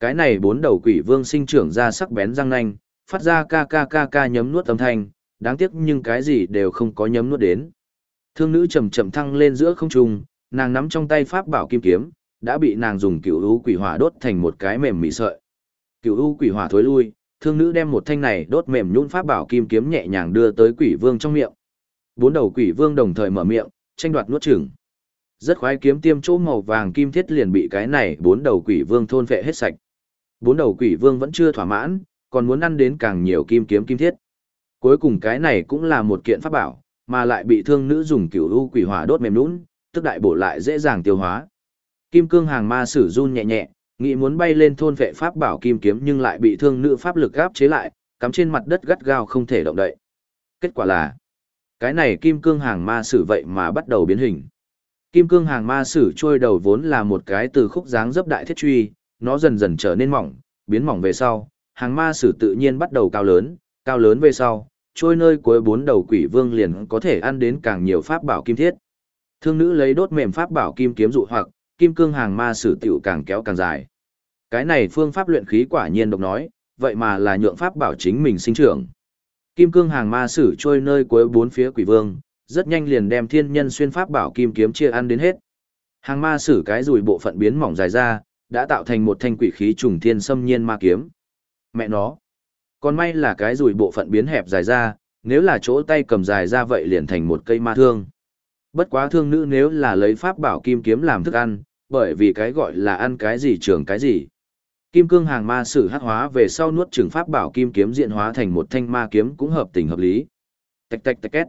[SPEAKER 1] Cái này bốn đầu quỷ vương sinh trưởng ra sắc bén răng nanh, phát ra ca ca ca ca nhấm nuốt âm thanh, đáng tiếc nhưng cái gì đều không có nhấm nuốt đến. Thương nữ chậm chậm thăng lên giữa không trung, nàng nắm trong tay pháp bảo kim kiếm, đã bị nàng dùng cựu u quỷ hỏa đốt thành một cái mềm mị sợi. Cựu u quỷ hỏa thối lui, thương nữ đem một thanh này đốt mềm nhũn pháp bảo kim kiếm nhẹ nhàng đưa tới quỷ vương trong miệng. Bốn đầu quỷ vương đồng thời mở miệng, tranh đoạt nuốt chửng. Rất khoái kiếm tiêm chỗ màu vàng kim thiết liền bị cái này bốn đầu quỷ vương thôn phệ hết sạch. Bốn đầu quỷ vương vẫn chưa thỏa mãn, còn muốn ăn đến càng nhiều kim kiếm kim thiết. Cuối cùng cái này cũng là một kiện pháp bảo, mà lại bị thương nữ dùng cửu u quỷ hỏa đốt mềm nhũn, tức đại bổ lại dễ dàng tiêu hóa. Kim cương hàng ma sử run nhẹ nhẹ, nghĩ muốn bay lên thôn vệ pháp bảo kim kiếm nhưng lại bị thương nữ pháp lực gáp chế lại, cắm trên mặt đất gắt gao không thể động đậy. Kết quả là, cái này kim cương hàng ma sử vậy mà bắt đầu biến hình. Kim cương hàng ma sử trôi đầu vốn là một cái từ khúc dáng dấp đại thiết truy, nó dần dần trở nên mỏng, biến mỏng về sau, hàng ma sử tự nhiên bắt đầu cao lớn, cao lớn về sau, trôi nơi cuối bốn đầu quỷ vương liền có thể ăn đến càng nhiều pháp bảo kim thiết. Thương nữ lấy đốt mềm pháp bảo kim kiếm dụ hoặc, kim cương hàng ma sử tiểu càng kéo càng dài. Cái này phương pháp luyện khí quả nhiên độc nói, vậy mà là nhượng pháp bảo chính mình sinh trưởng. Kim cương hàng ma sử trôi nơi cuối bốn phía quỷ vương, rất nhanh liền đem thiên nhân xuyên pháp bảo kim kiếm chia ăn đến hết. Hàng ma sử cái rùi bộ phận biến mỏng dài ra, đã tạo thành một thanh quỷ khí trùng thiên xâm nhiên ma kiếm. Mẹ nó. Còn may là cái rùi bộ phận biến hẹp dài ra, nếu là chỗ tay cầm dài ra vậy liền thành một cây ma thương. Bất quá thương nữ nếu là lấy pháp bảo kim kiếm làm thức ăn, bởi vì cái gọi là ăn cái gì trường cái gì. Kim cương hàng ma sử hắc hóa về sau nuốt trừng pháp bảo kim kiếm diện hóa thành một thanh ma kiếm cũng hợp tình hợp lý. Tạch tạch tạch két.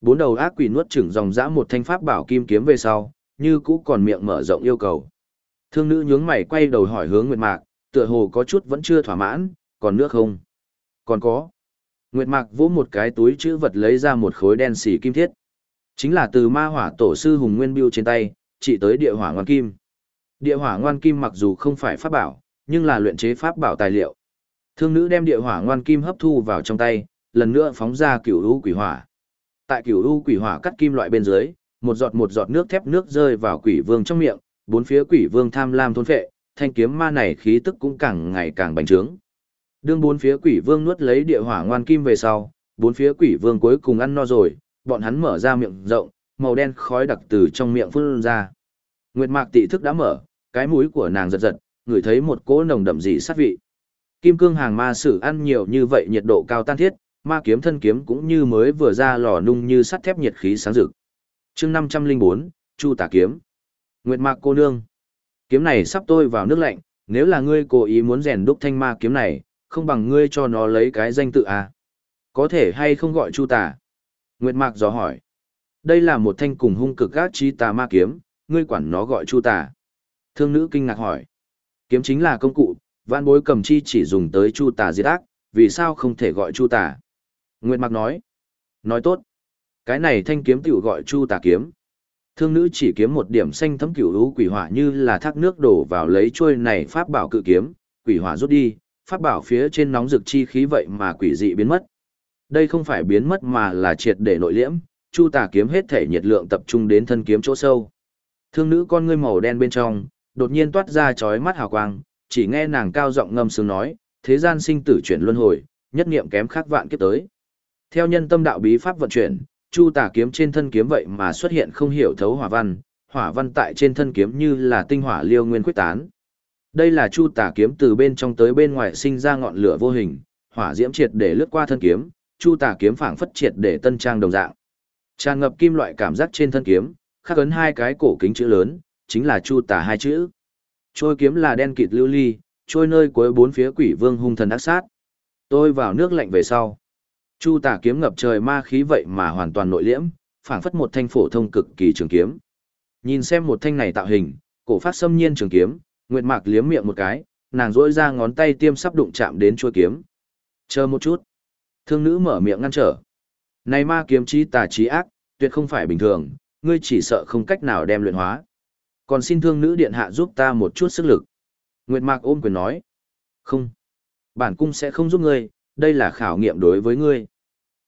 [SPEAKER 1] Bốn đầu ác quỷ nuốt trừng dòng dã một thanh pháp bảo kim kiếm về sau, như cũ còn miệng mở rộng yêu cầu. Thương nữ nhướng mày quay đầu hỏi hướng Nguyệt Mạc, tựa hồ có chút vẫn chưa thỏa mãn, còn nước không? Còn có. Nguyệt Mạc vỗ một cái túi chữ vật lấy ra một khối đen xỉ kim thiết. Chính là từ ma hỏa tổ sư Hùng Nguyên Biêu trên tay, chỉ tới địa hỏa ngoan kim. Địa hỏa ngoan kim mặc dù không phải pháp bảo, nhưng là luyện chế pháp bảo tài liệu. Thương nữ đem địa hỏa ngoan kim hấp thu vào trong tay, lần nữa phóng ra cửu u quỷ hỏa. Tại cửu u quỷ hỏa cắt kim loại bên dưới, một giọt một giọt nước thép nước rơi vào quỷ vương trong miệng, bốn phía quỷ vương tham lam thôn phệ, thanh kiếm ma này khí tức cũng càng ngày càng bành trướng. Đương bốn phía quỷ vương nuốt lấy địa hỏa ngoan kim về sau, bốn phía quỷ vương cuối cùng ăn no rồi, bọn hắn mở ra miệng rộng, màu đen khói đặc từ trong miệng phun ra. Nguyệt Mạc tị thức đã mở, cái mũi của nàng giật giật, ngửi thấy một cỗ nồng đậm dị sát vị. Kim cương hàng ma sử ăn nhiều như vậy nhiệt độ cao tan thiết, ma kiếm thân kiếm cũng như mới vừa ra lò nung như sắt thép nhiệt khí sáng rực. Chương 504, Chu Tả kiếm. Nguyệt Mạc cô nương, kiếm này sắp tôi vào nước lạnh, nếu là ngươi cố ý muốn rèn đúc thanh ma kiếm này, không bằng ngươi cho nó lấy cái danh tự à? Có thể hay không gọi Chu Tả? Nguyệt Mạc dò hỏi. Đây là một thanh cùng hung cực gác chi tà ma kiếm, ngươi quản nó gọi Chu Tả. Thương nữ kinh ngạc hỏi. Kiếm chính là công cụ, vạn bối cầm chi chỉ dùng tới Chu Tả diệt ác, vì sao không thể gọi Chu Tả? Nguyệt Mạc nói. Nói tốt. Cái này thanh kiếm tiểu gọi Chu Tả kiếm. Thương nữ chỉ kiếm một điểm xanh thấm cửu lũ quỷ hỏa như là thác nước đổ vào lấy chuôi này pháp bảo cự kiếm, quỷ hỏa rút đi, pháp bảo phía trên nóng rực chi khí vậy mà quỷ dị biến mất. Đây không phải biến mất mà là triệt để nội liễm, chu tà kiếm hết thể nhiệt lượng tập trung đến thân kiếm chỗ sâu. Thương nữ con ngươi màu đen bên trong, đột nhiên toát ra chói mắt hào quang, chỉ nghe nàng cao giọng ngâm sướng nói, thế gian sinh tử chuyển luân hồi, nhất niệm kém khác vạn kiếp tới. Theo nhân tâm đạo bí pháp vận chuyển, chu tà kiếm trên thân kiếm vậy mà xuất hiện không hiểu thấu hỏa văn, hỏa văn tại trên thân kiếm như là tinh hỏa liêu nguyên quyết tán. Đây là chu tà kiếm từ bên trong tới bên ngoài sinh ra ngọn lửa vô hình, hỏa diễm triệt để lướt qua thân kiếm, chu tà kiếm phảng phất triệt để tân trang đồng dạng. Tràn ngập kim loại cảm giác trên thân kiếm, khắc ấn hai cái cổ kính chữ lớn, chính là chu tà hai chữ. Trôi kiếm là đen kịt lưu ly, trôi nơi cuối bốn phía quỷ vương hung thần ác sát. Tôi vào nước lạnh về sau. Chu tà kiếm ngập trời ma khí vậy mà hoàn toàn nội liễm, phảng phất một thanh phổ thông cực kỳ trường kiếm. Nhìn xem một thanh này tạo hình, cổ phát xâm nhiên trường kiếm, Nguyệt Mạc liếm miệng một cái, nàng dỗi ra ngón tay tiêm sắp đụng chạm đến chuôi kiếm. Chờ một chút. Thương nữ mở miệng ngăn trở. Này ma kiếm chi tà trí ác, tuyệt không phải bình thường, ngươi chỉ sợ không cách nào đem luyện hóa. Còn xin thương nữ điện hạ giúp ta một chút sức lực. Nguyệt Mạc ôm quyền nói. Không. Bản cung sẽ không giúp ngươi, đây là khảo nghiệm đối với ngươi.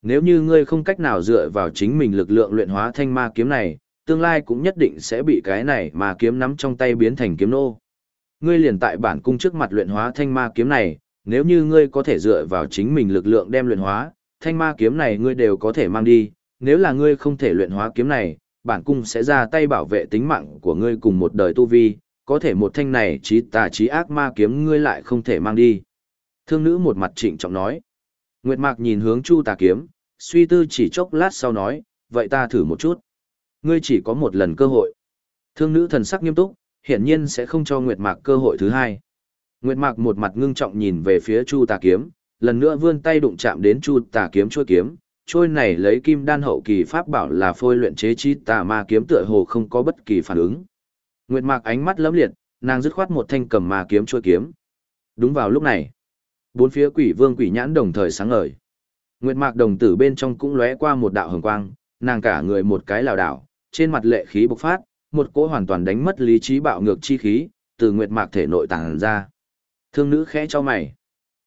[SPEAKER 1] Nếu như ngươi không cách nào dựa vào chính mình lực lượng luyện hóa thanh ma kiếm này, tương lai cũng nhất định sẽ bị cái này mà kiếm nắm trong tay biến thành kiếm nô. Ngươi liền tại bản cung trước mặt luyện hóa thanh ma kiếm này, nếu như ngươi có thể dựa vào chính mình lực lượng đem luyện hóa, thanh ma kiếm này ngươi đều có thể mang đi, nếu là ngươi không thể luyện hóa kiếm này, bản cung sẽ ra tay bảo vệ tính mạng của ngươi cùng một đời tu vi, có thể một thanh này trí tà trí ác ma kiếm ngươi lại không thể mang đi. Thương nữ một mặt trịnh trọng nói. Nguyệt Mạc nhìn hướng Chu tà kiếm, suy tư chỉ chốc lát sau nói, vậy ta thử một chút. Ngươi chỉ có một lần cơ hội. Thương nữ thần sắc nghiêm túc, hiển nhiên sẽ không cho Nguyệt Mạc cơ hội thứ hai. Nguyệt Mạc một mặt ngưng trọng nhìn về phía Chu Tà kiếm, lần nữa vươn tay đụng chạm đến Chu Tà kiếm chuôi kiếm, chuôi này lấy kim đan hậu kỳ pháp bảo là phôi luyện chế chi tà ma kiếm tựa hồ không có bất kỳ phản ứng. Nguyệt Mạc ánh mắt lấm liệt, nàng dứt khoát một thanh cầm ma kiếm chuôi kiếm. Đúng vào lúc này, bốn phía quỷ vương quỷ nhãn đồng thời sáng ngời. Nguyệt Mạc đồng tử bên trong cũng lóe qua một đạo hồng quang, nàng cả người một cái lảo đảo, trên mặt lệ khí bộc phát, một cỗ hoàn toàn đánh mất lý trí bạo ngược chi khí, từ Nguyệt Mạc thể nội tàng ra. Thương nữ khẽ cho mày.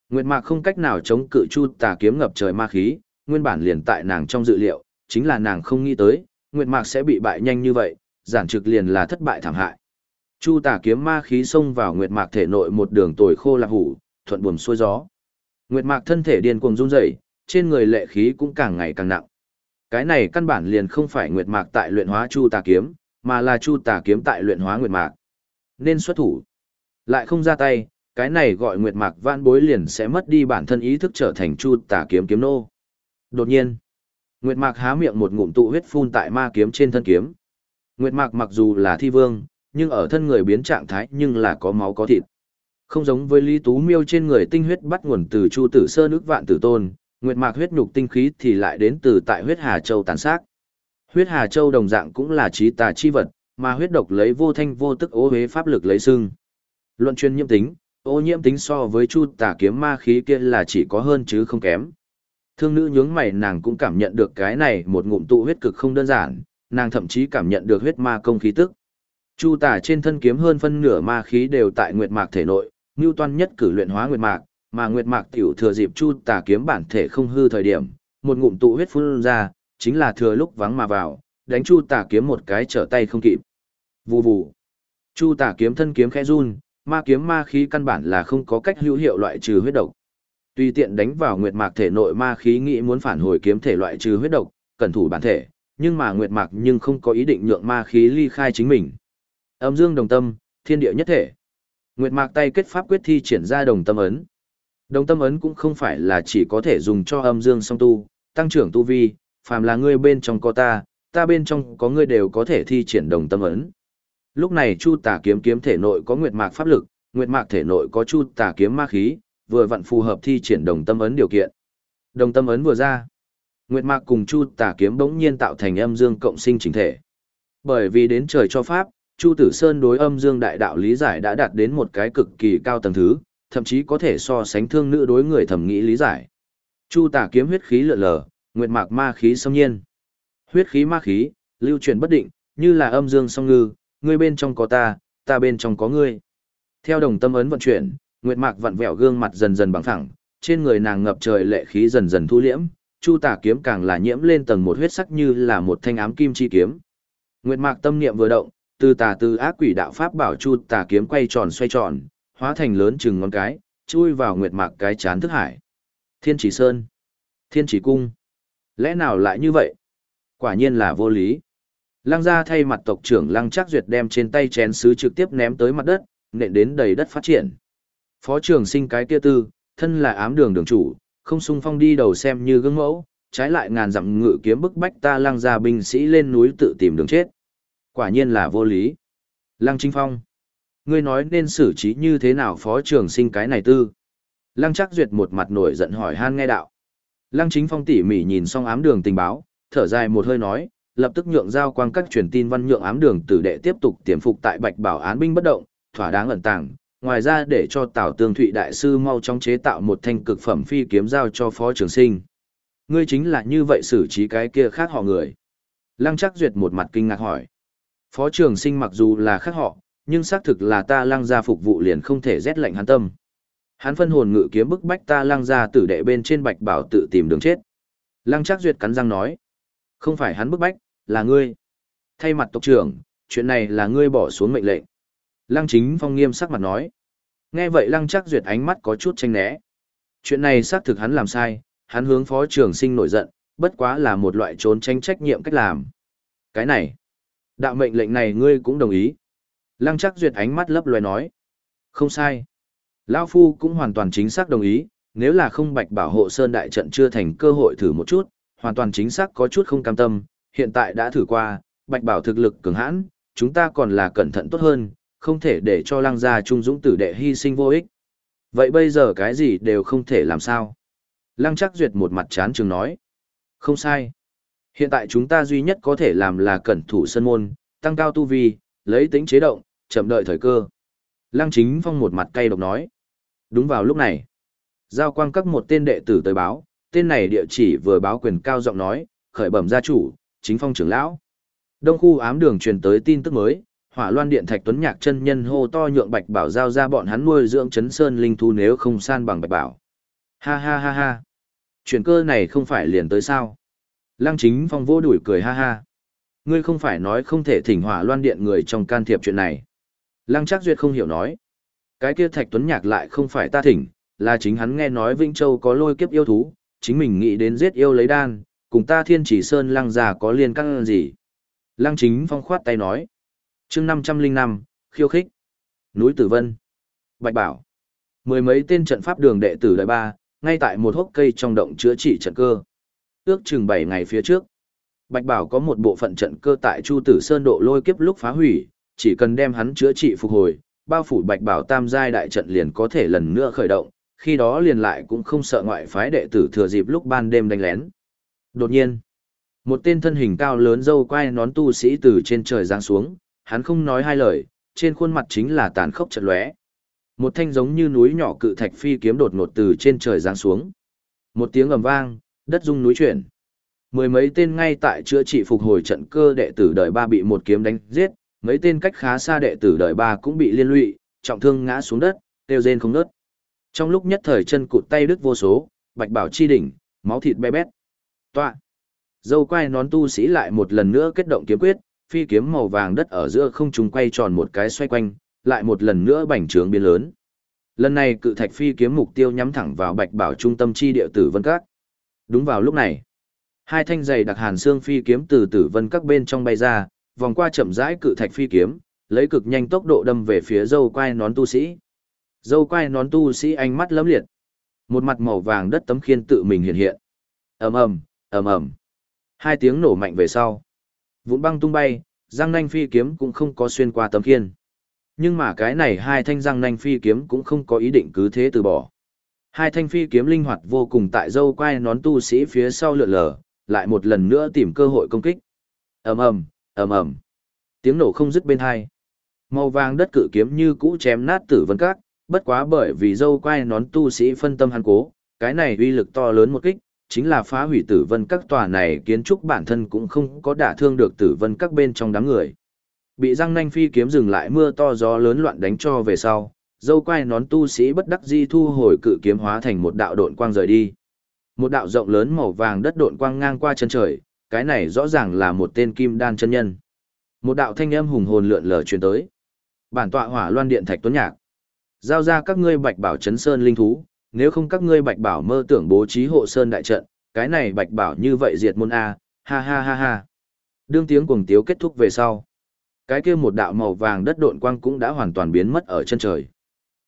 [SPEAKER 1] Nguyệt Mạc không cách nào chống cự chu tà kiếm ngập trời ma khí, nguyên bản liền tại nàng trong dự liệu, chính là nàng không nghĩ tới, Nguyệt Mạc sẽ bị bại nhanh như vậy, giản trực liền là thất bại thảm hại. Chu tà kiếm ma khí xông vào Nguyệt Mạc thể nội một đường tồi khô lạc hủ, thuận buồm xuôi gió. Nguyệt Mạc thân thể điên cuồng run rẩy, trên người lệ khí cũng càng ngày càng nặng. Cái này căn bản liền không phải Nguyệt Mạc tại luyện hóa Chu tà kiếm, mà là Chu tà kiếm tại luyện hóa Nguyệt Mạc. Nên xuất thủ. Lại không ra tay, cái này gọi nguyệt mạc vãn bối liền sẽ mất đi bản thân ý thức trở thành chu tà kiếm kiếm nô. Đột nhiên, nguyệt mạc há miệng một ngụm tụ huyết phun tại ma kiếm trên thân kiếm. Nguyệt mạc mặc dù là thi vương, nhưng ở thân người biến trạng thái nhưng là có máu có thịt. Không giống với Lý Tú Miêu trên người tinh huyết bắt nguồn từ Chu Tử Sơ nước vạn tử tôn, nguyệt mạc huyết nhục tinh khí thì lại đến từ tại huyết Hà Châu tàn sát. Huyết Hà Châu đồng dạng cũng là trí tà chi vật, mà huyết độc lấy vô thanh vô tức ố hế pháp lực lấy xưng. Luận chuyên nhiễm tính, ô nhiễm tính so với chu tà kiếm ma khí kia là chỉ có hơn chứ không kém. Thương nữ nhướng mày nàng cũng cảm nhận được cái này một ngụm tụ huyết cực không đơn giản, nàng thậm chí cảm nhận được huyết ma công khí tức. Chu tà trên thân kiếm hơn phân nửa ma khí đều tại nguyệt mạc thể nội, Ngưu Toan nhất cử luyện hóa nguyệt mạc, mà nguyệt mạc tiểu thừa dịp chu tà kiếm bản thể không hư thời điểm, một ngụm tụ huyết phun ra, chính là thừa lúc vắng mà vào, đánh chu tà kiếm một cái trở tay không kịp. Vù vù. Chu tà kiếm thân kiếm khẽ run, Ma kiếm ma khí căn bản là không có cách hữu hiệu loại trừ huyết độc. Tùy tiện đánh vào nguyệt mạc thể nội ma khí nghĩ muốn phản hồi kiếm thể loại trừ huyết độc, cẩn thủ bản thể, nhưng mà nguyệt mạc nhưng không có ý định nhượng ma khí ly khai chính mình. Âm dương đồng tâm, thiên địa nhất thể. Nguyệt mạc tay kết pháp quyết thi triển ra đồng tâm ấn. Đồng tâm ấn cũng không phải là chỉ có thể dùng cho âm dương song tu, tăng trưởng tu vi, phàm là ngươi bên trong có ta, ta bên trong có ngươi đều có thể thi triển đồng tâm ấn. Lúc này Chu Tà kiếm kiếm thể nội có nguyệt mạc pháp lực, nguyệt mạc thể nội có Chu Tà kiếm ma khí, vừa vặn phù hợp thi triển đồng tâm ấn điều kiện. Đồng tâm ấn vừa ra, nguyệt mạc cùng Chu Tà kiếm bỗng nhiên tạo thành âm dương cộng sinh chỉnh thể. Bởi vì đến trời cho pháp, Chu Tử Sơn đối âm dương đại đạo lý giải đã đạt đến một cái cực kỳ cao tầng thứ, thậm chí có thể so sánh thương nữ đối người thẩm nghĩ lý giải. Chu Tà kiếm huyết khí lượn lờ, nguyệt mạc ma khí xâm nhiên. Huyết khí ma khí, lưu truyền bất định, như là âm dương song ngư, ngươi bên trong có ta, ta bên trong có ngươi. Theo đồng tâm ấn vận chuyển, nguyệt mạc vặn vẹo gương mặt dần dần bằng phẳng, trên người nàng ngập trời lệ khí dần dần thu liễm, chu tà kiếm càng là nhiễm lên tầng một huyết sắc như là một thanh ám kim chi kiếm. Nguyệt mạc tâm niệm vừa động, từ tà từ ác quỷ đạo pháp bảo chu tà kiếm quay tròn xoay tròn, hóa thành lớn chừng ngón cái, chui vào nguyệt mạc cái chán thức hải. Thiên chỉ sơn, thiên chỉ cung. Lẽ nào lại như vậy? Quả nhiên là vô lý. Lăng gia thay mặt tộc trưởng Lăng Trác Duyệt đem trên tay chén sứ trực tiếp ném tới mặt đất, nện đến đầy đất phát triển. Phó trưởng sinh cái kia tư, thân là ám đường đường chủ, không sung phong đi đầu xem như gương mẫu, trái lại ngàn dặm ngự kiếm bức bách ta Lăng gia binh sĩ lên núi tự tìm đường chết. Quả nhiên là vô lý. Lăng Chính Phong, ngươi nói nên xử trí như thế nào phó trưởng sinh cái này tư? Lăng Trác Duyệt một mặt nổi giận hỏi han nghe đạo. Lăng Chính Phong tỉ mỉ nhìn xong ám đường tình báo, thở dài một hơi nói, lập tức nhượng giao quang các truyền tin văn nhượng ám đường tử đệ tiếp tục tiềm phục tại Bạch Bảo án binh bất động, thỏa đáng ẩn tàng. Ngoài ra để cho Tào Tương Thụy đại sư mau chóng chế tạo một thanh cực phẩm phi kiếm giao cho Phó Trường Sinh. Ngươi chính là như vậy xử trí cái kia khác họ người. Lăng Chắc Duyệt một mặt kinh ngạc hỏi. Phó Trường Sinh mặc dù là khác họ, nhưng xác thực là ta lăng gia phục vụ liền không thể rét lạnh hắn tâm. Hắn phân hồn ngự kiếm bức bách ta lăng gia tử đệ bên trên Bạch Bảo tự tìm đường chết. Lăng Trác Duyệt cắn răng nói, không phải hắn bức bách, là ngươi. Thay mặt tộc trưởng, chuyện này là ngươi bỏ xuống mệnh lệnh. Lăng Chính Phong nghiêm sắc mặt nói. Nghe vậy Lăng chắc Duyệt ánh mắt có chút tranh né. Chuyện này xác thực hắn làm sai, hắn hướng phó trưởng sinh nổi giận, bất quá là một loại trốn tránh trách nhiệm cách làm. Cái này, đạo mệnh lệnh này ngươi cũng đồng ý. Lăng chắc Duyệt ánh mắt lấp loài nói. Không sai. Lão Phu cũng hoàn toàn chính xác đồng ý, nếu là không bạch bảo hộ Sơn Đại trận chưa thành cơ hội thử một chút, hoàn toàn chính xác có chút không cam tâm, hiện tại đã thử qua, bạch bảo thực lực cường hãn, chúng ta còn là cẩn thận tốt hơn, không thể để cho lăng gia trung dũng tử đệ hy sinh vô ích. Vậy bây giờ cái gì đều không thể làm sao? Lăng chắc duyệt một mặt chán chừng nói. Không sai. Hiện tại chúng ta duy nhất có thể làm là cẩn thủ sân môn, tăng cao tu vi, lấy tính chế động, chậm đợi thời cơ. Lăng chính phong một mặt cay độc nói. Đúng vào lúc này, giao quang các một tên đệ tử tới báo, tên này địa chỉ vừa báo quyền cao giọng nói, khởi bẩm gia chủ, chính phong trưởng lão. Đông khu ám đường truyền tới tin tức mới, hỏa loan điện thạch tuấn nhạc chân nhân hô to nhượng bạch bảo giao ra bọn hắn nuôi dưỡng chấn sơn linh thu nếu không san bằng bạch bảo. Ha ha ha ha. Chuyển cơ này không phải liền tới sao. Lăng chính phong vô đuổi cười ha ha. Ngươi không phải nói không thể thỉnh hỏa loan điện người trong can thiệp chuyện này. Lăng chắc duyệt không hiểu nói. Cái kia thạch tuấn nhạc lại không phải ta thỉnh, là chính hắn nghe nói Vĩnh Châu có lôi kiếp yêu thú, chính mình nghĩ đến giết yêu lấy đan, cùng ta thiên chỉ sơn lăng già có liên căn gì. Lăng chính phong khoát tay nói. chương năm trăm linh năm khiêu khích. Núi Tử Vân. Bạch Bảo. Mười mấy tên trận pháp đường đệ tử đại ba, ngay tại một hốc cây trong động chữa trị trận cơ. Ước chừng bảy ngày phía trước. Bạch Bảo có một bộ phận trận cơ tại Chu Tử Sơn độ lôi kiếp lúc phá hủy, chỉ cần đem hắn chữa trị phục hồi, bao phủ Bạch Bảo tam giai đại trận liền có thể lần nữa khởi động, khi đó liền lại cũng không sợ ngoại phái đệ tử thừa dịp lúc ban đêm đánh lén. Đột nhiên, một tên thân hình cao lớn dâu quai nón tu sĩ từ trên trời giáng xuống, hắn không nói hai lời, trên khuôn mặt chính là tàn khốc chật lóe. Một thanh giống như núi nhỏ cự thạch phi kiếm đột ngột từ trên trời giáng xuống. Một tiếng ầm vang, đất rung núi chuyển. Mười mấy tên ngay tại chữa trị phục hồi trận cơ đệ tử đời ba bị một kiếm đánh giết, mấy tên cách khá xa đệ tử đời ba cũng bị liên lụy, trọng thương ngã xuống đất, tiêu rên không nớt. Trong lúc nhất thời chân cụt tay đứt vô số, bạch bảo chi đỉnh, máu thịt bé bét. Tọa. Dâu quai nón tu sĩ lại một lần nữa kết động kiếm quyết, phi kiếm màu vàng đất ở giữa không trung quay tròn một cái xoay quanh, lại một lần nữa bành trướng biến lớn. Lần này cự thạch phi kiếm mục tiêu nhắm thẳng vào Bạch Bảo trung tâm chi địa tử vân các. Đúng vào lúc này, hai thanh giày đặc hàn xương phi kiếm từ tử vân các bên trong bay ra, vòng qua chậm rãi cự thạch phi kiếm, lấy cực nhanh tốc độ đâm về phía dâu quai nón tu sĩ. Dâu quai nón tu sĩ ánh mắt lấm liệt. Một mặt màu vàng đất tấm khiên tự mình hiện hiện. ầm ầm, ầm ầm. Hai tiếng nổ mạnh về sau. Vụn băng tung bay, răng nanh phi kiếm cũng không có xuyên qua tấm khiên. Nhưng mà cái này hai thanh răng nanh phi kiếm cũng không có ý định cứ thế từ bỏ. Hai thanh phi kiếm linh hoạt vô cùng tại dâu quai nón tu sĩ phía sau lượn lờ, lại một lần nữa tìm cơ hội công kích. ầm ầm, ầm ầm. Tiếng nổ không dứt bên hai. Màu vàng đất cự kiếm như cũ chém nát tử vân các, bất quá bởi vì dâu quai nón tu sĩ phân tâm hắn cố, cái này uy lực to lớn một kích, chính là phá hủy tử vân các tòa này kiến trúc bản thân cũng không có đả thương được tử vân các bên trong đám người. Bị răng nanh phi kiếm dừng lại mưa to gió lớn loạn đánh cho về sau, dâu quai nón tu sĩ bất đắc di thu hồi cự kiếm hóa thành một đạo độn quang rời đi. Một đạo rộng lớn màu vàng đất độn quang ngang qua chân trời, cái này rõ ràng là một tên kim đan chân nhân. Một đạo thanh âm hùng hồn lượn lờ truyền tới. Bản tọa Hỏa Loan Điện Thạch Tuấn Nhạc. Giao ra các ngươi Bạch Bảo Chấn Sơn linh thú, nếu không các ngươi Bạch Bảo mơ tưởng bố trí hộ sơn đại trận, cái này Bạch Bảo như vậy diệt môn a, ha ha ha ha. Đương tiếng cuồng tiếu kết thúc về sau, cái kia một đạo màu vàng đất độn quang cũng đã hoàn toàn biến mất ở chân trời.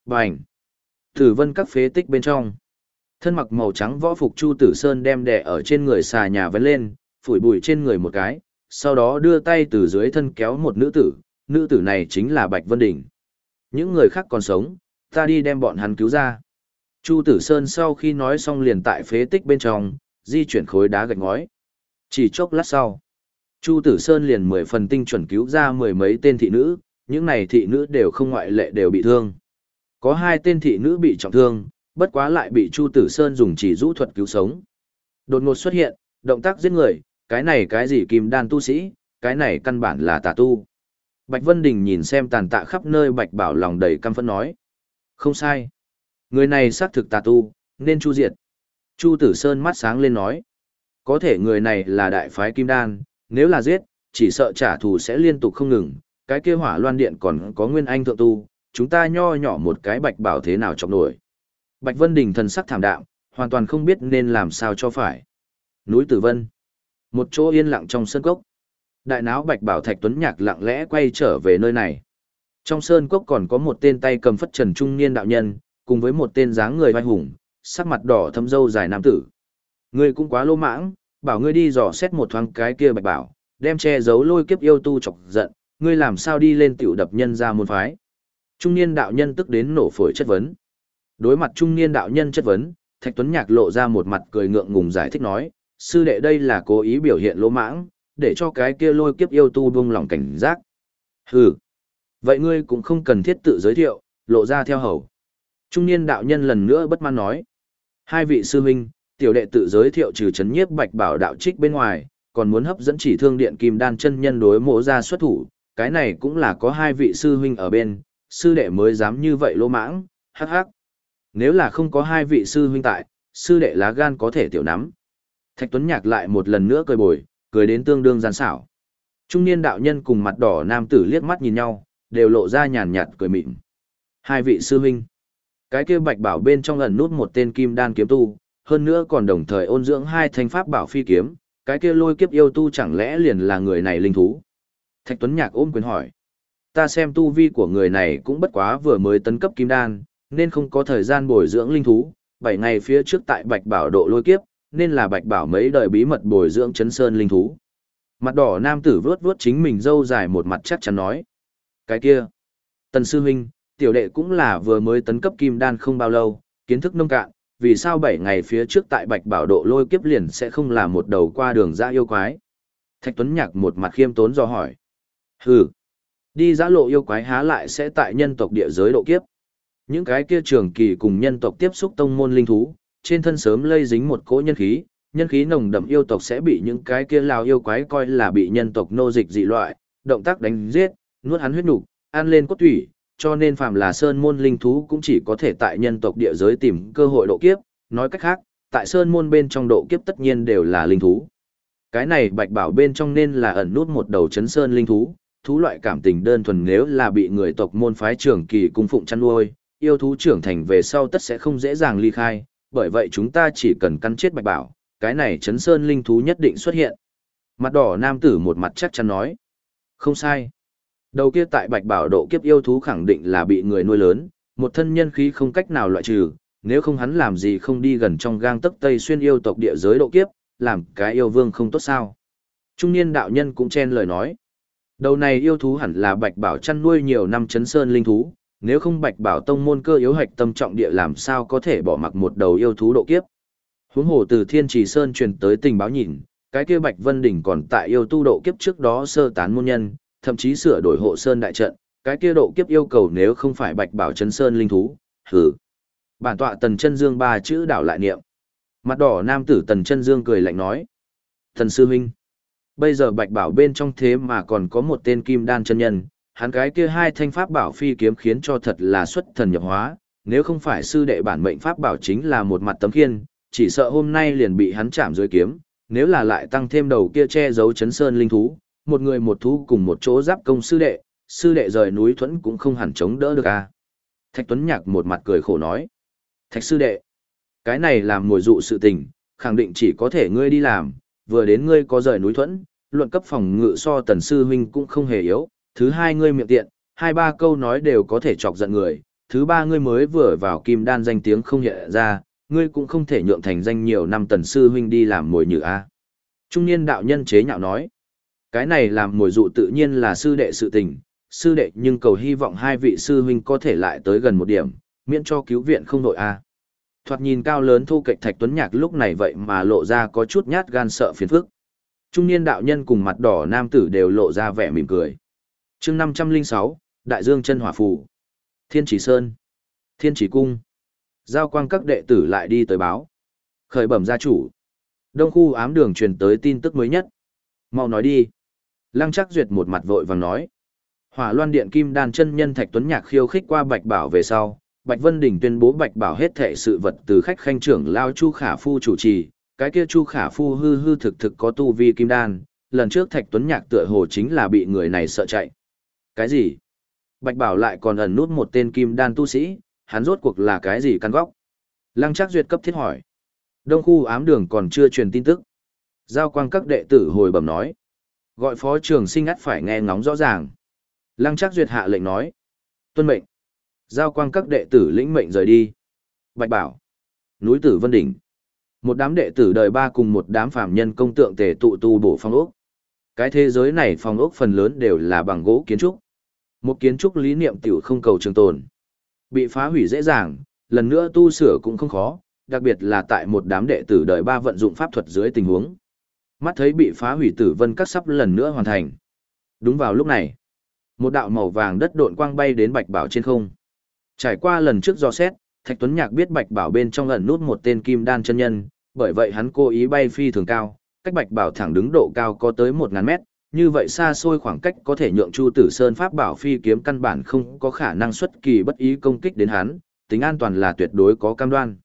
[SPEAKER 1] Bành! Tử vân các phế tích bên trong. Thân mặc màu trắng võ phục Chu Tử Sơn đem đè ở trên người xà nhà vấn lên, phủi bụi trên người một cái, sau đó đưa tay từ dưới thân kéo một nữ tử, nữ tử này chính là Bạch Vân Đình. Những người khác còn sống, ta đi đem bọn hắn cứu ra. Chu Tử Sơn sau khi nói xong liền tại phế tích bên trong, di chuyển khối đá gạch ngói. Chỉ chốc lát sau, Chu Tử Sơn liền mười phần tinh chuẩn cứu ra mười mấy tên thị nữ, những này thị nữ đều không ngoại lệ đều bị thương. Có hai tên thị nữ bị trọng thương, bất quá lại bị Chu Tử Sơn dùng chỉ rũ thuật cứu sống. Đột ngột xuất hiện, động tác giết người, cái này cái gì kim đan tu sĩ, cái này căn bản là tà tu. Bạch Vân Đình nhìn xem tàn tạ khắp nơi Bạch Bảo lòng đầy căm phẫn nói. Không sai. Người này xác thực tà tu, nên chu diệt. Chu Tử Sơn mắt sáng lên nói. Có thể người này là đại phái kim đan, nếu là giết, chỉ sợ trả thù sẽ liên tục không ngừng. Cái kia hỏa loan điện còn có nguyên anh thượng tu, chúng ta nho nhỏ một cái Bạch Bảo thế nào chọc nổi. Bạch Vân Đình thần sắc thảm đạm, hoàn toàn không biết nên làm sao cho phải. Núi Tử Vân. Một chỗ yên lặng trong sân cốc. Đại náo Bạch Bảo Thạch Tuấn Nhạc lặng lẽ quay trở về nơi này. Trong sơn cốc còn có một tên tay cầm phất trần trung niên đạo nhân, cùng với một tên dáng người vai hùng, sắc mặt đỏ thâm dâu dài nam tử. Ngươi cũng quá lô mãng, bảo ngươi đi dò xét một thoáng cái kia Bạch Bảo, đem che giấu lôi kiếp yêu tu chọc giận, ngươi làm sao đi lên tiểu đập nhân ra môn phái. Trung niên đạo nhân tức đến nổ phổi chất vấn. Đối mặt trung niên đạo nhân chất vấn, Thạch Tuấn Nhạc lộ ra một mặt cười ngượng ngùng giải thích nói, sư đệ đây là cố ý biểu hiện lỗ mãng, để cho cái kia lôi kiếp yêu tu buông lòng cảnh giác. Hừ, vậy ngươi cũng không cần thiết tự giới thiệu, lộ ra theo hầu. Trung niên đạo nhân lần nữa bất mãn nói. Hai vị sư huynh, tiểu đệ tự giới thiệu trừ chấn nhiếp bạch bảo đạo trích bên ngoài, còn muốn hấp dẫn chỉ thương điện kim đan chân nhân đối mộ ra xuất thủ, cái này cũng là có hai vị sư huynh ở bên, sư đệ mới dám như vậy lô mãng, hắc hắc. Nếu là không có hai vị sư huynh tại, sư đệ lá gan có thể tiểu nắm. Thạch Tuấn Nhạc lại một lần nữa cười bồi, cười đến tương đương gian xảo. Trung niên đạo nhân cùng mặt đỏ nam tử liếc mắt nhìn nhau, đều lộ ra nhàn nhạt cười mịn. Hai vị sư huynh. Cái kia bạch bảo bên trong ẩn nút một tên kim đan kiếm tu, hơn nữa còn đồng thời ôn dưỡng hai thanh pháp bảo phi kiếm, cái kia lôi kiếp yêu tu chẳng lẽ liền là người này linh thú. Thạch Tuấn Nhạc ôm quyền hỏi. Ta xem tu vi của người này cũng bất quá vừa mới tấn cấp kim đan, nên không có thời gian bồi dưỡng linh thú, bảy ngày phía trước tại bạch bảo độ lôi kiếp, nên là bạch bảo mấy đời bí mật bồi dưỡng chấn sơn linh thú. Mặt đỏ nam tử vướt vướt chính mình dâu dài một mặt chắc chắn nói. Cái kia, tần sư huynh, tiểu đệ cũng là vừa mới tấn cấp kim đan không bao lâu, kiến thức nông cạn, vì sao bảy ngày phía trước tại bạch bảo độ lôi kiếp liền sẽ không là một đầu qua đường ra yêu quái. Thạch Tuấn Nhạc một mặt khiêm tốn do hỏi. Hừ, đi giã lộ yêu quái há lại sẽ tại nhân tộc địa giới độ kiếp. Những cái kia trường kỳ cùng nhân tộc tiếp xúc tông môn linh thú, trên thân sớm lây dính một cỗ nhân khí, nhân khí nồng đậm yêu tộc sẽ bị những cái kia lao yêu quái coi là bị nhân tộc nô dịch dị loại, động tác đánh giết, nuốt hắn huyết nục, ăn lên cốt thủy, cho nên phàm là sơn môn linh thú cũng chỉ có thể tại nhân tộc địa giới tìm cơ hội độ kiếp, nói cách khác, tại sơn môn bên trong độ kiếp tất nhiên đều là linh thú. Cái này bạch bảo bên trong nên là ẩn nút một đầu chấn sơn linh thú, thú loại cảm tình đơn thuần nếu là bị người tộc môn phái trưởng kỳ cung phụng chăn nuôi, yêu thú trưởng thành về sau tất sẽ không dễ dàng ly khai, bởi vậy chúng ta chỉ cần căn chết bạch bảo, cái này chấn sơn linh thú nhất định xuất hiện. Mặt đỏ nam tử một mặt chắc chắn nói. Không sai. Đầu kia tại bạch bảo độ kiếp yêu thú khẳng định là bị người nuôi lớn, một thân nhân khí không cách nào loại trừ, nếu không hắn làm gì không đi gần trong gang tấc tây xuyên yêu tộc địa giới độ kiếp, làm cái yêu vương không tốt sao. Trung niên đạo nhân cũng chen lời nói. Đầu này yêu thú hẳn là bạch bảo chăn nuôi nhiều năm chấn sơn linh thú, nếu không bạch bảo tông môn cơ yếu hạch tâm trọng địa làm sao có thể bỏ mặc một đầu yêu thú độ kiếp. Huống hồ từ thiên trì sơn truyền tới tình báo nhìn, cái kia bạch vân đỉnh còn tại yêu tu độ kiếp trước đó sơ tán môn nhân, thậm chí sửa đổi hộ sơn đại trận, cái kia độ kiếp yêu cầu nếu không phải bạch bảo chấn sơn linh thú, hừ. Bản tọa tần chân dương ba chữ đảo lại niệm. Mặt đỏ nam tử tần chân dương cười lạnh nói. Thần sư huynh. Bây giờ bạch bảo bên trong thế mà còn có một tên kim đan chân nhân, hắn cái kia hai thanh pháp bảo phi kiếm khiến cho thật là xuất thần nhập hóa, nếu không phải sư đệ bản mệnh pháp bảo chính là một mặt tấm khiên, chỉ sợ hôm nay liền bị hắn chạm dưới kiếm, nếu là lại tăng thêm đầu kia che giấu chấn sơn linh thú, một người một thú cùng một chỗ giáp công sư đệ, sư đệ rời núi thuẫn cũng không hẳn chống đỡ được à. Thạch Tuấn Nhạc một mặt cười khổ nói. Thạch sư đệ, cái này làm mùi dụ sự tình, khẳng định chỉ có thể ngươi đi làm, vừa đến ngươi có rời núi thuẫn, luận cấp phòng ngự so tần sư huynh cũng không hề yếu, thứ hai ngươi miệng tiện, hai ba câu nói đều có thể chọc giận người, thứ ba ngươi mới vừa vào kim đan danh tiếng không hiện ra, ngươi cũng không thể nhượng thành danh nhiều năm tần sư huynh đi làm mồi nhử a. Trung niên đạo nhân chế nhạo nói, cái này làm mồi dụ tự nhiên là sư đệ sự tình, sư đệ nhưng cầu hy vọng hai vị sư huynh có thể lại tới gần một điểm, miễn cho cứu viện không đội a. Thoạt nhìn cao lớn thu kịch thạch tuấn nhạc lúc này vậy mà lộ ra có chút nhát gan sợ phiền phức. Trung niên đạo nhân cùng mặt đỏ nam tử đều lộ ra vẻ mỉm cười. chương 506, Đại Dương chân hỏa phù. Thiên chỉ sơn. Thiên chỉ cung. Giao quang các đệ tử lại đi tới báo. Khởi bẩm gia chủ. Đông khu ám đường truyền tới tin tức mới nhất. Mau nói đi. Lăng chắc duyệt một mặt vội vàng nói. Hỏa loan điện kim đan chân nhân Thạch Tuấn Nhạc khiêu khích qua Bạch Bảo về sau. Bạch Vân Đình tuyên bố Bạch Bảo hết thệ sự vật từ khách khanh trưởng Lao Chu Khả Phu chủ trì. Cái kia Chu Khả Phu hư hư thực thực có tu vi kim đan. Lần trước Thạch Tuấn Nhạc tựa hồ chính là bị người này sợ chạy. Cái gì? Bạch Bảo lại còn ẩn nút một tên kim đan tu sĩ, hắn rốt cuộc là cái gì căn góc? Lăng Trác Duyệt cấp thiết hỏi. Đông khu ám đường còn chưa truyền tin tức. Giao quang các đệ tử hồi bẩm nói. Gọi phó trường sinh ắt phải nghe ngóng rõ ràng. Lăng Trác Duyệt hạ lệnh nói. Tuân mệnh. Giao quang các đệ tử lĩnh mệnh rời đi. Bạch Bảo. Núi Tử Vân Đỉnh. Một đám đệ tử đời ba cùng một đám phàm nhân công tượng tề tụ tu bổ phong ốc. Cái thế giới này phong ốc phần lớn đều là bằng gỗ kiến trúc. Một kiến trúc lý niệm tiểu không cầu trường tồn. Bị phá hủy dễ dàng, lần nữa tu sửa cũng không khó, đặc biệt là tại một đám đệ tử đời ba vận dụng pháp thuật dưới tình huống. Mắt thấy bị phá hủy tử vân các sắp lần nữa hoàn thành. Đúng vào lúc này, một đạo màu vàng đất độn quang bay đến bạch bảo trên không. Trải qua lần trước do xét, Thạch Tuấn Nhạc biết bạch bảo bên trong ẩn nút một tên kim đan chân nhân, bởi vậy hắn cố ý bay phi thường cao, cách bạch bảo thẳng đứng độ cao có tới một ngàn mét, như vậy xa xôi khoảng cách có thể nhượng Chu Tử Sơn pháp bảo phi kiếm căn bản không có khả năng xuất kỳ bất ý công kích đến hắn, tính an toàn là tuyệt đối có cam đoan.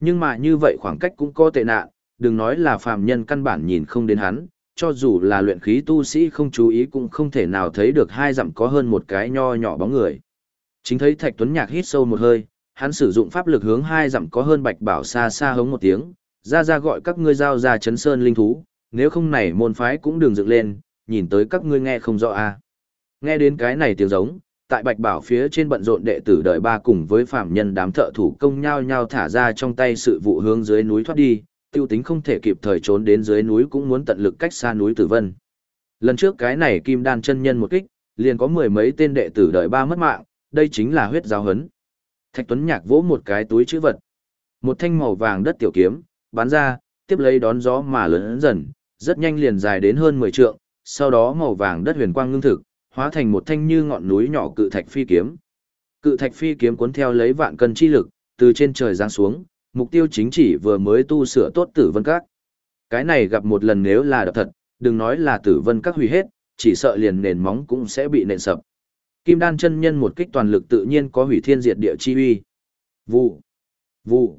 [SPEAKER 1] Nhưng mà như vậy khoảng cách cũng có tệ nạn, đừng nói là phàm nhân căn bản nhìn không đến hắn, cho dù là luyện khí tu sĩ không chú ý cũng không thể nào thấy được hai dặm có hơn một cái nho nhỏ bóng người. Chính thấy Thạch Tuấn Nhạc hít sâu một hơi, hắn sử dụng pháp lực hướng hai dặm có hơn bạch bảo xa xa hống một tiếng, ra ra gọi các ngươi giao ra chấn sơn linh thú, nếu không này môn phái cũng đừng dựng lên, nhìn tới các ngươi nghe không rõ à. Nghe đến cái này tiếng giống, tại bạch bảo phía trên bận rộn đệ tử đợi ba cùng với phạm nhân đám thợ thủ công nhau nhau thả ra trong tay sự vụ hướng dưới núi thoát đi, tiêu tính không thể kịp thời trốn đến dưới núi cũng muốn tận lực cách xa núi tử vân. Lần trước cái này kim đan chân nhân một kích, liền có mười mấy tên đệ tử đợi ba mất mạng, đây chính là huyết giáo hấn. Thạch Tuấn Nhạc vỗ một cái túi chữ vật. Một thanh màu vàng đất tiểu kiếm, bắn ra, tiếp lấy đón gió mà lớn dần, rất nhanh liền dài đến hơn 10 trượng, sau đó màu vàng đất huyền quang ngưng thực, hóa thành một thanh như ngọn núi nhỏ cự thạch phi kiếm. Cự thạch phi kiếm cuốn theo lấy vạn cân chi lực, từ trên trời giáng xuống, mục tiêu chính chỉ vừa mới tu sửa tốt tử vân các. Cái này gặp một lần nếu là đập thật, đừng nói là tử vân các hủy hết, chỉ sợ liền nền móng cũng sẽ bị nện sập. Kim đan chân nhân một kích toàn lực tự nhiên có hủy thiên diệt địa chi uy. Vụ, vụ.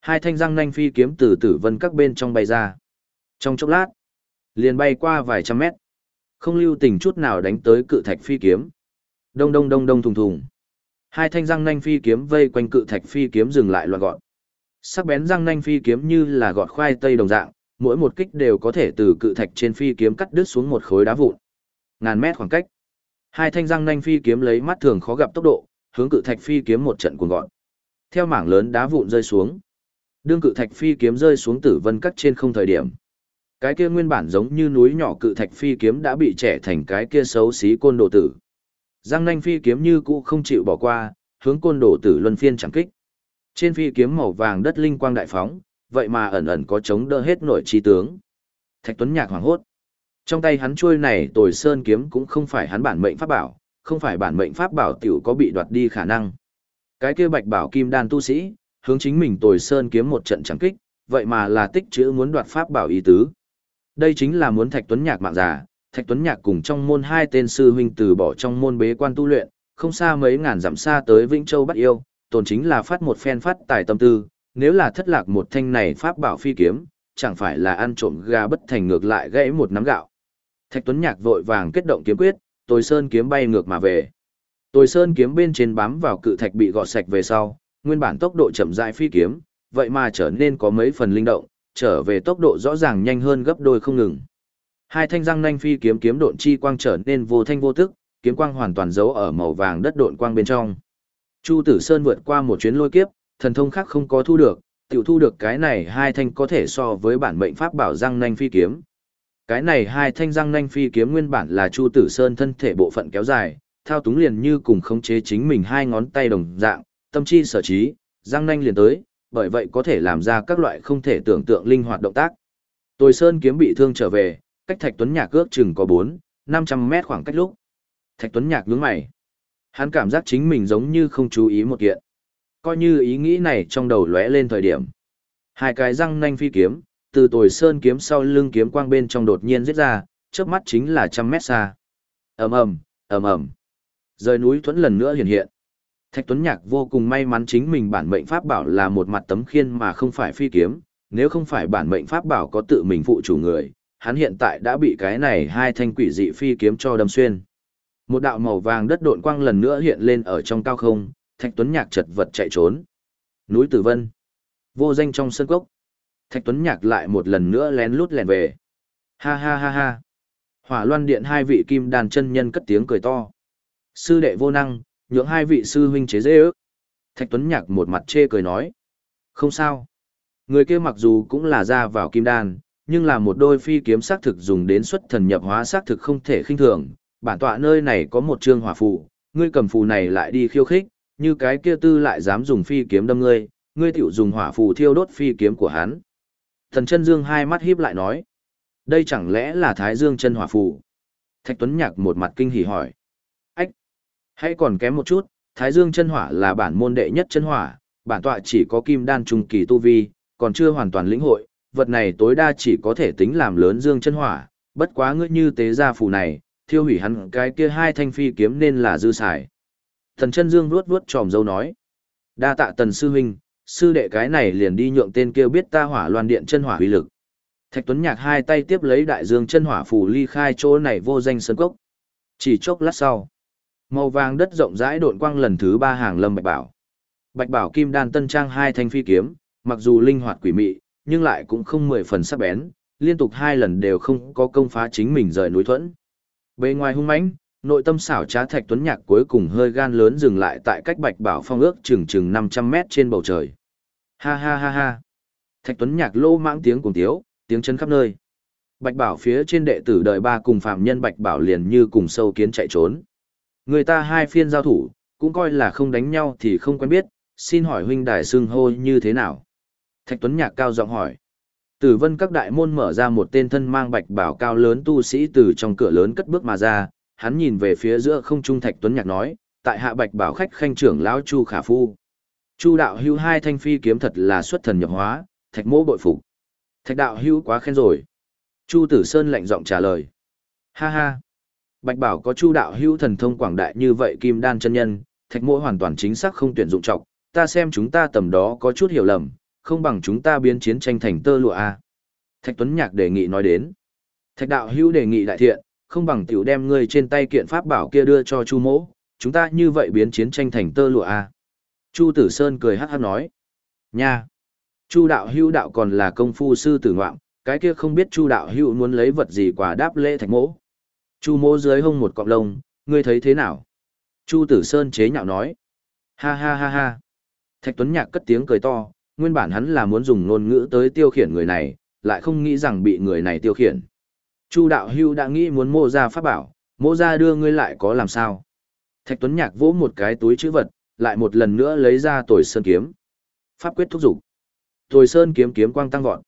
[SPEAKER 1] Hai thanh răng nanh phi kiếm từ tử vân các bên trong bay ra. Trong chốc lát, liền bay qua vài trăm mét. Không lưu tình chút nào đánh tới cự thạch phi kiếm. Đông đông đông đông thùng thùng. Hai thanh răng nanh phi kiếm vây quanh cự thạch phi kiếm dừng lại loạn gọn. Sắc bén răng nanh phi kiếm như là gọt khoai tây đồng dạng, mỗi một kích đều có thể từ cự thạch trên phi kiếm cắt đứt xuống một khối đá vụn. Ngàn mét khoảng cách. Hai thanh răng nanh phi kiếm lấy mắt thường khó gặp tốc độ, hướng cự thạch phi kiếm một trận cuồng gọn. Theo mảng lớn đá vụn rơi xuống. Đương cự thạch phi kiếm rơi xuống tử vân cắt trên không thời điểm. Cái kia nguyên bản giống như núi nhỏ cự thạch phi kiếm đã bị trẻ thành cái kia xấu xí côn đồ tử. Giang nanh phi kiếm như cũ không chịu bỏ qua, hướng côn đồ tử luân phiên chẳng kích. Trên phi kiếm màu vàng đất linh quang đại phóng, vậy mà ẩn ẩn có chống đỡ hết nội chi tướng. Thạch Tuấn Nhạc hoảng hốt. Trong tay hắn chuôi này tồi sơn kiếm cũng không phải hắn bản mệnh pháp bảo, không phải bản mệnh pháp bảo tiểu có bị đoạt đi khả năng. Cái kia bạch bảo kim đan tu sĩ, hướng chính mình tồi sơn kiếm một trận chẳng kích, vậy mà là tích chữ muốn đoạt pháp bảo ý tứ. Đây chính là muốn Thạch Tuấn Nhạc mạng giả, Thạch Tuấn Nhạc cùng trong môn hai tên sư huynh từ bỏ trong môn bế quan tu luyện, không xa mấy ngàn dặm xa tới Vĩnh Châu bắt yêu, tồn chính là phát một phen phát tài tâm tư, nếu là thất lạc một thanh này pháp bảo phi kiếm, chẳng phải là ăn trộm gà bất thành ngược lại gãy một nắm gạo. Thạch Tuấn Nhạc vội vàng kết động kiếm quyết, Tồi Sơn kiếm bay ngược mà về. Tồi Sơn kiếm bên trên bám vào cự thạch bị gọt sạch về sau, nguyên bản tốc độ chậm rãi phi kiếm, vậy mà trở nên có mấy phần linh động, trở về tốc độ rõ ràng nhanh hơn gấp đôi không ngừng. Hai thanh răng nanh phi kiếm kiếm độn chi quang trở nên vô thanh vô tức, kiếm quang hoàn toàn giấu ở màu vàng đất độn quang bên trong. Chu Tử Sơn vượt qua một chuyến lôi kiếp, thần thông khác không có thu được, tiểu thu được cái này hai thanh có thể so với bản mệnh pháp bảo răng nanh phi kiếm. Cái này hai thanh răng nanh phi kiếm nguyên bản là Chu Tử Sơn thân thể bộ phận kéo dài, thao túng liền như cùng khống chế chính mình hai ngón tay đồng dạng, tâm chi sở trí, răng nanh liền tới, bởi vậy có thể làm ra các loại không thể tưởng tượng linh hoạt động tác. Tồi Sơn kiếm bị thương trở về, cách Thạch Tuấn Nhạc ước chừng có 4, 500 mét khoảng cách lúc. Thạch Tuấn Nhạc nhướng mày. Hắn cảm giác chính mình giống như không chú ý một kiện. Coi như ý nghĩ này trong đầu lóe lên thời điểm. Hai cái răng nanh phi kiếm, từ tồi sơn kiếm sau lưng kiếm quang bên trong đột nhiên giết ra, trước mắt chính là trăm mét xa. ầm ầm, ầm ầm. Rời núi thuẫn lần nữa hiện hiện. Thạch Tuấn Nhạc vô cùng may mắn chính mình bản mệnh pháp bảo là một mặt tấm khiên mà không phải phi kiếm, nếu không phải bản mệnh pháp bảo có tự mình phụ chủ người, hắn hiện tại đã bị cái này hai thanh quỷ dị phi kiếm cho đâm xuyên. Một đạo màu vàng đất độn quang lần nữa hiện lên ở trong cao không, Thạch Tuấn Nhạc chật vật chạy trốn. Núi Tử Vân. Vô danh trong sân cốc. Thạch Tuấn Nhạc lại một lần nữa lén lút lèn về. Ha ha ha ha. Hỏa Loan Điện hai vị kim đàn chân nhân cất tiếng cười to. Sư đệ vô năng, nhượng hai vị sư huynh chế dễ ước. Thạch Tuấn Nhạc một mặt chê cười nói. Không sao. Người kia mặc dù cũng là ra vào kim đan, nhưng là một đôi phi kiếm xác thực dùng đến xuất thần nhập hóa xác thực không thể khinh thường, bản tọa nơi này có một trương hỏa phù, ngươi cầm phù này lại đi khiêu khích, như cái kia tư lại dám dùng phi kiếm đâm ngươi, ngươi tiểu dùng hỏa phù thiêu đốt phi kiếm của hắn. Thần chân dương hai mắt híp lại nói, đây chẳng lẽ là thái dương chân hỏa phù? Thạch Tuấn Nhạc một mặt kinh hỉ hỏi, ách, hãy còn kém một chút, thái dương chân hỏa là bản môn đệ nhất chân hỏa, bản tọa chỉ có kim đan trung kỳ tu vi, còn chưa hoàn toàn lĩnh hội, vật này tối đa chỉ có thể tính làm lớn dương chân hỏa, bất quá ngươi như tế gia phù này, thiêu hủy hắn cái kia hai thanh phi kiếm nên là dư xài. Thần chân dương vuốt vuốt tròm dâu nói. Đa tạ tần sư huynh, sư đệ cái này liền đi nhượng tên kia biết ta hỏa loan điện chân hỏa uy lực. Thạch Tuấn Nhạc hai tay tiếp lấy đại dương chân hỏa phủ ly khai chỗ này vô danh sơn cốc. Chỉ chốc lát sau, màu vàng đất rộng rãi độn quang lần thứ ba hàng lâm bạch bảo. Bạch bảo kim đan tân trang hai thanh phi kiếm, mặc dù linh hoạt quỷ mị, nhưng lại cũng không mười phần sắc bén, liên tục hai lần đều không có công phá chính mình rời núi thuẫn. Bề ngoài hung mãnh, nội tâm xảo trá Thạch Tuấn Nhạc cuối cùng hơi gan lớn dừng lại tại cách Bạch Bảo Phong ước chừng chừng 500 mét trên bầu trời. Ha ha ha ha. Thạch Tuấn Nhạc lô mãng tiếng cùng tiếu, tiếng chân khắp nơi. Bạch Bảo phía trên đệ tử đời ba cùng phạm nhân Bạch Bảo liền như cùng sâu kiến chạy trốn. Người ta hai phiên giao thủ, cũng coi là không đánh nhau thì không quen biết, xin hỏi huynh đài xưng hô như thế nào? Thạch Tuấn Nhạc cao giọng hỏi. Tử vân các đại môn mở ra một tên thân mang bạch bảo cao lớn tu sĩ từ trong cửa lớn cất bước mà ra, hắn nhìn về phía giữa không trung thạch tuấn nhạc nói, tại hạ bạch bảo khách khanh trưởng lão Chu Khả Phu. Chu đạo hưu hai thanh phi kiếm thật là xuất thần nhập hóa, thạch mô bội phục. Thạch đạo hưu quá khen rồi. Chu Tử Sơn lạnh giọng trả lời. Ha ha. Bạch bảo có chu đạo hưu thần thông quảng đại như vậy kim đan chân nhân, thạch mô hoàn toàn chính xác không tuyển dụng trọng, ta xem chúng ta tầm đó có chút hiểu lầm, không bằng chúng ta biến chiến tranh thành tơ lụa a. Thạch Tuấn Nhạc đề nghị nói đến. Thạch đạo hữu đề nghị đại thiện, không bằng tiểu đem ngươi trên tay kiện pháp bảo kia đưa cho Chu Mỗ, chúng ta như vậy biến chiến tranh thành tơ lụa à. Chu Tử Sơn cười hát hát nói. Nha! Chu đạo hưu đạo còn là công phu sư tử ngoạm, cái kia không biết Chu đạo hưu muốn lấy vật gì quả đáp lễ thạch mỗ. Chu mỗ dưới hông một cọng lông, ngươi thấy thế nào? Chu Tử Sơn chế nhạo nói. Ha ha ha ha. Thạch Tuấn Nhạc cất tiếng cười to, nguyên bản hắn là muốn dùng ngôn ngữ tới tiêu khiển người này, lại không nghĩ rằng bị người này tiêu khiển. Chu đạo hưu đã nghĩ muốn mô ra pháp bảo, mô ra đưa ngươi lại có làm sao. Thạch Tuấn Nhạc vỗ một cái túi chữ vật, lại một lần nữa lấy ra tồi sơn kiếm. Pháp quyết thúc giục. Tồi sơn kiếm kiếm quang tăng vọt.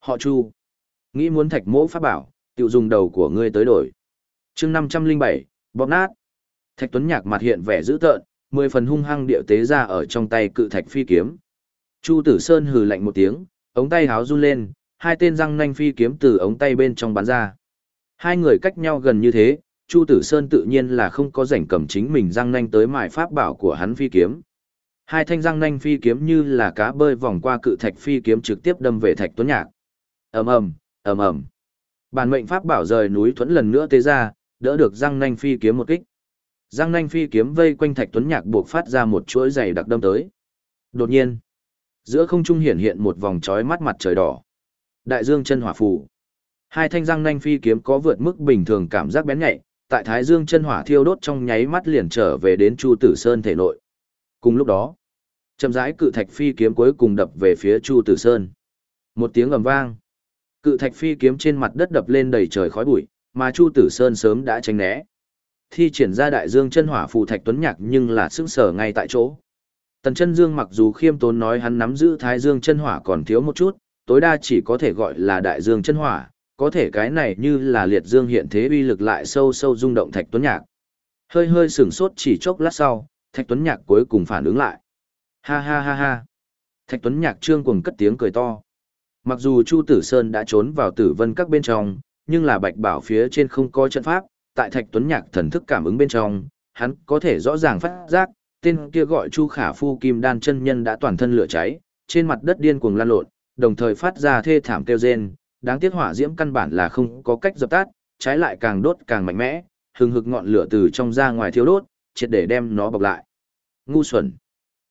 [SPEAKER 1] Họ Chu. Nghĩ muốn thạch mỗ pháp bảo, tự dùng đầu của ngươi tới đổi. chương 507, bóp nát. Thạch Tuấn Nhạc mặt hiện vẻ dữ tợn, mười phần hung hăng điệu tế ra ở trong tay cự thạch phi kiếm. Chu Tử Sơn hừ lạnh một tiếng, ống tay háo run lên, hai tên răng nanh phi kiếm từ ống tay bên trong bắn ra. Hai người cách nhau gần như thế, Chu Tử Sơn tự nhiên là không có rảnh cầm chính mình răng nanh tới mài pháp bảo của hắn phi kiếm. Hai thanh răng nanh phi kiếm như là cá bơi vòng qua cự thạch phi kiếm trực tiếp đâm về thạch tuấn nhạc. ầm ầm, ầm ầm. Bản mệnh pháp bảo rời núi thuẫn lần nữa tế ra, đỡ được răng nanh phi kiếm một kích. Răng nanh phi kiếm vây quanh thạch tuấn nhạc buộc phát ra một chuỗi dày đặc đâm tới. Đột nhiên, giữa không trung hiện hiện một vòng chói mắt mặt trời đỏ. Đại dương chân hỏa phù. Hai thanh răng nanh phi kiếm có vượt mức bình thường cảm giác bén nhạy, tại Thái Dương chân hỏa thiêu đốt trong nháy mắt liền trở về đến Chu Tử Sơn thể nội. Cùng lúc đó, chậm rãi cự thạch phi kiếm cuối cùng đập về phía Chu Tử Sơn. Một tiếng ầm vang, cự thạch phi kiếm trên mặt đất đập lên đầy trời khói bụi, mà Chu Tử Sơn sớm đã tránh né. Thi triển ra đại dương chân hỏa phù thạch tuấn nhạc nhưng là sững sờ ngay tại chỗ. Tần chân dương mặc dù khiêm tốn nói hắn nắm giữ thái dương chân hỏa còn thiếu một chút, tối đa chỉ có thể gọi là đại dương chân hỏa, có thể cái này như là liệt dương hiện thế uy lực lại sâu sâu rung động thạch tuấn nhạc. Hơi hơi sửng sốt chỉ chốc lát sau, thạch tuấn nhạc cuối cùng phản ứng lại. Ha ha ha ha. Thạch tuấn nhạc trương cùng cất tiếng cười to. Mặc dù Chu Tử Sơn đã trốn vào tử vân các bên trong, nhưng là bạch bảo phía trên không có trận pháp, tại thạch tuấn nhạc thần thức cảm ứng bên trong, hắn có thể rõ ràng phát giác, tên kia gọi Chu Khả Phu Kim Đan chân nhân đã toàn thân lửa cháy, trên mặt đất điên cuồng lan lộn, đồng thời phát ra thê thảm kêu rên, đáng tiếc hỏa diễm căn bản là không có cách dập tắt, trái lại càng đốt càng mạnh mẽ, hừng hực ngọn lửa từ trong ra ngoài thiêu đốt, triệt để đem nó bọc lại. Ngu xuẩn.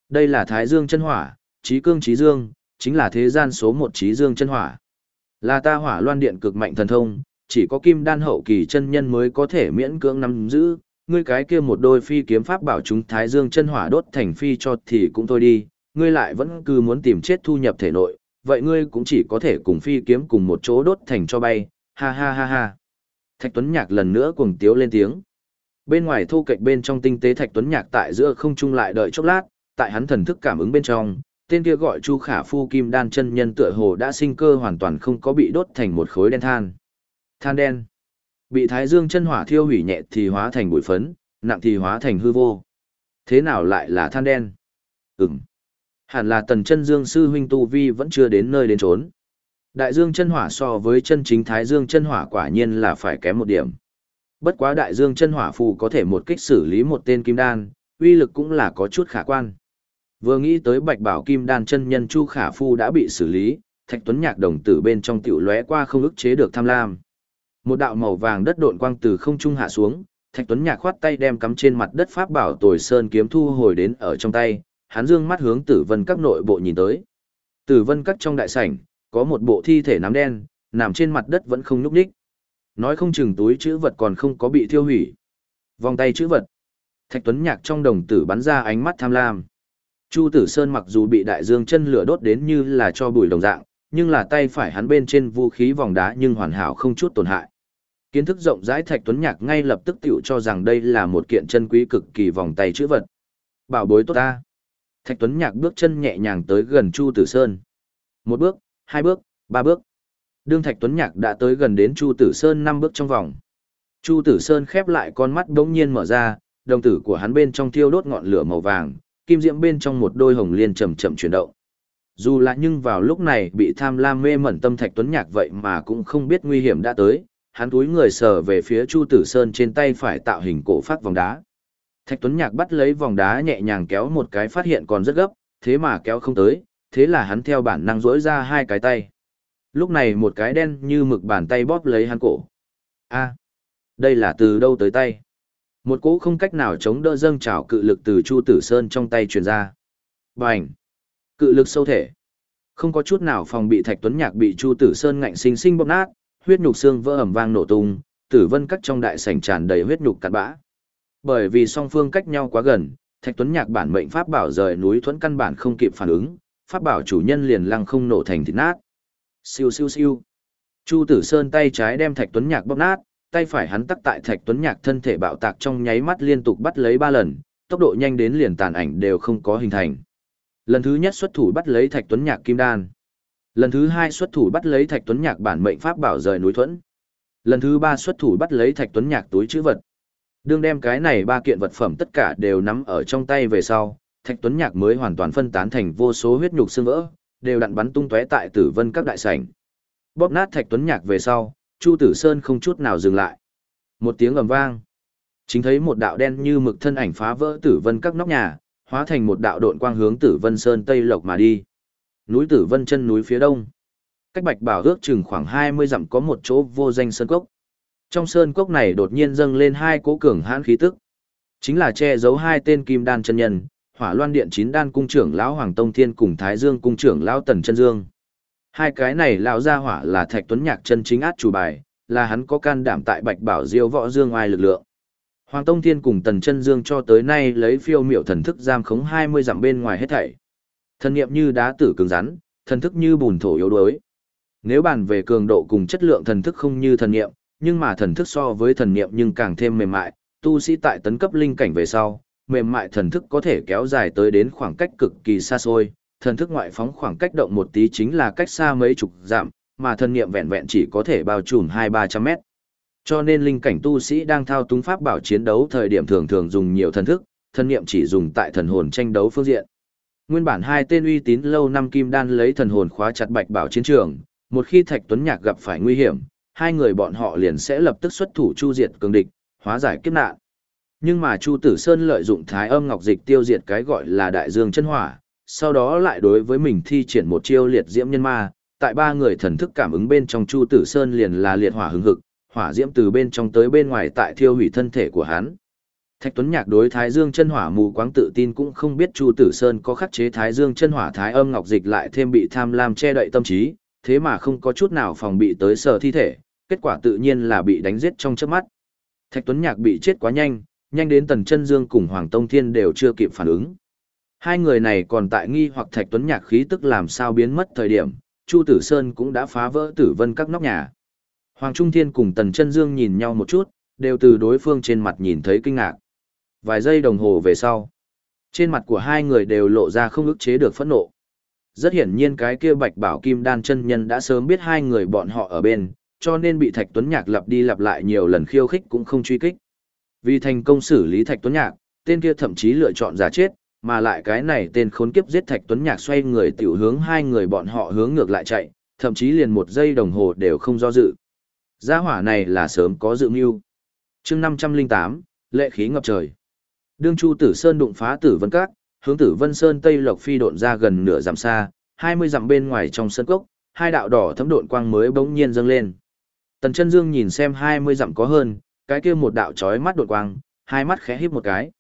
[SPEAKER 1] Đây là Thái Dương chân hỏa, trí cương trí dương, chính là thế gian số một trí dương chân hỏa. Là ta hỏa loan điện cực mạnh thần thông, chỉ có kim đan hậu kỳ chân nhân mới có thể miễn cưỡng nắm giữ, ngươi cái kia một đôi phi kiếm pháp bảo chúng Thái Dương chân hỏa đốt thành phi cho thì cũng thôi đi, ngươi lại vẫn cứ muốn tìm chết thu nhập thể nội, vậy ngươi cũng chỉ có thể cùng phi kiếm cùng một chỗ đốt thành cho bay, ha ha ha ha. Thạch Tuấn Nhạc lần nữa cuồng tiếu lên tiếng. Bên ngoài thu cạnh bên trong tinh tế Thạch Tuấn Nhạc tại giữa không trung lại đợi chốc lát, tại hắn thần thức cảm ứng bên trong, tên kia gọi Chu Khả Phu Kim Đan chân nhân tựa hồ đã sinh cơ hoàn toàn không có bị đốt thành một khối đen than. Than đen. Bị Thái Dương chân hỏa thiêu hủy nhẹ thì hóa thành bụi phấn, nặng thì hóa thành hư vô. Thế nào lại là than đen? Ừm. Hẳn là tần chân dương sư huynh tu vi vẫn chưa đến nơi đến trốn. Đại dương chân hỏa so với chân chính thái dương chân hỏa quả nhiên là phải kém một điểm. Bất quá đại dương chân hỏa phù có thể một kích xử lý một tên kim đan, uy lực cũng là có chút khả quan. Vừa nghĩ tới bạch bảo kim đan chân nhân chu khả phu đã bị xử lý, thạch tuấn nhạc đồng tử bên trong tiểu lóe qua không ức chế được tham lam. Một đạo màu vàng đất độn quang từ không trung hạ xuống, thạch tuấn nhạc khoát tay đem cắm trên mặt đất pháp bảo tồi sơn kiếm thu hồi đến ở trong tay, hắn dương mắt hướng tử vân các nội bộ nhìn tới. Tử vân các trong đại sảnh, có một bộ thi thể nám đen, nằm trên mặt đất vẫn không nhúc nhích. Nói không chừng túi chữ vật còn không có bị thiêu hủy. Vòng tay chữ vật. Thạch Tuấn Nhạc trong đồng tử bắn ra ánh mắt tham lam. Chu Tử Sơn mặc dù bị đại dương chân lửa đốt đến như là cho bụi đồng dạng, nhưng là tay phải hắn bên trên vũ khí vòng đá nhưng hoàn hảo không chút tổn hại. Kiến thức rộng rãi Thạch Tuấn Nhạc ngay lập tức tiểu cho rằng đây là một kiện chân quý cực kỳ vòng tay chữ vật. Bảo bối tốt ta. Thạch Tuấn Nhạc bước chân nhẹ nhàng tới gần Chu Tử Sơn. Một bước, hai bước, ba bước. Đương Thạch Tuấn Nhạc đã tới gần đến Chu Tử Sơn năm bước trong vòng. Chu Tử Sơn khép lại con mắt bỗng nhiên mở ra, đồng tử của hắn bên trong thiêu đốt ngọn lửa màu vàng, kim diễm bên trong một đôi hồng liên chậm chậm chuyển động. Dù là nhưng vào lúc này bị tham lam mê mẩn tâm Thạch Tuấn Nhạc vậy mà cũng không biết nguy hiểm đã tới, hắn túi người sờ về phía Chu Tử Sơn trên tay phải tạo hình cổ phát vòng đá. Thạch Tuấn Nhạc bắt lấy vòng đá nhẹ nhàng kéo một cái phát hiện còn rất gấp, thế mà kéo không tới, thế là hắn theo bản năng rỗi ra hai cái tay. Lúc này một cái đen như mực bàn tay bóp lấy hắn cổ. A. Đây là từ đâu tới tay? Một cỗ không cách nào chống đỡ dâng trào cự lực từ Chu Tử Sơn trong tay truyền ra. Bành! Cự lực sâu thể. Không có chút nào phòng bị Thạch Tuấn Nhạc bị Chu Tử Sơn ngạnh sinh sinh bóp nát, huyết nhục xương vỡ ầm vang nổ tung, tử vân cắt trong đại sảnh tràn đầy huyết nhục cặn bã. Bởi vì song phương cách nhau quá gần, Thạch Tuấn Nhạc bản mệnh pháp bảo rời núi thuẫn căn bản không kịp phản ứng, pháp bảo chủ nhân liền lăng không nổ thành thịt nát. Siêu siêu siêu. Chu Tử Sơn tay trái đem Thạch Tuấn Nhạc bóp nát, tay phải hắn tắc tại Thạch Tuấn Nhạc thân thể bạo tạc trong nháy mắt liên tục bắt lấy ba lần, tốc độ nhanh đến liền tàn ảnh đều không có hình thành. Lần thứ nhất xuất thủ bắt lấy Thạch Tuấn Nhạc kim đan. Lần thứ hai xuất thủ bắt lấy Thạch Tuấn Nhạc bản mệnh pháp bảo rời núi thuẫn. Lần thứ ba xuất thủ bắt lấy Thạch Tuấn Nhạc túi chữ vật. Đương đem cái này ba kiện vật phẩm tất cả đều nắm ở trong tay về sau, Thạch Tuấn Nhạc mới hoàn toàn phân tán thành vô số huyết nhục xương vỡ, đều đặn bắn tung tóe tại Tử Vân các đại sảnh. Bóp nát Thạch Tuấn Nhạc về sau, Chu Tử Sơn không chút nào dừng lại. Một tiếng ầm vang, chính thấy một đạo đen như mực thân ảnh phá vỡ Tử Vân các nóc nhà, hóa thành một đạo độn quang hướng Tử Vân Sơn Tây Lộc mà đi. Núi Tử Vân chân núi phía đông. Cách Bạch Bảo ước chừng khoảng 20 dặm có một chỗ vô danh sơn cốc. Trong sơn cốc này đột nhiên dâng lên hai cỗ cường hãn khí tức. Chính là che giấu hai tên kim đan chân nhân, Hỏa Loan Điện chín đan cung trưởng lão Hoàng Tông Thiên cùng Thái Dương cung trưởng lão Tần Chân Dương. Hai cái này lão gia hỏa là Thạch Tuấn Nhạc chân chính át chủ bài, là hắn có can đảm tại Bạch Bảo Diêu võ dương oai lực lượng. Hoàng Tông Thiên cùng Tần Chân Dương cho tới nay lấy phiêu miểu thần thức giam khống 20 dặm bên ngoài hết thảy. Thần niệm như đá tử cứng rắn, thần thức như bùn thổ yếu đuối. Nếu bàn về cường độ cùng chất lượng thần thức không như thần niệm, nhưng mà thần thức so với thần niệm nhưng càng thêm mềm mại, tu sĩ tại tấn cấp linh cảnh về sau, mềm mại thần thức có thể kéo dài tới đến khoảng cách cực kỳ xa xôi, thần thức ngoại phóng khoảng cách động một tí chính là cách xa mấy chục dặm, mà thần niệm vẹn vẹn chỉ có thể bao trùm 2-300 mét. Cho nên linh cảnh tu sĩ đang thao túng pháp bảo chiến đấu thời điểm thường thường dùng nhiều thần thức, thần niệm chỉ dùng tại thần hồn tranh đấu phương diện. Nguyên bản hai tên uy tín lâu năm kim đan lấy thần hồn khóa chặt bạch bảo chiến trường, một khi Thạch Tuấn Nhạc gặp phải nguy hiểm, hai người bọn họ liền sẽ lập tức xuất thủ chu diệt cường địch, hóa giải kiếp nạn. Nhưng mà Chu Tử Sơn lợi dụng Thái Âm Ngọc Dịch tiêu diệt cái gọi là Đại Dương chân hỏa, sau đó lại đối với mình thi triển một chiêu liệt diễm nhân ma, tại ba người thần thức cảm ứng bên trong Chu Tử Sơn liền là liệt hỏa hứng hực, hỏa diễm từ bên trong tới bên ngoài tại thiêu hủy thân thể của hắn. Thạch Tuấn Nhạc đối Thái Dương chân hỏa mù quáng tự tin cũng không biết Chu Tử Sơn có khắc chế Thái Dương chân hỏa Thái Âm Ngọc Dịch lại thêm bị tham lam che đậy tâm trí, thế mà không có chút nào phòng bị tới sở thi thể, kết quả tự nhiên là bị đánh giết trong chớp mắt. Thạch Tuấn Nhạc bị chết quá nhanh, nhanh đến Tần Chân Dương cùng Hoàng Tông Thiên đều chưa kịp phản ứng. Hai người này còn tại nghi hoặc Thạch Tuấn Nhạc khí tức làm sao biến mất thời điểm, Chu Tử Sơn cũng đã phá vỡ tử vân các nóc nhà. Hoàng Trung Thiên cùng Tần Chân Dương nhìn nhau một chút, đều từ đối phương trên mặt nhìn thấy kinh ngạc. Vài giây đồng hồ về sau, trên mặt của hai người đều lộ ra không ức chế được phẫn nộ. Rất hiển nhiên cái kia Bạch Bảo Kim Đan chân nhân đã sớm biết hai người bọn họ ở bên, cho nên bị Thạch Tuấn Nhạc lặp đi lặp lại nhiều lần khiêu khích cũng không truy kích. Vì thành công xử lý Thạch Tuấn Nhạc, tên kia thậm chí lựa chọn giả chết, mà lại cái này tên khốn kiếp giết Thạch Tuấn Nhạc xoay người tiểu hướng hai người bọn họ hướng ngược lại chạy, thậm chí liền một giây đồng hồ đều không do dự. Gia hỏa này là sớm có dự mưu. chương 508, lệ khí ngập trời. Đương Chu Tử Sơn đụng phá Tử Vân Các, hướng Tử Vân Sơn Tây Lộc phi độn ra gần nửa dặm xa, 20 dặm bên ngoài trong sân cốc, hai đạo đỏ thấm độn quang mới bỗng nhiên dâng lên. Tần Chân Dương nhìn xem 20 dặm có hơn, cái kia một đạo chói mắt đột quang, hai mắt khẽ híp một cái.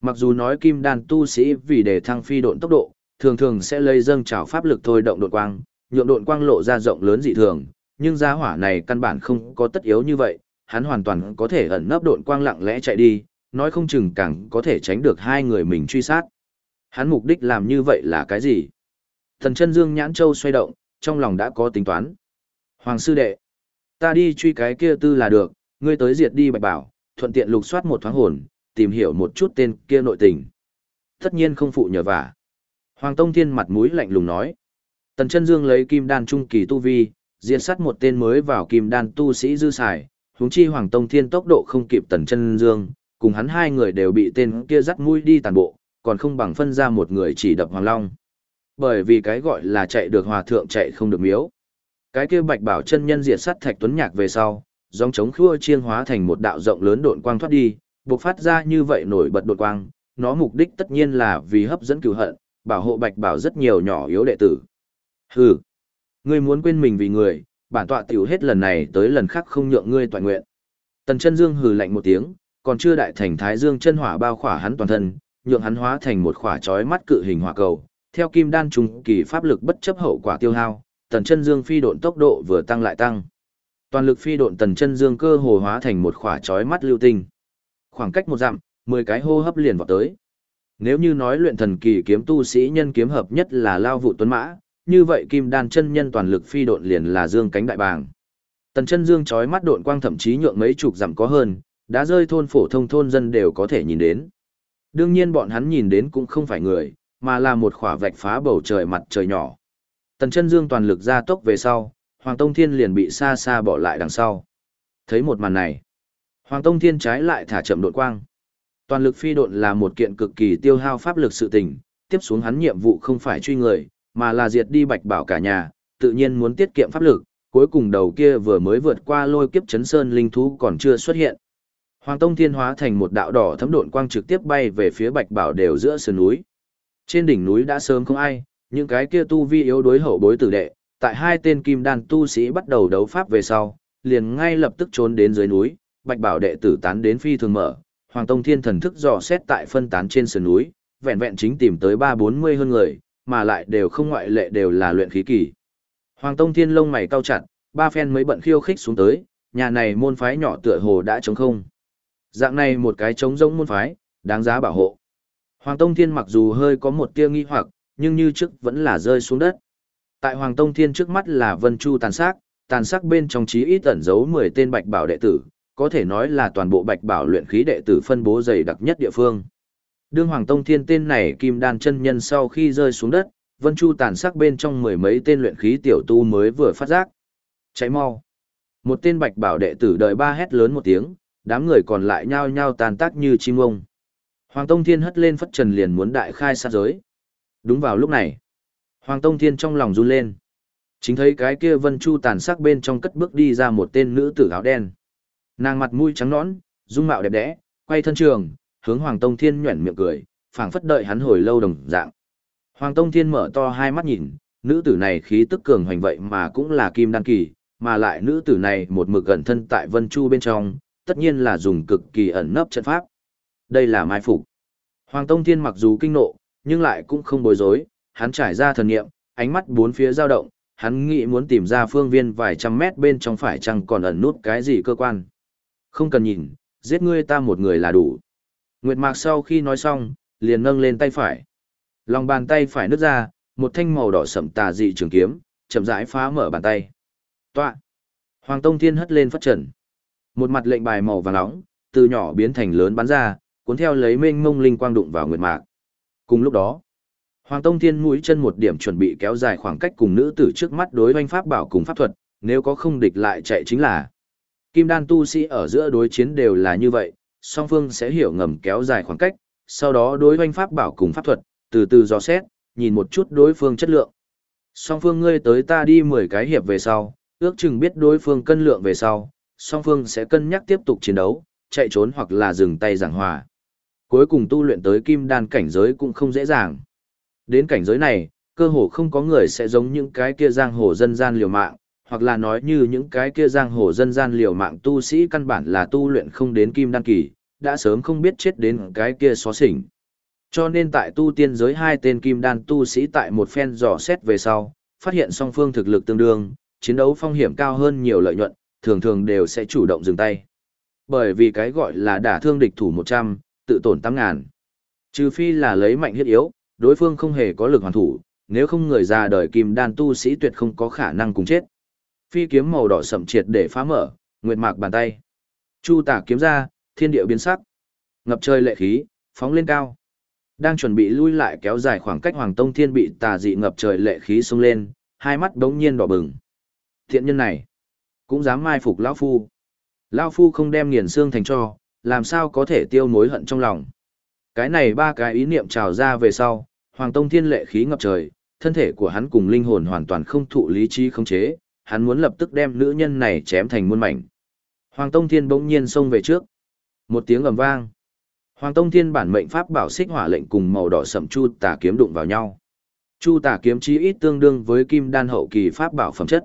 [SPEAKER 1] Mặc dù nói kim đan tu sĩ vì để thăng phi độn tốc độ, thường thường sẽ lấy dâng trào pháp lực thôi động đột quang, nhượng đột quang lộ ra rộng lớn dị thường, nhưng gia hỏa này căn bản không có tất yếu như vậy, hắn hoàn toàn có thể ẩn nấp đột quang lặng lẽ chạy đi, nói không chừng càng có thể tránh được hai người mình truy sát. Hắn mục đích làm như vậy là cái gì? Thần chân dương nhãn châu xoay động, trong lòng đã có tính toán. Hoàng sư đệ, ta đi truy cái kia tư là được, ngươi tới diệt đi bạch bảo, thuận tiện lục soát một thoáng hồn, tìm hiểu một chút tên kia nội tình. Tất nhiên không phụ nhờ vả. Hoàng Tông Thiên mặt mũi lạnh lùng nói. Tần chân dương lấy kim đan trung kỳ tu vi, diệt sát một tên mới vào kim đan tu sĩ dư xài, huống chi Hoàng Tông Thiên tốc độ không kịp tần chân dương, cùng hắn hai người đều bị tên kia dắt mũi đi tàn bộ, còn không bằng phân ra một người chỉ đập Hoàng Long. Bởi vì cái gọi là chạy được hòa thượng chạy không được miếu. Cái kia bạch bảo chân nhân diệt sát thạch tuấn nhạc về sau, dòng chống khua chiên hóa thành một đạo rộng lớn độn quang thoát đi, bộc phát ra như vậy nổi bật đột quang, nó mục đích tất nhiên là vì hấp dẫn cửu hận, bảo hộ bạch bảo rất nhiều nhỏ yếu đệ tử. Hừ, ngươi muốn quên mình vì người, bản tọa tiểu hết lần này tới lần khác không nhượng ngươi toàn nguyện. Tần chân dương hừ lạnh một tiếng, còn chưa đại thành thái dương chân hỏa bao khỏa hắn toàn thân, nhượng hắn hóa thành một khỏa chói mắt cự hình hỏa cầu. Theo kim đan trùng kỳ pháp lực bất chấp hậu quả tiêu hao, tần chân dương phi độn tốc độ vừa tăng lại tăng. Toàn lực phi độn tần chân dương cơ hồ hóa thành một khỏa chói mắt lưu tinh. Khoảng cách một dặm, mười cái hô hấp liền vào tới. Nếu như nói luyện thần kỳ kiếm tu sĩ nhân kiếm hợp nhất là lao vụ tuấn mã, như vậy kim đan chân nhân toàn lực phi độn liền là dương cánh đại bàng. Tần chân dương chói mắt độn quang thậm chí nhượng mấy chục dặm có hơn, đã rơi thôn phổ thông thôn dân đều có thể nhìn đến. Đương nhiên bọn hắn nhìn đến cũng không phải người, mà là một khỏa vạch phá bầu trời mặt trời nhỏ. Tần chân dương toàn lực ra tốc về sau, Hoàng Tông Thiên liền bị xa xa bỏ lại đằng sau. Thấy một màn này, Hoàng Tông Thiên trái lại thả chậm độn quang. Toàn lực phi độn là một kiện cực kỳ tiêu hao pháp lực sự tình, tiếp xuống hắn nhiệm vụ không phải truy người, mà là diệt đi bạch bảo cả nhà, tự nhiên muốn tiết kiệm pháp lực, cuối cùng đầu kia vừa mới vượt qua lôi kiếp chấn sơn linh thú còn chưa xuất hiện. Hoàng Tông Thiên hóa thành một đạo đỏ thấm độn quang trực tiếp bay về phía bạch bảo đều giữa sườn núi. Trên đỉnh núi đã sớm không ai, những cái kia tu vi yếu đối hậu bối tử đệ, tại hai tên kim đan tu sĩ bắt đầu đấu pháp về sau, liền ngay lập tức trốn đến dưới núi, bạch bảo đệ tử tán đến phi thường mở, Hoàng Tông Thiên thần thức dò xét tại phân tán trên sườn núi, vẹn vẹn chính tìm tới ba bốn mươi hơn người, mà lại đều không ngoại lệ đều là luyện khí kỳ. Hoàng Tông Thiên lông mày cau chặt, ba phen mới bận khiêu khích xuống tới, nhà này môn phái nhỏ tựa hồ đã trống không. Dạng này một cái trống rỗng môn phái, đáng giá bảo hộ. Hoàng Tông Thiên mặc dù hơi có một tia nghi hoặc, nhưng như trước vẫn là rơi xuống đất. Tại Hoàng Tông Thiên trước mắt là Vân Chu tàn sát, tàn sát bên trong trí ít ẩn giấu 10 tên bạch bảo đệ tử, có thể nói là toàn bộ bạch bảo luyện khí đệ tử phân bố dày đặc nhất địa phương. Đương Hoàng Tông Thiên tên này kim đan chân nhân sau khi rơi xuống đất, Vân Chu tàn sắc bên trong mười mấy tên luyện khí tiểu tu mới vừa phát giác. Cháy mau. Một tên bạch bảo đệ tử đợi ba hét lớn một tiếng, đám người còn lại nhao nhao tàn tác như chim ông. Hoàng Tông Thiên hất lên phất trần liền muốn đại khai sát giới. Đúng vào lúc này, Hoàng Tông Thiên trong lòng run lên. Chính thấy cái kia Vân Chu tàn sắc bên trong cất bước đi ra một tên nữ tử áo đen. Nàng mặt mũi trắng nõn, dung mạo đẹp đẽ, quay thân trường, hướng Hoàng Tông Thiên nhuyễn miệng cười, phảng phất đợi hắn hồi lâu đồng dạng. Hoàng Tông Thiên mở to hai mắt nhìn, nữ tử này khí tức cường hoành vậy mà cũng là kim đan kỳ, mà lại nữ tử này một mực gần thân tại Vân Chu bên trong, tất nhiên là dùng cực kỳ ẩn nấp trận pháp. Đây là mai phục. Hoàng Tông Thiên mặc dù kinh nộ, nhưng lại cũng không bối rối, hắn trải ra thần niệm, ánh mắt bốn phía dao động, hắn nghĩ muốn tìm ra phương viên vài trăm mét bên trong phải chăng còn ẩn nút cái gì cơ quan. Không cần nhìn, giết ngươi ta một người là đủ. Nguyệt Mạc sau khi nói xong, liền nâng lên tay phải. Lòng bàn tay phải nứt ra, một thanh màu đỏ sẫm tà dị trường kiếm, chậm rãi phá mở bàn tay. Toạ. Hoàng Tông Thiên hất lên phát trần. Một mặt lệnh bài màu vàng nóng, từ nhỏ biến thành lớn bắn ra, cuốn theo lấy mênh mông linh quang đụng vào Nguyệt Mạc. Cùng lúc đó, Hoàng Tông Thiên mũi chân một điểm chuẩn bị kéo dài khoảng cách cùng nữ tử trước mắt đối oanh pháp bảo cùng pháp thuật, nếu có không địch lại chạy chính là. Kim đan tu sĩ ở giữa đối chiến đều là như vậy, song phương sẽ hiểu ngầm kéo dài khoảng cách, sau đó đối hoanh pháp bảo cùng pháp thuật, từ từ dò xét, nhìn một chút đối phương chất lượng. Song phương ngươi tới ta đi 10 cái hiệp về sau, ước chừng biết đối phương cân lượng về sau, song phương sẽ cân nhắc tiếp tục chiến đấu, chạy trốn hoặc là dừng tay giảng hòa. Cuối cùng tu luyện tới kim đan cảnh giới cũng không dễ dàng. Đến cảnh giới này, cơ hồ không có người sẽ giống những cái kia giang hồ dân gian liều mạng, hoặc là nói như những cái kia giang hồ dân gian liều mạng tu sĩ căn bản là tu luyện không đến kim đan kỳ, đã sớm không biết chết đến cái kia xóa xỉnh. Cho nên tại tu tiên giới hai tên kim đan tu sĩ tại một phen dò xét về sau, phát hiện song phương thực lực tương đương, chiến đấu phong hiểm cao hơn nhiều lợi nhuận, thường thường đều sẽ chủ động dừng tay. Bởi vì cái gọi là đả thương địch thủ 100, tự tổn 8 ngàn. Trừ phi là lấy mạnh hiết yếu, đối phương không hề có lực hoàn thủ, nếu không người già đời kim đan tu sĩ tuyệt không có khả năng cùng chết. Phi kiếm màu đỏ sậm triệt để phá mở, nguyệt mạc bàn tay. Chu tả kiếm ra, thiên địa biến sắc. Ngập trời lệ khí, phóng lên cao. Đang chuẩn bị lui lại kéo dài khoảng cách Hoàng Tông Thiên bị tà dị ngập trời lệ khí xông lên, hai mắt đống nhiên đỏ bừng. Thiện nhân này, cũng dám mai phục lão phu. Lão phu không đem nghiền xương thành cho, làm sao có thể tiêu mối hận trong lòng. Cái này ba cái ý niệm trào ra về sau, Hoàng Tông Thiên lệ khí ngập trời, thân thể của hắn cùng linh hồn hoàn toàn không thụ lý trí khống chế, hắn muốn lập tức đem nữ nhân này chém thành muôn mảnh. Hoàng Tông Thiên bỗng nhiên xông về trước. Một tiếng ầm vang. Hoàng Tông Thiên bản mệnh pháp bảo xích hỏa lệnh cùng màu đỏ sẫm chu tà kiếm đụng vào nhau. Chu tà kiếm chí ít tương đương với kim đan hậu kỳ pháp bảo phẩm chất.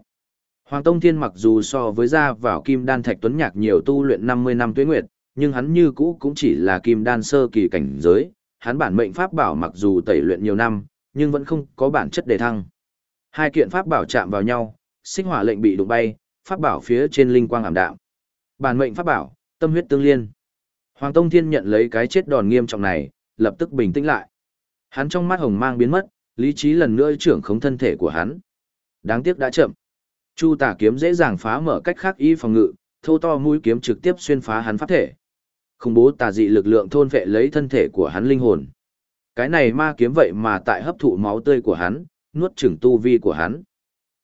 [SPEAKER 1] Hoàng Tông Thiên mặc dù so với ra vào kim đan thạch tuấn nhạc nhiều tu luyện 50 năm tuế nguyệt, nhưng hắn như cũ cũng chỉ là kim đan sơ kỳ cảnh giới, hắn bản mệnh pháp bảo mặc dù tẩy luyện nhiều năm, nhưng vẫn không có bản chất đề thăng. Hai kiện pháp bảo chạm vào nhau, sinh hỏa lệnh bị đụng bay, pháp bảo phía trên linh quang ảm đạm. Bản mệnh pháp bảo, tâm huyết tương liên. Hoàng Tông Thiên nhận lấy cái chết đòn nghiêm trọng này, lập tức bình tĩnh lại. Hắn trong mắt hồng mang biến mất, lý trí lần nữa trưởng khống thân thể của hắn. Đáng tiếc đã chậm. Chu tà kiếm dễ dàng phá mở cách khác y phòng ngự, thô to mũi kiếm trực tiếp xuyên phá hắn pháp thể. Khủng bố tà dị lực lượng thôn vệ lấy thân thể của hắn linh hồn. Cái này ma kiếm vậy mà tại hấp thụ máu tươi của hắn, nuốt chửng tu vi của hắn.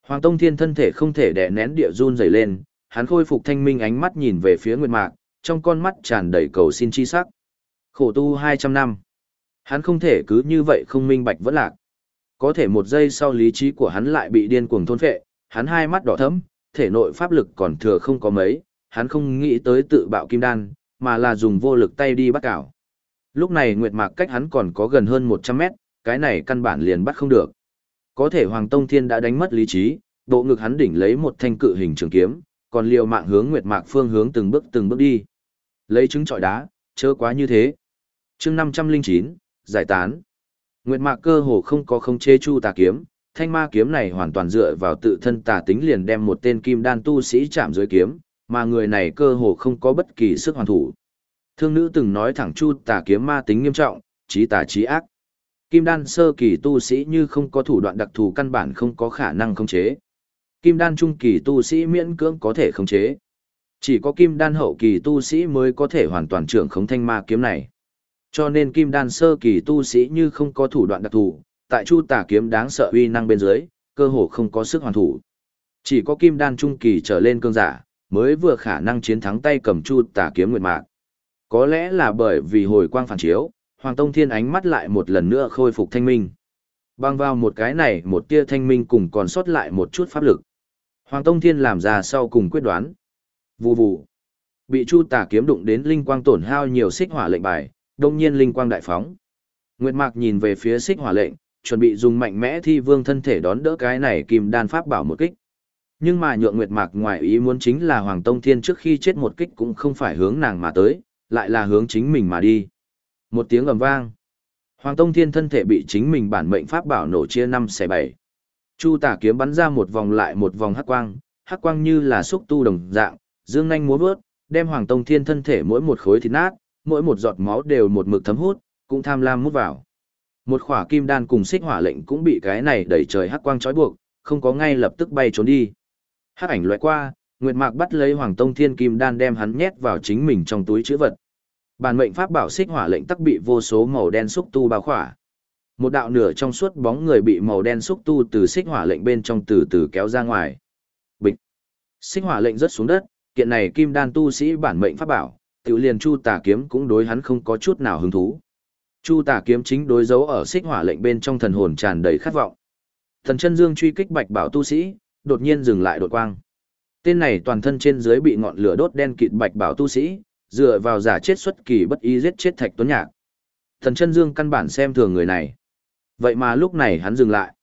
[SPEAKER 1] Hoàng Tông Thiên thân thể không thể đè nén địa run rẩy lên, hắn khôi phục thanh minh ánh mắt nhìn về phía Nguyệt Mạc, trong con mắt tràn đầy cầu xin chi sắc. Khổ tu 200 năm. Hắn không thể cứ như vậy không minh bạch vẫn lạc. Có thể một giây sau lý trí của hắn lại bị điên cuồng thôn phệ, hắn hai mắt đỏ thẫm, thể nội pháp lực còn thừa không có mấy, hắn không nghĩ tới tự bạo kim đan, mà là dùng vô lực tay đi bắt cảo. Lúc này Nguyệt Mạc cách hắn còn có gần hơn 100 mét, cái này căn bản liền bắt không được. Có thể Hoàng Tông Thiên đã đánh mất lý trí, bộ ngực hắn đỉnh lấy một thanh cự hình trường kiếm, còn liều mạng hướng Nguyệt Mạc phương hướng từng bước từng bước đi. Lấy trứng trọi đá, chớ quá như thế. chương 509, giải tán. Nguyệt Mạc cơ hồ không có không chế chu tà kiếm, thanh ma kiếm này hoàn toàn dựa vào tự thân tà tính liền đem một tên kim đan tu sĩ chạm dưới kiếm, mà người này cơ hồ không có bất kỳ sức hoàn thủ. Thương nữ từng nói thẳng chu tà kiếm ma tính nghiêm trọng, trí tà trí ác. Kim đan sơ kỳ tu sĩ như không có thủ đoạn đặc thù căn bản không có khả năng khống chế. Kim đan trung kỳ tu sĩ miễn cưỡng có thể khống chế. Chỉ có kim đan hậu kỳ tu sĩ mới có thể hoàn toàn trưởng khống thanh ma kiếm này. Cho nên kim đan sơ kỳ tu sĩ như không có thủ đoạn đặc thù, tại chu tà kiếm đáng sợ uy năng bên dưới, cơ hồ không có sức hoàn thủ. Chỉ có kim đan trung kỳ trở lên cương giả, mới vừa khả năng chiến thắng tay cầm chu tà kiếm nguyệt mạc. Có lẽ là bởi vì hồi quang phản chiếu, Hoàng Tông Thiên ánh mắt lại một lần nữa khôi phục thanh minh. Bang vào một cái này một tia thanh minh cùng còn sót lại một chút pháp lực. Hoàng Tông Thiên làm ra sau cùng quyết đoán. Vù vù. Bị Chu Tà kiếm đụng đến linh quang tổn hao nhiều xích hỏa lệnh bài, đông nhiên linh quang đại phóng. Nguyệt Mạc nhìn về phía xích hỏa lệnh, chuẩn bị dùng mạnh mẽ thi vương thân thể đón đỡ cái này kim đan pháp bảo một kích. Nhưng mà nhượng Nguyệt Mạc ngoài ý muốn chính là Hoàng Tông Thiên trước khi chết một kích cũng không phải hướng nàng mà tới, lại là hướng chính mình mà đi. Một tiếng ầm vang. Hoàng Tông Thiên thân thể bị chính mình bản mệnh pháp bảo nổ chia năm xẻ bảy. Chu Tả kiếm bắn ra một vòng lại một vòng hắc quang, hắc quang như là xúc tu đồng dạng, dương nhanh múa vớt, đem Hoàng Tông Thiên thân thể mỗi một khối thịt nát, mỗi một giọt máu đều một mực thấm hút, cũng tham lam mút vào. Một khỏa kim đan cùng xích hỏa lệnh cũng bị cái này đẩy trời hắc quang trói buộc, không có ngay lập tức bay trốn đi. Hắc ảnh loại qua, Nguyệt Mạc bắt lấy Hoàng Tông Thiên kim đan đem hắn nhét vào chính mình trong túi chữ vật. Bản mệnh pháp bảo xích hỏa lệnh tắc bị vô số màu đen xúc tu bao khỏa. Một đạo nửa trong suốt bóng người bị màu đen xúc tu từ xích hỏa lệnh bên trong từ từ kéo ra ngoài. Bịch. Xích hỏa lệnh rớt xuống đất, kiện này kim đan tu sĩ bản mệnh pháp bảo, tiểu liền Chu Tà kiếm cũng đối hắn không có chút nào hứng thú. Chu Tà kiếm chính đối dấu ở xích hỏa lệnh bên trong thần hồn tràn đầy khát vọng. Thần chân dương truy kích bạch bảo tu sĩ, đột nhiên dừng lại đột quang. Tên này toàn thân trên dưới bị ngọn lửa đốt đen kịt bạch bảo tu sĩ, dựa vào giả chết xuất kỳ bất ý giết chết Thạch Tuấn Nhạc. Thần chân dương căn bản xem thường người này. Vậy mà lúc này hắn dừng lại.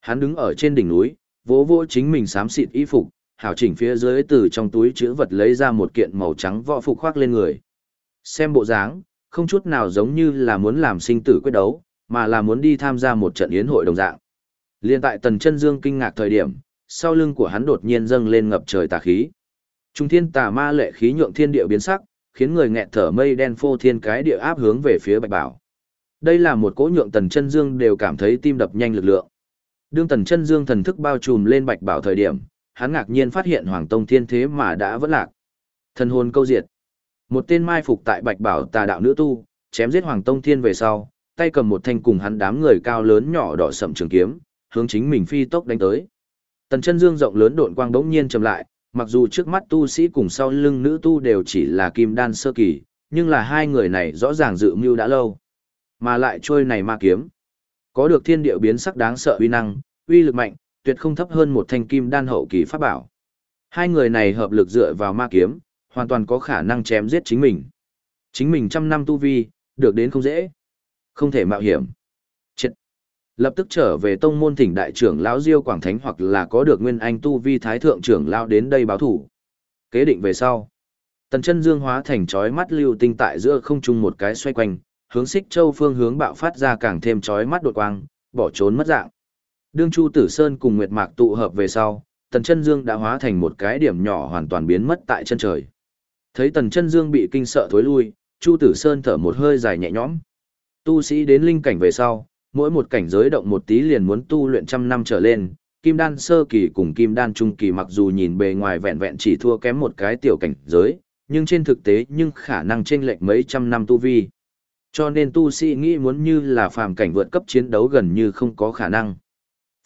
[SPEAKER 1] Hắn đứng ở trên đỉnh núi, vỗ vỗ chính mình xám xịt y phục, hảo chỉnh phía dưới từ trong túi chữ vật lấy ra một kiện màu trắng võ phục khoác lên người. Xem bộ dáng, không chút nào giống như là muốn làm sinh tử quyết đấu, mà là muốn đi tham gia một trận yến hội đồng dạng. Liên tại Tần Chân Dương kinh ngạc thời điểm, sau lưng của hắn đột nhiên dâng lên ngập trời tà khí. Trung thiên tà ma lệ khí nhượng thiên địa biến sắc, khiến người nghẹt thở mây đen phô thiên cái địa áp hướng về phía Bạch Bảo. Đây là một cỗ nhượng Tần Chân Dương đều cảm thấy tim đập nhanh lực lượng. Đương Tần Chân Dương thần thức bao trùm lên Bạch Bảo thời điểm, hắn ngạc nhiên phát hiện Hoàng Tông Thiên thế mà đã vẫn lạc. Thần hồn câu diệt. Một tên mai phục tại Bạch Bảo tà đạo nữ tu, chém giết Hoàng Tông Thiên về sau, tay cầm một thanh cùng hắn đám người cao lớn nhỏ đỏ sậm trường kiếm, hướng chính mình phi tốc đánh tới. Tần chân dương rộng lớn độn quang đống nhiên chậm lại, mặc dù trước mắt tu sĩ cùng sau lưng nữ tu đều chỉ là kim đan sơ kỳ, nhưng là hai người này rõ ràng dự mưu đã lâu. Mà lại trôi này ma kiếm. Có được thiên địa biến sắc đáng sợ uy năng, uy lực mạnh, tuyệt không thấp hơn một thanh kim đan hậu kỳ pháp bảo. Hai người này hợp lực dựa vào ma kiếm, hoàn toàn có khả năng chém giết chính mình. Chính mình trăm năm tu vi, được đến không dễ. Không thể mạo hiểm. Lập tức trở về tông môn thỉnh đại trưởng lão Diêu Quảng Thánh hoặc là có được nguyên anh tu vi thái thượng trưởng lão đến đây báo thủ. Kế định về sau. Tần chân dương hóa thành chói mắt lưu tinh tại giữa không trung một cái xoay quanh, hướng xích châu phương hướng bạo phát ra càng thêm chói mắt đột quang, bỏ trốn mất dạng. Đương Chu Tử Sơn cùng Nguyệt Mạc tụ hợp về sau, Tần Chân Dương đã hóa thành một cái điểm nhỏ hoàn toàn biến mất tại chân trời. Thấy Tần Chân Dương bị kinh sợ thối lui, Chu Tử Sơn thở một hơi dài nhẹ nhõm. Tu sĩ đến linh cảnh về sau, mỗi một cảnh giới động một tí liền muốn tu luyện trăm năm trở lên, kim đan sơ kỳ cùng kim đan trung kỳ mặc dù nhìn bề ngoài vẹn vẹn chỉ thua kém một cái tiểu cảnh giới, nhưng trên thực tế nhưng khả năng chênh lệch mấy trăm năm tu vi. Cho nên tu sĩ nghĩ muốn như là phàm cảnh vượt cấp chiến đấu gần như không có khả năng.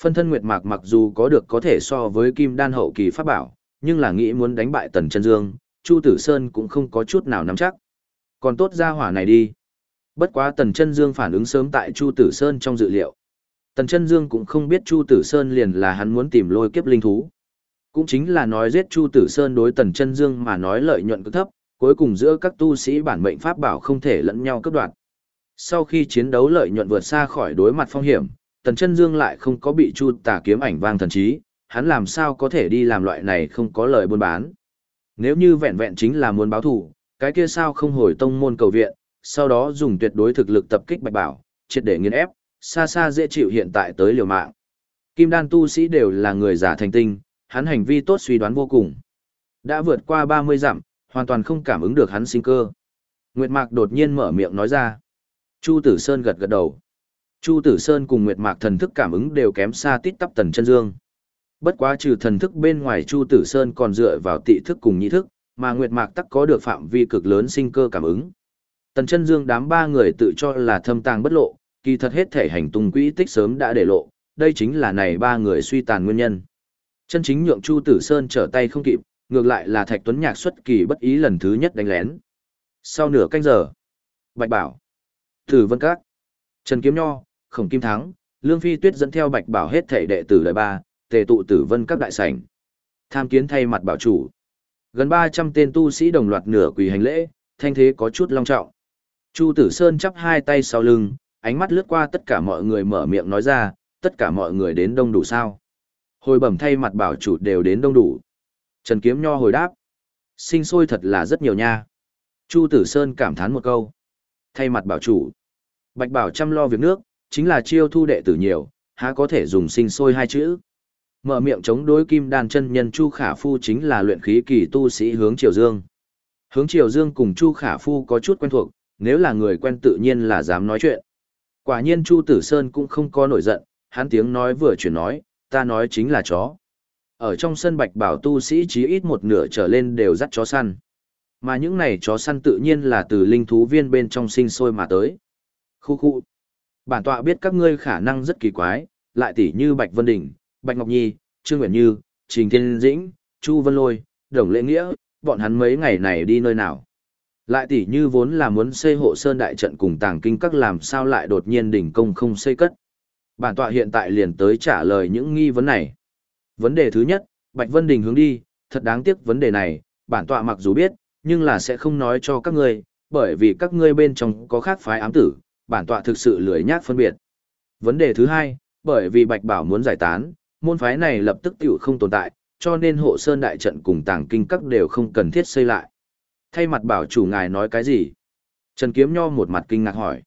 [SPEAKER 1] Phân thân Nguyệt Mạc mặc dù có được có thể so với kim đan hậu kỳ pháp bảo, nhưng là nghĩ muốn đánh bại Tần Chân Dương, Chu Tử Sơn cũng không có chút nào nắm chắc. Còn tốt ra hỏa này đi. Bất quá Tần Chân Dương phản ứng sớm tại Chu Tử Sơn trong dự liệu. Tần Chân Dương cũng không biết Chu Tử Sơn liền là hắn muốn tìm lôi kiếp linh thú. Cũng chính là nói giết Chu Tử Sơn đối Tần Chân Dương mà nói lợi nhuận cực thấp, cuối cùng giữa các tu sĩ bản mệnh pháp bảo không thể lẫn nhau cướp đoạt. Sau khi chiến đấu lợi nhuận vượt xa khỏi đối mặt phong hiểm, Tần Chân Dương lại không có bị Chu Tà kiếm ảnh vang thần trí, hắn làm sao có thể đi làm loại này không có lợi buôn bán. Nếu như vẹn vẹn chính là muốn báo thù, cái kia sao không hồi tông môn cầu viện, sau đó dùng tuyệt đối thực lực tập kích Bạch Bảo, triệt để nghiền ép, xa xa dễ chịu hiện tại tới liều mạng. Kim đan tu sĩ đều là người giả thành tinh, hắn hành vi tốt suy đoán vô cùng. Đã vượt qua 30 dặm, hoàn toàn không cảm ứng được hắn sinh cơ. Nguyệt Mạc đột nhiên mở miệng nói ra. Chu Tử Sơn gật gật đầu. Chu Tử Sơn cùng Nguyệt Mạc thần thức cảm ứng đều kém xa tít tắp tần chân dương. Bất quá trừ thần thức bên ngoài Chu Tử Sơn còn dựa vào tị thức cùng nhị thức, mà Nguyệt Mạc tắc có được phạm vi cực lớn sinh cơ cảm ứng. Tần chân dương đám ba người tự cho là thâm tàng bất lộ, kỳ thật hết thể hành tung quỹ tích sớm đã để lộ, đây chính là này ba người suy tàn nguyên nhân. Chân chính nhượng Chu Tử Sơn trở tay không kịp, ngược lại là Thạch Tuấn Nhạc xuất kỳ bất ý lần thứ nhất đánh lén. Sau nửa canh giờ, Bạch Bảo, Tử Vân Các, Trần Kiếm Nho, Khổng Kim Thắng, Lương Phi Tuyết dẫn theo Bạch Bảo hết thể đệ tử đời ba, tề tụ Tử Vân Các đại sảnh. Tham kiến thay mặt bảo chủ. Gần 300 tên tu sĩ đồng loạt nửa quỳ hành lễ, thanh thế có chút long trọng. Chu Tử Sơn chắp hai tay sau lưng, ánh mắt lướt qua tất cả mọi người mở miệng nói ra, tất cả mọi người đến đông đủ sao. Hồi bẩm thay mặt bảo chủ đều đến đông đủ. Trần Kiếm Nho hồi đáp. Sinh sôi thật là rất nhiều nha. Chu Tử Sơn cảm thán một câu. Thay mặt bảo chủ. Bạch bảo chăm lo việc nước, chính là chiêu thu đệ tử nhiều, há có thể dùng sinh sôi hai chữ. Mở miệng chống đối kim đàn chân nhân Chu Khả Phu chính là luyện khí kỳ tu sĩ hướng Triều Dương. Hướng Triều Dương cùng Chu Khả Phu có chút quen thuộc, nếu là người quen tự nhiên là dám nói chuyện. Quả nhiên Chu Tử Sơn cũng không có nổi giận, hắn tiếng nói vừa chuyển nói, ta nói chính là chó. Ở trong sân bạch bảo tu sĩ chí ít một nửa trở lên đều dắt chó săn. Mà những này chó săn tự nhiên là từ linh thú viên bên trong sinh sôi mà tới. Khu khu. Bản tọa biết các ngươi khả năng rất kỳ quái, lại tỉ như Bạch Vân Đình, Bạch Ngọc Nhi, Trương Nguyễn Như, Trình Thiên Dĩnh, Chu Vân Lôi, Đồng Lễ Nghĩa, bọn hắn mấy ngày này đi nơi nào. Lại tỉ như vốn là muốn xây hộ sơn đại trận cùng tàng kinh các làm sao lại đột nhiên đỉnh công không xây cất. Bản tọa hiện tại liền tới trả lời những nghi vấn này. Vấn đề thứ nhất, Bạch Vân Đình hướng đi, thật đáng tiếc vấn đề này, bản tọa mặc dù biết, nhưng là sẽ không nói cho các ngươi, bởi vì các ngươi bên trong có khác phái ám tử, bản tọa thực sự lười nhác phân biệt. Vấn đề thứ hai, bởi vì Bạch Bảo muốn giải tán, môn phái này lập tức tiểu không tồn tại, cho nên hộ sơn đại trận cùng tàng kinh các đều không cần thiết xây lại. Thay mặt bảo chủ ngài nói cái gì? Trần Kiếm Nho một mặt kinh ngạc hỏi.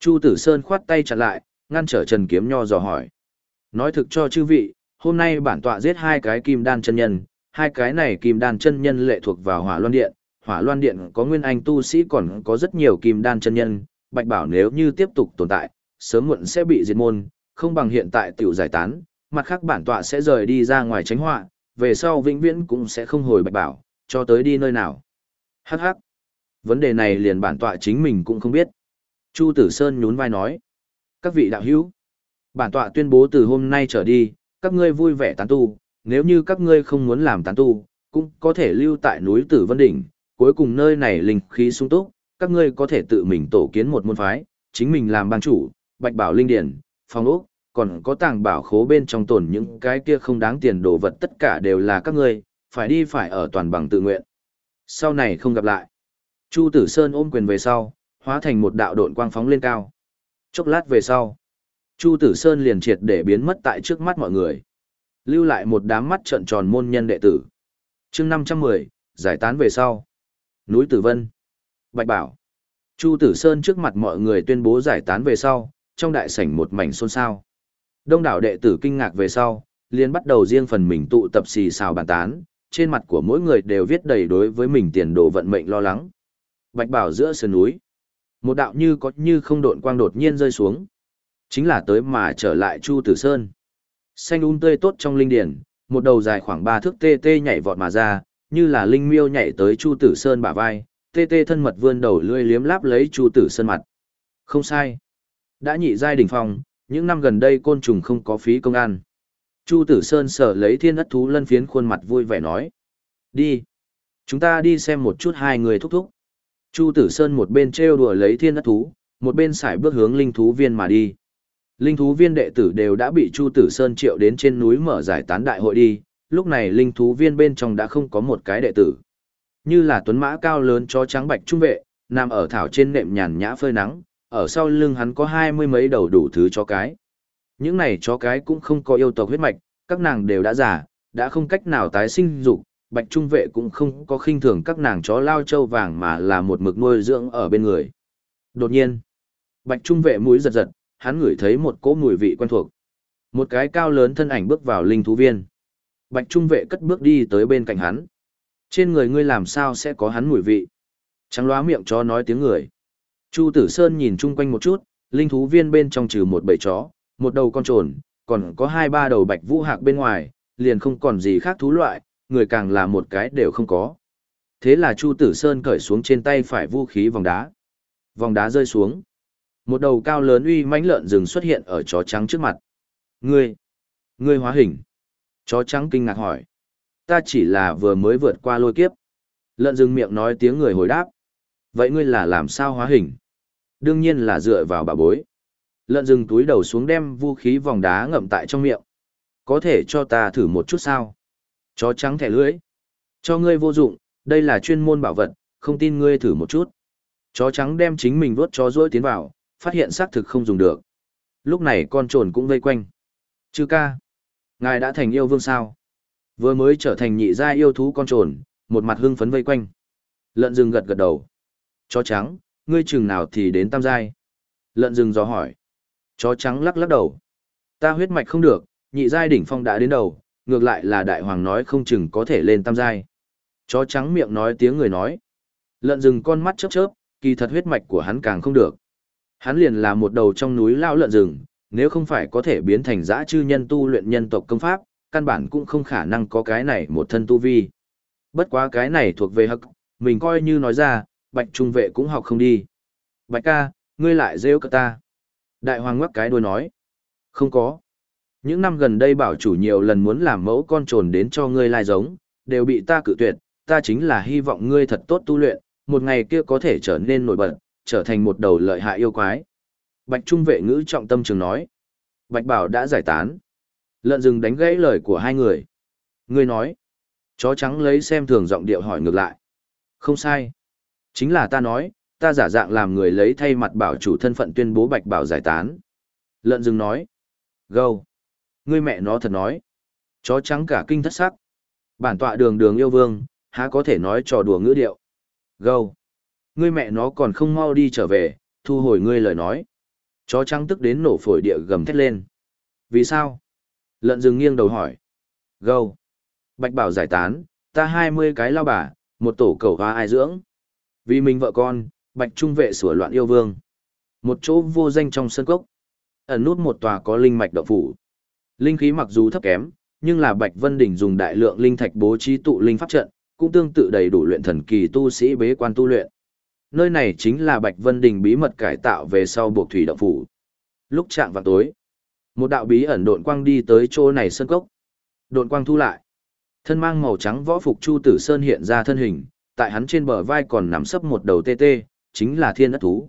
[SPEAKER 1] Chu Tử Sơn khoát tay chặn lại, ngăn trở Trần Kiếm Nho dò hỏi. Nói thực cho chư vị, hôm nay bản tọa giết hai cái kim đan chân nhân, hai cái này kim đan chân nhân lệ thuộc vào hỏa loan điện, hỏa loan điện có nguyên anh tu sĩ còn có rất nhiều kim đan chân nhân, bạch bảo nếu như tiếp tục tồn tại, sớm muộn sẽ bị diệt môn, không bằng hiện tại tiểu giải tán, mặt khác bản tọa sẽ rời đi ra ngoài tránh họa, về sau vĩnh viễn cũng sẽ không hồi bạch bảo, cho tới đi nơi nào. Hắc hắc. Vấn đề này liền bản tọa chính mình cũng không biết. Chu Tử Sơn nhún vai nói. Các vị đạo hữu, bản tọa tuyên bố từ hôm nay trở đi, các ngươi vui vẻ tán tu, nếu như các ngươi không muốn làm tán tu, cũng có thể lưu tại núi Tử Vân Đỉnh, cuối cùng nơi này linh khí sung túc, các ngươi có thể tự mình tổ kiến một môn phái, chính mình làm bang chủ, bạch bảo linh điển, phong ốc, còn có tàng bảo khố bên trong tồn những cái kia không đáng tiền đồ vật tất cả đều là các ngươi, phải đi phải ở toàn bằng tự nguyện. Sau này không gặp lại. Chu Tử Sơn ôm quyền về sau, hóa thành một đạo độn quang phóng lên cao. Chốc lát về sau, Chu Tử Sơn liền triệt để biến mất tại trước mắt mọi người. Lưu lại một đám mắt trợn tròn môn nhân đệ tử. chương 510, giải tán về sau. Núi Tử Vân. Bạch Bảo. Chu Tử Sơn trước mặt mọi người tuyên bố giải tán về sau, trong đại sảnh một mảnh xôn xao. Đông đảo đệ tử kinh ngạc về sau, liền bắt đầu riêng phần mình tụ tập xì xào bàn tán, trên mặt của mỗi người đều viết đầy đối với mình tiền đồ vận mệnh lo lắng. Bạch Bảo giữa sườn núi, một đạo như có như không độn quang đột nhiên rơi xuống. Chính là tới mà trở lại Chu Tử Sơn. Xanh um tươi tốt trong linh điển, một đầu dài khoảng 3 thước tê tê nhảy vọt mà ra, như là linh miêu nhảy tới Chu Tử Sơn bả vai, tê tê thân mật vươn đầu lươi liếm láp lấy Chu Tử Sơn mặt. Không sai. Đã nhị giai đỉnh phong, những năm gần đây côn trùng không có phí công ăn. Chu Tử Sơn sở lấy thiên ất thú lân phiến khuôn mặt vui vẻ nói. Đi. Chúng ta đi xem một chút hai người thúc thúc. Chu Tử Sơn một bên trêu đùa lấy thiên ất thú, một bên xài bước hướng linh thú viên mà đi. Linh thú viên đệ tử đều đã bị Chu Tử Sơn triệu đến trên núi mở giải tán đại hội đi, lúc này linh thú viên bên trong đã không có một cái đệ tử. Như là tuấn mã cao lớn cho trắng bạch trung vệ, nằm ở thảo trên nệm nhàn nhã phơi nắng, ở sau lưng hắn có hai mươi mấy đầu đủ thứ cho cái. Những này chó cái cũng không có yêu tộc huyết mạch, các nàng đều đã già, đã không cách nào tái sinh dục, bạch trung vệ cũng không có khinh thường các nàng chó lao châu vàng mà là một mực nuôi dưỡng ở bên người. Đột nhiên, bạch trung vệ mũi giật giật, hắn ngửi thấy một cỗ mùi vị quen thuộc. Một cái cao lớn thân ảnh bước vào linh thú viên. Bạch trung vệ cất bước đi tới bên cạnh hắn. Trên người ngươi làm sao sẽ có hắn mùi vị? Trắng loá miệng chó nói tiếng người. Chu Tử Sơn nhìn chung quanh một chút, linh thú viên bên trong trừ một bầy chó, một đầu con trồn, còn có hai ba đầu bạch vũ hạc bên ngoài, liền không còn gì khác thú loại, người càng là một cái đều không có. Thế là Chu Tử Sơn cởi xuống trên tay phải vũ khí vòng đá. Vòng đá rơi xuống. Một đầu cao lớn uy mãnh lợn rừng xuất hiện ở chó trắng trước mặt. Ngươi, ngươi hóa hình. Chó trắng kinh ngạc hỏi. Ta chỉ là vừa mới vượt qua lôi kiếp. Lợn rừng miệng nói tiếng người hồi đáp. Vậy ngươi là làm sao hóa hình? Đương nhiên là dựa vào bà bối. Lợn rừng túi đầu xuống đem vũ khí vòng đá ngậm tại trong miệng. Có thể cho ta thử một chút sao? Chó trắng thẻ lưỡi. Cho ngươi vô dụng, đây là chuyên môn bảo vật, không tin ngươi thử một chút. Chó trắng đem chính mình vuốt chó rỗi tiến vào, phát hiện xác thực không dùng được. Lúc này con trồn cũng vây quanh. Chư ca. Ngài đã thành yêu vương sao? Vừa mới trở thành nhị gia yêu thú con trồn, một mặt hưng phấn vây quanh. Lợn rừng gật gật đầu. Chó trắng, ngươi chừng nào thì đến tam giai? Lợn rừng dò hỏi. Chó trắng lắc lắc đầu. Ta huyết mạch không được, nhị giai đỉnh phong đã đến đầu, ngược lại là đại hoàng nói không chừng có thể lên tam giai. Chó trắng miệng nói tiếng người nói. Lợn rừng con mắt chớp chớp, kỳ thật huyết mạch của hắn càng không được. Hắn liền là một đầu trong núi lao lợn rừng, nếu không phải có thể biến thành dã chư nhân tu luyện nhân tộc công pháp, căn bản cũng không khả năng có cái này một thân tu vi. Bất quá cái này thuộc về hậc, mình coi như nói ra, bạch trung vệ cũng học không đi. Bạch ca, ngươi lại rêu cơ ta. Đại hoàng ngoắc cái đuôi nói. Không có. Những năm gần đây bảo chủ nhiều lần muốn làm mẫu con trồn đến cho ngươi lai giống, đều bị ta cự tuyệt, ta chính là hy vọng ngươi thật tốt tu luyện, một ngày kia có thể trở nên nổi bật, trở thành một đầu lợi hại yêu quái. Bạch Trung vệ ngữ trọng tâm trường nói. Bạch Bảo đã giải tán. Lợn rừng đánh gãy lời của hai người. Ngươi nói. Chó trắng lấy xem thường giọng điệu hỏi ngược lại. Không sai. Chính là ta nói, ta giả dạng làm người lấy thay mặt bảo chủ thân phận tuyên bố Bạch Bảo giải tán. Lợn rừng nói. Gâu. Ngươi mẹ nó thật nói. Chó trắng cả kinh thất sắc. Bản tọa đường đường yêu vương, há có thể nói trò đùa ngữ điệu. Gâu. Ngươi mẹ nó còn không mau đi trở về, thu hồi ngươi lời nói. Chó trắng tức đến nổ phổi địa gầm thét lên. Vì sao? Lợn rừng nghiêng đầu hỏi. Gâu. Bạch bảo giải tán, ta hai mươi cái lao bà, một tổ cầu hoa ai dưỡng. Vì mình vợ con, bạch trung vệ sửa loạn yêu vương. Một chỗ vô danh trong sân cốc. Ẩn nút một tòa có linh mạch đậu phủ. Linh khí mặc dù thấp kém, nhưng là Bạch Vân Đỉnh dùng đại lượng linh thạch bố trí tụ linh pháp trận, cũng tương tự đầy đủ luyện thần kỳ tu sĩ bế quan tu luyện. Nơi này chính là Bạch Vân Đình bí mật cải tạo về sau buộc thủy động phủ. Lúc chạm vào tối, một đạo bí ẩn độn quang đi tới chỗ này sân cốc. Độn quang thu lại. Thân mang màu trắng võ phục Chu Tử Sơn hiện ra thân hình, tại hắn trên bờ vai còn nằm sấp một đầu tê tê, chính là thiên ất thú.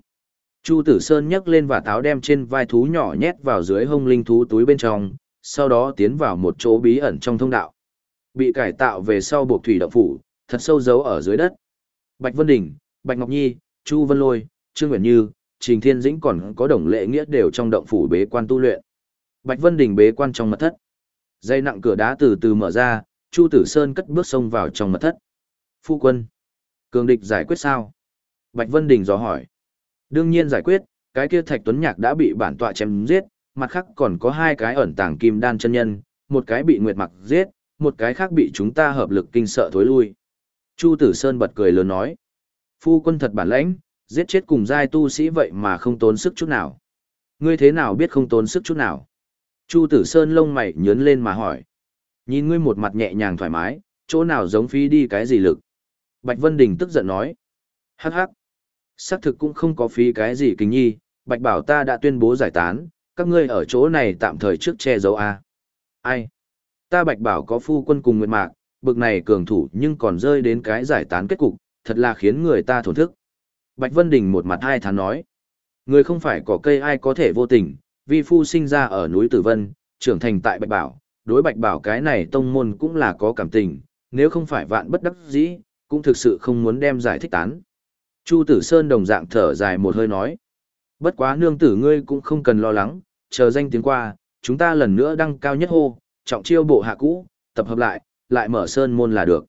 [SPEAKER 1] Chu Tử Sơn nhấc lên và táo đem trên vai thú nhỏ nhét vào dưới hông linh thú túi bên trong, sau đó tiến vào một chỗ bí ẩn trong thông đạo. Bị cải tạo về sau buộc thủy động phủ, thật sâu giấu ở dưới đất. Bạch Vân Đình, Bạch Ngọc Nhi, Chu Vân Lôi, Trương Nguyễn Như, Trình Thiên Dĩnh còn có đồng lệ nghĩa đều trong động phủ bế quan tu luyện. Bạch Vân Đình bế quan trong mật thất. Dây nặng cửa đá từ từ mở ra, Chu Tử Sơn cất bước xông vào trong mật thất. Phu quân. Cường địch giải quyết sao? Bạch Vân Đình dò hỏi. Đương nhiên giải quyết, cái kia Thạch Tuấn Nhạc đã bị bản tọa chém giết, mặt khác còn có hai cái ẩn tàng kim đan chân nhân, một cái bị Nguyệt Mặc giết, một cái khác bị chúng ta hợp lực kinh sợ thối lui. Chu Tử Sơn bật cười lớn nói. Phu quân thật bản lãnh, giết chết cùng giai tu sĩ vậy mà không tốn sức chút nào. Ngươi thế nào biết không tốn sức chút nào? Chu Tử Sơn lông mày nhớn lên mà hỏi. Nhìn ngươi một mặt nhẹ nhàng thoải mái, chỗ nào giống phí đi cái gì lực? Bạch Vân Đình tức giận nói. Hắc hắc. Xác thực cũng không có phí cái gì kính nhi, Bạch Bảo ta đã tuyên bố giải tán, các ngươi ở chỗ này tạm thời trước che giấu a. Ai? Ta Bạch Bảo có phu quân cùng Nguyệt Mạc, bực này cường thủ nhưng còn rơi đến cái giải tán kết cục, thật là khiến người ta thổn thức. Bạch Vân Đình một mặt hai thán nói. Người không phải có cây ai có thể vô tình, vi phu sinh ra ở núi Tử Vân, trưởng thành tại Bạch Bảo, đối Bạch Bảo cái này tông môn cũng là có cảm tình, nếu không phải vạn bất đắc dĩ, cũng thực sự không muốn đem giải thích tán. Chu Tử Sơn đồng dạng thở dài một hơi nói. Bất quá nương tử ngươi cũng không cần lo lắng, chờ danh tiếng qua, chúng ta lần nữa đăng cao nhất hô, trọng chiêu bộ hạ cũ, tập hợp lại, lại mở sơn môn là được.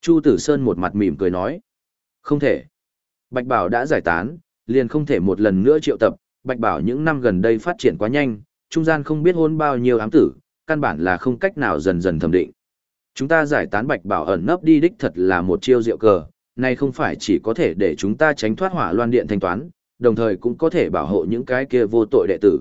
[SPEAKER 1] Chu Tử Sơn một mặt mỉm cười nói. Không thể. Bạch Bảo đã giải tán, liền không thể một lần nữa triệu tập, Bạch Bảo những năm gần đây phát triển quá nhanh, trung gian không biết hôn bao nhiêu ám tử, căn bản là không cách nào dần dần thẩm định. Chúng ta giải tán Bạch Bảo ẩn nấp đi đích thật là một chiêu diệu cờ, này không phải chỉ có thể để chúng ta tránh thoát hỏa loan điện thanh toán, đồng thời cũng có thể bảo hộ những cái kia vô tội đệ tử.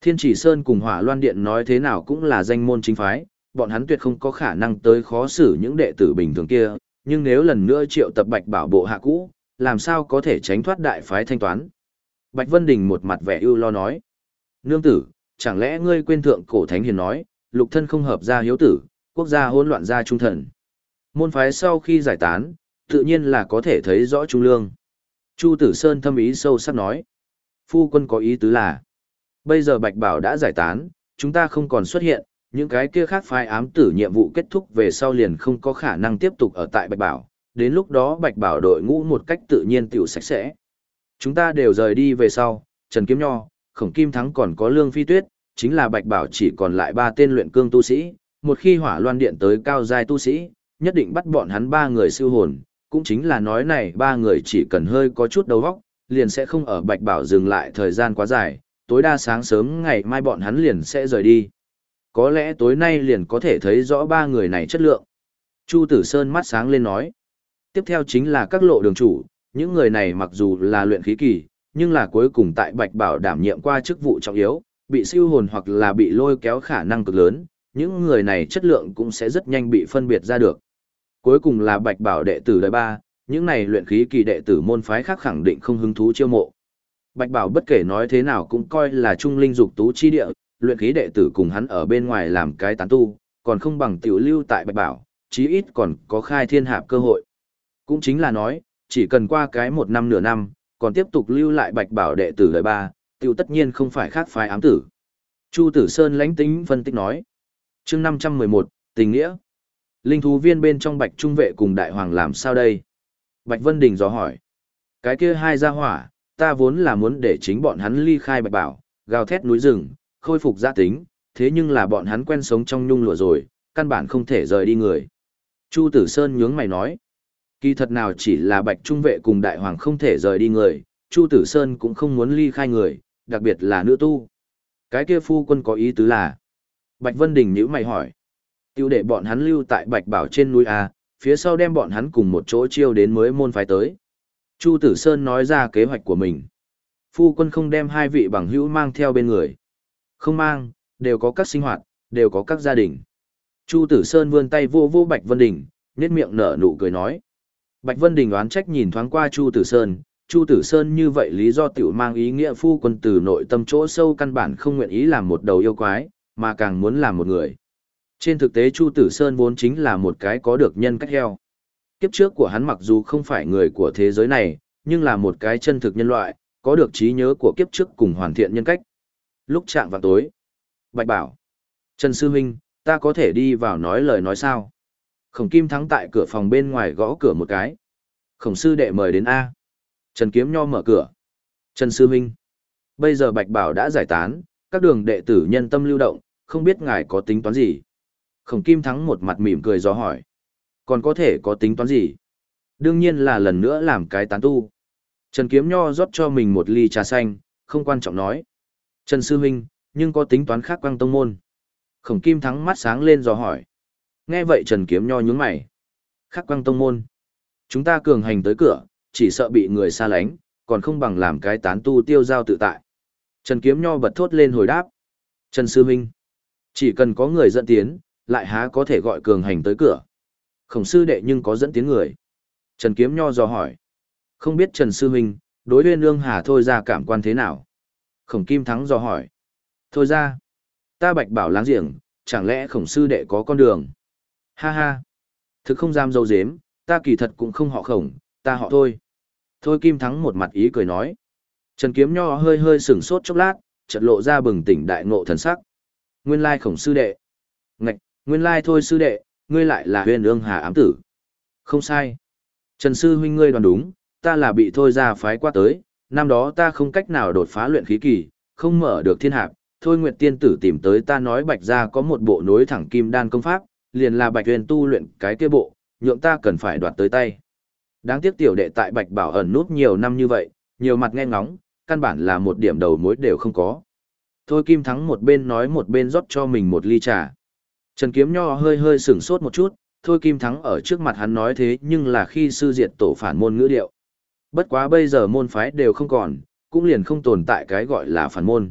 [SPEAKER 1] Thiên Chỉ Sơn cùng Hỏa Loan Điện nói thế nào cũng là danh môn chính phái, bọn hắn tuyệt không có khả năng tới khó xử những đệ tử bình thường kia, nhưng nếu lần nữa triệu tập Bạch Bảo bộ hạ cũ, làm sao có thể tránh thoát đại phái thanh toán. Bạch Vân Đình một mặt vẻ ưu lo nói. Nương tử, chẳng lẽ ngươi quên thượng cổ thánh hiền nói, lục thân không hợp gia hiếu tử, quốc gia hỗn loạn gia trung thần. Môn phái sau khi giải tán, tự nhiên là có thể thấy rõ trung lương. Chu Tử Sơn thâm ý sâu sắc nói. Phu quân có ý tứ là, bây giờ Bạch Bảo đã giải tán, chúng ta không còn xuất hiện, những cái kia khác phái ám tử nhiệm vụ kết thúc về sau liền không có khả năng tiếp tục ở tại Bạch Bảo, đến lúc đó Bạch Bảo đội ngũ một cách tự nhiên tiểu sạch sẽ. Chúng ta đều rời đi về sau, Trần Kiếm Nho, Khổng Kim Thắng còn có Lương Phi Tuyết, chính là Bạch Bảo chỉ còn lại ba tên luyện cương tu sĩ, một khi hỏa loan điện tới cao giai tu sĩ, nhất định bắt bọn hắn ba người siêu hồn, cũng chính là nói này ba người chỉ cần hơi có chút đầu óc, liền sẽ không ở Bạch Bảo dừng lại thời gian quá dài, tối đa sáng sớm ngày mai bọn hắn liền sẽ rời đi. Có lẽ tối nay liền có thể thấy rõ ba người này chất lượng. Chu Tử Sơn mắt sáng lên nói. Tiếp theo chính là các lộ đường chủ, những người này mặc dù là luyện khí kỳ, nhưng là cuối cùng tại Bạch Bảo đảm nhiệm qua chức vụ trọng yếu, bị siêu hồn hoặc là bị lôi kéo khả năng cực lớn, những người này chất lượng cũng sẽ rất nhanh bị phân biệt ra được. Cuối cùng là Bạch Bảo đệ tử đời ba, những này luyện khí kỳ đệ tử môn phái khác khẳng định không hứng thú chiêu mộ. Bạch Bảo bất kể nói thế nào cũng coi là trung linh dục tú chi địa, luyện khí đệ tử cùng hắn ở bên ngoài làm cái tán tu, còn không bằng tiểu lưu tại Bạch Bảo, chí ít còn có khai thiên hạp cơ hội. Cũng chính là nói, chỉ cần qua cái một năm nửa năm, còn tiếp tục lưu lại Bạch Bảo đệ tử đời ba, tiểu tất nhiên không phải khác phái ám tử. Chu Tử Sơn lãnh tính phân tích nói. chương 511, tình nghĩa. Linh thú viên bên trong Bạch Trung vệ cùng Đại Hoàng làm sao đây? Bạch Vân Đình dò hỏi. Cái kia hai gia hỏa, ta vốn là muốn để chính bọn hắn ly khai Bạch Bảo, gào thét núi rừng, khôi phục gia tính, thế nhưng là bọn hắn quen sống trong nhung lụa rồi, căn bản không thể rời đi người. Chu Tử Sơn nhướng mày nói. Kỳ thật nào chỉ là Bạch Trung vệ cùng Đại Hoàng không thể rời đi người, Chu Tử Sơn cũng không muốn ly khai người, đặc biệt là nữ tu. Cái kia phu quân có ý tứ là. Bạch Vân Đình nhữ mày hỏi. Tiêu để bọn hắn lưu tại Bạch Bảo trên núi A, phía sau đem bọn hắn cùng một chỗ chiêu đến mới môn phái tới. Chu Tử Sơn nói ra kế hoạch của mình. Phu quân không đem hai vị bằng hữu mang theo bên người. Không mang, đều có các sinh hoạt, đều có các gia đình. Chu Tử Sơn vươn tay vô vô Bạch Vân Đình, nhếch miệng nở nụ cười nói. Bạch Vân Đình đoán trách nhìn thoáng qua Chu Tử Sơn, Chu Tử Sơn như vậy lý do tiểu mang ý nghĩa phu quân từ nội tâm chỗ sâu căn bản không nguyện ý làm một đầu yêu quái, mà càng muốn làm một người. Trên thực tế Chu Tử Sơn vốn chính là một cái có được nhân cách heo. Kiếp trước của hắn mặc dù không phải người của thế giới này, nhưng là một cái chân thực nhân loại, có được trí nhớ của kiếp trước cùng hoàn thiện nhân cách. Lúc chạm vào tối, Bạch bảo, Trần Sư Minh, ta có thể đi vào nói lời nói sao? Khổng Kim Thắng tại cửa phòng bên ngoài gõ cửa một cái. Khổng Sư đệ mời đến A. Trần Kiếm Nho mở cửa. Trần Sư Minh. Bây giờ Bạch Bảo đã giải tán, các đường đệ tử nhân tâm lưu động, không biết ngài có tính toán gì. Khổng Kim Thắng một mặt mỉm cười do hỏi. Còn có thể có tính toán gì? Đương nhiên là lần nữa làm cái tán tu. Trần Kiếm Nho rót cho mình một ly trà xanh, không quan trọng nói. Trần Sư Minh, nhưng có tính toán khác quang tông môn. Khổng Kim Thắng mắt sáng lên do hỏi. Nghe vậy Trần Kiếm Nho nhướng mày. Khắc quang tông môn. Chúng ta cường hành tới cửa, chỉ sợ bị người xa lánh, còn không bằng làm cái tán tu tiêu giao tự tại. Trần Kiếm Nho bật thốt lên hồi đáp. Trần Sư Minh. Chỉ cần có người dẫn tiến, lại há có thể gọi cường hành tới cửa. Khổng sư đệ nhưng có dẫn tiếng người. Trần Kiếm Nho dò hỏi. Không biết Trần Sư Minh, đối huyên ương hà thôi ra cảm quan thế nào? Khổng Kim Thắng dò hỏi. Thôi ra. Ta bạch bảo láng giềng, chẳng lẽ khổng sư đệ có con đường? Ha ha. Thực không dám dâu dếm, ta kỳ thật cũng không họ khổng, ta họ thôi. Thôi Kim Thắng một mặt ý cười nói. Trần Kiếm Nho hơi hơi sửng sốt chốc lát, chợt lộ ra bừng tỉnh đại ngộ thần sắc. Nguyên lai khổng sư đệ. Ngạch, nguyên lai thôi sư đệ, ngươi lại là huyền ương hà ám tử. Không sai. Trần sư huynh ngươi đoán đúng, ta là bị thôi ra phái qua tới, năm đó ta không cách nào đột phá luyện khí kỳ, không mở được thiên hạp, thôi nguyệt tiên tử tìm tới ta nói bạch ra có một bộ nối thẳng kim đan công pháp, liền là bạch huyền tu luyện cái kia bộ, nhượng ta cần phải đoạt tới tay. Đáng tiếc tiểu đệ tại bạch bảo ẩn nút nhiều năm như vậy, nhiều mặt nghe ngóng, căn bản là một điểm đầu mối đều không có. Thôi Kim Thắng một bên nói một bên rót cho mình một ly trà. Trần Kiếm Nho hơi hơi sửng sốt một chút, Thôi Kim Thắng ở trước mặt hắn nói thế nhưng là khi sư diệt tổ phản môn ngữ điệu. Bất quá bây giờ môn phái đều không còn, cũng liền không tồn tại cái gọi là phản môn.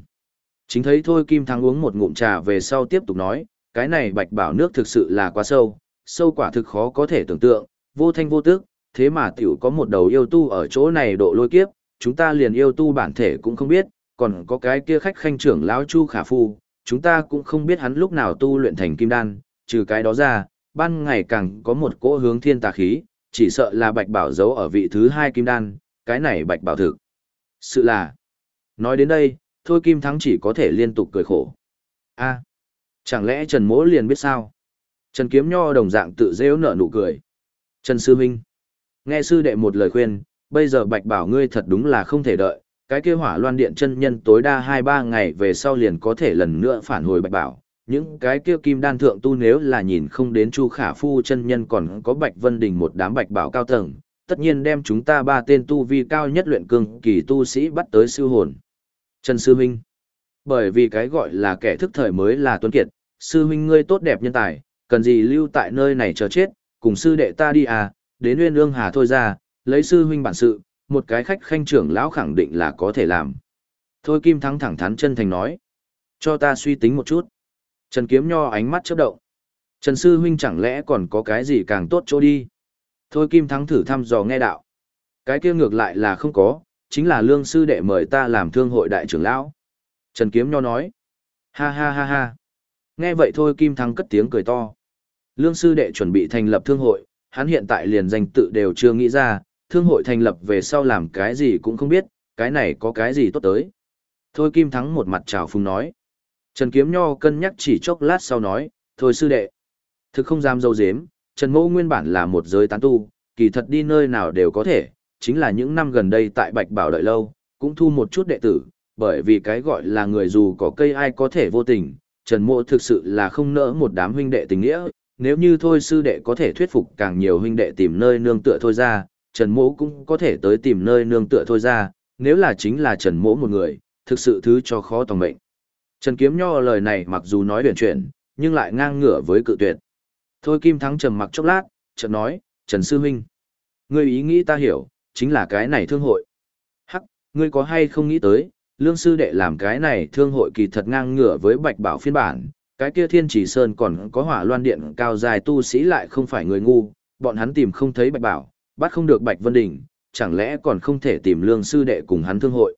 [SPEAKER 1] Chính thấy Thôi Kim Thắng uống một ngụm trà về sau tiếp tục nói, cái này bạch bảo nước thực sự là quá sâu, sâu quả thực khó có thể tưởng tượng, vô thanh vô tức, thế mà tiểu có một đầu yêu tu ở chỗ này độ lôi kiếp, chúng ta liền yêu tu bản thể cũng không biết, còn có cái kia khách khanh trưởng lão Chu Khả Phu, chúng ta cũng không biết hắn lúc nào tu luyện thành kim đan, trừ cái đó ra, ban ngày càng có một cỗ hướng thiên tà khí, chỉ sợ là bạch bảo giấu ở vị thứ hai kim đan, cái này bạch bảo thực. Sự là, nói đến đây, thôi kim thắng chỉ có thể liên tục cười khổ. a chẳng lẽ Trần Mỗ liền biết sao? Trần Kiếm Nho đồng dạng tự rêu nở nụ cười. Trần Sư Minh, nghe sư đệ một lời khuyên, bây giờ bạch bảo ngươi thật đúng là không thể đợi, cái kia hỏa loan điện chân nhân tối đa 2-3 ngày về sau liền có thể lần nữa phản hồi bạch bảo. Những cái kia kim đan thượng tu nếu là nhìn không đến Chu Khả Phu chân nhân còn có Bạch Vân Đình một đám bạch bảo cao tầng, tất nhiên đem chúng ta ba tên tu vi cao nhất luyện cương kỳ tu sĩ bắt tới siêu hồn. Trần Sư Minh Bởi vì cái gọi là kẻ thức thời mới là tuấn kiệt, Sư Minh ngươi tốt đẹp nhân tài, cần gì lưu tại nơi này chờ chết, cùng sư đệ ta đi à, đến Nguyên Ương Hà thôi ra, lấy Sư Huynh bản sự, một cái khách khanh trưởng lão khẳng định là có thể làm. Thôi Kim Thắng thẳng thắn chân thành nói. Cho ta suy tính một chút. Trần Kiếm Nho ánh mắt chớp động. Trần Sư Huynh chẳng lẽ còn có cái gì càng tốt chỗ đi. Thôi Kim Thắng thử thăm dò nghe đạo. Cái kia ngược lại là không có, chính là lương sư đệ mời ta làm thương hội đại trưởng lão. Trần Kiếm Nho nói. Ha ha ha ha. Nghe vậy thôi Kim Thắng cất tiếng cười to. Lương sư đệ chuẩn bị thành lập thương hội, hắn hiện tại liền danh tự đều chưa nghĩ ra, thương hội thành lập về sau làm cái gì cũng không biết, cái này có cái gì tốt tới. Thôi Kim Thắng một mặt trào phung nói. Trần Kiếm Nho cân nhắc chỉ chốc lát sau nói, thôi sư đệ. Thực không dám dâu dếm, Trần Mô nguyên bản là một giới tán tu, kỳ thật đi nơi nào đều có thể, chính là những năm gần đây tại Bạch Bảo đợi lâu, cũng thu một chút đệ tử, bởi vì cái gọi là người dù có cây ai có thể vô tình, Trần Mộ thực sự là không nỡ một đám huynh đệ tình nghĩa, nếu như thôi sư đệ có thể thuyết phục càng nhiều huynh đệ tìm nơi nương tựa thôi ra, Trần Mỗ cũng có thể tới tìm nơi nương tựa thôi ra, nếu là chính là Trần Mỗ một người, thực sự thứ cho khó tòng mệnh. Trần Kiếm Nho lời này mặc dù nói huyền chuyển, nhưng lại ngang ngửa với cự tuyệt. Thôi Kim Thắng trầm mặc chốc lát, chợt nói, Trần Sư Minh. Ngươi ý nghĩ ta hiểu, chính là cái này thương hội. Hắc, ngươi có hay không nghĩ tới, lương sư đệ làm cái này thương hội kỳ thật ngang ngửa với bạch bảo phiên bản, cái kia thiên chỉ sơn còn có hỏa loan điện cao dài tu sĩ lại không phải người ngu, bọn hắn tìm không thấy bạch bảo, bắt không được Bạch Vân Đình, chẳng lẽ còn không thể tìm lương sư đệ cùng hắn thương hội.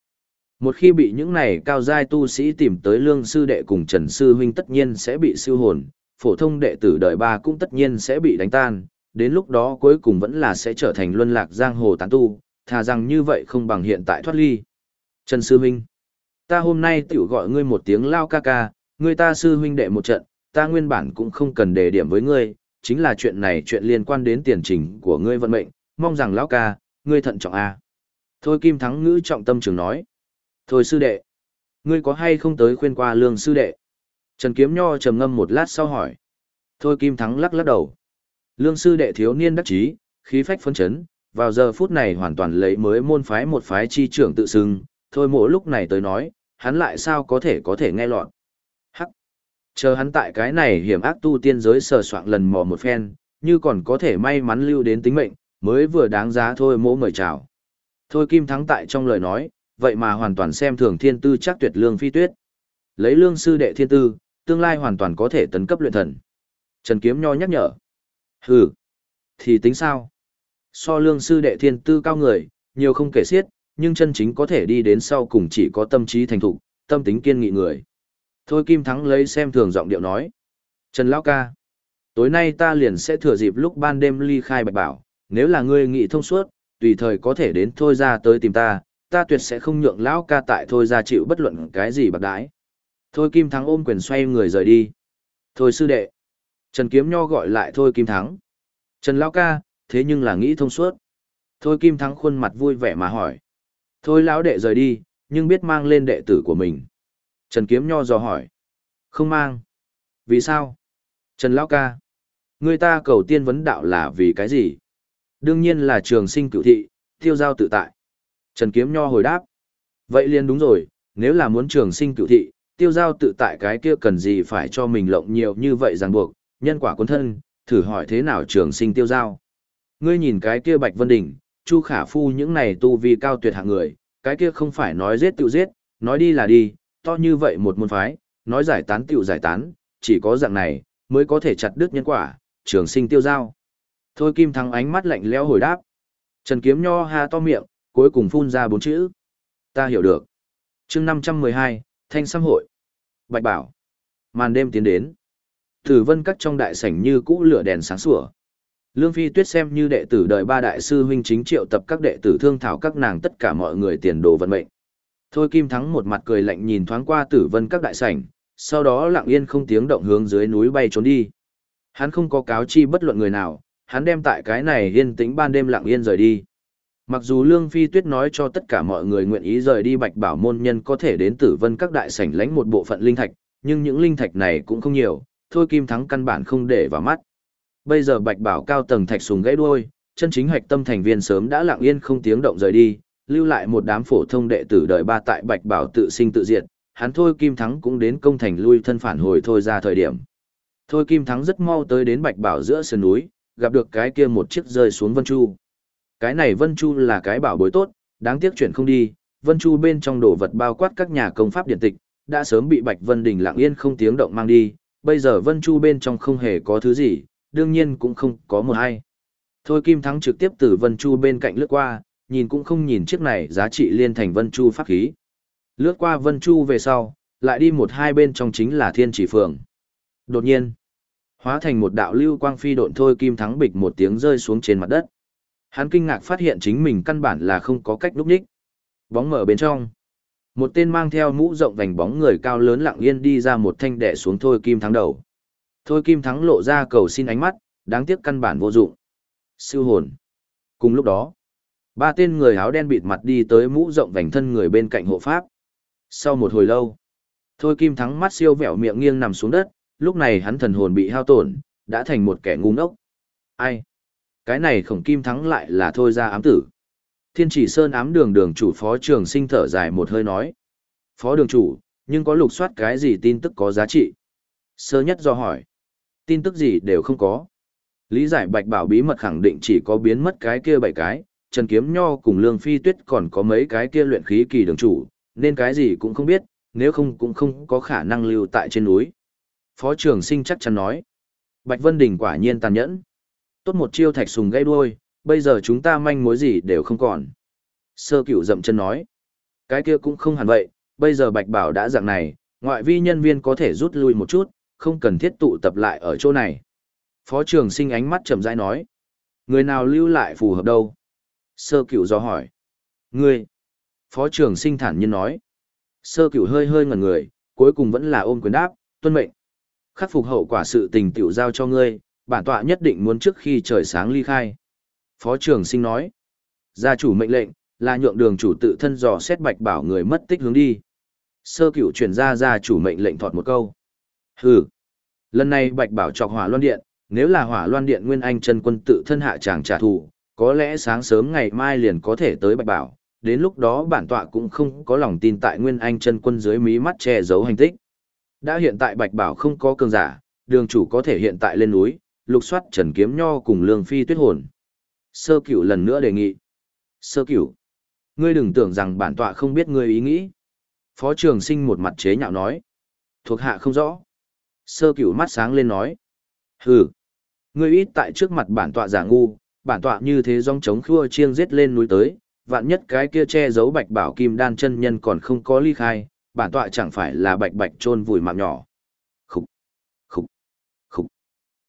[SPEAKER 1] Một khi bị những này cao giai tu sĩ tìm tới lương sư đệ cùng Trần Sư Huynh tất nhiên sẽ bị siêu hồn, phổ thông đệ tử đời ba cũng tất nhiên sẽ bị đánh tan, đến lúc đó cuối cùng vẫn là sẽ trở thành luân lạc giang hồ tán tu, thà rằng như vậy không bằng hiện tại thoát ly. Trần Sư Huynh, ta hôm nay tiểu gọi ngươi một tiếng lao ca ca, ngươi ta Sư Huynh đệ một trận, ta nguyên bản cũng không cần đề điểm với ngươi, chính là chuyện này chuyện liên quan đến tiền trình của ngươi vận mệnh, mong rằng lão ca, ngươi thận trọng a. Thôi Kim Thắng ngữ trọng tâm trường nói. Thôi sư đệ, ngươi có hay không tới khuyên qua lương sư đệ? Trần Kiếm Nho trầm ngâm một lát sau hỏi. Thôi Kim Thắng lắc lắc đầu. Lương sư đệ thiếu niên đắc chí, khí phách phấn chấn, vào giờ phút này hoàn toàn lấy mới môn phái một phái chi trưởng tự xưng, thôi mỗi lúc này tới nói, hắn lại sao có thể có thể nghe lọt. Hắc! Chờ hắn tại cái này hiểm ác tu tiên giới sờ soạn lần mò một phen, như còn có thể may mắn lưu đến tính mệnh, mới vừa đáng giá thôi mỗ mời chào. Thôi Kim Thắng tại trong lời nói, vậy mà hoàn toàn xem thường thiên tư chắc tuyệt lương phi tuyết. Lấy lương sư đệ thiên tư, tương lai hoàn toàn có thể tấn cấp luyện thần. Trần Kiếm Nho nhắc nhở. Hừ, thì tính sao? So lương sư đệ thiên tư cao người, nhiều không kể xiết, nhưng chân chính có thể đi đến sau cùng chỉ có tâm trí thành thục, tâm tính kiên nghị người. Thôi Kim Thắng lấy xem thường giọng điệu nói. Trần Lão ca, tối nay ta liền sẽ thừa dịp lúc ban đêm ly khai bạch bảo, nếu là ngươi nghĩ thông suốt, tùy thời có thể đến thôi ra tới tìm ta, ta tuyệt sẽ không nhượng Lão ca tại thôi ra chịu bất luận cái gì bạc đãi. Thôi Kim Thắng ôm quyền xoay người rời đi. Thôi sư đệ. Trần Kiếm Nho gọi lại Thôi Kim Thắng. Trần Lão ca, thế nhưng là nghĩ thông suốt. Thôi Kim Thắng khuôn mặt vui vẻ mà hỏi. Thôi lão đệ rời đi, nhưng biết mang lên đệ tử của mình. Trần Kiếm Nho dò hỏi. Không mang. Vì sao? Trần Lão ca. Người ta cầu tiên vấn đạo là vì cái gì? Đương nhiên là trường sinh cựu thị, tiêu giao tự tại. Trần Kiếm Nho hồi đáp. Vậy liền đúng rồi, nếu là muốn trường sinh cựu thị, tiêu giao tự tại cái kia cần gì phải cho mình lộng nhiều như vậy ràng buộc, nhân quả quân thân, thử hỏi thế nào trường sinh tiêu giao. Ngươi nhìn cái kia Bạch Vân Đỉnh, Chu Khả Phu những này tu vi cao tuyệt hạng người, cái kia không phải nói giết tự giết, nói đi là đi, to như vậy một môn phái, nói giải tán tiểu giải tán, chỉ có dạng này, mới có thể chặt đứt nhân quả, trường sinh tiêu giao. Thôi Kim Thắng ánh mắt lạnh lẽo hồi đáp. Trần Kiếm Nho ha to miệng, cuối cùng phun ra bốn chữ. Ta hiểu được. chương 512, Thanh Sam Hội. Bạch Bảo. Màn đêm tiến đến. Tử vân các trong đại sảnh như cũ lửa đèn sáng sủa. Lương Phi Tuyết xem như đệ tử đời ba đại sư huynh chính triệu tập các đệ tử thương thảo các nàng tất cả mọi người tiền đồ vận mệnh. Thôi Kim Thắng một mặt cười lạnh nhìn thoáng qua tử vân các đại sảnh, sau đó lặng yên không tiếng động hướng dưới núi bay trốn đi. Hắn không có cáo chi bất luận người nào, hắn đem tại cái này yên tĩnh ban đêm lặng yên rời đi. Mặc dù Lương Phi Tuyết nói cho tất cả mọi người nguyện ý rời đi Bạch Bảo môn nhân có thể đến Tử Vân các đại sảnh lãnh một bộ phận linh thạch, nhưng những linh thạch này cũng không nhiều, thôi Kim Thắng căn bản không để vào mắt. Bây giờ Bạch Bảo cao tầng thạch sùng gãy đuôi, chân chính hạch tâm thành viên sớm đã lặng yên không tiếng động rời đi, lưu lại một đám phổ thông đệ tử đợi ba tại Bạch Bảo tự sinh tự diệt, hắn thôi Kim Thắng cũng đến công thành lui thân phản hồi thôi ra thời điểm. Thôi Kim Thắng rất mau tới đến Bạch Bảo giữa sườn núi, gặp được cái kia một chiếc rơi xuống Vân Chu. Cái này Vân Chu là cái bảo bối tốt, đáng tiếc chuyển không đi, Vân Chu bên trong đồ vật bao quát các nhà công pháp điện tịch, đã sớm bị Bạch Vân Đình lặng yên không tiếng động mang đi, bây giờ Vân Chu bên trong không hề có thứ gì, đương nhiên cũng không có một ai. Thôi Kim Thắng trực tiếp từ Vân Chu bên cạnh lướt qua, nhìn cũng không nhìn chiếc này giá trị liên thành Vân Chu pháp khí. Lướt qua Vân Chu về sau, lại đi một hai bên trong chính là Thiên Chỉ Phường. Đột nhiên, hóa thành một đạo lưu quang phi độn thôi Kim Thắng bịch một tiếng rơi xuống trên mặt đất. Hắn kinh ngạc phát hiện chính mình căn bản là không có cách núp nhích. Bóng mở bên trong. Một tên mang theo mũ rộng vành bóng người cao lớn lặng yên đi ra một thanh đẻ xuống thôi Kim Thắng đầu. Thôi Kim Thắng lộ ra cầu xin ánh mắt, đáng tiếc căn bản vô dụng. Siêu hồn. Cùng lúc đó, ba tên người áo đen bịt mặt đi tới mũ rộng vành thân người bên cạnh hộ pháp. Sau một hồi lâu, Thôi Kim Thắng mắt siêu vẹo miệng nghiêng nằm xuống đất, lúc này hắn thần hồn bị hao tổn, đã thành một kẻ ngu ngốc. Ai? Cái này khổng kim thắng lại là thôi ra ám tử. Thiên chỉ sơn ám đường đường chủ phó trường sinh thở dài một hơi nói. Phó đường chủ, nhưng có lục soát cái gì tin tức có giá trị? Sơ nhất do hỏi. Tin tức gì đều không có. Lý giải bạch bảo bí mật khẳng định chỉ có biến mất cái kia bảy cái, Trần Kiếm Nho cùng Lương Phi Tuyết còn có mấy cái kia luyện khí kỳ đường chủ, nên cái gì cũng không biết, nếu không cũng không có khả năng lưu tại trên núi. Phó trưởng sinh chắc chắn nói. Bạch Vân Đình quả nhiên tàn nhẫn. Tốt một chiêu thạch sùng gây đuôi, bây giờ chúng ta manh mối gì đều không còn. Sơ cửu dậm chân nói. Cái kia cũng không hẳn vậy, bây giờ Bạch Bảo đã dạng này, ngoại vi nhân viên có thể rút lui một chút, không cần thiết tụ tập lại ở chỗ này. Phó trưởng sinh ánh mắt chậm rãi nói. Người nào lưu lại phù hợp đâu? Sơ cửu do hỏi. Ngươi. Phó trưởng sinh thản nhiên nói. Sơ cửu hơi hơi ngẩn người, cuối cùng vẫn là ôm quyền đáp, tuân mệnh. Khắc phục hậu quả sự tình tiểu giao cho ngươi, bản tọa nhất định muốn trước khi trời sáng ly khai. Phó trưởng sinh nói, gia chủ mệnh lệnh, là nhượng đường chủ tự thân dò xét bạch bảo người mất tích hướng đi. Sơ cửu chuyển ra gia chủ mệnh lệnh thọt một câu. Hừ. Lần này bạch bảo chọc hỏa loan điện, nếu là hỏa loan điện nguyên anh chân quân tự thân hạ chàng trả thù, có lẽ sáng sớm ngày mai liền có thể tới bạch bảo, đến lúc đó bản tọa cũng không có lòng tin tại nguyên anh chân quân dưới mí mắt che giấu hành tích. Đã hiện tại bạch bảo không có cường giả, đường chủ có thể hiện tại lên núi, lục soát trần kiếm nho cùng lương phi tuyết hồn. Sơ cửu lần nữa đề nghị. Sơ cửu, ngươi đừng tưởng rằng bản tọa không biết ngươi ý nghĩ. Phó trường sinh một mặt chế nhạo nói. Thuộc hạ không rõ. Sơ cửu mắt sáng lên nói. Hừ, ngươi ít tại trước mặt bản tọa giả ngu, bản tọa như thế dòng chống khua chiêng giết lên núi tới, vạn nhất cái kia che giấu bạch bảo kim đan chân nhân còn không có ly khai, bản tọa chẳng phải là bạch bạch chôn vùi mạng nhỏ. Khục, khục, khục.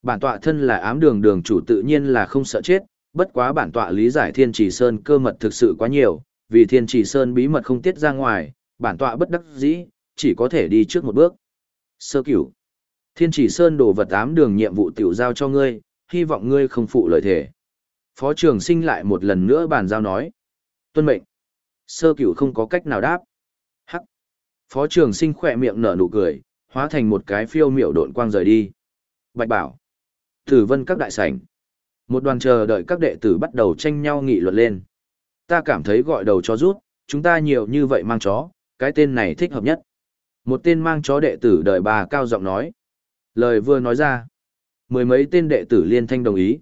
[SPEAKER 1] Bản tọa thân là ám đường đường chủ tự nhiên là không sợ chết, bất quá bản tọa lý giải thiên trì sơn cơ mật thực sự quá nhiều, vì thiên trì sơn bí mật không tiết ra ngoài, bản tọa bất đắc dĩ, chỉ có thể đi trước một bước. Sơ cửu. Thiên trì sơn đồ vật ám đường nhiệm vụ tiểu giao cho ngươi, hy vọng ngươi không phụ lời thể. Phó trường sinh lại một lần nữa bàn giao nói. Tuân mệnh. Sơ cửu không có cách nào đáp. Phó trường sinh khỏe miệng nở nụ cười, hóa thành một cái phiêu miểu độn quang rời đi. Bạch bảo. Tử vân các đại sảnh. Một đoàn chờ đợi các đệ tử bắt đầu tranh nhau nghị luận lên. Ta cảm thấy gọi đầu chó rút, chúng ta nhiều như vậy mang chó, cái tên này thích hợp nhất. Một tên mang chó đệ tử đợi bà cao giọng nói. Lời vừa nói ra. Mười mấy tên đệ tử liên thanh đồng ý.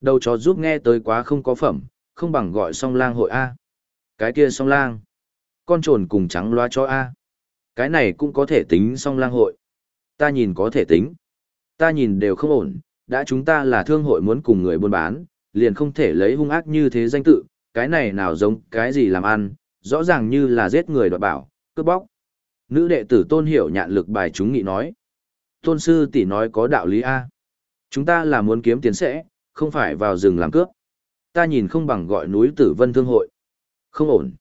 [SPEAKER 1] Đầu chó giúp nghe tới quá không có phẩm, không bằng gọi song lang hội A. Cái kia song lang. Con trồn cùng trắng loa cho A. Cái này cũng có thể tính song lang hội. Ta nhìn có thể tính. Ta nhìn đều không ổn, đã chúng ta là thương hội muốn cùng người buôn bán, liền không thể lấy hung ác như thế danh tự, cái này nào giống cái gì làm ăn, rõ ràng như là giết người đoạt bảo, cướp bóc. Nữ đệ tử tôn hiểu nhạn lực bài chúng nghị nói. Tôn sư tỷ nói có đạo lý A. Chúng ta là muốn kiếm tiền sẽ, không phải vào rừng làm cướp. Ta nhìn không bằng gọi núi tử vân thương hội. Không ổn.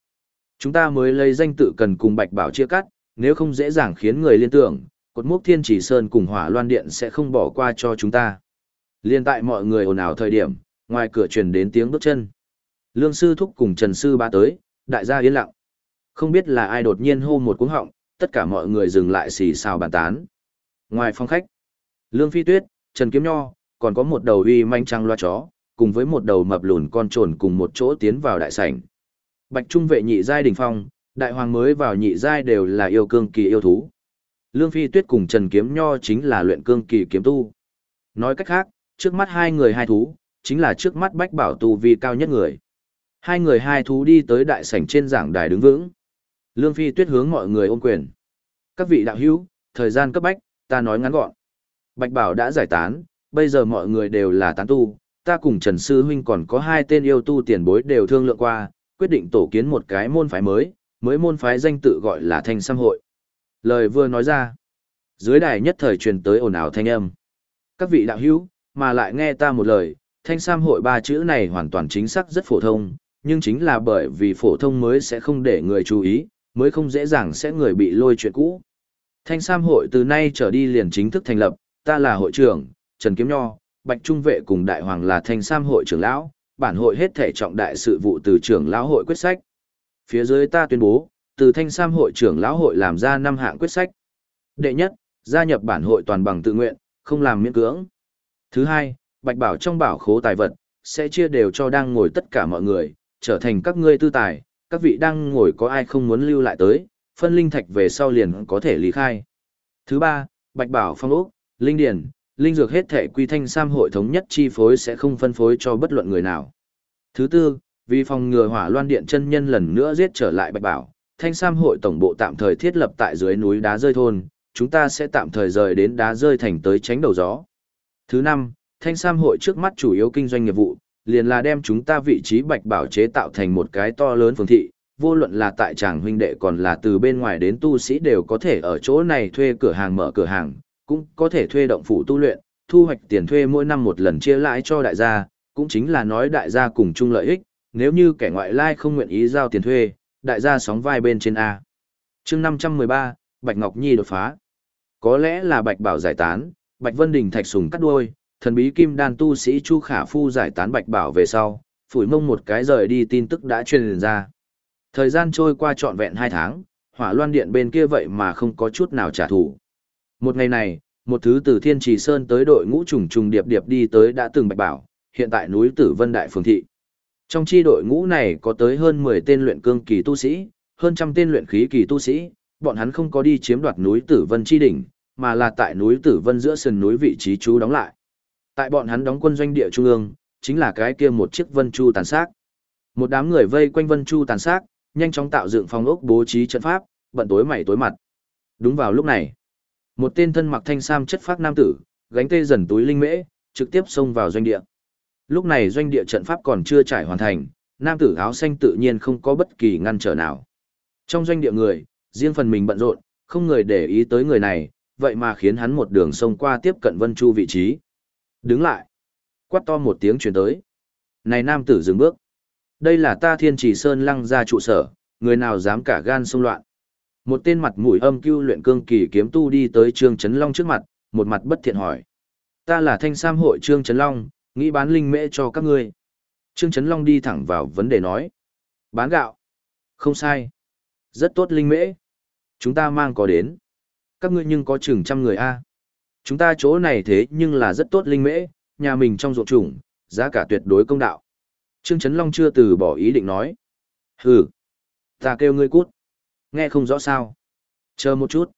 [SPEAKER 1] Chúng ta mới lấy danh tự cần cùng bạch bảo chia cắt, nếu không dễ dàng khiến người liên tưởng, cột mốc thiên chỉ sơn cùng hỏa loan điện sẽ không bỏ qua cho chúng ta. Liên tại mọi người ồn ào thời điểm, ngoài cửa truyền đến tiếng bước chân. Lương sư thúc cùng Trần sư ba tới, đại gia yên lặng. Không biết là ai đột nhiên hô một cú họng, tất cả mọi người dừng lại xì xào bàn tán. Ngoài phòng khách, Lương Phi Tuyết, Trần Kiếm Nho, còn có một đầu uy manh trăng loa chó, cùng với một đầu mập lùn con trồn cùng một chỗ tiến vào đại sảnh. Bạch Trung vệ nhị giai đỉnh phong, đại hoàng mới vào nhị giai đều là yêu cương kỳ yêu thú. Lương Phi Tuyết cùng Trần Kiếm Nho chính là luyện cương kỳ kiếm tu. Nói cách khác, trước mắt hai người hai thú, chính là trước mắt bách bảo tu vi cao nhất người. Hai người hai thú đi tới đại sảnh trên giảng đài đứng vững. Lương Phi Tuyết hướng mọi người ôm quyền. Các vị đạo hữu, thời gian cấp bách, ta nói ngắn gọn. Bạch Bảo đã giải tán, bây giờ mọi người đều là tán tu, ta cùng Trần Sư Huynh còn có hai tên yêu tu tiền bối đều thương lượng qua, quyết định tổ kiến một cái môn phái mới, mới môn phái danh tự gọi là Thanh Sam Hội. Lời vừa nói ra, dưới đài nhất thời truyền tới ồn ào thanh âm. Các vị đạo hữu, mà lại nghe ta một lời, Thanh Sam Hội ba chữ này hoàn toàn chính xác rất phổ thông, nhưng chính là bởi vì phổ thông mới sẽ không để người chú ý, mới không dễ dàng sẽ người bị lôi chuyện cũ. Thanh Sam Hội từ nay trở đi liền chính thức thành lập, ta là hội trưởng, Trần Kiếm Nho, Bạch Trung Vệ cùng Đại Hoàng là Thanh Sam Hội trưởng lão, bản hội hết thể trọng đại sự vụ từ trưởng lão hội quyết sách. Phía dưới ta tuyên bố, từ Thanh Sam Hội trưởng lão hội làm ra năm hạng quyết sách. Đệ nhất, gia nhập bản hội toàn bằng tự nguyện, không làm miễn cưỡng. Thứ hai, Bạch Bảo trong bảo khố tài vật, sẽ chia đều cho đang ngồi tất cả mọi người, trở thành các ngươi tư tài, các vị đang ngồi có ai không muốn lưu lại tới, phân linh thạch về sau liền có thể lý khai. Thứ ba, Bạch Bảo phong ốc, linh điển, linh dược hết thể quy thanh sam hội thống nhất chi phối sẽ không phân phối cho bất luận người nào. Thứ tư, vì phòng ngừa hỏa loan điện chân nhân lần nữa giết trở lại Bạch Bảo, thanh sam hội tổng bộ tạm thời thiết lập tại dưới núi đá rơi thôn, chúng ta sẽ tạm thời rời đến đá rơi thành tới tránh đầu gió. Thứ năm, thanh sam hội trước mắt chủ yếu kinh doanh nghiệp vụ, liền là đem chúng ta vị trí Bạch Bảo chế tạo thành một cái to lớn phường thị, vô luận là tại tràng huynh đệ còn là từ bên ngoài đến tu sĩ đều có thể ở chỗ này thuê cửa hàng mở cửa hàng, cũng có thể thuê động phủ tu luyện, thu hoạch tiền thuê mỗi năm một lần chia lãi cho đại gia, cũng chính là nói đại gia cùng chung lợi ích, nếu như kẻ ngoại lai không nguyện ý giao tiền thuê, đại gia sóng vai bên trên A. chương 513, Bạch Ngọc Nhi đột phá. Có lẽ là Bạch Bảo giải tán, Bạch Vân Đình thạch sùng cắt đuôi, thần bí kim đan tu sĩ Chu Khả Phu giải tán Bạch Bảo về sau, phủi mông một cái rời đi tin tức đã truyền ra. Thời gian trôi qua trọn vẹn hai tháng, hỏa loan điện bên kia vậy mà không có chút nào trả thù. Một ngày này, một thứ từ Thiên Trì Sơn tới đội ngũ trùng trùng điệp điệp đi tới đã từng bạch bảo, hiện tại núi Tử Vân Đại Phường Thị. Trong chi đội ngũ này có tới hơn 10 tên luyện cương kỳ tu sĩ, hơn trăm tên luyện khí kỳ tu sĩ, bọn hắn không có đi chiếm đoạt núi Tử Vân chi đỉnh, mà là tại núi Tử Vân giữa sườn núi vị trí trú đóng lại. Tại bọn hắn đóng quân doanh địa trung ương, chính là cái kia một chiếc Vân Chu tàn xác. Một đám người vây quanh Vân Chu tàn xác, nhanh chóng tạo dựng phòng ốc bố trí trận pháp, bận tối mày tối mặt. Đúng vào lúc này, một tên thân mặc thanh sam chất phác nam tử, gánh tê dần túi linh mễ, trực tiếp xông vào doanh địa. Lúc này doanh địa trận pháp còn chưa trải hoàn thành, nam tử áo xanh tự nhiên không có bất kỳ ngăn trở nào. Trong doanh địa người, riêng phần mình bận rộn, không người để ý tới người này, vậy mà khiến hắn một đường sông qua tiếp cận Vân Chu vị trí. Đứng lại. Quát to một tiếng truyền tới. Này nam tử dừng bước. Đây là ta thiên trì sơn lăng ra trụ sở, người nào dám cả gan xông loạn. Một tên mặt mũi âm cưu luyện cương kỳ kiếm tu đi tới Trương Trấn Long trước mặt, một mặt bất thiện hỏi. Ta là thanh sam hội Trương Trấn Long, nghĩ bán linh mễ cho các ngươi. Trương Trấn Long đi thẳng vào vấn đề nói. Bán gạo. Không sai. Rất tốt linh mễ. Chúng ta mang có đến. Các ngươi nhưng có chừng trăm người a. Chúng ta chỗ này thế nhưng là rất tốt linh mễ, nhà mình trong ruộng trùng, giá cả tuyệt đối công đạo. Trương Trấn Long chưa từ bỏ ý định nói. Hừ. Ta kêu ngươi cút. Nghe không rõ sao. Chờ một chút.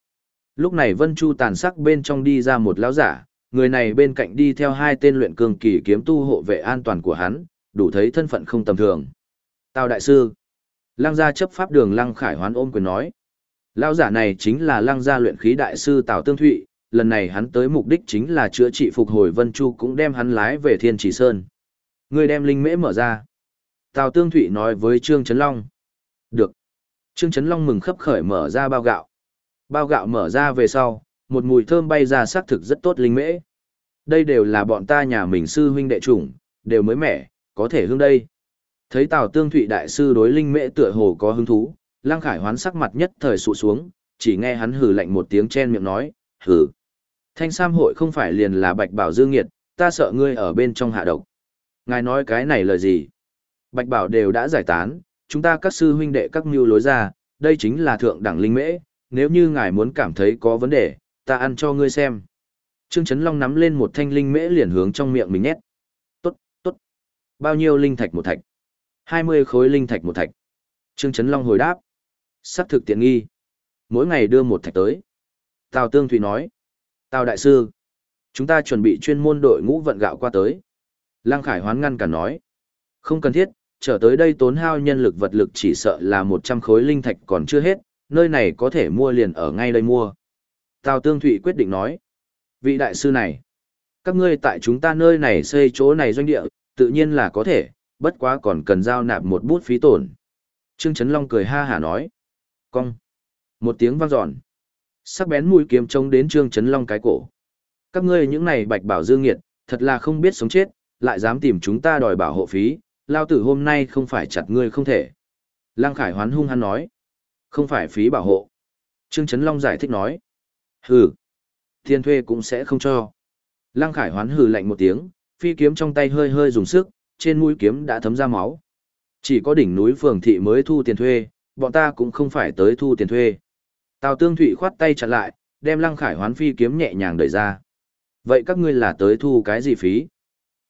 [SPEAKER 1] Lúc này Vân Chu tàn sắc bên trong đi ra một lão giả, người này bên cạnh đi theo hai tên luyện cường kỳ kiếm tu hộ vệ an toàn của hắn, đủ thấy thân phận không tầm thường. Tào đại sư. Lăng gia chấp pháp đường Lăng Khải Hoán ôm quyền nói. Lão giả này chính là Lăng gia luyện khí đại sư Tào Tương Thụy, lần này hắn tới mục đích chính là chữa trị phục hồi Vân Chu cũng đem hắn lái về Thiên Chỉ Sơn. Người đem linh mễ mở ra. Tào Tương Thụy nói với Trương Trấn Long. Được. Trương Trấn Long mừng khấp khởi mở ra bao gạo. Bao gạo mở ra về sau, một mùi thơm bay ra xác thực rất tốt linh mễ. Đây đều là bọn ta nhà mình sư huynh đệ chủng, đều mới mẻ, có thể hương đây. Thấy Tào Tương Thụy đại sư đối linh mễ tựa hồ có hứng thú, Lăng Khải hoán sắc mặt nhất thời sụ xuống, chỉ nghe hắn hừ lạnh một tiếng chen miệng nói, hừ. Thanh Sam hội không phải liền là Bạch Bảo Dương Nghiệt, ta sợ ngươi ở bên trong hạ độc. Ngài nói cái này là gì? Bạch Bảo đều đã giải tán, chúng ta các sư huynh đệ các mưu lối ra, đây chính là thượng đẳng linh mễ, nếu như ngài muốn cảm thấy có vấn đề, ta ăn cho ngươi xem. Trương Trấn Long nắm lên một thanh linh mễ liền hướng trong miệng mình nhét. Tốt, tốt. Bao nhiêu linh thạch một thạch? 20 khối linh thạch một thạch. Trương Trấn Long hồi đáp. Sắc thực tiện nghi. Mỗi ngày đưa một thạch tới. Tào Tương Thủy nói. Tào Đại Sư. Chúng ta chuẩn bị chuyên môn đội ngũ vận gạo qua tới. Lăng Khải hoán ngăn cả nói. Không cần thiết, trở tới đây tốn hao nhân lực vật lực chỉ sợ là 100 khối linh thạch còn chưa hết, nơi này có thể mua liền ở ngay đây mua. Tào Tương Thụy quyết định nói. Vị đại sư này, các ngươi tại chúng ta nơi này xây chỗ này doanh địa, tự nhiên là có thể, bất quá còn cần giao nạp một bút phí tổn. Trương Trấn Long cười ha hả nói. Cong. Một tiếng vang dọn. Sắc bén mũi kiếm trông đến Trương Trấn Long cái cổ. Các ngươi những này bạch bảo dương nghiệt, thật là không biết sống chết, lại dám tìm chúng ta đòi bảo hộ phí, lao tử hôm nay không phải chặt ngươi không thể. Lăng Khải hoán hung hắn nói. Không phải phí bảo hộ. Trương Trấn Long giải thích nói. Hừ. Tiền thuê cũng sẽ không cho. Lăng Khải hoán hừ lạnh một tiếng, phi kiếm trong tay hơi hơi dùng sức, trên mũi kiếm đã thấm ra máu. Chỉ có đỉnh núi phường thị mới thu tiền thuê, bọn ta cũng không phải tới thu tiền thuê. Tào Tương Thụy khoát tay chặn lại, đem Lăng Khải hoán phi kiếm nhẹ nhàng đẩy ra. Vậy các ngươi là tới thu cái gì phí?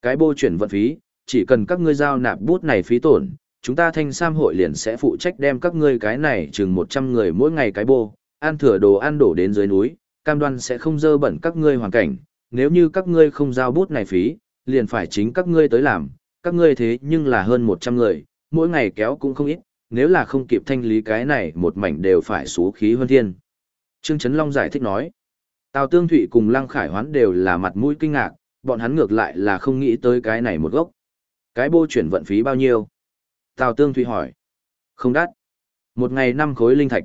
[SPEAKER 1] Cái bô chuyển vận phí, chỉ cần các ngươi giao nạp bút này phí tổn, chúng ta thanh sam hội liền sẽ phụ trách đem các ngươi cái này chừng 100 người mỗi ngày cái bô, ăn thừa đồ ăn đổ đến dưới núi, cam đoan sẽ không dơ bẩn các ngươi hoàn cảnh, nếu như các ngươi không giao bút này phí, liền phải chính các ngươi tới làm, các ngươi thế nhưng là hơn 100 người, mỗi ngày kéo cũng không ít, nếu là không kịp thanh lý cái này một mảnh đều phải xú khí hơn thiên. Trương Trấn Long giải thích nói, Tào Tương Thụy cùng Lăng Khải Hoán đều là mặt mũi kinh ngạc, bọn hắn ngược lại là không nghĩ tới cái này một gốc. Cái bô chuyển vận phí bao nhiêu? Tào Tương Thụy hỏi. Không đắt. Một ngày năm khối linh thạch.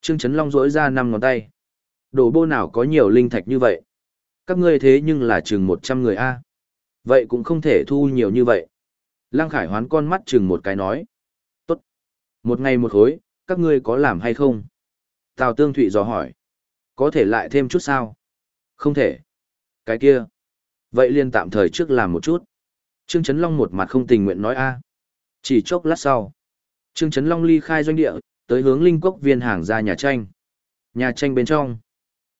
[SPEAKER 1] Trương Trấn Long rỗi ra năm ngón tay. đồ bô nào có nhiều linh thạch như vậy? Các ngươi thế nhưng là chừng 100 người A. Vậy cũng không thể thu nhiều như vậy. Lăng Khải hoán con mắt chừng một cái nói. Tốt. Một ngày một khối, các ngươi có làm hay không? Tào Tương Thụy dò hỏi. Có thể lại thêm chút sao? Không thể. Cái kia. Vậy liền tạm thời trước làm một chút. Trương Trấn Long một mặt không tình nguyện nói a. Chỉ chốc lát sau. Trương Trấn Long ly khai doanh địa, tới hướng linh cốc viên hàng ra nhà tranh. Nhà tranh bên trong,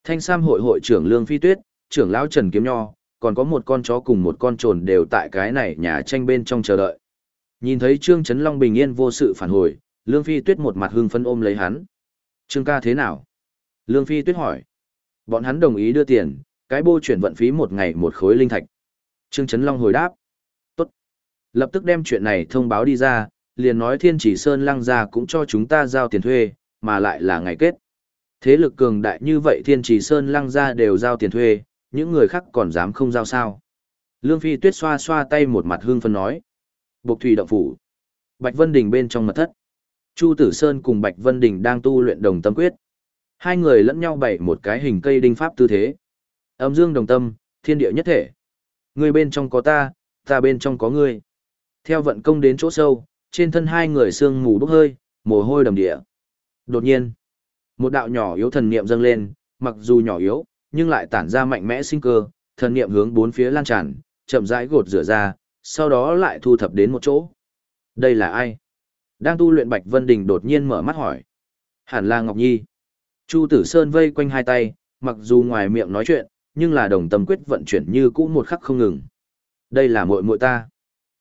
[SPEAKER 1] Thanh Sam hội hội trưởng Lương Phi Tuyết, trưởng lão Trần Kiếm Nho, còn có một con chó cùng một con trồn đều tại cái này nhà tranh bên trong chờ đợi. Nhìn thấy Trương Trấn Long bình yên vô sự phản hồi, Lương Phi Tuyết một mặt hưng phấn ôm lấy hắn. Trương ca thế nào? Lương Phi Tuyết hỏi. Bọn hắn đồng ý đưa tiền, cái bô chuyển vận phí một ngày một khối linh thạch. Trương Trấn Long hồi đáp. Tốt. Lập tức đem chuyện này thông báo đi ra, liền nói thiên chỉ sơn lăng ra cũng cho chúng ta giao tiền thuê, mà lại là ngày kết. Thế lực cường đại như vậy thiên chỉ sơn lăng ra đều giao tiền thuê, những người khác còn dám không giao sao. Lương Phi Tuyết xoa xoa tay một mặt hương phân nói. Bộc thủy động phủ. Bạch Vân Đình bên trong mật thất. Chu Tử Sơn cùng Bạch Vân Đình đang tu luyện đồng tâm quyết. Hai người lẫn nhau bày một cái hình cây đinh pháp tư thế. Âm dương đồng tâm, thiên địa nhất thể. Người bên trong có ta, ta bên trong có ngươi. Theo vận công đến chỗ sâu, trên thân hai người sương mù bốc hơi, mồ hôi đầm địa. Đột nhiên, một đạo nhỏ yếu thần niệm dâng lên, mặc dù nhỏ yếu, nhưng lại tản ra mạnh mẽ sinh cơ, thần niệm hướng bốn phía lan tràn, chậm rãi gột rửa ra, sau đó lại thu thập đến một chỗ. Đây là ai? Đang tu luyện Bạch Vân Đình đột nhiên mở mắt hỏi. Hẳn là Ngọc Nhi. Chu Tử Sơn vây quanh hai tay, mặc dù ngoài miệng nói chuyện, nhưng là đồng tâm quyết vận chuyển như cũ một khắc không ngừng. Đây là muội muội ta.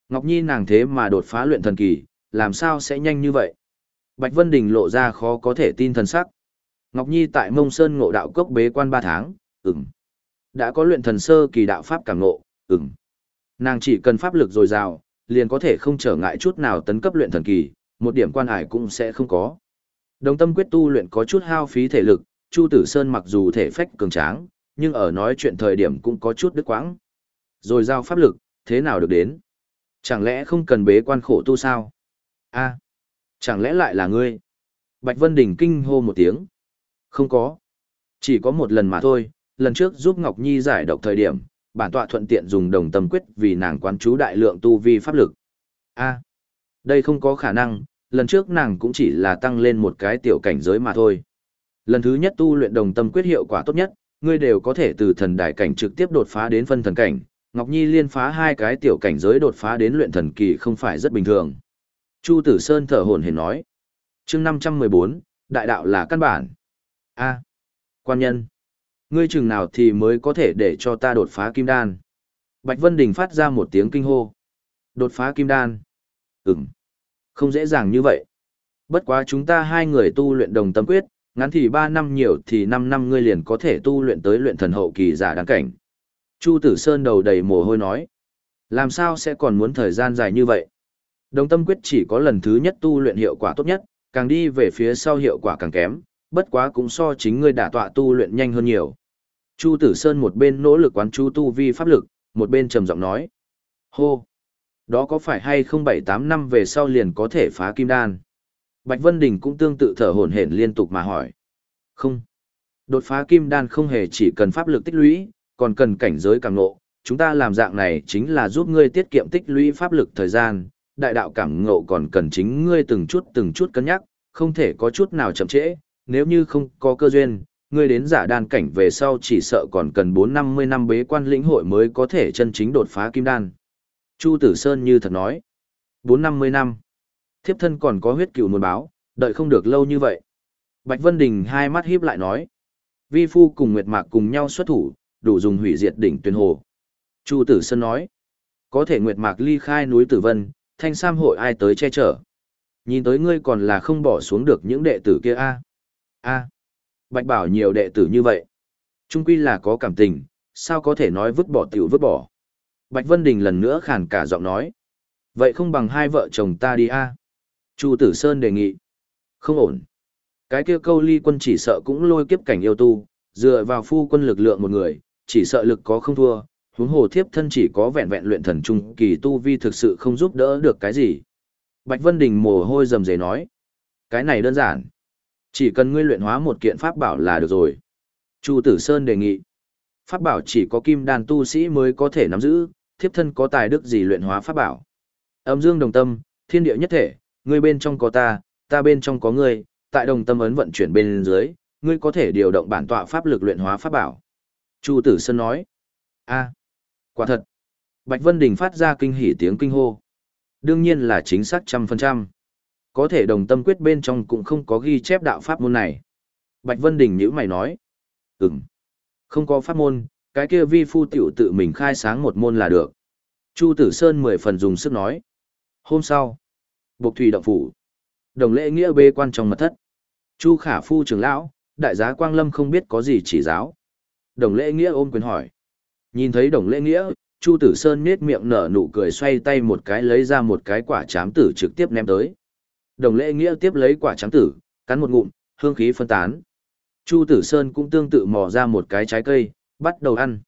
[SPEAKER 1] Ngọc Nhi nàng thế mà đột phá luyện thần kỳ, làm sao sẽ nhanh như vậy? Bạch Vân Đình lộ ra khó có thể tin thần sắc. Ngọc Nhi tại Mông Sơn ngộ đạo cốc bế quan 3 tháng, ừm. Đã có luyện thần sơ kỳ đạo pháp cảm ngộ, ừm. Nàng chỉ cần pháp lực dồi dào, liền có thể không trở ngại chút nào tấn cấp luyện thần kỳ, một điểm quan hải cũng sẽ không có. Đồng tâm quyết tu luyện có chút hao phí thể lực, Chu Tử Sơn mặc dù thể phách cường tráng, nhưng ở nói chuyện thời điểm cũng có chút đứt quãng. Rồi giao pháp lực, thế nào được đến? Chẳng lẽ không cần bế quan khổ tu sao? a chẳng lẽ lại là ngươi? Bạch Vân Đình kinh hô một tiếng. Không có. Chỉ có một lần mà thôi, lần trước giúp Ngọc Nhi giải độc thời điểm, bản tọa thuận tiện dùng đồng tâm quyết vì nàng quán chú đại lượng tu vi pháp lực. a đây không có khả năng, lần trước nàng cũng chỉ là tăng lên một cái tiểu cảnh giới mà thôi. Lần thứ nhất tu luyện đồng tâm quyết hiệu quả tốt nhất, ngươi đều có thể từ thần đại cảnh trực tiếp đột phá đến phân thần cảnh, Ngọc Nhi liên phá hai cái tiểu cảnh giới đột phá đến luyện thần kỳ không phải rất bình thường. Chu Tử Sơn thở hổn hển nói. chương 514, đại đạo là căn bản. a quan nhân. Ngươi chừng nào thì mới có thể để cho ta đột phá kim đan. Bạch Vân Đình phát ra một tiếng kinh hô. Đột phá kim đan. Ừm. Không dễ dàng như vậy. Bất quá chúng ta hai người tu luyện đồng tâm quyết, ngắn thì 3 năm nhiều thì 5 năm ngươi liền có thể tu luyện tới luyện thần hậu kỳ giả đáng cảnh. Chu Tử Sơn đầu đầy mồ hôi nói. Làm sao sẽ còn muốn thời gian dài như vậy? Đồng tâm quyết chỉ có lần thứ nhất tu luyện hiệu quả tốt nhất, càng đi về phía sau hiệu quả càng kém, bất quá cũng so chính ngươi đả tọa tu luyện nhanh hơn nhiều. Chu Tử Sơn một bên nỗ lực quán chú tu vi pháp lực, một bên trầm giọng nói. Hô! Đó có phải hay không bảy tám năm về sau liền có thể phá kim đan? Bạch Vân Đình cũng tương tự thở hổn hển liên tục mà hỏi. Không. Đột phá kim đan không hề chỉ cần pháp lực tích lũy, còn cần cảnh giới càng ngộ. Chúng ta làm dạng này chính là giúp ngươi tiết kiệm tích lũy pháp lực thời gian, đại đạo cảm ngộ còn cần chính ngươi từng chút từng chút cân nhắc, không thể có chút nào chậm trễ, nếu như không có cơ duyên, ngươi đến giả đan cảnh về sau chỉ sợ còn cần 4-50 năm bế quan lĩnh hội mới có thể chân chính đột phá kim đan. Chu Tử Sơn như thật nói, 4-50 năm, thiếp thân còn có huyết cựu muốn báo, đợi không được lâu như vậy. Bạch Vân Đình hai mắt híp lại nói, vi phu cùng Nguyệt Mạc cùng nhau xuất thủ, đủ dùng hủy diệt đỉnh tuyên hồ. Chu Tử Sơn nói, có thể Nguyệt Mạc ly khai núi Tử Vân, thanh sam hội ai tới che chở. Nhìn tới ngươi còn là không bỏ xuống được những đệ tử kia a a Bạch bảo nhiều đệ tử như vậy. Trung quy là có cảm tình, sao có thể nói vứt bỏ tiểu vứt bỏ. Bạch Vân Đình lần nữa khàn cả giọng nói. Vậy không bằng hai vợ chồng ta đi a Chu Tử Sơn đề nghị. Không ổn. Cái kia câu ly quân chỉ sợ cũng lôi kiếp cảnh yêu tu, dựa vào phu quân lực lượng một người, chỉ sợ lực có không thua, huống hồ thiếp thân chỉ có vẹn vẹn luyện thần trung kỳ tu vi thực sự không giúp đỡ được cái gì. Bạch Vân Đình mồ hôi rầm rề nói. Cái này đơn giản. Chỉ cần ngươi luyện hóa một kiện pháp bảo là được rồi. Chu Tử Sơn đề nghị. Pháp bảo chỉ có kim đàn tu sĩ mới có thể nắm giữ, thiếp thân có tài đức gì luyện hóa pháp bảo. Âm dương đồng tâm, thiên địa nhất thể, ngươi bên trong có ta, ta bên trong có ngươi, tại đồng tâm ấn vận chuyển bên dưới, ngươi có thể điều động bản tọa pháp lực luyện hóa pháp bảo. Chu Tử Sơn nói. a quả thật. Bạch Vân Đình phát ra kinh hỉ tiếng kinh hô. Đương nhiên là chính xác trăm phần trăm. Có thể đồng tâm quyết bên trong cũng không có ghi chép đạo pháp môn này. Bạch Vân Đình nhữ mày nói. Ừm. Không có pháp môn, cái kia vi phu tiểu tự mình khai sáng một môn là được. Chu Tử Sơn mười phần dùng sức nói. Hôm sau, Bộc Thủy Động Phủ. Đồng lễ nghĩa bê quan trong mật thất. Chu Khả Phu trưởng lão, đại giá Quang Lâm không biết có gì chỉ giáo. Đồng lễ nghĩa ôm quyền hỏi. Nhìn thấy đồng lễ nghĩa, Chu Tử Sơn nết miệng nở nụ cười xoay tay một cái lấy ra một cái quả chám tử trực tiếp ném tới. Đồng lễ nghĩa tiếp lấy quả chám tử, cắn một ngụm, hương khí phân tán. Chu Tử Sơn cũng tương tự mò ra một cái trái cây, bắt đầu ăn.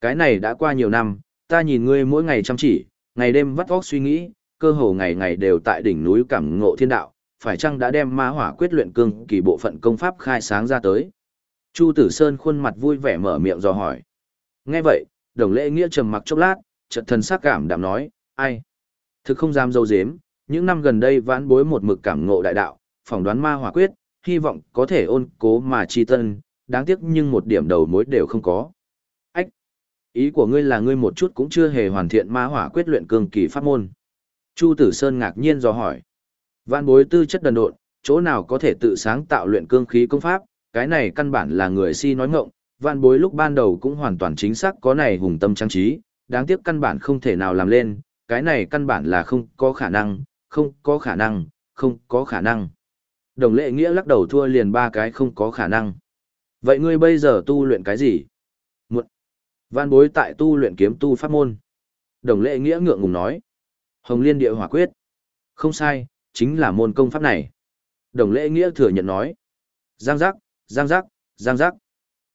[SPEAKER 1] Cái này đã qua nhiều năm, ta nhìn ngươi mỗi ngày chăm chỉ, ngày đêm vắt vóc suy nghĩ, cơ hồ ngày ngày đều tại đỉnh núi cảm ngộ thiên đạo, phải chăng đã đem ma hỏa quyết luyện cương kỳ bộ phận công pháp khai sáng ra tới. Chu Tử Sơn khuôn mặt vui vẻ mở miệng dò hỏi. Nghe vậy, đồng lễ nghĩa trầm mặc chốc lát, chợt thần sắc cảm đạm nói, ai? Thực không dám dâu dếm, những năm gần đây vãn bối một mực cảm ngộ đại đạo, phỏng đoán ma hỏa quyết, hy vọng có thể ôn cố mà chi tân, đáng tiếc nhưng một điểm đầu mối đều không có. Ách! Ý của ngươi là ngươi một chút cũng chưa hề hoàn thiện ma hỏa quyết luyện cường kỳ pháp môn. Chu Tử Sơn ngạc nhiên dò hỏi. Vãn bối tư chất đần độn, chỗ nào có thể tự sáng tạo luyện cương khí công pháp, cái này căn bản là người si nói ngọng, vạn bối lúc ban đầu cũng hoàn toàn chính xác có này hùng tâm trang trí, đáng tiếc căn bản không thể nào làm lên, cái này căn bản là không có khả năng, không có khả năng, không có khả năng. Đồng lệ nghĩa lắc đầu thua liền ba cái không có khả năng. Vậy ngươi bây giờ tu luyện cái gì? Muộn. Văn bối tại tu luyện kiếm tu pháp môn. Đồng lệ nghĩa ngượng ngùng nói. Hồng liên địa hỏa quyết. Không sai, chính là môn công pháp này. Đồng lệ nghĩa thừa nhận nói. Giang giác, giang giác, giang giác.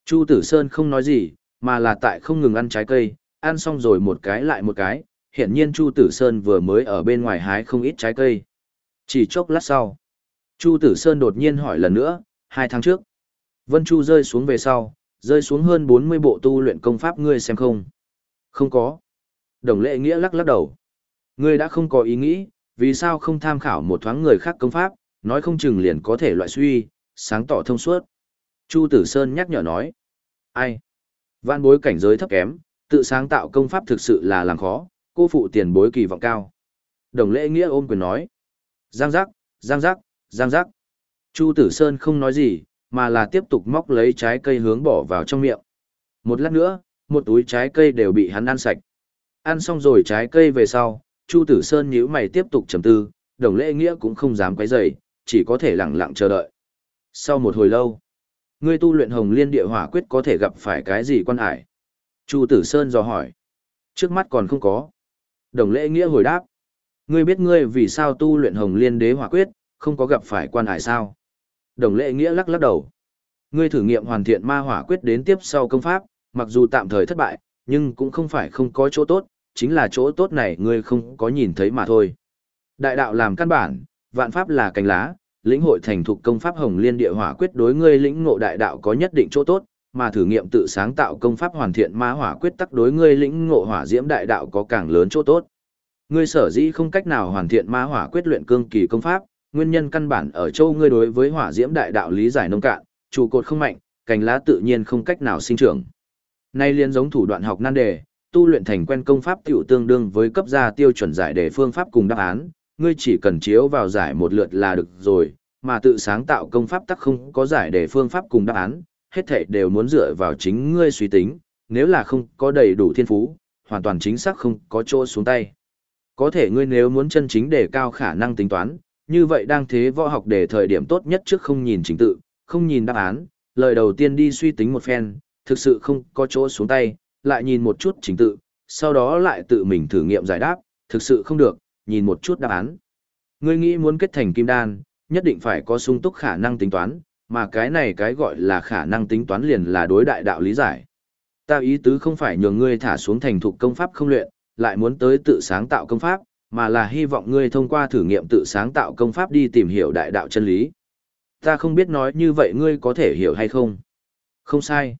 [SPEAKER 1] Chu tử sơn không nói gì, mà là tại không ngừng ăn trái cây, ăn xong rồi một cái lại một cái. Hiện nhiên Chu Tử Sơn vừa mới ở bên ngoài hái không ít trái cây. Chỉ chốc lát sau, Chu Tử Sơn đột nhiên hỏi lần nữa, hai tháng trước. Vân Chu rơi xuống về sau, rơi xuống hơn 40 bộ tu luyện công pháp ngươi xem không? Không có. Đồng lệ nghĩa lắc lắc đầu. Ngươi đã không có ý nghĩ, vì sao không tham khảo một thoáng người khác công pháp, nói không chừng liền có thể loại suy, sáng tỏ thông suốt. Chu Tử Sơn nhắc nhở nói. Ai? Vạn bối cảnh giới thấp kém, tự sáng tạo công pháp thực sự là làm khó, cô phụ tiền bối kỳ vọng cao. Đồng Lễ nghĩa ôm quyền nói. Giang giác, giang giác, giang giác. Chu Tử Sơn không nói gì, mà là tiếp tục móc lấy trái cây hướng bỏ vào trong miệng. Một lát nữa, một túi trái cây đều bị hắn ăn sạch. Ăn xong rồi trái cây về sau, Chu Tử Sơn nhíu mày tiếp tục trầm tư, đồng lễ nghĩa cũng không dám quấy rầy, chỉ có thể lặng lặng chờ đợi. Sau một hồi lâu, ngươi tu luyện hồng liên địa hỏa quyết có thể gặp phải cái gì quan hải? Chu Tử Sơn dò hỏi. Trước mắt còn không có. Đồng lễ nghĩa hồi đáp. Ngươi biết ngươi vì sao tu luyện hồng liên đế hỏa quyết, không có gặp phải quan hải sao? Đồng lệ nghĩa lắc lắc đầu. Ngươi thử nghiệm hoàn thiện ma hỏa quyết đến tiếp sau công pháp, mặc dù tạm thời thất bại, nhưng cũng không phải không có chỗ tốt, chính là chỗ tốt này ngươi không có nhìn thấy mà thôi. Đại đạo làm căn bản, vạn pháp là cánh lá, lĩnh hội thành thục công pháp hồng liên địa hỏa quyết đối ngươi lĩnh ngộ đại đạo có nhất định chỗ tốt, mà thử nghiệm tự sáng tạo công pháp hoàn thiện ma hỏa quyết tắc đối ngươi lĩnh ngộ hỏa diễm đại đạo có càng lớn chỗ tốt. Ngươi sở dĩ không cách nào hoàn thiện ma hỏa quyết luyện cương kỳ công pháp, nguyên nhân căn bản ở châu ngươi đối với hỏa diễm đại đạo lý giải nông cạn, trụ cột không mạnh, cành lá tự nhiên không cách nào sinh trưởng. Nay liên giống thủ đoạn học nan đề, tu luyện thành quen công pháp tiểu tương đương với cấp gia tiêu chuẩn giải đề phương pháp cùng đáp án, ngươi chỉ cần chiếu vào giải một lượt là được rồi, mà tự sáng tạo công pháp tắc không có giải để phương pháp cùng đáp án, hết thảy đều muốn dựa vào chính ngươi suy tính, nếu là không có đầy đủ thiên phú, hoàn toàn chính xác không có chỗ xuống tay. Có thể ngươi nếu muốn chân chính để cao khả năng tính toán, như vậy đang thế võ học để thời điểm tốt nhất trước không nhìn trình tự, không nhìn đáp án, lời đầu tiên đi suy tính một phen, thực sự không có chỗ xuống tay, lại nhìn một chút trình tự, sau đó lại tự mình thử nghiệm giải đáp, thực sự không được, nhìn một chút đáp án. Ngươi nghĩ muốn kết thành kim đan, nhất định phải có sung túc khả năng tính toán, mà cái này cái gọi là khả năng tính toán liền là đối đại đạo lý giải. Ta ý tứ không phải nhường ngươi thả xuống thành thục công pháp không luyện, lại muốn tới tự sáng tạo công pháp, mà là hy vọng ngươi thông qua thử nghiệm tự sáng tạo công pháp đi tìm hiểu đại đạo chân lý. Ta không biết nói như vậy ngươi có thể hiểu hay không? Không sai.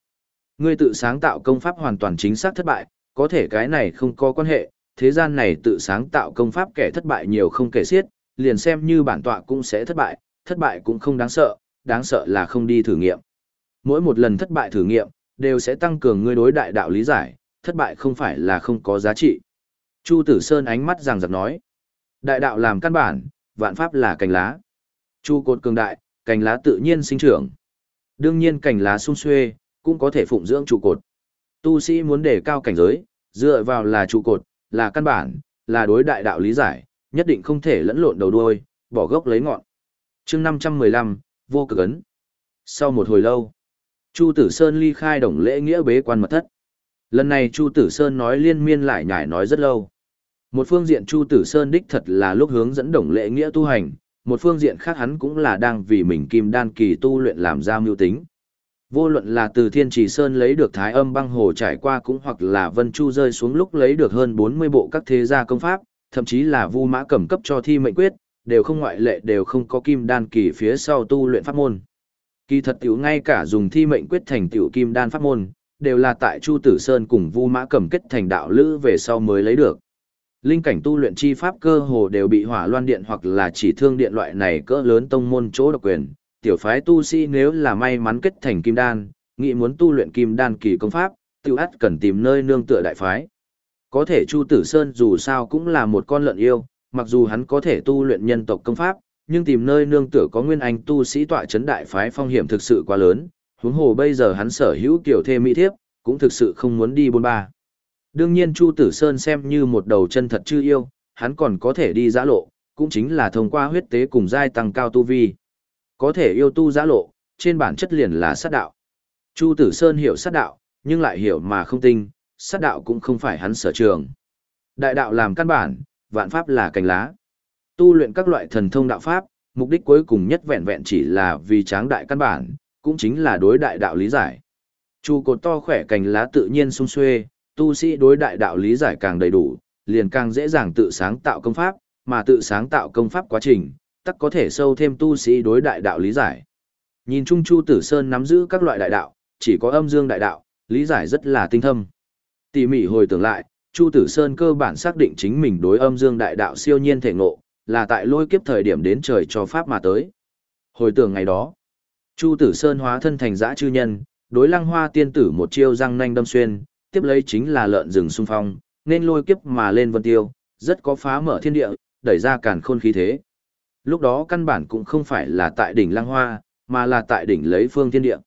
[SPEAKER 1] Ngươi tự sáng tạo công pháp hoàn toàn chính xác thất bại, có thể cái này không có quan hệ, thế gian này tự sáng tạo công pháp kẻ thất bại nhiều không kể xiết, liền xem như bản tọa cũng sẽ thất bại, thất bại cũng không đáng sợ, đáng sợ là không đi thử nghiệm. Mỗi một lần thất bại thử nghiệm, đều sẽ tăng cường ngươi đối đại đạo lý giải, thất bại không phải là không có giá trị. Chu Tử Sơn ánh mắt ràng giặc nói. Đại đạo làm căn bản, vạn pháp là cành lá. Chu cột cường đại, cành lá tự nhiên sinh trưởng. Đương nhiên cành lá sung xuê, cũng có thể phụng dưỡng trụ cột. Tu sĩ muốn đề cao cảnh giới, dựa vào là trụ cột, là căn bản, là đối đại đạo lý giải, nhất định không thể lẫn lộn đầu đuôi, bỏ gốc lấy ngọn. chương 515, vô cực ấn. Sau một hồi lâu, Chu Tử Sơn ly khai đồng lễ nghĩa bế quan mật thất. Lần này Chu Tử Sơn nói liên miên lại nhải nói rất lâu. Một phương diện Chu Tử Sơn đích thật là lúc hướng dẫn đồng lễ nghĩa tu hành, một phương diện khác hắn cũng là đang vì mình kim đan kỳ tu luyện làm ra mưu tính. Vô luận là từ Thiên Trì Sơn lấy được Thái Âm băng hồ trải qua cũng hoặc là Vân Chu rơi xuống lúc lấy được hơn 40 bộ các thế gia công pháp, thậm chí là Vu Mã cẩm cấp cho thi mệnh quyết, đều không ngoại lệ đều không có kim đan kỳ phía sau tu luyện pháp môn. Kỳ thật tiểu ngay cả dùng thi mệnh quyết thành tiểu kim đan pháp môn, đều là tại Chu Tử Sơn cùng Vu Mã cẩm kết thành đạo lữ về sau mới lấy được. Linh cảnh tu luyện chi pháp cơ hồ đều bị hỏa loan điện hoặc là chỉ thương điện loại này cỡ lớn tông môn chỗ độc quyền, tiểu phái tu sĩ nếu là may mắn kết thành kim đan, nghĩ muốn tu luyện kim đan kỳ công pháp, tiêu át cần tìm nơi nương tựa đại phái. Có thể Chu Tử Sơn dù sao cũng là một con lợn yêu, mặc dù hắn có thể tu luyện nhân tộc công pháp, nhưng tìm nơi nương tựa có nguyên anh tu sĩ tọa chấn đại phái phong hiểm thực sự quá lớn, huống hồ bây giờ hắn sở hữu kiểu thê mỹ thiếp, cũng thực sự không muốn đi bôn ba. Đương nhiên Chu Tử Sơn xem như một đầu chân thật chư yêu, hắn còn có thể đi giã lộ, cũng chính là thông qua huyết tế cùng giai tăng cao tu vi. Có thể yêu tu giã lộ, trên bản chất liền là sát đạo. Chu Tử Sơn hiểu sát đạo, nhưng lại hiểu mà không tinh, sát đạo cũng không phải hắn sở trường. Đại đạo làm căn bản, vạn pháp là cành lá. Tu luyện các loại thần thông đạo pháp, mục đích cuối cùng nhất vẹn vẹn chỉ là vì tráng đại căn bản, cũng chính là đối đại đạo lý giải. Chu cột to khỏe cành lá tự nhiên sung xuê, tu sĩ đối đại đạo lý giải càng đầy đủ, liền càng dễ dàng tự sáng tạo công pháp, mà tự sáng tạo công pháp quá trình, tắc có thể sâu thêm tu sĩ đối đại đạo lý giải. Nhìn trung Chu Tử Sơn nắm giữ các loại đại đạo, chỉ có âm dương đại đạo, lý giải rất là tinh thâm. Tỉ mỉ hồi tưởng lại, Chu Tử Sơn cơ bản xác định chính mình đối âm dương đại đạo siêu nhiên thể ngộ, là tại lôi kiếp thời điểm đến trời cho pháp mà tới. Hồi tưởng ngày đó, Chu Tử Sơn hóa thân thành dã chư nhân, đối lăng hoa tiên tử một chiêu răng nanh đâm xuyên, tiếp lấy chính là lợn rừng xung phong, nên lôi kiếp mà lên vân tiêu, rất có phá mở thiên địa, đẩy ra càn khôn khí thế. Lúc đó căn bản cũng không phải là tại đỉnh lăng hoa, mà là tại đỉnh lấy phương thiên địa.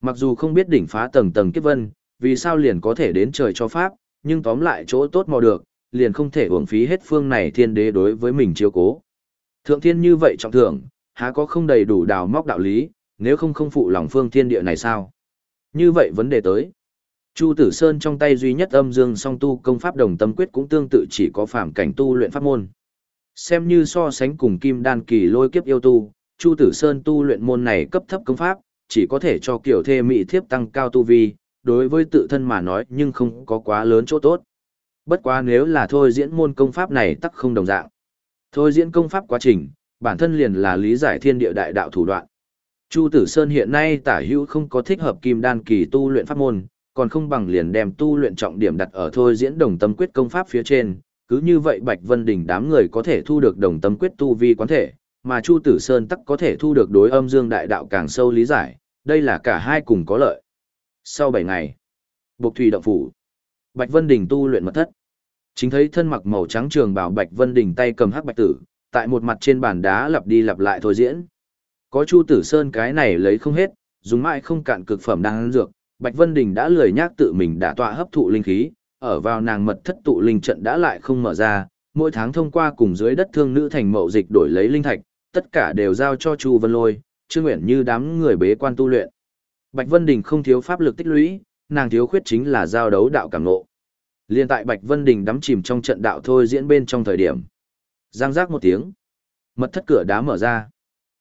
[SPEAKER 1] Mặc dù không biết đỉnh phá tầng tầng kiếp vân, vì sao liền có thể đến trời cho pháp, nhưng tóm lại chỗ tốt mò được, liền không thể uổng phí hết phương này thiên đế đối với mình chiếu cố. Thượng thiên như vậy trọng thưởng, há có không đầy đủ đào móc đạo lý, nếu không không phụ lòng phương thiên địa này sao? Như vậy vấn đề tới. Chu Tử Sơn trong tay duy nhất âm dương song tu công pháp đồng tâm quyết cũng tương tự chỉ có phạm cảnh tu luyện pháp môn. Xem như so sánh cùng kim đan kỳ lôi kiếp yêu tu, Chu Tử Sơn tu luyện môn này cấp thấp công pháp, chỉ có thể cho kiểu thê mỹ thiếp tăng cao tu vi, đối với tự thân mà nói nhưng không có quá lớn chỗ tốt. Bất quá nếu là thôi diễn môn công pháp này tắc không đồng dạng. Thôi diễn công pháp quá trình, bản thân liền là lý giải thiên địa đại đạo thủ đoạn. Chu Tử Sơn hiện nay tả hữu không có thích hợp kim đan kỳ tu luyện pháp môn, còn không bằng liền đem tu luyện trọng điểm đặt ở thôi diễn đồng tâm quyết công pháp phía trên, cứ như vậy Bạch Vân Đình đám người có thể thu được đồng tâm quyết tu vi quán thể, mà Chu Tử Sơn tắc có thể thu được đối âm dương đại đạo càng sâu lý giải, đây là cả hai cùng có lợi. Sau 7 ngày, Bộc Thủy động phủ, Bạch Vân Đình tu luyện mật thất. Chính thấy thân mặc màu trắng trường bảo Bạch Vân Đình tay cầm hắc bạch tử, tại một mặt trên bàn đá lặp đi lặp lại thôi diễn. Có Chu Tử Sơn cái này lấy không hết, dùng mãi không cạn cực phẩm đang dược, Bạch Vân Đình đã lười nhác tự mình đã tọa hấp thụ linh khí, ở vào nàng mật thất tụ linh trận đã lại không mở ra, mỗi tháng thông qua cùng dưới đất thương nữ thành mậu dịch đổi lấy linh thạch, tất cả đều giao cho Chu Vân Lôi, Trương Nguyện như đám người bế quan tu luyện. Bạch Vân Đình không thiếu pháp lực tích lũy, nàng thiếu khuyết chính là giao đấu đạo cảm ngộ. Liên tại Bạch Vân Đình đắm chìm trong trận đạo thôi diễn bên trong thời điểm. Giang giác một tiếng, mật thất cửa đá mở ra.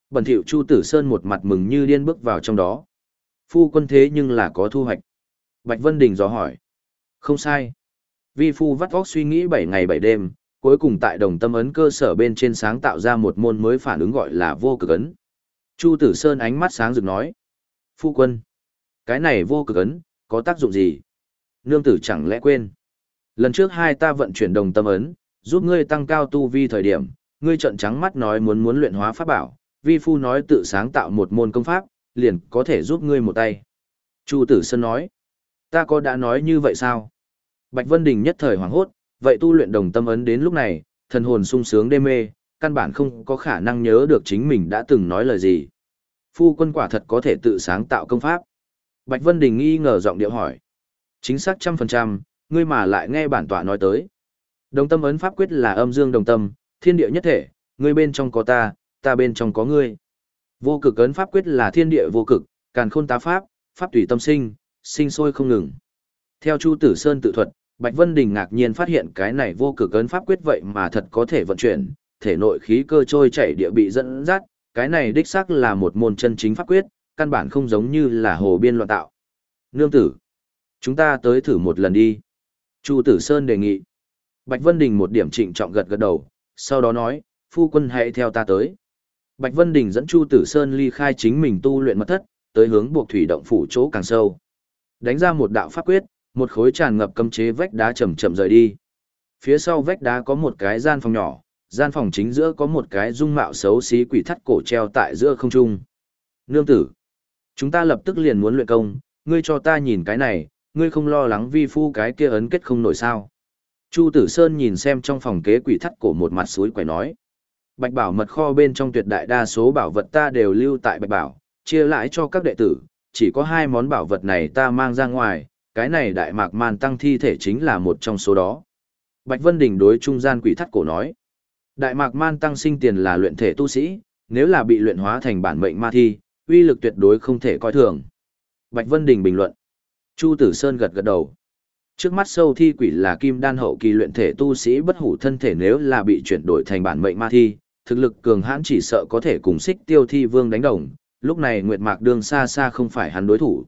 [SPEAKER 1] Bẩn Thiệu Chu Tử Sơn một mặt mừng như điên bước vào trong đó. Phu quân thế nhưng là có thu hoạch. Bạch Vân Đình dò hỏi. Không sai. Vi phu vắt óc suy nghĩ 7 ngày 7 đêm, cuối cùng tại đồng tâm ấn cơ sở bên trên sáng tạo ra một môn mới phản ứng gọi là vô cực ấn. Chu Tử Sơn ánh mắt sáng rực nói. Phu quân, cái này vô cực ấn, có tác dụng gì? Nương tử chẳng lẽ quên. Lần trước hai ta vận chuyển đồng tâm ấn, giúp ngươi tăng cao tu vi thời điểm, ngươi trợn trắng mắt nói muốn muốn luyện hóa pháp bảo, vi phu nói tự sáng tạo một môn công pháp, liền có thể giúp ngươi một tay. Chu Tử Sơn nói, ta có đã nói như vậy sao? Bạch Vân Đình nhất thời hoảng hốt, vậy tu luyện đồng tâm ấn đến lúc này, thần hồn sung sướng đê mê, căn bản không có khả năng nhớ được chính mình đã từng nói lời gì. Phu quân quả thật có thể tự sáng tạo công pháp. Bạch Vân Đình nghi ngờ giọng điệu hỏi. Chính xác trăm phần trăm, ngươi mà lại nghe bản tọa nói tới. Đồng tâm ấn pháp quyết là âm dương đồng tâm, thiên địa nhất thể, ngươi bên trong có ta, ta bên trong có ngươi. Vô cực ấn pháp quyết là thiên địa vô cực, càn khôn tá pháp, pháp tùy tâm sinh, sinh sôi không ngừng. Theo Chu Tử Sơn tự thuật, Bạch Vân Đình ngạc nhiên phát hiện cái này vô cực ấn pháp quyết vậy mà thật có thể vận chuyển, thể nội khí cơ trôi chảy địa bị dẫn dắt, cái này đích xác là một môn chân chính pháp quyết, căn bản không giống như là hồ biên loạn tạo. Nương tử, chúng ta tới thử một lần đi. Chu Tử Sơn đề nghị. Bạch Vân Đình một điểm trịnh trọng gật gật đầu, sau đó nói, phu quân hãy theo ta tới. Bạch Vân Đình dẫn Chu Tử Sơn ly khai chính mình tu luyện mật thất, tới hướng buộc thủy động phủ chỗ càng sâu. Đánh ra một đạo pháp quyết, một khối tràn ngập cấm chế vách đá chậm chậm rời đi. Phía sau vách đá có một cái gian phòng nhỏ, gian phòng chính giữa có một cái dung mạo xấu xí quỷ thắt cổ treo tại giữa không trung. Nương tử, chúng ta lập tức liền muốn luyện công, ngươi cho ta nhìn cái này, ngươi không lo lắng vi phu cái kia ấn kết không nổi sao. Chu Tử Sơn nhìn xem trong phòng kế quỷ thắt cổ một mặt suối quẩy nói. Bạch bảo mật kho bên trong tuyệt đại đa số bảo vật ta đều lưu tại bạch bảo, chia lại cho các đệ tử, chỉ có hai món bảo vật này ta mang ra ngoài, cái này đại mạc man tăng thi thể chính là một trong số đó. Bạch Vân Đình đối trung gian quỷ thắt cổ nói. Đại mạc man tăng sinh tiền là luyện thể tu sĩ, nếu là bị luyện hóa thành bản mệnh ma thi, uy lực tuyệt đối không thể coi thường. Bạch Vân Đình bình luận. Chu Tử Sơn gật gật đầu. Trước mắt sâu thi quỷ là kim đan hậu kỳ luyện thể tu sĩ bất hủ thân thể nếu là bị chuyển đổi thành bản mệnh ma thi, thực lực cường hãn chỉ sợ có thể cùng xích tiêu thi vương đánh đồng, lúc này Nguyệt Mạc Đường xa xa không phải hắn đối thủ.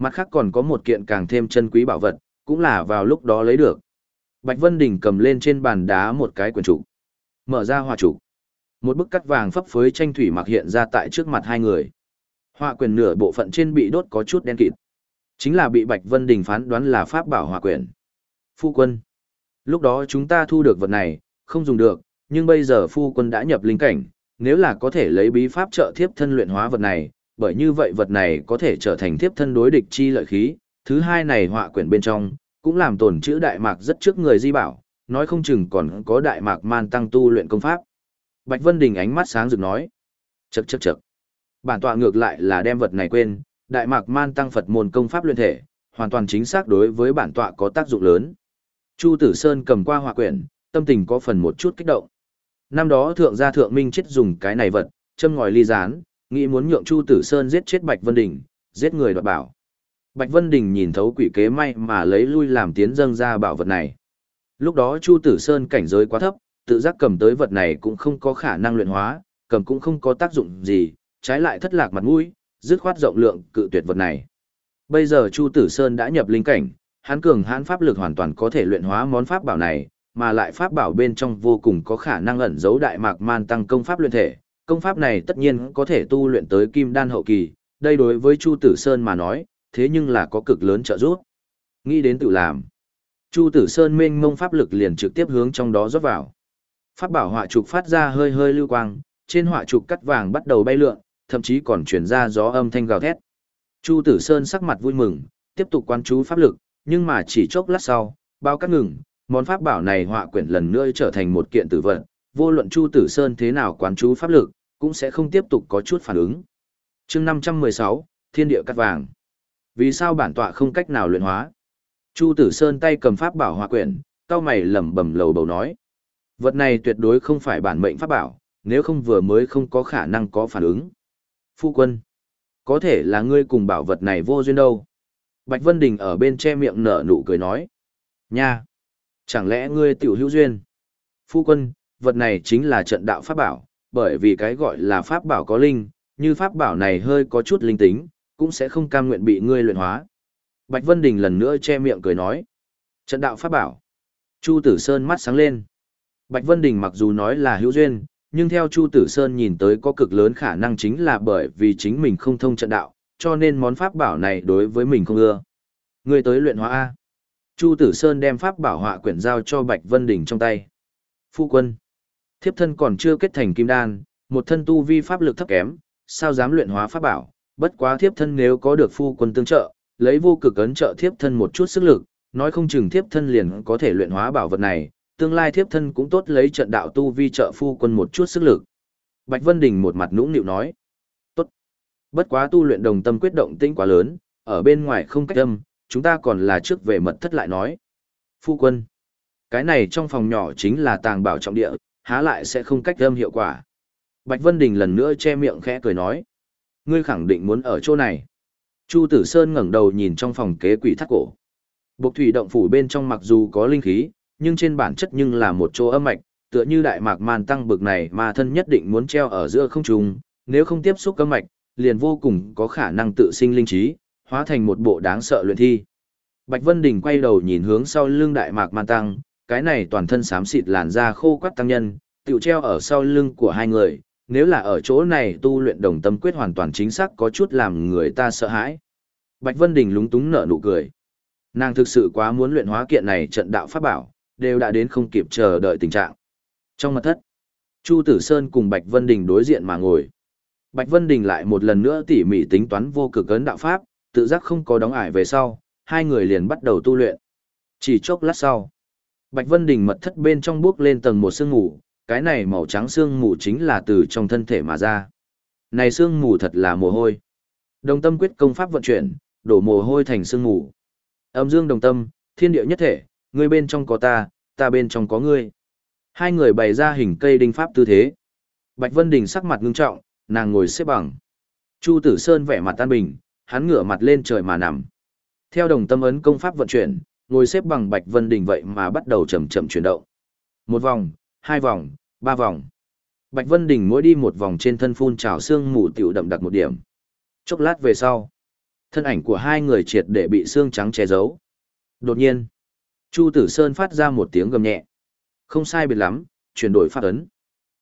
[SPEAKER 1] Mặt khác còn có một kiện càng thêm chân quý bảo vật, cũng là vào lúc đó lấy được. Bạch Vân Đình cầm lên trên bàn đá một cái quyển trục. Mở ra họa trục. Một bức cắt vàng phấp phới tranh thủy mặc hiện ra tại trước mặt hai người. Họa quyền nửa bộ phận trên bị đốt có chút đen kịt. Chính là bị Bạch Vân Đình phán đoán là pháp bảo họa quyền. Phu quân. Lúc đó chúng ta thu được vật này, không dùng được, nhưng bây giờ phu quân đã nhập linh cảnh, nếu là có thể lấy bí pháp trợ thiếp thân luyện hóa vật này, bởi như vậy vật này có thể trở thành thiếp thân đối địch chi lợi khí. Thứ hai này họa quyển bên trong, cũng làm tổn chữ đại mạc rất trước người di bảo, nói không chừng còn có đại mạc man tăng tu luyện công pháp. Bạch Vân Đình ánh mắt sáng rực nói. Chậc chậc chậc. Bản tọa ngược lại là đem vật này quên, đại mạc man tăng Phật môn công pháp luyện thể, hoàn toàn chính xác đối với bản tọa có tác dụng lớn. Chu Tử Sơn cầm qua họa quyển, tâm tình có phần một chút kích động. Năm đó thượng gia thượng minh chết dùng cái này vật, châm ngòi ly gián, nghĩ muốn nhượng Chu Tử Sơn giết chết Bạch Vân Đình, giết người đoạt bảo. Bạch Vân Đình nhìn thấu quỷ kế may mà lấy lui làm tiến dâng ra bảo vật này. Lúc đó Chu Tử Sơn cảnh giới quá thấp, tự giác cầm tới vật này cũng không có khả năng luyện hóa, cầm cũng không có tác dụng gì, trái lại thất lạc mặt mũi, dứt khoát rộng lượng cự tuyệt vật này. Bây giờ Chu Tử Sơn đã nhập linh cảnh, hắn cường hãn pháp lực hoàn toàn có thể luyện hóa món pháp bảo này, mà lại pháp bảo bên trong vô cùng có khả năng ẩn giấu đại mạc man tăng công pháp luyện thể. Công pháp này tất nhiên có thể tu luyện tới kim đan hậu kỳ, đây đối với Chu Tử Sơn mà nói, thế nhưng là có cực lớn trợ giúp. Nghĩ đến tự làm. Chu Tử Sơn mênh mông pháp lực liền trực tiếp hướng trong đó rót vào. Pháp bảo họa trục phát ra hơi hơi lưu quang, trên họa trục cắt vàng bắt đầu bay lượn, thậm chí còn truyền ra gió âm thanh gào thét. Chu Tử Sơn sắc mặt vui mừng, tiếp tục quan chú pháp lực, nhưng mà chỉ chốc lát sau, bao cắt ngừng, món pháp bảo này họa quyển lần nữa trở thành một kiện tử vận, vô luận Chu Tử Sơn thế nào quán chú pháp lực, cũng sẽ không tiếp tục có chút phản ứng. Chương 516, Thiên địa cắt vàng. Vì sao bản tọa không cách nào luyện hóa? Chu Tử Sơn tay cầm pháp bảo hòa quyển, cao mày lẩm bẩm lầu bầu nói: Vật này tuyệt đối không phải bản mệnh pháp bảo, nếu không vừa mới không có khả năng có phản ứng. Phu quân, có thể là ngươi cùng bảo vật này vô duyên đâu. Bạch Vân Đình ở bên che miệng nở nụ cười nói. Nha! Chẳng lẽ ngươi tiểu hữu duyên? Phu quân, vật này chính là trận đạo pháp bảo, bởi vì cái gọi là pháp bảo có linh, như pháp bảo này hơi có chút linh tính, cũng sẽ không cam nguyện bị ngươi luyện hóa. Bạch Vân Đình lần nữa che miệng cười nói. Trận đạo pháp bảo. Chu Tử Sơn mắt sáng lên. Bạch Vân Đình mặc dù nói là hữu duyên, nhưng theo Chu Tử Sơn nhìn tới có cực lớn khả năng chính là bởi vì chính mình không thông trận đạo, cho nên món pháp bảo này đối với mình không ưa. Ngươi tới luyện hóa A. Chu Tử Sơn đem pháp bảo họa quyển giao cho Bạch Vân Đình trong tay. Phu quân. Thiếp thân còn chưa kết thành kim đan, một thân tu vi pháp lực thấp kém, sao dám luyện hóa pháp bảo, bất quá thiếp thân nếu có được phu quân tương trợ, lấy vô cực ấn trợ thiếp thân một chút sức lực, nói không chừng thiếp thân liền có thể luyện hóa bảo vật này, tương lai thiếp thân cũng tốt lấy trận đạo tu vi trợ phu quân một chút sức lực. Bạch Vân Đình một mặt nũng nịu nói. Tốt. Bất quá tu luyện đồng tâm quyết động tĩnh quá lớn, ở bên ngoài không cách âm, chúng ta còn là trước về mật thất lại nói. Phu quân. Cái này trong phòng nhỏ chính là tàng bảo trọng địa, há lại sẽ không cách âm hiệu quả. Bạch Vân Đình lần nữa che miệng khẽ cười nói. Ngươi khẳng định muốn ở chỗ này. Chu Tử Sơn ngẩng đầu nhìn trong phòng kế quỷ thắt cổ. Bộc thủy động phủ bên trong mặc dù có linh khí, nhưng trên bản chất nhưng là một chỗ âm mạch, tựa như đại mạc man tăng bực này mà thân nhất định muốn treo ở giữa không trung, nếu không tiếp xúc âm mạch, liền vô cùng có khả năng tự sinh linh trí, hóa thành một bộ đáng sợ luyện thi. Bạch Vân Đình quay đầu nhìn hướng sau lưng đại mạc man tăng, cái này toàn thân xám xịt làn da khô quắt tăng nhân, tiểu treo ở sau lưng của hai người, nếu là ở chỗ này tu luyện đồng tâm quyết hoàn toàn chính xác có chút làm người ta sợ hãi. Bạch Vân Đình lúng túng nở nụ cười. Nàng thực sự quá muốn luyện hóa kiện này trận đạo pháp bảo, đều đã đến không kịp chờ đợi tình trạng. Trong mật thất, Chu Tử Sơn cùng Bạch Vân Đình đối diện mà ngồi. Bạch Vân Đình lại một lần nữa tỉ mỉ tính toán vô cực ấn đạo pháp, tự giác không có đóng ải về sau, hai người liền bắt đầu tu luyện. Chỉ chốc lát sau, Bạch Vân Đình mật thất bên trong bước lên tầng một sương mù, cái này màu trắng sương mù chính là từ trong thân thể mà ra. Này sương mù thật là mồ hôi. Đồng tâm quyết công pháp vận chuyển, đổ mồ hôi thành sương mù. Âm dương đồng tâm, thiên địa nhất thể, ngươi bên trong có ta, ta bên trong có ngươi. Hai người bày ra hình cây đinh pháp tư thế. Bạch Vân Đình sắc mặt ngưng trọng, nàng ngồi xếp bằng. Chu Tử Sơn vẻ mặt tan bình, hắn ngửa mặt lên trời mà nằm. Theo đồng tâm ấn công pháp vận chuyển, ngồi xếp bằng Bạch Vân Đình vậy mà bắt đầu chậm chậm chuyển động. Một vòng, hai vòng, ba vòng. Bạch Vân Đình mỗi đi một vòng trên thân phun trào xương mù tiểu đậm đặc một điểm. Chốc lát về sau, thân ảnh của hai người triệt để bị xương trắng che giấu. Đột nhiên, Chu Tử Sơn phát ra một tiếng gầm nhẹ. Không sai biệt lắm, chuyển đổi phát ấn.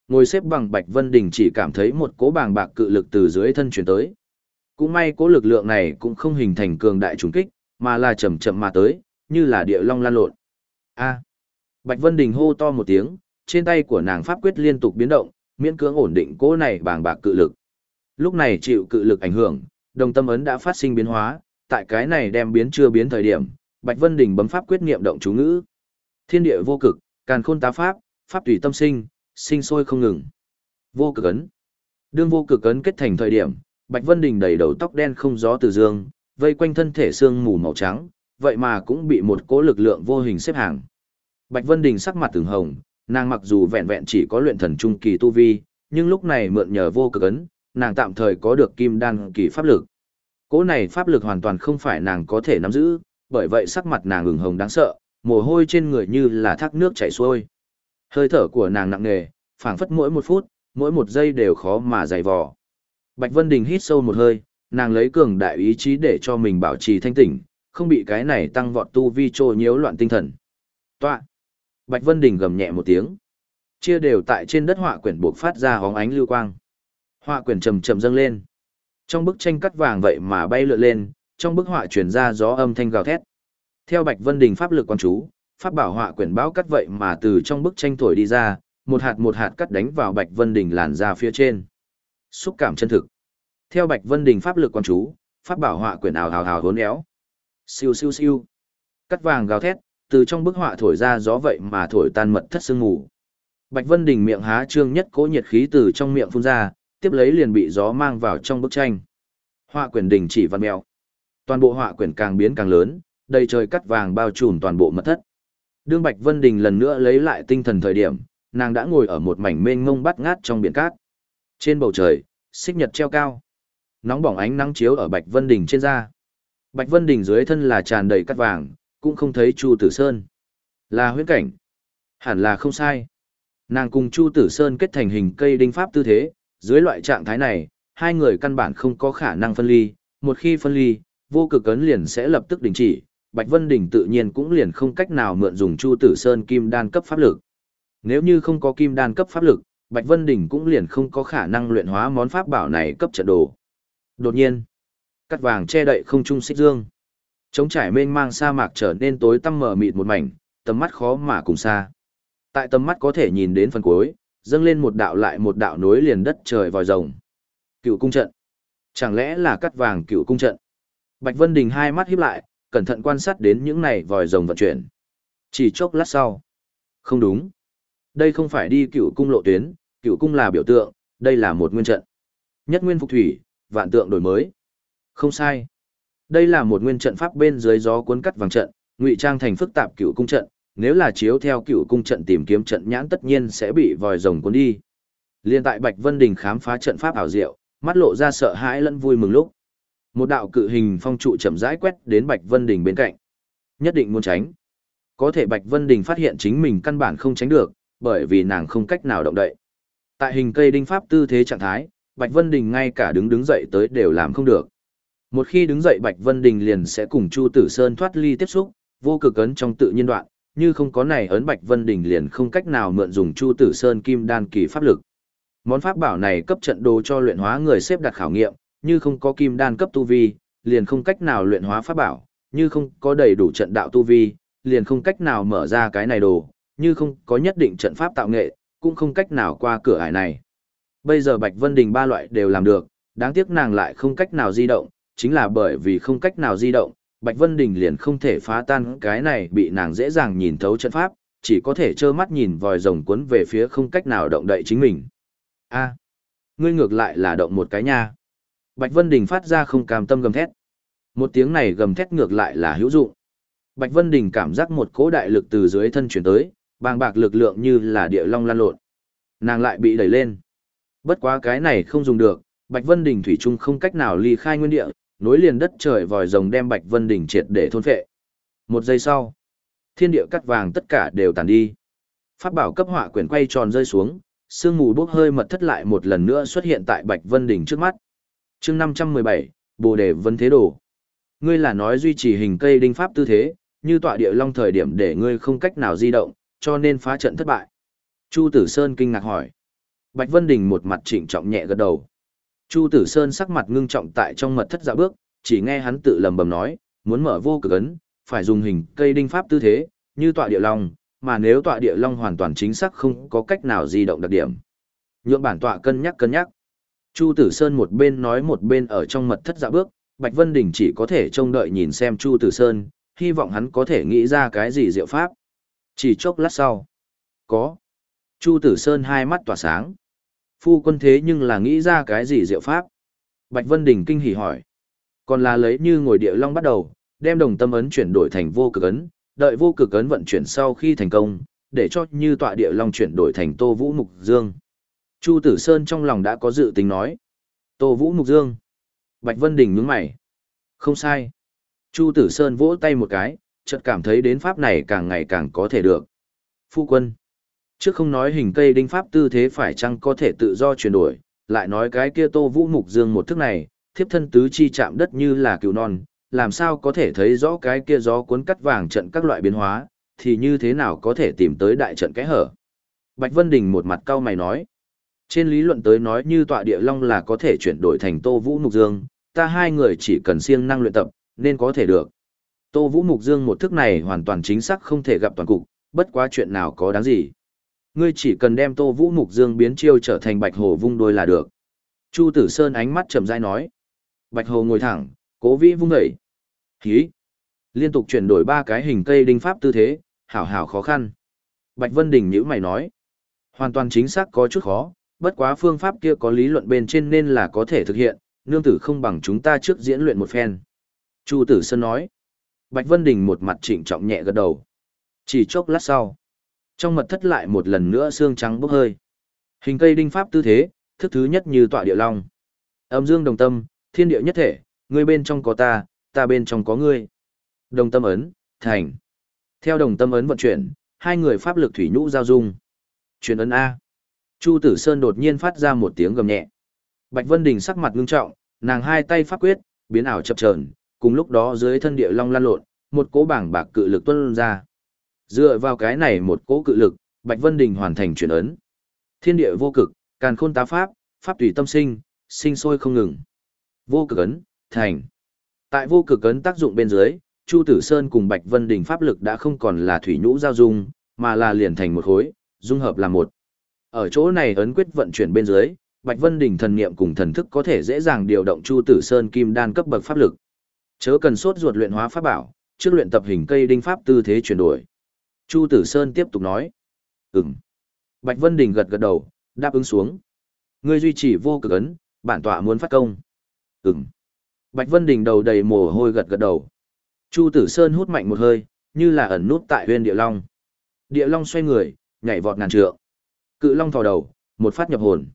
[SPEAKER 1] Ngồi xếp bằng Bạch Vân Đình chỉ cảm thấy một cỗ bàng bạc cự lực từ dưới thân chuyển tới. Cũng may cỗ lực lượng này cũng không hình thành cường đại trùng kích, mà là chậm chậm mà tới, như là địa long lan lộn. A. Bạch Vân Đình hô to một tiếng, trên tay của nàng pháp quyết liên tục biến động, miễn cưỡng ổn định cỗ này bàng bạc cự lực. Lúc này chịu cự lực ảnh hưởng, đồng tâm ấn đã phát sinh biến hóa, tại cái này đem biến chưa biến thời điểm, Bạch Vân Đình bấm pháp quyết niệm động chú ngữ. Thiên địa vô cực, càn khôn tá pháp, pháp tùy tâm sinh, sinh sôi không ngừng. Vô cực ấn. Đương vô cực ấn kết thành thời điểm, Bạch Vân Đình đầy đầu tóc đen không gió từ dương, vây quanh thân thể xương mù màu trắng, vậy mà cũng bị một cỗ lực lượng vô hình xếp hàng. Bạch Vân Đình sắc mặt từng hồng, nàng mặc dù vẹn vẹn chỉ có luyện thần trung kỳ tu vi, nhưng lúc này mượn nhờ vô cực ấn, nàng tạm thời có được kim đan kỳ pháp lực. Cỗ này pháp lực hoàn toàn không phải nàng có thể nắm giữ, bởi vậy sắc mặt nàng ửng hồng đáng sợ, mồ hôi trên người như là thác nước chảy xuôi. Hơi thở của nàng nặng nề, phảng phất mỗi một phút, mỗi một giây đều khó mà dày vò. Bạch Vân Đình hít sâu một hơi, nàng lấy cường đại ý chí để cho mình bảo trì thanh tỉnh, không bị cái này tăng vọt tu vi trô nhiễu loạn tinh thần. Tọa. Bạch Vân Đình gầm nhẹ một tiếng. Chia đều tại trên đất họa quyển buộc phát ra hóng ánh lưu quang. Họa quyển trầm trầm dâng lên. Trong bức tranh cắt vàng vậy mà bay lượn lên, trong bức họa truyền ra gió âm thanh gào thét. Theo Bạch Vân Đình pháp lực quan chú, pháp bảo họa quyển báo cắt vậy mà từ trong bức tranh thổi đi ra, một hạt một hạt cắt đánh vào Bạch Vân Đình làn ra phía trên. Xúc cảm chân thực. Theo Bạch Vân Đình pháp lực quan chú, pháp bảo họa quyển ảo hào hào hốn éo. Siêu siêu siêu. Cắt vàng gào thét, từ trong bức họa thổi ra gió vậy mà thổi tan mật thất sương mù. Bạch Vân Đình miệng há trương nhất cố nhiệt khí từ trong miệng phun ra, tiếp lấy liền bị gió mang vào trong bức tranh. Họa quyển đình chỉ văn mèo. Toàn bộ họa quyển càng biến càng lớn, đầy trời cắt vàng bao trùm toàn bộ mật thất. Đương Bạch Vân Đình lần nữa lấy lại tinh thần thời điểm, nàng đã ngồi ở một mảnh mênh mông bắt ngát trong biển cát. Trên bầu trời, xích nhật treo cao. Nóng bỏng ánh nắng chiếu ở Bạch Vân Đình trên da. Bạch Vân Đình dưới thân là tràn đầy cắt vàng, cũng không thấy Chu Tử Sơn. Là huyễn cảnh. Hẳn là không sai. Nàng cùng Chu Tử Sơn kết thành hình cây đinh pháp tư thế, dưới loại trạng thái này, hai người căn bản không có khả năng phân ly, một khi phân ly, vô cực cấn liền sẽ lập tức đình chỉ, Bạch Vân Đình tự nhiên cũng liền không cách nào mượn dùng Chu Tử Sơn kim đan cấp pháp lực. Nếu như không có kim đan cấp pháp lực, Bạch Vân Đình cũng liền không có khả năng luyện hóa món pháp bảo này cấp trận đồ. Đột nhiên, cắt vàng che đậy không trung xích dương. Trống trải mênh mang sa mạc trở nên tối tăm mờ mịt một mảnh, tầm mắt khó mà cùng xa. Tại tầm mắt có thể nhìn đến phần cuối, dâng lên một đạo lại một đạo nối liền đất trời vòi rồng. Cựu cung trận. Chẳng lẽ là cắt vàng cựu cung trận? Bạch Vân Đình hai mắt híp lại, cẩn thận quan sát đến những này vòi rồng vận chuyển. Chỉ chốc lát sau. Không đúng. Đây không phải đi cựu cung lộ tuyến, cựu cung là biểu tượng, đây là một nguyên trận. Nhất nguyên phục thủy, vạn tượng đổi mới. Không sai. Đây là một nguyên trận pháp bên dưới gió cuốn cắt vàng trận, ngụy trang thành phức tạp cựu cung trận, nếu là chiếu theo cựu cung trận tìm kiếm trận nhãn tất nhiên sẽ bị vòi rồng cuốn đi. Liên tại Bạch Vân Đình khám phá trận pháp ảo diệu, mắt lộ ra sợ hãi lẫn vui mừng lúc. Một đạo cự hình phong trụ chậm rãi quét đến Bạch Vân Đình bên cạnh. Nhất định muốn tránh. Có thể Bạch Vân Đình phát hiện chính mình căn bản không tránh được, bởi vì nàng không cách nào động đậy. Tại hình cây đinh pháp tư thế trạng thái, Bạch Vân Đình ngay cả đứng đứng dậy tới đều làm không được. Một khi đứng dậy Bạch Vân Đình liền sẽ cùng Chu Tử Sơn thoát ly tiếp xúc, vô cực ấn trong tự nhiên đoạn, như không có này ấn Bạch Vân Đình liền không cách nào mượn dùng Chu Tử Sơn kim đan kỳ pháp lực. Món pháp bảo này cấp trận đồ cho luyện hóa người xếp đặt khảo nghiệm, như không có kim đan cấp tu vi, liền không cách nào luyện hóa pháp bảo, như không có đầy đủ trận đạo tu vi, liền không cách nào mở ra cái này đồ, như không có nhất định trận pháp tạo nghệ, cũng không cách nào qua cửa ải này. Bây giờ Bạch Vân Đình ba loại đều làm được, đáng tiếc nàng lại không cách nào di động, chính là bởi vì không cách nào di động, Bạch Vân Đình liền không thể phá tan cái này bị nàng dễ dàng nhìn thấu trận pháp, chỉ có thể trơ mắt nhìn vòi rồng cuốn về phía không cách nào động đậy chính mình. A, ngươi ngược lại là động một cái nha. Bạch Vân Đình phát ra không cam tâm gầm thét. Một tiếng này gầm thét ngược lại là hữu dụng. Bạch Vân Đình cảm giác một cỗ đại lực từ dưới thân chuyển tới, bàng bạc lực lượng như là địa long lan lộn. Nàng lại bị đẩy lên. Bất quá cái này không dùng được, Bạch Vân Đình thủy chung không cách nào ly khai nguyên địa, nối liền đất trời vòi rồng đem Bạch Vân đỉnh triệt để thôn phệ. Một giây sau, thiên địa cắt vàng tất cả đều tàn đi. Pháp bảo cấp họa quyển quay tròn rơi xuống, sương mù bốc hơi mật thất lại một lần nữa xuất hiện tại Bạch Vân đỉnh trước mắt. Chương 517, Bồ đề vân thế đồ. Ngươi là nói duy trì hình cây đinh pháp tư thế, như tọa địa long thời điểm để ngươi không cách nào di động, cho nên phá trận thất bại. Chu Tử Sơn kinh ngạc hỏi. Bạch Vân Đình một mặt trịnh trọng nhẹ gật đầu. Chu Tử Sơn sắc mặt ngưng trọng tại trong mật thất dạ bước, chỉ nghe hắn tự lầm bầm nói, muốn mở vô cực ấn, phải dùng hình cây đinh pháp tư thế, như tọa địa long, mà nếu tọa địa long hoàn toàn chính xác không có cách nào di động đặc điểm. Nhượng bản tọa cân nhắc cân nhắc. Chu Tử Sơn một bên nói một bên ở trong mật thất dạ bước, Bạch Vân Đình chỉ có thể trông đợi nhìn xem Chu Tử Sơn, hy vọng hắn có thể nghĩ ra cái gì diệu pháp. Chỉ chốc lát sau. Có. Chu Tử Sơn hai mắt tỏa sáng. Phu quân thế nhưng là nghĩ ra cái gì diệu pháp? Bạch Vân Đình kinh hỉ hỏi. Còn là lấy như ngồi địa long bắt đầu, đem đồng tâm ấn chuyển đổi thành vô cực ấn, đợi vô cực ấn vận chuyển sau khi thành công, để cho như tọa địa long chuyển đổi thành Tô Vũ Mục Dương. Chu Tử Sơn trong lòng đã có dự tính nói. Tô Vũ Mục Dương. Bạch Vân Đình nhướng mày. Không sai. Chu Tử Sơn vỗ tay một cái, chợt cảm thấy đến pháp này càng ngày càng có thể được. Phu quân. Trước không nói hình cây đinh pháp tư thế phải chăng có thể tự do chuyển đổi, lại nói cái kia Tô Vũ Mục Dương một thức này, thiếp thân tứ chi chạm đất như là cừu non, làm sao có thể thấy rõ cái kia gió cuốn cắt vàng trận các loại biến hóa, thì như thế nào có thể tìm tới đại trận cái hở. Bạch Vân Đình một mặt cau mày nói. Trên lý luận tới nói như tọa địa long là có thể chuyển đổi thành Tô Vũ Mục Dương, ta hai người chỉ cần siêng năng luyện tập, nên có thể được. Tô Vũ Mục Dương một thức này hoàn toàn chính xác không thể gặp toàn cục, bất quá chuyện nào có đáng gì. Ngươi chỉ cần đem Tô Vũ Mục Dương biến chiêu trở thành Bạch Hồ vung đôi là được. Chu Tử Sơn ánh mắt chậm rãi nói. Bạch Hồ ngồi thẳng, cố vĩ vung dậy. Hí. Liên tục chuyển đổi ba cái hình cây đinh pháp tư thế, hảo hảo khó khăn. Bạch Vân Đình nhữ mày nói. Hoàn toàn chính xác có chút khó, bất quá phương pháp kia có lý luận bên trên nên là có thể thực hiện, nương tử không bằng chúng ta trước diễn luyện một phen. Chu Tử Sơn nói. Bạch Vân Đình một mặt trịnh trọng nhẹ gật đầu. Chỉ chốc lát sau, trong mật thất lại một lần nữa xương trắng bốc hơi. Hình cây đinh pháp tư thế, thức thứ nhất như tọa địa long. Âm dương đồng tâm, thiên địa nhất thể, ngươi bên trong có ta, ta bên trong có ngươi. Đồng tâm ấn, thành. Theo đồng tâm ấn vận chuyển, hai người pháp lực thủy nhũ giao dung. Chuyển ấn A. Chu Tử Sơn đột nhiên phát ra một tiếng gầm nhẹ. Bạch Vân Đình sắc mặt ngưng trọng, nàng hai tay pháp quyết, biến ảo chập chờn, cùng lúc đó dưới thân địa long lan lộn, một cỗ bảng bạc cự lực tuôn ra. Dựa vào cái này một cỗ cự lực, Bạch Vân Đình hoàn thành chuyển ấn. Thiên địa vô cực, càn khôn tá pháp, pháp tùy tâm sinh, sinh sôi không ngừng. Vô cực ấn, thành. Tại vô cực ấn tác dụng bên dưới, Chu Tử Sơn cùng Bạch Vân Đình pháp lực đã không còn là thủy nhũ giao dung, mà là liền thành một khối, dung hợp là một. Ở chỗ này ấn quyết vận chuyển bên dưới, Bạch Vân Đình thần niệm cùng thần thức có thể dễ dàng điều động Chu Tử Sơn kim đan cấp bậc pháp lực. Chớ cần sốt ruột luyện hóa pháp bảo, trước luyện tập hình cây đinh pháp tư thế chuyển đổi. Chu Tử Sơn tiếp tục nói. Ừm. Bạch Vân Đình gật gật đầu, đáp ứng xuống. Ngươi duy trì vô cực ấn, bản tọa muốn phát công. Ừm. Bạch Vân Đình đầu đầy mồ hôi gật gật đầu. Chu Tử Sơn hút mạnh một hơi, như là ẩn nút tại huyên địa long. Địa long xoay người, nhảy vọt ngàn trượng. Cự long thò đầu, một phát nhập hồn.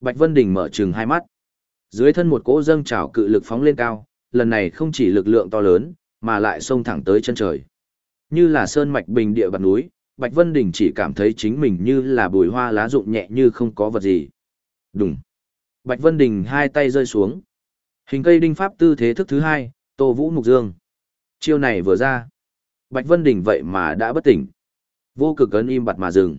[SPEAKER 1] Bạch Vân Đình mở trừng hai mắt. Dưới thân một cỗ dâng trào cự lực phóng lên cao, lần này không chỉ lực lượng to lớn, mà lại xông thẳng tới chân trời. Như là sơn mạch bình địa bạt núi, Bạch Vân Đình chỉ cảm thấy chính mình như là bùi hoa lá rụng nhẹ như không có vật gì. Đùng. Bạch Vân Đình hai tay rơi xuống. Hình cây đinh pháp tư thế thức thứ hai, Tô Vũ Mục Dương. Chiêu này vừa ra. Bạch Vân Đình vậy mà đã bất tỉnh. Vô cực ấn im bặt mà dừng.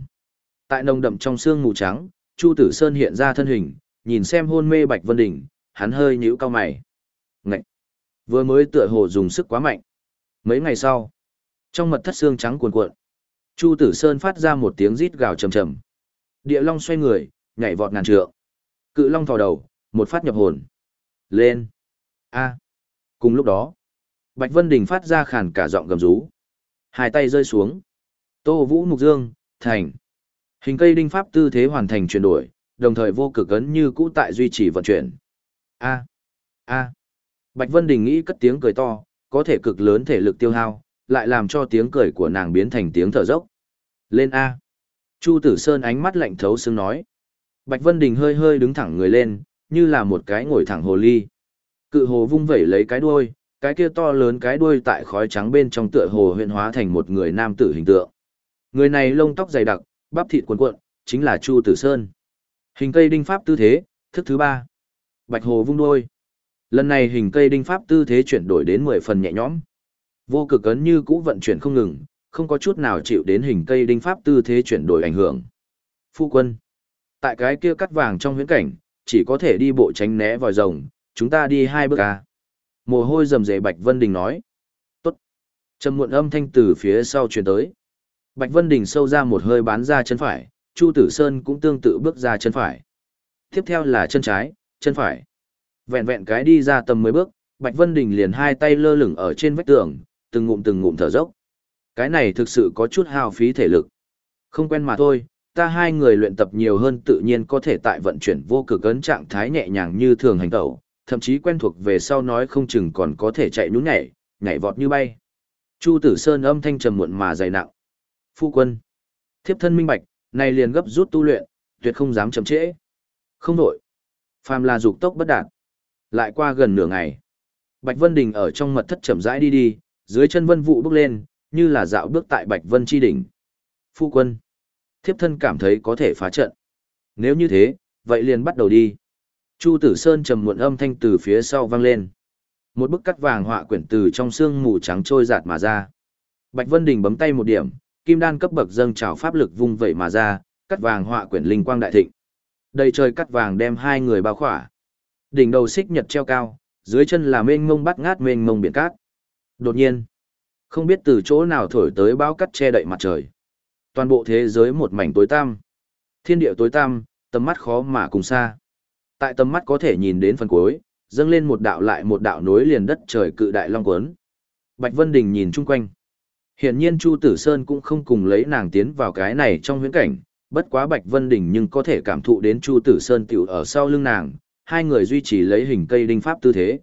[SPEAKER 1] Tại nồng đậm trong xương mù trắng, Chu Tử Sơn hiện ra thân hình, nhìn xem hôn mê Bạch Vân Đình, hắn hơi nhíu cao mày. Ngậy! Vừa mới tựa hồ dùng sức quá mạnh. Mấy ngày sau, trong mật thất xương trắng cuồn cuộn, Chu Tử Sơn phát ra một tiếng rít gào trầm trầm. Địa Long xoay người, nhảy vọt ngàn trượng. Cự Long thò đầu, một phát nhập hồn. Lên! A! Cùng lúc đó, Bạch Vân Đình phát ra khàn cả giọng gầm rú. Hai tay rơi xuống. Tô Vũ Mục Dương, thành. Hình cây đinh pháp tư thế hoàn thành chuyển đổi, đồng thời vô cực ấn như cũ tại duy trì vận chuyển. A. A. Bạch Vân Đình nghĩ cất tiếng cười to, có thể cực lớn thể lực tiêu hao, lại làm cho tiếng cười của nàng biến thành tiếng thở dốc. Lên A. Chu Tử Sơn ánh mắt lạnh thấu xương nói. Bạch Vân Đình hơi hơi đứng thẳng người lên, như là một cái ngồi thẳng hồ ly. Cự hồ vung vẩy lấy cái đuôi, cái kia to lớn cái đuôi tại khói trắng bên trong tựa hồ huyện hóa thành một người nam tử hình tượng. Người này lông tóc dày đặc, bắp thịt cuộn cuộn, chính là Chu Tử Sơn. Hình cây đinh pháp tư thế, thức thứ ba. Bạch hồ vung đuôi. Lần này hình cây đinh pháp tư thế chuyển đổi đến 10 phần nhẹ nhõm. Vô cực ấn như cũ vận chuyển không ngừng, không có chút nào chịu đến hình cây đinh pháp tư thế chuyển đổi ảnh hưởng. Phu quân. Tại cái kia cắt vàng trong huyễn cảnh, chỉ có thể đi bộ tránh né vòi rồng, chúng ta đi hai bước à. Mồ hôi rầm rề Bạch Vân Đình nói. Tốt. Trầm muộn âm thanh từ phía sau truyền tới. Bạch Vân Đình sâu ra một hơi bán ra chân phải, Chu Tử Sơn cũng tương tự bước ra chân phải. Tiếp theo là chân trái, chân phải. Vẹn vẹn cái đi ra tầm 10 bước, Bạch Vân Đình liền hai tay lơ lửng ở trên vách tường, từng ngụm từng ngụm thở dốc. Cái này thực sự có chút hao phí thể lực. Không quen mà thôi, ta hai người luyện tập nhiều hơn tự nhiên có thể tại vận chuyển vô cực ấn trạng thái nhẹ nhàng như thường hành tẩu, thậm chí quen thuộc về sau nói không chừng còn có thể chạy nhún nhảy, nhảy vọt như bay. Chu Tử Sơn âm thanh trầm muộn mà dày nặng. Phu quân. Thiếp thân minh bạch, này liền gấp rút tu luyện, tuyệt không dám chậm trễ. Không đổi. Phàm là dục tốc bất đạt. Lại qua gần nửa ngày. Bạch Vân Đình ở trong mật thất chậm rãi đi đi, dưới chân vân vụ bước lên, như là dạo bước tại Bạch Vân chi đỉnh. Phu quân. Thiếp thân cảm thấy có thể phá trận. Nếu như thế, vậy liền bắt đầu đi. Chu Tử Sơn trầm muộn âm thanh từ phía sau vang lên. Một bức cắt vàng họa quyển từ trong xương mù trắng trôi giạt mà ra. Bạch Vân Đình bấm tay một điểm, kim đan cấp bậc dâng trào pháp lực vung vẩy mà ra, cắt vàng họa quyển linh quang đại thịnh. Đầy trời cắt vàng đem hai người bao khỏa. Đỉnh đầu xích nhật treo cao, dưới chân là mênh mông bắt ngát mênh mông biển cát. Đột nhiên, không biết từ chỗ nào thổi tới bão cắt che đậy mặt trời. Toàn bộ thế giới một mảnh tối tăm. Thiên địa tối tăm, tầm mắt khó mà cùng xa. Tại tầm mắt có thể nhìn đến phần cuối, dâng lên một đạo lại một đạo nối liền đất trời cự đại long cuốn. Bạch Vân Đình nhìn chung quanh. Hiển nhiên Chu Tử Sơn cũng không cùng lấy nàng tiến vào cái này trong huyễn cảnh, bất quá Bạch Vân Đình nhưng có thể cảm thụ đến Chu Tử Sơn tiểu ở sau lưng nàng, hai người duy trì lấy hình cây đinh pháp tư thế.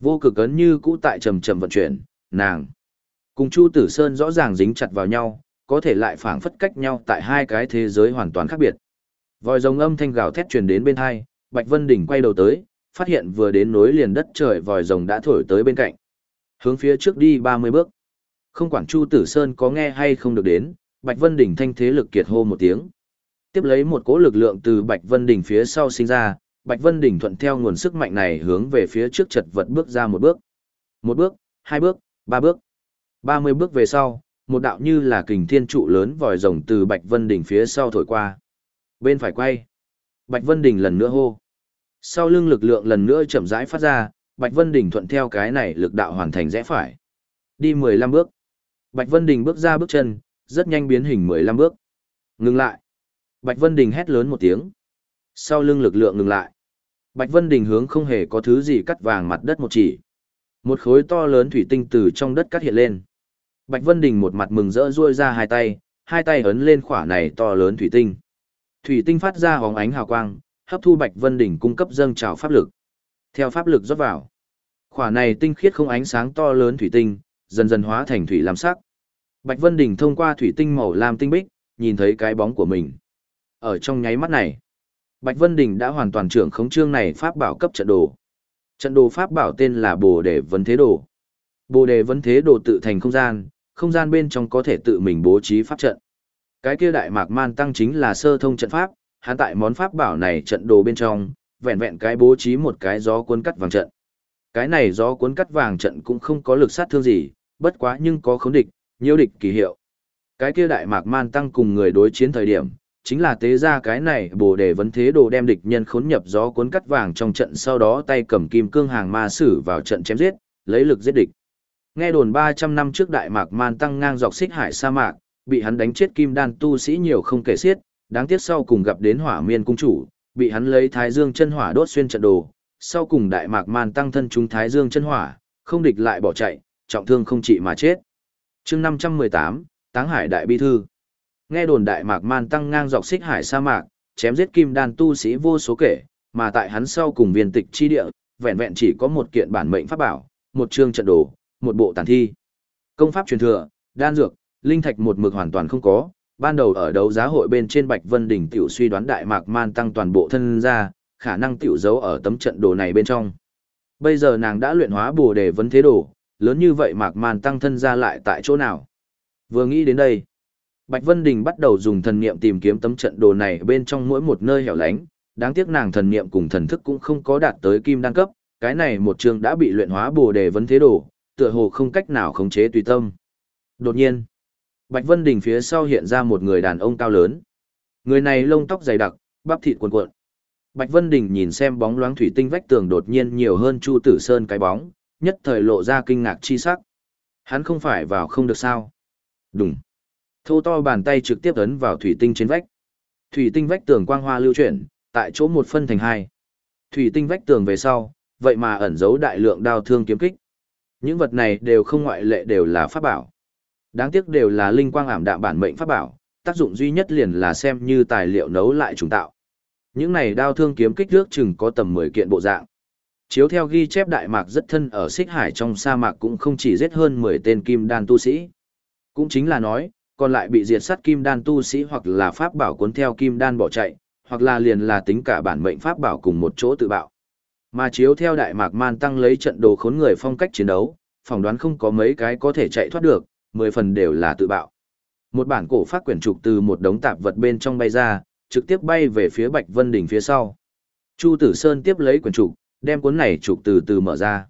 [SPEAKER 1] Vô cực ấn như cũ tại trầm trầm vận chuyển, nàng cùng Chu Tử Sơn rõ ràng dính chặt vào nhau, có thể lại phảng phất cách nhau tại hai cái thế giới hoàn toàn khác biệt. Vòi rồng âm thanh gào thét truyền đến bên hai, Bạch Vân Đỉnh quay đầu tới, phát hiện vừa đến nối liền đất trời vòi rồng đã thổi tới bên cạnh. Hướng phía trước đi 30 bước. Không quản Chu Tử Sơn có nghe hay không được đến, Bạch Vân Đỉnh thanh thế lực kiệt hô một tiếng. Tiếp lấy một cỗ lực lượng từ Bạch Vân Đỉnh phía sau sinh ra, Bạch Vân Đình thuận theo nguồn sức mạnh này hướng về phía trước chật vật bước ra một bước. Một bước, hai bước, ba bước. Ba mươi bước về sau, một đạo như là kình thiên trụ lớn vòi rồng từ Bạch Vân Đình phía sau thổi qua. Bên phải quay. Bạch Vân Đình lần nữa hô. Sau lưng lực lượng lần nữa chậm rãi phát ra, Bạch Vân Đình thuận theo cái này lực đạo hoàn thành rẽ phải. Đi 15 bước. Bạch Vân Đình bước ra bước chân, rất nhanh biến hình 15 bước. Ngừng lại. Bạch Vân Đình hét lớn một tiếng. Sau lưng lực lượng ngừng lại. Bạch Vân Đình hướng không hề có thứ gì cắt vàng mặt đất một chỉ. Một khối to lớn thủy tinh từ trong đất cắt hiện lên. Bạch Vân Đình một mặt mừng rỡ duỗi ra hai tay, hai tay ấn lên khỏa này to lớn thủy tinh. Thủy tinh phát ra hóng ánh hào quang, hấp thu Bạch Vân Đình cung cấp dâng trào pháp lực. Theo pháp lực rót vào, khỏa này tinh khiết không ánh sáng to lớn thủy tinh, dần dần hóa thành thủy lam sắc. Bạch Vân Đình thông qua thủy tinh màu lam tinh bích, nhìn thấy cái bóng của mình. Ở trong nháy mắt này, Bạch Vân Đình đã hoàn toàn trưởng khống trương này pháp bảo cấp trận đồ. Trận đồ pháp bảo tên là Bồ Đề Vấn Thế Đồ. Bồ Đề Vấn Thế Đồ tự thành không gian, không gian bên trong có thể tự mình bố trí pháp trận. Cái kia đại mạc man tăng chính là sơ thông trận pháp, hắn tại món pháp bảo này trận đồ bên trong, vẹn vẹn cái bố trí một cái gió cuốn cắt vàng trận. Cái này gió cuốn cắt vàng trận cũng không có lực sát thương gì, bất quá nhưng có khống địch, nhiễu địch kỳ hiệu. Cái kia đại mạc man tăng cùng người đối chiến thời điểm, chính là tế ra cái này bồ đề vấn thế đồ đem địch nhân khốn nhập gió cuốn cắt vàng trong trận sau đó tay cầm kim cương hàng ma sử vào trận chém giết, lấy lực giết địch. Nghe đồn 300 năm trước đại mạc man tăng ngang dọc xích hải sa mạc, bị hắn đánh chết kim đan tu sĩ nhiều không kể xiết, đáng tiếc sau cùng gặp đến hỏa miên cung chủ, bị hắn lấy thái dương chân hỏa đốt xuyên trận đồ, sau cùng đại mạc man tăng thân chúng thái dương chân hỏa, không địch lại bỏ chạy, trọng thương không trị mà chết. chương 518, Táng Hải Đại Bi Thư Nghe đồn đại mạc man tăng ngang dọc xích hải sa mạc, chém giết kim đan tu sĩ vô số kể, mà tại hắn sau cùng viên tịch chi địa, vẹn vẹn chỉ có một kiện bản mệnh pháp bảo, một chương trận đồ, một bộ tàn thi. Công pháp truyền thừa, đan dược, linh thạch một mực hoàn toàn không có, ban đầu ở đấu giá hội bên trên Bạch Vân đỉnh tiểu suy đoán đại mạc man tăng toàn bộ thân ra, khả năng tiểu giấu ở tấm trận đồ này bên trong. Bây giờ nàng đã luyện hóa bồ đề vấn thế đồ, lớn như vậy mạc man tăng thân ra lại tại chỗ nào? Vừa nghĩ đến đây, Bạch Vân Đình bắt đầu dùng thần niệm tìm kiếm tấm trận đồ này bên trong mỗi một nơi hẻo lánh, đáng tiếc nàng thần niệm cùng thần thức cũng không có đạt tới kim đăng cấp, cái này một chương đã bị luyện hóa bồ đề vấn thế đồ, tựa hồ không cách nào khống chế tùy tâm. Đột nhiên, Bạch Vân Đình phía sau hiện ra một người đàn ông cao lớn. Người này lông tóc dày đặc, bắp thịt cuồn cuộn. Bạch Vân Đình nhìn xem bóng loáng thủy tinh vách tường đột nhiên nhiều hơn Chu Tử Sơn cái bóng, nhất thời lộ ra kinh ngạc chi sắc. Hắn không phải vào không được sao? Đúng. Thô to bàn tay trực tiếp ấn vào thủy tinh trên vách. Thủy tinh vách tường quang hoa lưu chuyển, tại chỗ một phân thành hai. Thủy tinh vách tường về sau, vậy mà ẩn giấu đại lượng đao thương kiếm kích. Những vật này đều không ngoại lệ đều là pháp bảo. Đáng tiếc đều là linh quang ảm đạm bản mệnh pháp bảo, tác dụng duy nhất liền là xem như tài liệu nấu lại trùng tạo. Những này đao thương kiếm kích nước chừng có tầm 10 kiện bộ dạng. Chiếu theo ghi chép Đại Mạc rất thân ở xích hải trong sa mạc cũng không chỉ giết hơn 10 tên kim đan tu sĩ. Cũng chính là nói, còn lại bị diệt sát kim đan tu sĩ hoặc là pháp bảo cuốn theo kim đan bỏ chạy, hoặc là liền là tính cả bản mệnh pháp bảo cùng một chỗ tự bạo. Mà chiếu theo Đại Mạc Man tăng lấy trận đồ khốn người phong cách chiến đấu, phỏng đoán không có mấy cái có thể chạy thoát được, mười phần đều là tự bạo. Một bản cổ phát quyển trục từ một đống tạp vật bên trong bay ra, trực tiếp bay về phía Bạch Vân Đỉnh phía sau. Chu Tử Sơn tiếp lấy quyển trục, đem cuốn này trục từ từ mở ra.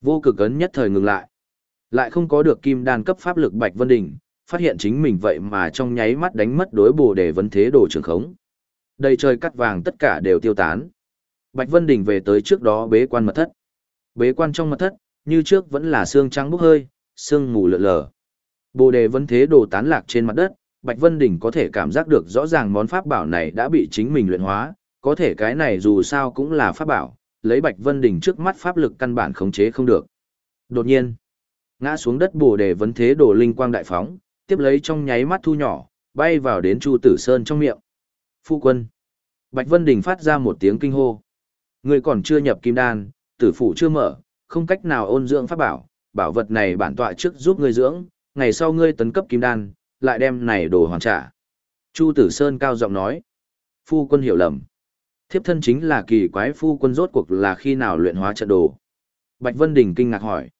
[SPEAKER 1] Vô cực ấn nhất thời ngừng lại. Lại không có được kim đan cấp pháp lực Bạch Vân Đỉnh, phát hiện chính mình vậy mà trong nháy mắt đánh mất đối bồ để vấn thế đồ trường khống. Đầy trời cắt vàng tất cả đều tiêu tán. Bạch Vân Đình về tới trước đó bế quan mật thất. Bế quan trong mật thất, như trước vẫn là xương trắng bốc hơi, xương mù lượn lờ. Bồ đề vấn thế đồ tán lạc trên mặt đất, Bạch Vân Đình có thể cảm giác được rõ ràng món pháp bảo này đã bị chính mình luyện hóa, có thể cái này dù sao cũng là pháp bảo, lấy Bạch Vân Đình trước mắt pháp lực căn bản khống chế không được. Đột nhiên, ngã xuống đất bồ đề vấn thế đồ linh quang đại phóng, tiếp lấy trong nháy mắt thu nhỏ, bay vào đến Chu Tử Sơn trong miệng. Phu quân. Bạch Vân Đình phát ra một tiếng kinh hô. Người còn chưa nhập kim đan, tử phủ chưa mở, không cách nào ôn dưỡng pháp bảo, bảo vật này bản tọa trước giúp ngươi dưỡng, ngày sau ngươi tấn cấp kim đan, lại đem này đồ hoàn trả. Chu Tử Sơn cao giọng nói. Phu quân hiểu lầm. Thiếp thân chính là kỳ quái phu quân rốt cuộc là khi nào luyện hóa trận đồ. Bạch Vân Đình kinh ngạc hỏi.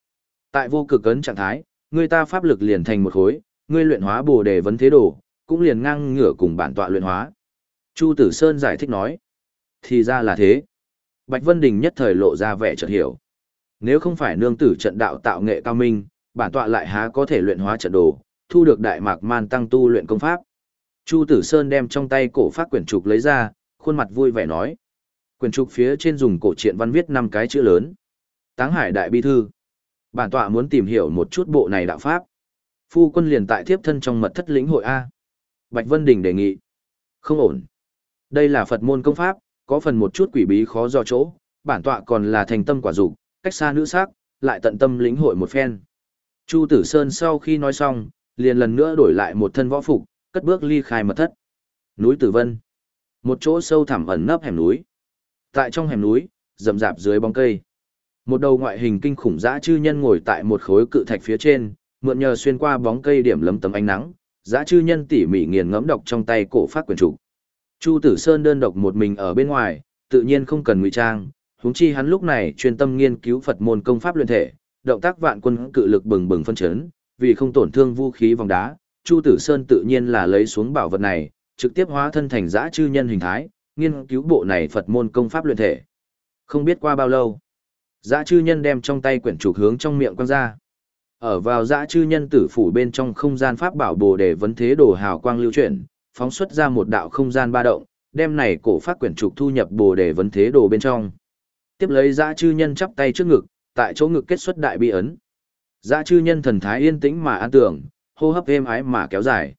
[SPEAKER 1] Tại vô cực ấn trạng thái, người ta pháp lực liền thành một khối, ngươi luyện hóa bồ đề vấn thế đồ, cũng liền ngang ngửa cùng bản tọa luyện hóa. Chu Tử Sơn giải thích nói. Thì ra là thế. Bạch Vân Đình nhất thời lộ ra vẻ chợt hiểu. Nếu không phải nương tử trận đạo tạo nghệ cao minh, bản tọa lại há có thể luyện hóa trận đồ, thu được đại mạc man tăng tu luyện công pháp. Chu Tử Sơn đem trong tay cổ phát quyển trục lấy ra, khuôn mặt vui vẻ nói. Quyển trục phía trên dùng cổ truyện văn viết năm cái chữ lớn. Táng Hải Đại Bi Thư. Bản tọa muốn tìm hiểu một chút bộ này đạo pháp. Phu quân liền tại tiếp thân trong mật thất lĩnh hội A. Bạch Vân Đình đề nghị. Không ổn. Đây là Phật môn công pháp, có phần một chút quỷ bí khó do chỗ, bản tọa còn là thành tâm quả dục, cách xa nữ sắc, lại tận tâm lĩnh hội một phen. Chu Tử Sơn sau khi nói xong, liền lần nữa đổi lại một thân võ phục, cất bước ly khai mật thất. Núi Tử Vân. Một chỗ sâu thẳm ẩn nấp hẻm núi. Tại trong hẻm núi, rậm rạp dưới bóng cây. Một đầu ngoại hình kinh khủng dã chư nhân ngồi tại một khối cự thạch phía trên, mượn nhờ xuyên qua bóng cây điểm lấm tấm ánh nắng, dã chư nhân tỉ mỉ nghiền ngẫm đọc trong tay cổ phát quyển trục. Chu Tử Sơn đơn độc một mình ở bên ngoài, tự nhiên không cần ngụy trang, huống chi hắn lúc này chuyên tâm nghiên cứu Phật môn công pháp luyện thể, động tác vạn quân cự lực bừng bừng phân chấn, vì không tổn thương vũ khí vòng đá, Chu Tử Sơn tự nhiên là lấy xuống bảo vật này, trực tiếp hóa thân thành dã chư nhân hình thái, nghiên cứu bộ này Phật môn công pháp luyện thể. Không biết qua bao lâu, dã chư nhân đem trong tay quyển trục hướng trong miệng quăng ra. Ở vào dã chư nhân tử phủ bên trong không gian pháp bảo bồ đề vấn thế đồ hào quang lưu chuyển, phóng xuất ra một đạo không gian ba động, đem này cổ phát quyển trục thu nhập bồ đề vấn thế đồ bên trong. Tiếp lấy dã chư nhân chắp tay trước ngực, tại chỗ ngực kết xuất đại bi ấn. Dã chư nhân thần thái yên tĩnh mà an tưởng, hô hấp êm ái mà kéo dài.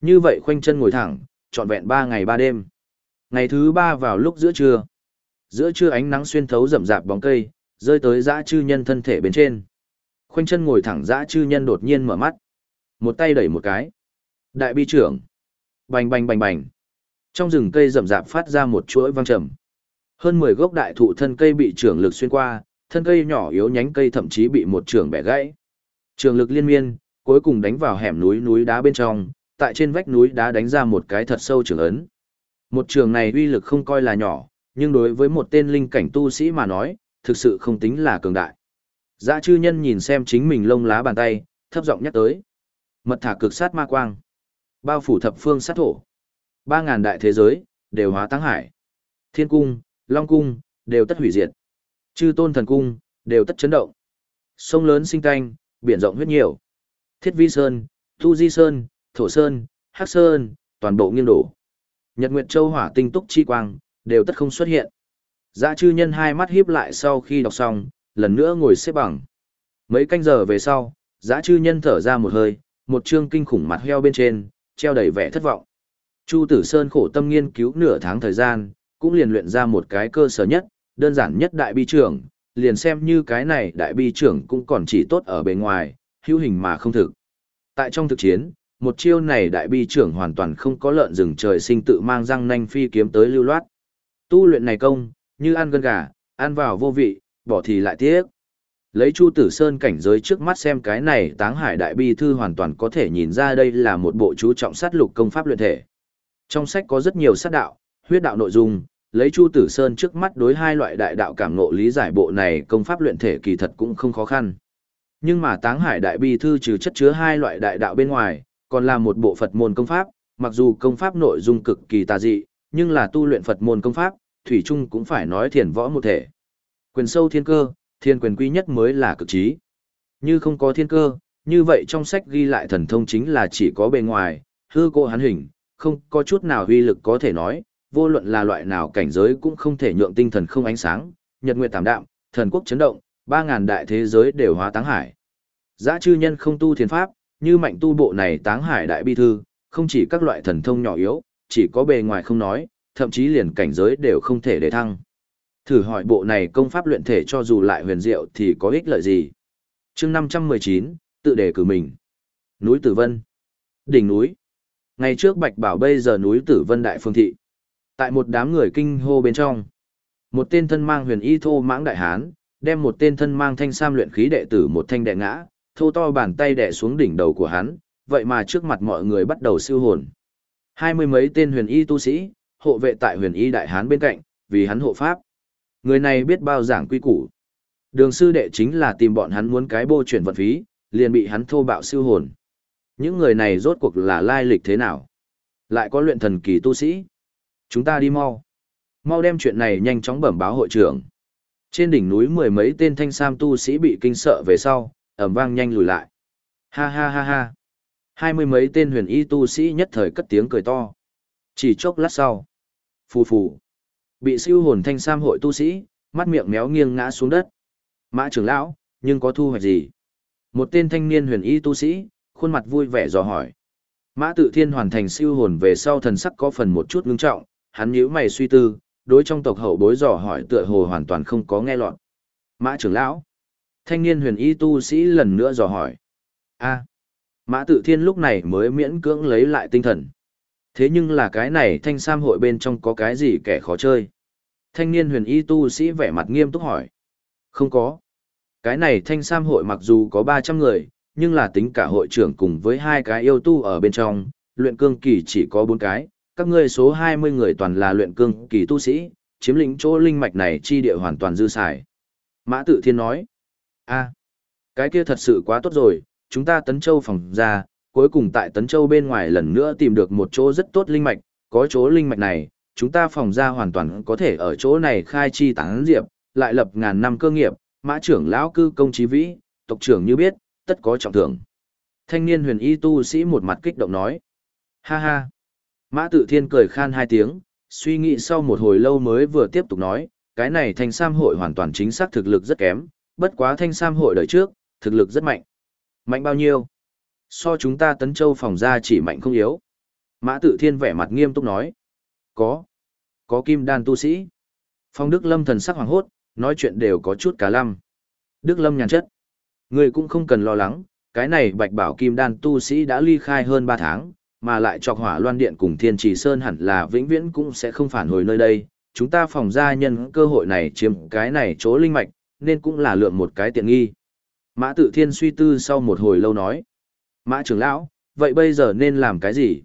[SPEAKER 1] Như vậy khoanh chân ngồi thẳng, trọn vẹn ba ngày ba đêm. Ngày thứ ba vào lúc giữa trưa. Giữa trưa ánh nắng xuyên thấu rậm rạp bóng cây, rơi tới dã chư nhân thân thể bên trên. Khoanh chân ngồi thẳng dã chư nhân đột nhiên mở mắt. Một tay đẩy một cái. Đại bi trưởng. Bành bành bành bành. Trong rừng cây rậm rạp phát ra một chuỗi vang trầm. Hơn 10 gốc đại thụ thân cây bị trưởng lực xuyên qua, thân cây nhỏ yếu nhánh cây thậm chí bị một trường bẻ gãy. Trường lực liên miên, cuối cùng đánh vào hẻm núi núi đá bên trong, tại trên vách núi đá đánh ra một cái thật sâu trường ấn. Một trường này uy lực không coi là nhỏ, nhưng đối với một tên linh cảnh tu sĩ mà nói, thực sự không tính là cường đại. Dã chư nhân nhìn xem chính mình lông lá bàn tay, thấp giọng nhắc tới. Mật thả cực sát ma quang. Bao phủ thập phương sát thổ. Ba ngàn đại thế giới, đều hóa tăng hải. Thiên cung, Long cung, đều tất hủy diệt. Chư tôn thần cung, đều tất chấn động. Sông lớn sinh canh, biển rộng huyết nhiều. Thiết vi sơn, thu di sơn, thổ sơn, hắc sơn, toàn bộ nghiêng đổ. Nhật Nguyệt Châu hỏa tinh túc chi quang, đều tất không xuất hiện. Dã chư nhân hai mắt híp lại sau khi đọc xong, lần nữa ngồi xếp bằng. Mấy canh giờ về sau, giã chư nhân thở ra một hơi, một trương kinh khủng mặt heo bên trên, treo đầy vẻ thất vọng. Chu Tử Sơn khổ tâm nghiên cứu nửa tháng thời gian, cũng liền luyện ra một cái cơ sở nhất, đơn giản nhất đại bi trưởng, liền xem như cái này đại bi trưởng cũng còn chỉ tốt ở bề ngoài, hữu hình mà không thực. Tại trong thực chiến, một chiêu này đại bi trưởng hoàn toàn không có lợn rừng trời sinh tự mang răng nanh phi kiếm tới lưu loát. Tu luyện này công, như ăn gân gà, ăn vào vô vị, bỏ thì lại tiếc. Lấy Chu Tử Sơn cảnh giới trước mắt xem cái này táng hải đại bi thư hoàn toàn có thể nhìn ra đây là một bộ chú trọng sát lục công pháp luyện thể. Trong sách có rất nhiều sát đạo, huyết đạo nội dung, lấy Chu Tử Sơn trước mắt đối hai loại đại đạo cảm ngộ lý giải bộ này công pháp luyện thể kỳ thật cũng không khó khăn. Nhưng mà Táng Hải Đại Bi thư trừ chất chứa hai loại đại đạo bên ngoài, còn là một bộ Phật môn công pháp, mặc dù công pháp nội dung cực kỳ tà dị, nhưng là tu luyện Phật môn công pháp, thủy chung cũng phải nói thiền võ một thể. Quyền sâu thiên cơ, thiên quyền quy nhất mới là cực trí. Như không có thiên cơ, như vậy trong sách ghi lại thần thông chính là chỉ có bề ngoài, hư cô hắn hình, không có chút nào uy lực có thể nói, vô luận là loại nào cảnh giới cũng không thể nhượng tinh thần không ánh sáng, nhật nguyệt tạm đạm, thần quốc chấn động, ba ngàn đại thế giới đều hóa táng hải. Giá chư nhân không tu thiên pháp, như mạnh tu bộ này táng hải đại bi thư, không chỉ các loại thần thông nhỏ yếu, chỉ có bề ngoài không nói, thậm chí liền cảnh giới đều không thể để thăng. Thử hỏi bộ này công pháp luyện thể cho dù lại huyền diệu thì có ích lợi gì? chương 519, tự đề cử mình. Núi Tử Vân. Đỉnh núi. Ngày trước Bạch Bảo bây giờ núi Tử Vân Đại Phương Thị. Tại một đám người kinh hô bên trong, một tên thân mang huyền y thô mãng đại hán, đem một tên thân mang thanh sam luyện khí đệ tử một thanh đệ ngã, thô to bàn tay đè xuống đỉnh đầu của hắn, vậy mà trước mặt mọi người bắt đầu siêu hồn. Hai mươi mấy tên huyền y tu sĩ, hộ vệ tại huyền y đại hán bên cạnh, vì hắn hộ pháp. Người này biết bao giảng quy củ. Đường sư đệ chính là tìm bọn hắn muốn cái bô chuyển vật phí, liền bị hắn thô bạo siêu hồn. Những người này rốt cuộc là lai lịch thế nào? Lại có luyện thần kỳ tu sĩ. Chúng ta đi mau. Mau đem chuyện này nhanh chóng bẩm báo hội trưởng. Trên đỉnh núi mười mấy tên thanh sam tu sĩ bị kinh sợ về sau, ẩm vang nhanh lùi lại. Ha ha ha ha. Hai mươi mấy tên huyền y tu sĩ nhất thời cất tiếng cười to. Chỉ chốc lát sau. Phù phù. Bị siêu hồn thanh sam hội tu sĩ, mắt miệng méo nghiêng ngã xuống đất. Mã trưởng lão, nhưng có thu hoạch gì? Một tên thanh niên huyền y tu sĩ, khuôn mặt vui vẻ dò hỏi. Mã tự thiên hoàn thành siêu hồn về sau thần sắc có phần một chút ngưng trọng, hắn nhíu mày suy tư, đối trong tộc hậu bối dò hỏi tựa hồ hoàn toàn không có nghe lọt. Mã trưởng lão. Thanh niên huyền y tu sĩ lần nữa dò hỏi. a Mã tự thiên lúc này mới miễn cưỡng lấy lại tinh thần. Thế nhưng là cái này thanh sam hội bên trong có cái gì kẻ khó chơi? Thanh niên huyền y tu sĩ vẻ mặt nghiêm túc hỏi. Không có. Cái này thanh sam hội mặc dù có 300 người, nhưng là tính cả hội trưởng cùng với hai cái yêu tu ở bên trong, luyện cương kỳ chỉ có 4 cái, các ngươi số 20 người toàn là luyện cương kỳ tu sĩ, chiếm lĩnh chỗ linh mạch này chi địa hoàn toàn dư xài. Mã tự thiên nói, a cái kia thật sự quá tốt rồi, chúng ta tấn châu phòng ra, cuối cùng tại tấn châu bên ngoài lần nữa tìm được một chỗ rất tốt linh mạch, có chỗ linh mạch này, chúng ta phòng ra hoàn toàn có thể ở chỗ này khai chi tán diệp, lại lập ngàn năm cơ nghiệp, mã trưởng lão cư công trí vĩ, tộc trưởng như biết, tất có trọng thưởng. Thanh niên huyền y tu sĩ một mặt kích động nói. Ha ha. Mã tự thiên cười khan hai tiếng, suy nghĩ sau một hồi lâu mới vừa tiếp tục nói, cái này thanh sam hội hoàn toàn chính xác thực lực rất kém, bất quá thanh sam hội đời trước, thực lực rất mạnh. Mạnh bao nhiêu? So chúng ta tấn châu phòng ra chỉ mạnh không yếu. Mã tự thiên vẻ mặt nghiêm túc nói. Có. Có kim đan tu sĩ. Phong Đức Lâm thần sắc hoàng hốt, nói chuyện đều có chút cả lăm. Đức Lâm nhàn chất. Người cũng không cần lo lắng, cái này bạch bảo kim đan tu sĩ đã ly khai hơn 3 tháng, mà lại chọc hỏa loan điện cùng thiên trì sơn hẳn là vĩnh viễn cũng sẽ không phản hồi nơi đây. Chúng ta phòng gia nhân cơ hội này chiếm cái này chỗ linh mạch, nên cũng là lượng một cái tiện nghi. Mã tự thiên suy tư sau một hồi lâu nói. Mã trưởng lão, vậy bây giờ nên làm cái gì?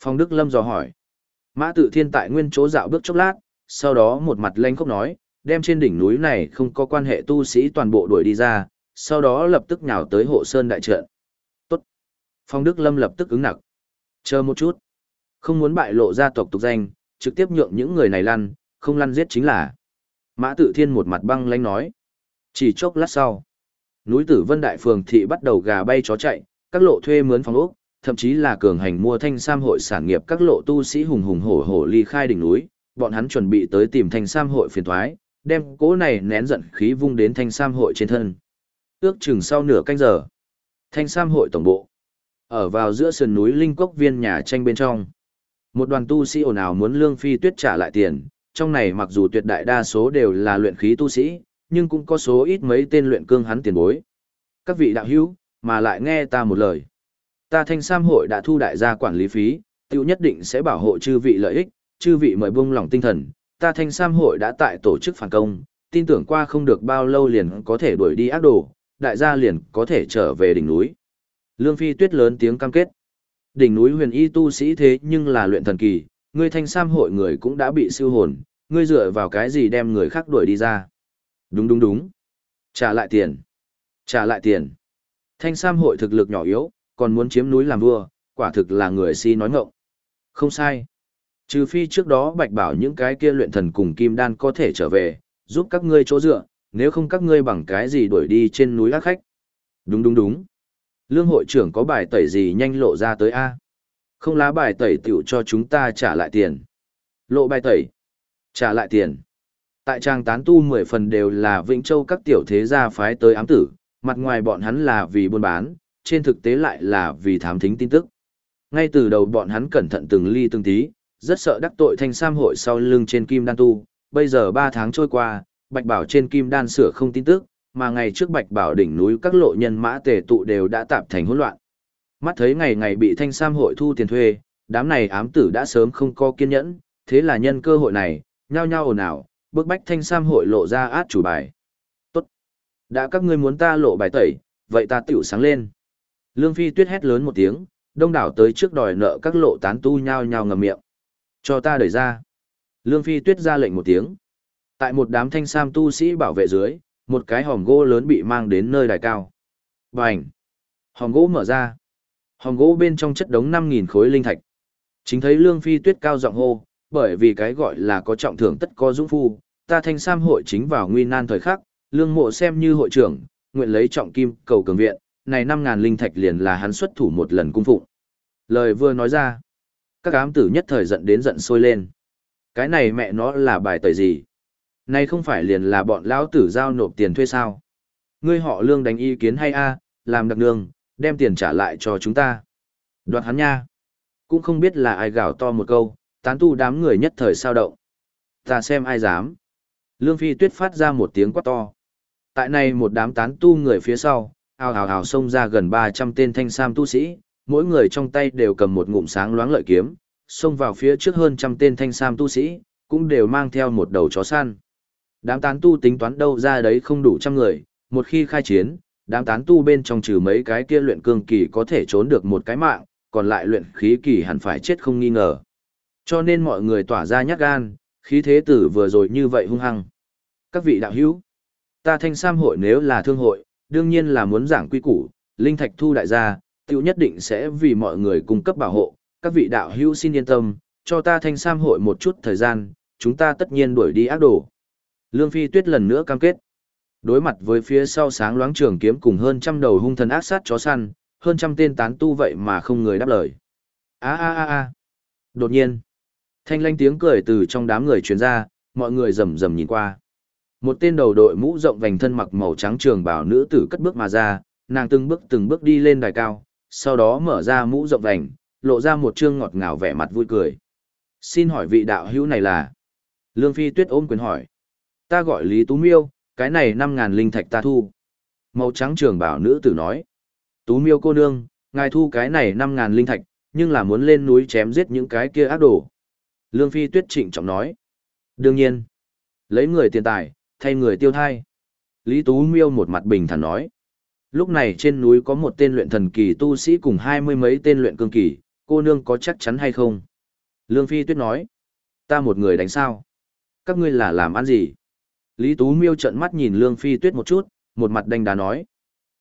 [SPEAKER 1] Phong Đức Lâm dò hỏi. Mã tự thiên tại nguyên chỗ dạo bước chốc lát, sau đó một mặt lanh khóc nói, đem trên đỉnh núi này không có quan hệ tu sĩ toàn bộ đuổi đi ra, sau đó lập tức nhào tới hộ sơn đại trận. Tốt. Phong Đức Lâm lập tức ứng nặc. Chờ một chút. Không muốn bại lộ gia tộc tục danh, trực tiếp nhượng những người này lăn, không lăn giết chính là. Mã tự thiên một mặt băng lanh nói. Chỉ chốc lát sau. Núi tử vân đại phường thị bắt đầu gà bay chó chạy, các lộ thuê mướn phòng ốc, thậm chí là cường hành mua thanh sam hội sản nghiệp các lộ tu sĩ hùng hùng hổ hổ ly khai đỉnh núi, bọn hắn chuẩn bị tới tìm thanh sam hội phiền thoái, đem cỗ này nén giận khí vung đến thanh sam hội trên thân. Ước chừng sau nửa canh giờ, thanh sam hội tổng bộ, ở vào giữa sườn núi linh cốc viên nhà tranh bên trong. Một đoàn tu sĩ ồn ào muốn lương phi tuyết trả lại tiền, trong này mặc dù tuyệt đại đa số đều là luyện khí tu sĩ, nhưng cũng có số ít mấy tên luyện cương hắn tiền bối. Các vị đạo hữu, mà lại nghe ta một lời. Ta thanh sam hội đã thu đại gia quản lý phí, tiêu nhất định sẽ bảo hộ chư vị lợi ích, chư vị mời buông lòng tinh thần. Ta thanh sam hội đã tại tổ chức phản công, tin tưởng qua không được bao lâu liền có thể đuổi đi ác đồ, đại gia liền có thể trở về đỉnh núi. Lương Phi tuyết lớn tiếng cam kết. Đỉnh núi huyền y tu sĩ thế nhưng là luyện thần kỳ, ngươi thanh sam hội người cũng đã bị siêu hồn, ngươi dựa vào cái gì đem người khác đuổi đi ra. Đúng đúng đúng. Trả lại tiền. Trả lại tiền. Thanh sam hội thực lực nhỏ yếu, còn muốn chiếm núi làm vua, quả thực là người si nói ngọng. Không sai. Trừ phi trước đó bạch bảo những cái kia luyện thần cùng kim đan có thể trở về, giúp các ngươi chỗ dựa, nếu không các ngươi bằng cái gì đuổi đi trên núi ác khách. Đúng đúng đúng. Lương hội trưởng có bài tẩy gì nhanh lộ ra tới A. Không lá bài tẩy tiểu cho chúng ta trả lại tiền. Lộ bài tẩy. Trả lại tiền. Tại trang tán tu mười phần đều là Vĩnh Châu các tiểu thế gia phái tới ám tử, mặt ngoài bọn hắn là vì buôn bán, trên thực tế lại là vì thám thính tin tức. Ngay từ đầu bọn hắn cẩn thận từng ly từng tí, rất sợ đắc tội thanh sam hội sau lưng trên kim đan tu, bây giờ 3 tháng trôi qua, bạch bảo trên kim đan sửa không tin tức, mà ngày trước bạch bảo đỉnh núi các lộ nhân mã tề tụ đều đã tạp thành hỗn loạn. Mắt thấy ngày ngày bị thanh sam hội thu tiền thuê, đám này ám tử đã sớm không có kiên nhẫn, thế là nhân cơ hội này, nhao nhao ồn ào, bước bách thanh sam hội lộ ra át chủ bài. Tốt. Đã các ngươi muốn ta lộ bài tẩy, vậy ta tiểu sáng lên. Lương Phi tuyết hét lớn một tiếng, đông đảo tới trước đòi nợ các lộ tán tu nhao nhao ngầm miệng. Cho ta đẩy ra. Lương Phi tuyết ra lệnh một tiếng. Tại một đám thanh sam tu sĩ bảo vệ dưới, một cái hòm gỗ lớn bị mang đến nơi đài cao. Bành! Hòm gỗ mở ra. Hòm gỗ bên trong chất đống 5.000 khối linh thạch. Chính thấy Lương Phi tuyết cao giọng hô, bởi vì cái gọi là có trọng thưởng tất có dũng phu, ta thanh sam hội chính vào nguy nan thời khắc, lương mộ xem như hội trưởng, nguyện lấy trọng kim cầu cường viện, này năm ngàn linh thạch liền là hắn xuất thủ một lần cung phụng. Lời vừa nói ra, các ám tử nhất thời giận đến giận sôi lên. Cái này mẹ nó là bài tẩy gì? Này không phải liền là bọn lão tử giao nộp tiền thuê sao? Ngươi họ lương đánh ý kiến hay a, làm đặc nương, đem tiền trả lại cho chúng ta. Đoạt hắn nha. Cũng không biết là ai gào to một câu, tán tu đám người nhất thời sao động. Ta xem ai dám. Lương Phi Tuyết phát ra một tiếng quát to. Tại này một đám tán tu người phía sau, ào ào ào xông ra gần 300 tên thanh sam tu sĩ, mỗi người trong tay đều cầm một ngụm sáng loáng lợi kiếm, xông vào phía trước hơn trăm tên thanh sam tu sĩ, cũng đều mang theo một đầu chó săn. Đám tán tu tính toán đâu ra đấy không đủ trăm người, một khi khai chiến, đám tán tu bên trong trừ mấy cái kia luyện cương kỳ có thể trốn được một cái mạng, còn lại luyện khí kỳ hẳn phải chết không nghi ngờ. Cho nên mọi người tỏa ra nhát gan, khí thế tử vừa rồi như vậy hung hăng. Các vị đạo hữu, ta thanh sam hội nếu là thương hội, đương nhiên là muốn giảng quy củ, linh thạch thu đại gia, tiểu nhất định sẽ vì mọi người cung cấp bảo hộ, các vị đạo hữu xin yên tâm, cho ta thanh sam hội một chút thời gian, chúng ta tất nhiên đuổi đi ác đồ. Lương Phi Tuyết lần nữa cam kết. Đối mặt với phía sau sáng loáng trường kiếm cùng hơn trăm đầu hung thần ác sát chó săn, hơn trăm tên tán tu vậy mà không người đáp lời. A a a a. Đột nhiên, thanh lanh tiếng cười từ trong đám người truyền ra, mọi người rầm rầm nhìn qua. Một tên đầu đội mũ rộng vành thân mặc màu trắng trường bảo nữ tử cất bước mà ra, nàng từng bước từng bước đi lên đài cao, sau đó mở ra mũ rộng vành, lộ ra một trương ngọt ngào vẻ mặt vui cười. Xin hỏi vị đạo hữu này là? Lương Phi Tuyết ôm quyền hỏi. Ta gọi Lý Tú Miêu, cái này năm ngàn linh thạch ta thu. Màu trắng trường bảo nữ tử nói. Tú Miêu cô nương, ngài thu cái này năm ngàn linh thạch, nhưng là muốn lên núi chém giết những cái kia ác đồ. Lương Phi Tuyết trịnh trọng nói. Đương nhiên, lấy người tiền tài, thay người tiêu thai. Lý Tú Miêu một mặt bình thản nói. Lúc này trên núi có một tên luyện thần kỳ tu sĩ cùng hai mươi mấy tên luyện cương kỳ, cô nương có chắc chắn hay không? Lương Phi Tuyết nói. Ta một người đánh sao? Các ngươi là làm ăn gì? Lý Tú Miêu trợn mắt nhìn Lương Phi Tuyết một chút, một mặt đánh đá nói.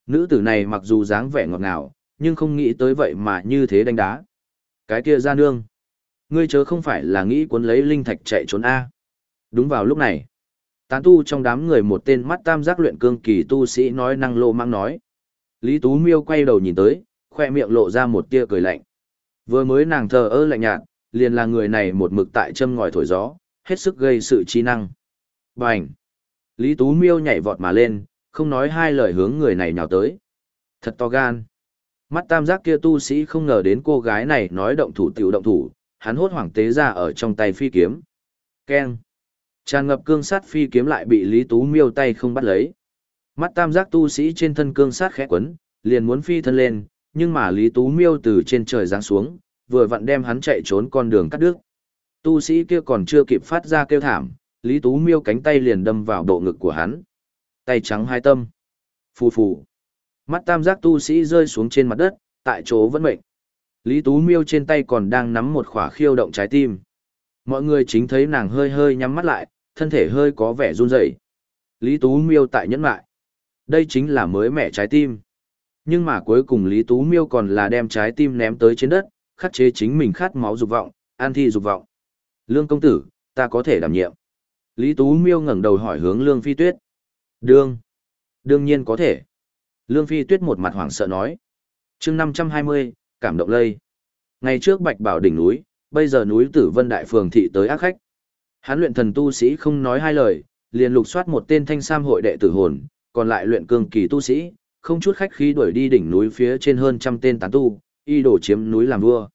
[SPEAKER 1] Nữ tử này mặc dù dáng vẻ ngọt ngào, nhưng không nghĩ tới vậy mà như thế đánh đá. Cái kia ra nương. Ngươi chớ không phải là nghĩ cuốn lấy linh thạch chạy trốn A. Đúng vào lúc này. Tán tu trong đám người một tên mắt tam giác luyện cương kỳ tu sĩ nói năng lô mang nói. Lý Tú Miêu quay đầu nhìn tới, khoe miệng lộ ra một tia cười lạnh. Vừa mới nàng thờ ơ lạnh nhạt, liền là người này một mực tại châm ngòi thổi gió, hết sức gây sự chi năng. Bành! Lý Tú Miêu nhảy vọt mà lên, không nói hai lời hướng người này nhào tới. Thật to gan. Mắt tam giác kia tu sĩ không ngờ đến cô gái này nói động thủ tiểu động thủ, hắn hốt hoảng tế ra ở trong tay phi kiếm. Keng! Tràn ngập cương sát phi kiếm lại bị Lý Tú Miêu tay không bắt lấy. Mắt tam giác tu sĩ trên thân cương sát khẽ quấn, liền muốn phi thân lên, nhưng mà Lý Tú Miêu từ trên trời giáng xuống, vừa vặn đem hắn chạy trốn con đường cắt đứt. Tu sĩ kia còn chưa kịp phát ra kêu thảm, Lý Tú Miêu cánh tay liền đâm vào bộ ngực của hắn. Tay trắng hai tâm. Phù phù. Mắt tam giác tu sĩ rơi xuống trên mặt đất, tại chỗ vẫn mệnh. Lý Tú Miêu trên tay còn đang nắm một khỏa khiêu động trái tim. Mọi người chính thấy nàng hơi hơi nhắm mắt lại, thân thể hơi có vẻ run rẩy. Lý Tú Miêu tại nhẫn lại. Đây chính là mới mẻ trái tim. Nhưng mà cuối cùng Lý Tú Miêu còn là đem trái tim ném tới trên đất, khắc chế chính mình khát máu dục vọng, an thi dục vọng. Lương công tử, ta có thể đảm nhiệm. Lý Tú Miêu ngẩng đầu hỏi hướng Lương Phi Tuyết. Đương. Đương nhiên có thể. Lương Phi Tuyết một mặt hoảng sợ nói. chương 520, cảm động lây. Ngày trước Bạch Bảo đỉnh núi, bây giờ núi Tử Vân Đại Phường thị tới ác khách. Hán luyện thần tu sĩ không nói hai lời, liền lục soát một tên thanh sam hội đệ tử hồn, còn lại luyện cường kỳ tu sĩ, không chút khách khí đuổi đi đỉnh núi phía trên hơn trăm tên tán tu, y đổ chiếm núi làm vua.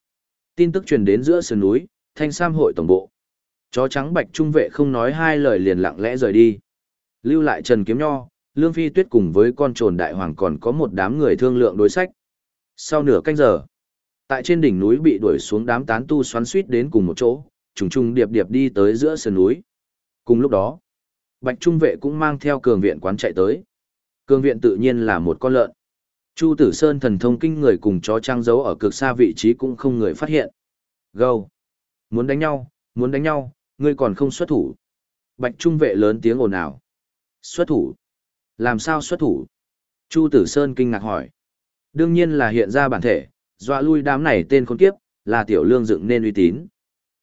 [SPEAKER 1] Tin tức truyền đến giữa sườn núi, thanh sam hội tổng bộ. Chó trắng bạch trung vệ không nói hai lời liền lặng lẽ rời đi. Lưu lại Trần Kiếm Nho, Lương Phi Tuyết cùng với con trồn đại hoàng còn có một đám người thương lượng đối sách. Sau nửa canh giờ, tại trên đỉnh núi bị đuổi xuống đám tán tu xoắn suýt đến cùng một chỗ, trùng trùng điệp điệp đi tới giữa sườn núi. Cùng lúc đó, Bạch Trung vệ cũng mang theo cường viện quán chạy tới. Cường viện tự nhiên là một con lợn. Chu Tử Sơn thần thông kinh người cùng chó trang giấu ở cực xa vị trí cũng không người phát hiện. Gâu! Muốn đánh nhau, muốn đánh nhau, ngươi còn không xuất thủ. Bạch Trung vệ lớn tiếng ồn ào. Xuất thủ? Làm sao xuất thủ? Chu Tử Sơn kinh ngạc hỏi. Đương nhiên là hiện ra bản thể, dọa lui đám này tên khốn kiếp, là tiểu lương dựng nên uy tín.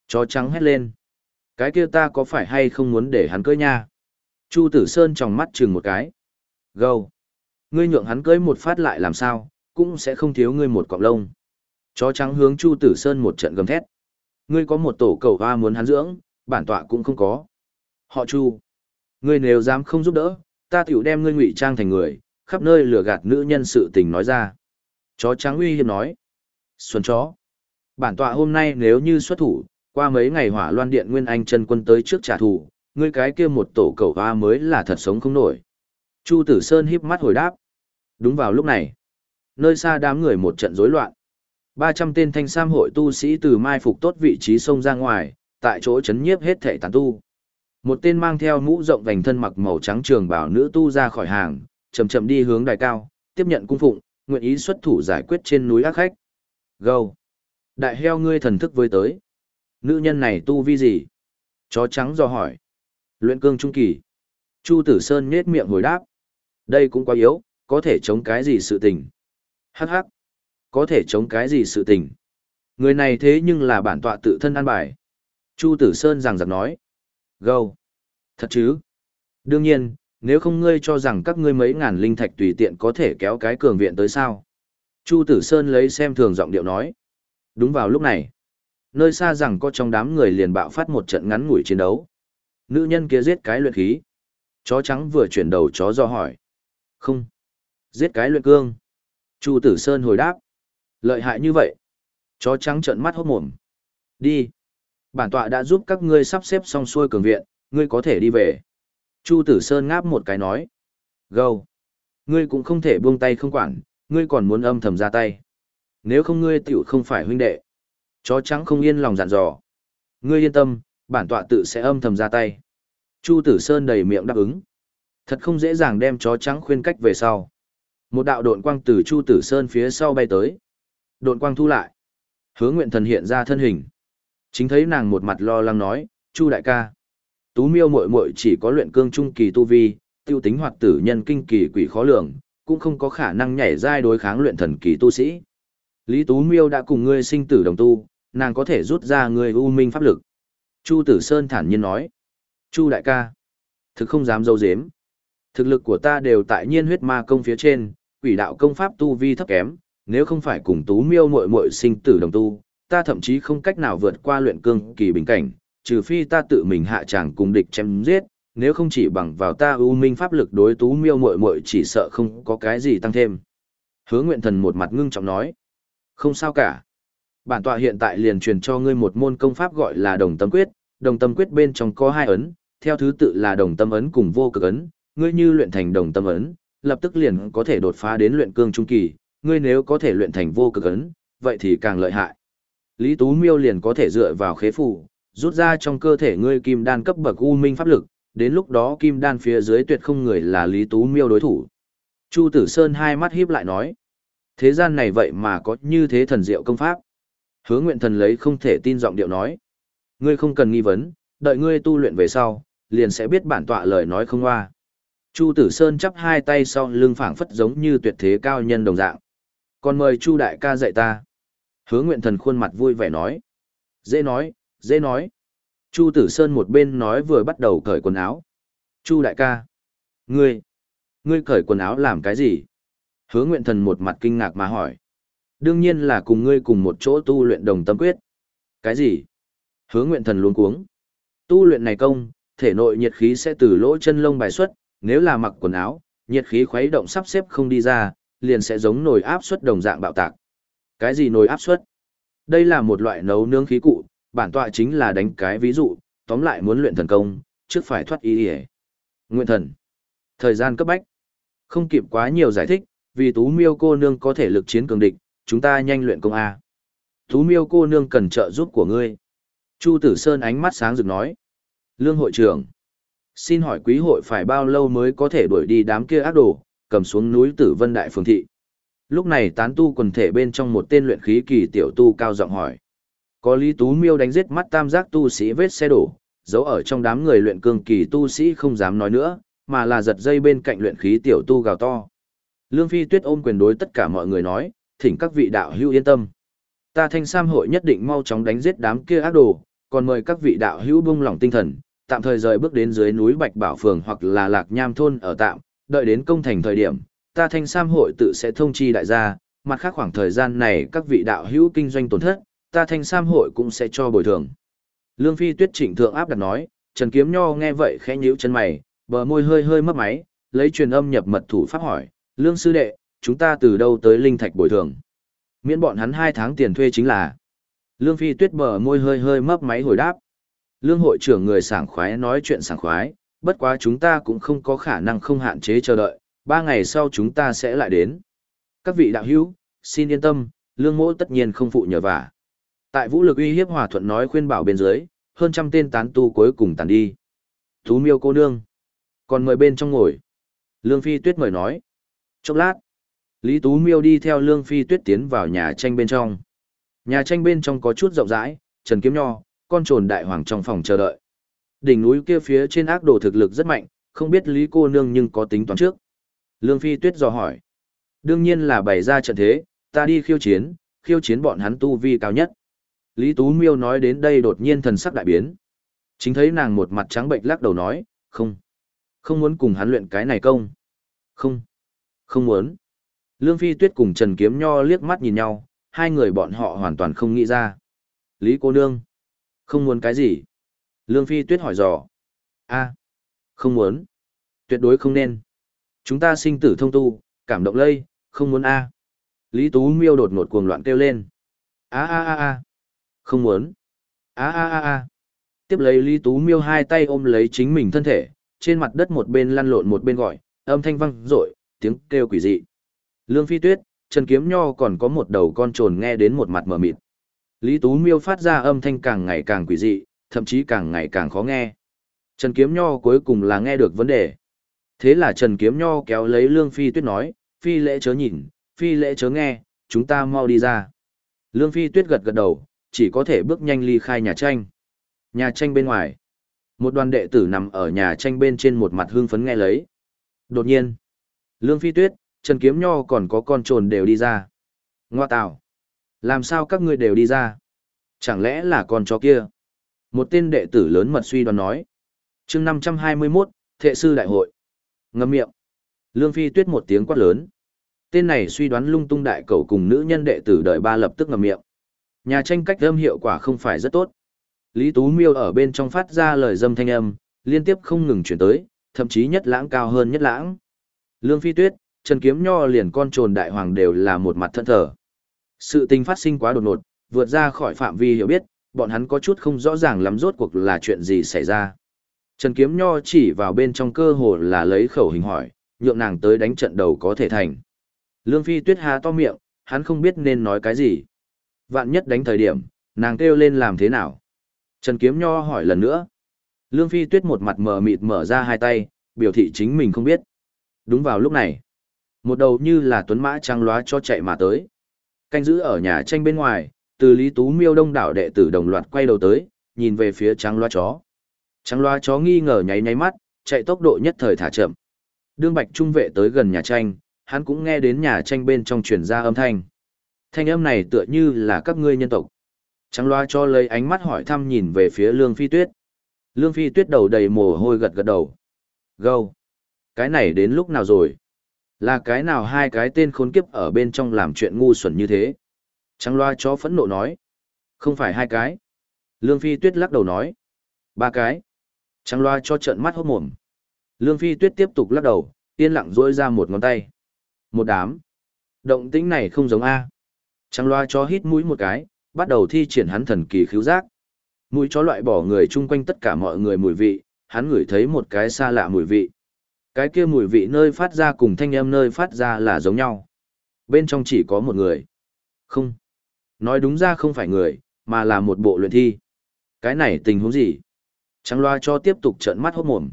[SPEAKER 1] Chó trắng hét lên. Cái kia ta có phải hay không muốn để hắn cưới nha? Chu Tử Sơn trong mắt chừng một cái. Gâu. Ngươi nhượng hắn cưới một phát lại làm sao, cũng sẽ không thiếu ngươi một cọng lông. Chó trắng hướng Chu Tử Sơn một trận gầm thét. Ngươi có một tổ cầu hoa muốn hắn dưỡng, bản tọa cũng không có. Họ Chu. Ngươi nếu dám không giúp đỡ, ta tiểu đem ngươi ngụy trang thành người, khắp nơi lừa gạt nữ nhân sự tình nói ra. Chó trắng uy hiếp nói. Xuân chó. Bản tọa hôm nay nếu như xuất thủ, qua mấy ngày hỏa loan điện nguyên anh chân quân tới trước trả thù, ngươi cái kia một tổ cầu hoa mới là thật sống không nổi. Chu Tử Sơn híp mắt hồi đáp. Đúng vào lúc này, nơi xa đám người một trận rối loạn. 300 tên thanh sam hội tu sĩ từ mai phục tốt vị trí sông ra ngoài, tại chỗ chấn nhiếp hết thể tàn tu. Một tên mang theo mũ rộng vành thân mặc màu trắng trường bảo nữ tu ra khỏi hàng, chậm chậm đi hướng đài cao, tiếp nhận cung phụng, nguyện ý xuất thủ giải quyết trên núi ác khách. Gâu! Đại heo ngươi thần thức với tới. Nữ nhân này tu vi gì? Chó trắng do hỏi. Luyện cương trung kỳ. Chu Tử Sơn nhết miệng hồi đáp. Đây cũng quá yếu, có thể chống cái gì sự tình. Hắc hắc. Có thể chống cái gì sự tình. Người này thế nhưng là bản tọa tự thân an bài. Chu Tử Sơn rằng giặc nói. Gâu. Thật chứ? Đương nhiên, nếu không ngươi cho rằng các ngươi mấy ngàn linh thạch tùy tiện có thể kéo cái cường viện tới sao. Chu Tử Sơn lấy xem thường giọng điệu nói. Đúng vào lúc này, nơi xa rằng có trong đám người liền bạo phát một trận ngắn ngủi chiến đấu. Nữ nhân kia giết cái luyện khí. Chó trắng vừa chuyển đầu chó do hỏi. Không. Giết cái luyện cương. Chu Tử Sơn hồi đáp. Lợi hại như vậy. Chó trắng trợn mắt hốt mồm. Đi. Bản tọa đã giúp các ngươi sắp xếp xong xuôi cường viện, ngươi có thể đi về. Chu Tử Sơn ngáp một cái nói. Gâu. Ngươi cũng không thể buông tay không quản, ngươi còn muốn âm thầm ra tay. Nếu không ngươi tiểu không phải huynh đệ. Chó trắng không yên lòng dặn dò. Ngươi yên tâm, bản tọa tự sẽ âm thầm ra tay. Chu Tử Sơn đầy miệng đáp ứng. Thật không dễ dàng đem chó trắng khuyên cách về sau. Một đạo độn quang từ Chu Tử Sơn phía sau bay tới. Độn quang thu lại. Hứa nguyện thần hiện ra thân hình. Chính thấy nàng một mặt lo lắng nói, Chu đại ca. Tú miêu muội muội chỉ có luyện cương trung kỳ tu vi, tiêu tính hoạt tử nhân kinh kỳ quỷ khó lường, cũng không có khả năng nhảy giai đối kháng luyện thần kỳ tu sĩ. Lý Tú Miêu đã cùng ngươi sinh tử đồng tu, nàng có thể rút ra người u minh pháp lực. Chu Tử Sơn thản nhiên nói. Chu đại ca. Thực không dám dâu dếm. Thực lực của ta đều tại nhiên huyết ma công phía trên, quỷ đạo công pháp tu vi thấp kém, nếu không phải cùng Tú Miêu muội muội sinh tử đồng tu, ta thậm chí không cách nào vượt qua luyện cương kỳ bình cảnh, trừ phi ta tự mình hạ tràng cùng địch chém giết, nếu không chỉ bằng vào ta ưu minh pháp lực đối tú miêu muội muội chỉ sợ không có cái gì tăng thêm. Hứa nguyện thần một mặt ngưng trọng nói. Không sao cả. Bản tọa hiện tại liền truyền cho ngươi một môn công pháp gọi là đồng tâm quyết, đồng tâm quyết bên trong có hai ấn, theo thứ tự là đồng tâm ấn cùng vô cực ấn, ngươi như luyện thành đồng tâm ấn, lập tức liền có thể đột phá đến luyện cương trung kỳ, ngươi nếu có thể luyện thành vô cực ấn, vậy thì càng lợi hại. Lý Tú Miêu liền có thể dựa vào khế phù, rút ra trong cơ thể ngươi kim đan cấp bậc u minh pháp lực, đến lúc đó kim đan phía dưới tuyệt không người là Lý Tú Miêu đối thủ. Chu Tử Sơn hai mắt híp lại nói, thế gian này vậy mà có như thế thần diệu công pháp. Hứa nguyện thần lấy không thể tin giọng điệu nói, ngươi không cần nghi vấn, đợi ngươi tu luyện về sau, liền sẽ biết bản tọa lời nói không hoa. Chu Tử Sơn chắp hai tay sau lưng phảng phất giống như tuyệt thế cao nhân đồng dạng. Còn mời Chu đại ca dạy ta. Hứa nguyện thần khuôn mặt vui vẻ nói. Dễ nói, dễ nói. Chu Tử Sơn một bên nói vừa bắt đầu cởi quần áo. Chu đại ca. Ngươi, ngươi cởi quần áo làm cái gì? Hứa nguyện thần một mặt kinh ngạc mà hỏi. Đương nhiên là cùng ngươi cùng một chỗ tu luyện đồng tâm quyết. Cái gì? Hứa nguyện thần luôn cuống. Tu luyện này công, thể nội nhiệt khí sẽ từ lỗ chân lông bài xuất, nếu là mặc quần áo, nhiệt khí khuấy động sắp xếp không đi ra, liền sẽ giống nồi áp suất đồng dạng bạo tạc. Cái gì nồi áp suất? Đây là một loại nấu nướng khí cụ, bản tọa chính là đánh cái ví dụ, tóm lại muốn luyện thần công, trước phải thoát ý ý. Nguyện thần. Thời gian cấp bách. Không kịp quá nhiều giải thích, vì tú miêu cô nương có thể lực chiến cường địch, chúng ta nhanh luyện công A. Tú miêu cô nương cần trợ giúp của ngươi. Chu Tử Sơn ánh mắt sáng rực nói. Lương hội trưởng. Xin hỏi quý hội phải bao lâu mới có thể đuổi đi đám kia ác đồ, cầm xuống núi tử vân đại phường thị. Lúc này tán tu quần thể bên trong một tên luyện khí kỳ tiểu tu cao giọng hỏi. Có Lý Tú Miêu đánh giết mắt tam giác tu sĩ vết xe đổ, giấu ở trong đám người luyện cường kỳ tu sĩ không dám nói nữa, mà là giật dây bên cạnh luyện khí tiểu tu gào to. Lương Phi Tuyết ôm quyền đối tất cả mọi người nói, thỉnh các vị đạo hữu yên tâm. Ta thanh sam hội nhất định mau chóng đánh giết đám kia ác đồ, còn mời các vị đạo hữu bung lòng tinh thần, tạm thời rời bước đến dưới núi Bạch Bảo Phường hoặc là Lạc Nham Thôn ở tạm, đợi đến công thành thời điểm, ta thanh sam hội tự sẽ thông chi đại gia, mặt khác khoảng thời gian này các vị đạo hữu kinh doanh tổn thất, ta thanh sam hội cũng sẽ cho bồi thường. Lương Phi Tuyết trịnh thượng áp đặt nói, Trần Kiếm Nho nghe vậy khẽ nhíu chân mày, bờ môi hơi hơi mấp máy, lấy truyền âm nhập mật thủ pháp hỏi, Lương Sư Đệ, chúng ta từ đâu tới linh thạch bồi thường? Miễn bọn hắn hai tháng tiền thuê chính là. Lương Phi Tuyết bờ môi hơi hơi mấp máy hồi đáp. Lương hội trưởng người sảng khoái nói chuyện sảng khoái, bất quá chúng ta cũng không có khả năng không hạn chế chờ đợi, ba ngày sau chúng ta sẽ lại đến. Các vị đạo hữu, xin yên tâm, lương mỗ tất nhiên không phụ nhờ vả. Tại vũ lực uy hiếp hòa thuận nói khuyên bảo bên dưới, hơn trăm tên tán tu cuối cùng tàn đi. Thú miêu cô nương. Còn mời bên trong ngồi. Lương Phi Tuyết mời nói. Chốc lát. Lý Tú Miêu đi theo Lương Phi Tuyết tiến vào nhà tranh bên trong. Nhà tranh bên trong có chút rộng rãi, Trần Kiếm Nho, con trồn đại hoàng trong phòng chờ đợi. Đỉnh núi kia phía trên ác đồ thực lực rất mạnh, không biết Lý cô nương nhưng có tính toán trước. Lương Phi Tuyết dò hỏi. Đương nhiên là bày ra trận thế, ta đi khiêu chiến, khiêu chiến bọn hắn tu vi cao nhất. Lý Tú Miêu nói đến đây đột nhiên thần sắc đại biến. Chính thấy nàng một mặt trắng bệnh lắc đầu nói, không, không muốn cùng hắn luyện cái này công. Không, không muốn. Lương Phi Tuyết cùng Trần Kiếm Nho liếc mắt nhìn nhau, hai người bọn họ hoàn toàn không nghĩ ra. Lý cô nương, không muốn cái gì? Lương Phi Tuyết hỏi dò. a không muốn. Tuyệt đối không nên. Chúng ta sinh tử thông tu, cảm động lây, không muốn a Lý Tú Miêu đột ngột cuồng loạn kêu lên. a a a a không muốn. a a a a Tiếp lấy Lý Tú Miêu hai tay ôm lấy chính mình thân thể, trên mặt đất một bên lăn lộn một bên gọi, âm thanh vang rội, tiếng kêu quỷ dị. Lương Phi Tuyết, Trần Kiếm Nho còn có một đầu con trồn nghe đến một mặt mở mịt. Lý Tú Miêu phát ra âm thanh càng ngày càng quỷ dị, thậm chí càng ngày càng khó nghe. Trần Kiếm Nho cuối cùng là nghe được vấn đề. Thế là Trần Kiếm Nho kéo lấy Lương Phi Tuyết nói, Phi lễ chớ nhìn, Phi lễ chớ nghe, chúng ta mau đi ra. Lương Phi Tuyết gật gật đầu, chỉ có thể bước nhanh ly khai nhà tranh. Nhà tranh bên ngoài. Một đoàn đệ tử nằm ở nhà tranh bên trên một mặt hương phấn nghe lấy. Đột nhiên, Lương Phi Tuyết, Trần Kiếm Nho còn có con trồn đều đi ra. Ngoa tạo. Làm sao các ngươi đều đi ra? Chẳng lẽ là con chó kia? Một tên đệ tử lớn mật suy đoán nói. chương 521, Thệ sư đại hội. Ngâm miệng. Lương Phi Tuyết một tiếng quát lớn. Tên này suy đoán lung tung đại cầu cùng nữ nhân đệ tử đợi ba lập tức ngậm miệng. Nhà tranh cách âm hiệu quả không phải rất tốt. Lý Tú Miêu ở bên trong phát ra lời dâm thanh âm, liên tiếp không ngừng chuyển tới, thậm chí nhất lãng cao hơn nhất lãng. Lương Phi Tuyết, Trần Kiếm Nho liền con trồn đại hoàng đều là một mặt thân thờ. Sự tình phát sinh quá đột ngột, vượt ra khỏi phạm vi hiểu biết, bọn hắn có chút không rõ ràng lắm rốt cuộc là chuyện gì xảy ra. Trần Kiếm Nho chỉ vào bên trong cơ hồ là lấy khẩu hình hỏi, nhượng nàng tới đánh trận đầu có thể thành. Lương Phi Tuyết há to miệng, hắn không biết nên nói cái gì. Vạn nhất đánh thời điểm, nàng kêu lên làm thế nào? Trần Kiếm Nho hỏi lần nữa. Lương Phi Tuyết một mặt mờ mịt mở ra hai tay, biểu thị chính mình không biết. Đúng vào lúc này, một đầu như là tuấn mã trang lóa cho chạy mà tới. Canh giữ ở nhà tranh bên ngoài, từ Lý Tú Miêu đông đảo đệ tử đồng loạt quay đầu tới, nhìn về phía trắng loa chó. Trắng loa chó nghi ngờ nháy nháy mắt, chạy tốc độ nhất thời thả chậm. Đương Bạch Trung vệ tới gần nhà tranh, hắn cũng nghe đến nhà tranh bên trong truyền ra âm thanh. Thanh âm này tựa như là các ngươi nhân tộc. Trắng loa cho lấy ánh mắt hỏi thăm nhìn về phía Lương Phi Tuyết. Lương Phi Tuyết đầu đầy mồ hôi gật gật đầu. Gâu! Cái này đến lúc nào rồi? Là cái nào hai cái tên khốn kiếp ở bên trong làm chuyện ngu xuẩn như thế? Trắng loa chó phẫn nộ nói. Không phải hai cái. Lương Phi Tuyết lắc đầu nói. Ba cái. Trắng loa cho trợn mắt hốt mồm. Lương Phi Tuyết tiếp tục lắc đầu, yên lặng duỗi ra một ngón tay. Một đám. Động tĩnh này không giống A. Trắng loa cho hít mũi một cái, bắt đầu thi triển hắn thần kỳ khiếu giác. Mũi chó loại bỏ người chung quanh tất cả mọi người mùi vị, hắn ngửi thấy một cái xa lạ mùi vị. Cái kia mùi vị nơi phát ra cùng thanh âm nơi phát ra là giống nhau. Bên trong chỉ có một người. Không. Nói đúng ra không phải người, mà là một bộ luyện thi. Cái này tình huống gì? Trắng loa cho tiếp tục trợn mắt hốt mồm.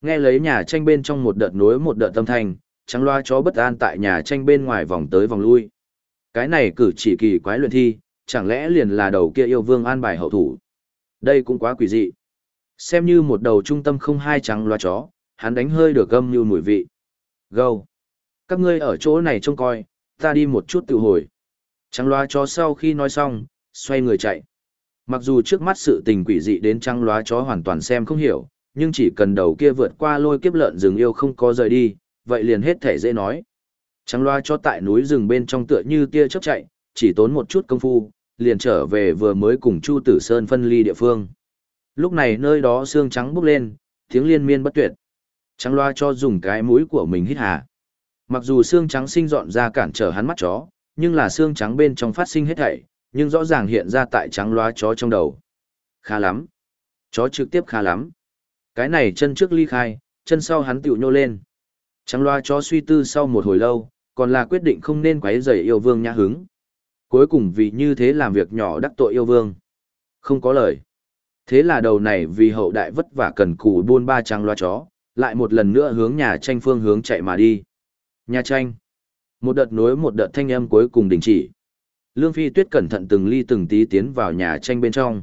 [SPEAKER 1] Nghe lấy nhà tranh bên trong một đợt nối một đợt tâm thanh, trắng loa chó bất an tại nhà tranh bên ngoài vòng tới vòng lui. Cái này cử chỉ kỳ quái luyện thi, chẳng lẽ liền là đầu kia yêu vương an bài hậu thủ. Đây cũng quá quỷ dị. Xem như một đầu trung tâm không hai trắng loa chó, hắn đánh hơi được gâm như mùi vị. Gâu! Các ngươi ở chỗ này trông coi, ta đi một chút tự hồi. Trắng loa chó sau khi nói xong, xoay người chạy. Mặc dù trước mắt sự tình quỷ dị đến trăng loa chó hoàn toàn xem không hiểu, nhưng chỉ cần đầu kia vượt qua lôi kiếp lợn rừng yêu không có rời đi, vậy liền hết thể dễ nói. Trăng loa chó tại núi rừng bên trong tựa như tia chớp chạy, chỉ tốn một chút công phu, liền trở về vừa mới cùng Chu Tử Sơn phân ly địa phương. Lúc này nơi đó xương trắng bốc lên, tiếng liên miên bất tuyệt. Trắng loa cho dùng cái mũi của mình hít hà. Mặc dù xương trắng sinh dọn ra cản trở hắn mắt chó, nhưng là xương trắng bên trong phát sinh hết thảy, nhưng rõ ràng hiện ra tại trắng loa chó trong đầu. Khá lắm. Chó trực tiếp khá lắm. Cái này chân trước ly khai, chân sau hắn tiểu nhô lên. Trắng loa chó suy tư sau một hồi lâu, còn là quyết định không nên quấy rầy yêu vương nhã hứng. Cuối cùng vì như thế làm việc nhỏ đắc tội yêu vương. Không có lời. Thế là đầu này vì hậu đại vất vả cần cù buôn ba trắng loa chó, lại một lần nữa hướng nhà tranh phương hướng chạy mà đi. Nhà tranh. Một đợt nối một đợt thanh âm cuối cùng đình chỉ. Lương Phi Tuyết cẩn thận từng ly từng tí tiến vào nhà tranh bên trong.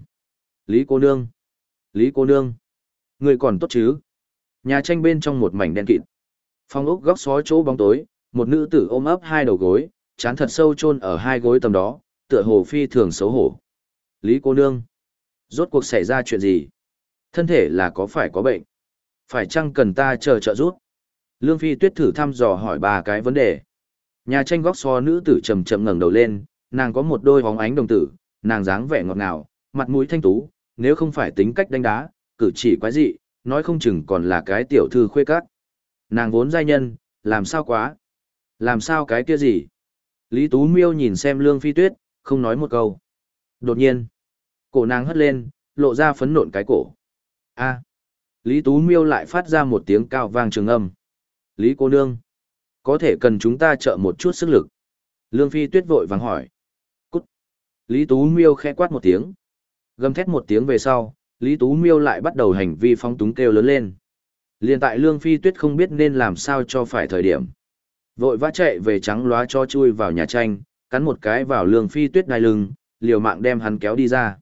[SPEAKER 1] Lý cô nương. Lý cô nương. Người còn tốt chứ? Nhà tranh bên trong một mảnh đen kịt. Phòng ốc góc xó chỗ bóng tối, một nữ tử ôm ấp hai đầu gối, chán thật sâu chôn ở hai gối tầm đó, tựa hồ phi thường xấu hổ. Lý cô nương. Rốt cuộc xảy ra chuyện gì? Thân thể là có phải có bệnh? Phải chăng cần ta chờ trợ giúp? Lương Phi Tuyết thử thăm dò hỏi ba cái vấn đề. Nhà tranh góc xó nữ tử chầm chậm ngẩng đầu lên, nàng có một đôi hóng ánh đồng tử, nàng dáng vẻ ngọt ngào, mặt mũi thanh tú, nếu không phải tính cách đánh đá, cử chỉ quái dị, nói không chừng còn là cái tiểu thư khuê cát. Nàng vốn giai nhân, làm sao quá? Làm sao cái kia gì? Lý Tú Miêu nhìn xem Lương Phi Tuyết, không nói một câu. Đột nhiên, cổ nàng hất lên, lộ ra phấn nộn cái cổ. A. Lý Tú Miêu lại phát ra một tiếng cao vang trường âm. Lý cô nương, có thể cần chúng ta trợ một chút sức lực. Lương Phi Tuyết vội vàng hỏi. Cút. Lý Tú Miêu khẽ quát một tiếng. Gầm thét một tiếng về sau, Lý Tú Miêu lại bắt đầu hành vi phóng túng kêu lớn lên. Liên tại Lương Phi Tuyết không biết nên làm sao cho phải thời điểm. Vội vã chạy về trắng lóa cho chui vào nhà tranh, cắn một cái vào Lương Phi Tuyết đai lưng, liều mạng đem hắn kéo đi ra.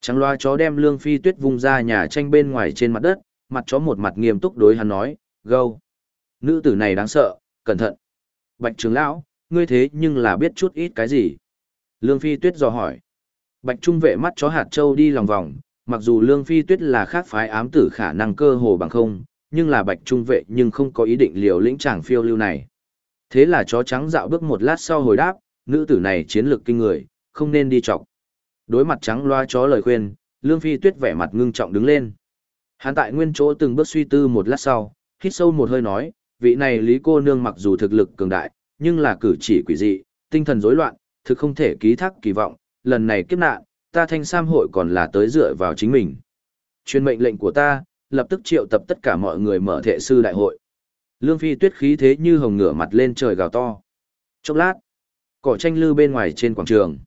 [SPEAKER 1] Trắng loa chó đem Lương Phi Tuyết vung ra nhà tranh bên ngoài trên mặt đất, mặt chó một mặt nghiêm túc đối hắn nói, gâu. Nữ tử này đáng sợ, cẩn thận. Bạch trưởng lão, ngươi thế nhưng là biết chút ít cái gì? Lương Phi Tuyết dò hỏi. Bạch Trung vệ mắt chó hạt châu đi lòng vòng, mặc dù Lương Phi Tuyết là khác phái ám tử khả năng cơ hồ bằng không, nhưng là Bạch Trung vệ nhưng không có ý định liều lĩnh chàng phiêu lưu này. Thế là chó trắng dạo bước một lát sau hồi đáp, nữ tử này chiến lược kinh người, không nên đi chọc. Đối mặt trắng loa chó lời khuyên, Lương Phi Tuyết vẻ mặt ngưng trọng đứng lên. Hắn tại nguyên chỗ từng bước suy tư một lát sau, hít sâu một hơi nói, vị này Lý cô nương mặc dù thực lực cường đại, nhưng là cử chỉ quỷ dị, tinh thần rối loạn, thực không thể ký thác kỳ vọng, lần này kiếp nạn, ta thanh sam hội còn là tới dựa vào chính mình. Chuyên mệnh lệnh của ta, lập tức triệu tập tất cả mọi người mở thệ sư đại hội. Lương Phi tuyết khí thế như hồng ngửa mặt lên trời gào to. Chốc lát, cỏ tranh lư bên ngoài trên quảng trường.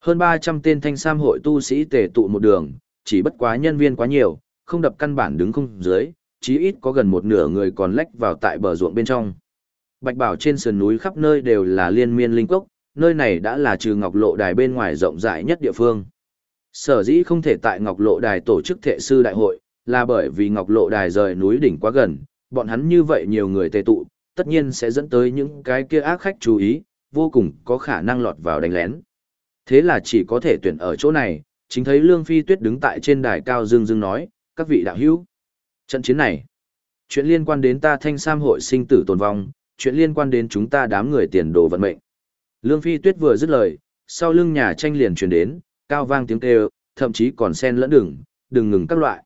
[SPEAKER 1] Hơn 300 tên thanh sam hội tu sĩ tề tụ một đường, chỉ bất quá nhân viên quá nhiều, không đập căn bản đứng không dưới, chí ít có gần một nửa người còn lách vào tại bờ ruộng bên trong. Bạch bảo trên sườn núi khắp nơi đều là liên miên linh cốc, nơi này đã là trừ ngọc lộ đài bên ngoài rộng rãi nhất địa phương. Sở dĩ không thể tại ngọc lộ đài tổ chức thệ sư đại hội, là bởi vì ngọc lộ đài rời núi đỉnh quá gần, bọn hắn như vậy nhiều người tề tụ, tất nhiên sẽ dẫn tới những cái kia ác khách chú ý, vô cùng có khả năng lọt vào đánh lén. Thế là chỉ có thể tuyển ở chỗ này, chính thấy Lương Phi Tuyết đứng tại trên đài cao dương dương nói, các vị đạo hữu. Trận chiến này, chuyện liên quan đến ta thanh sam hội sinh tử tồn vong, chuyện liên quan đến chúng ta đám người tiền đồ vận mệnh. Lương Phi Tuyết vừa dứt lời, sau lưng nhà tranh liền truyền đến, cao vang tiếng kêu, thậm chí còn sen lẫn đừng, đừng ngừng các loại.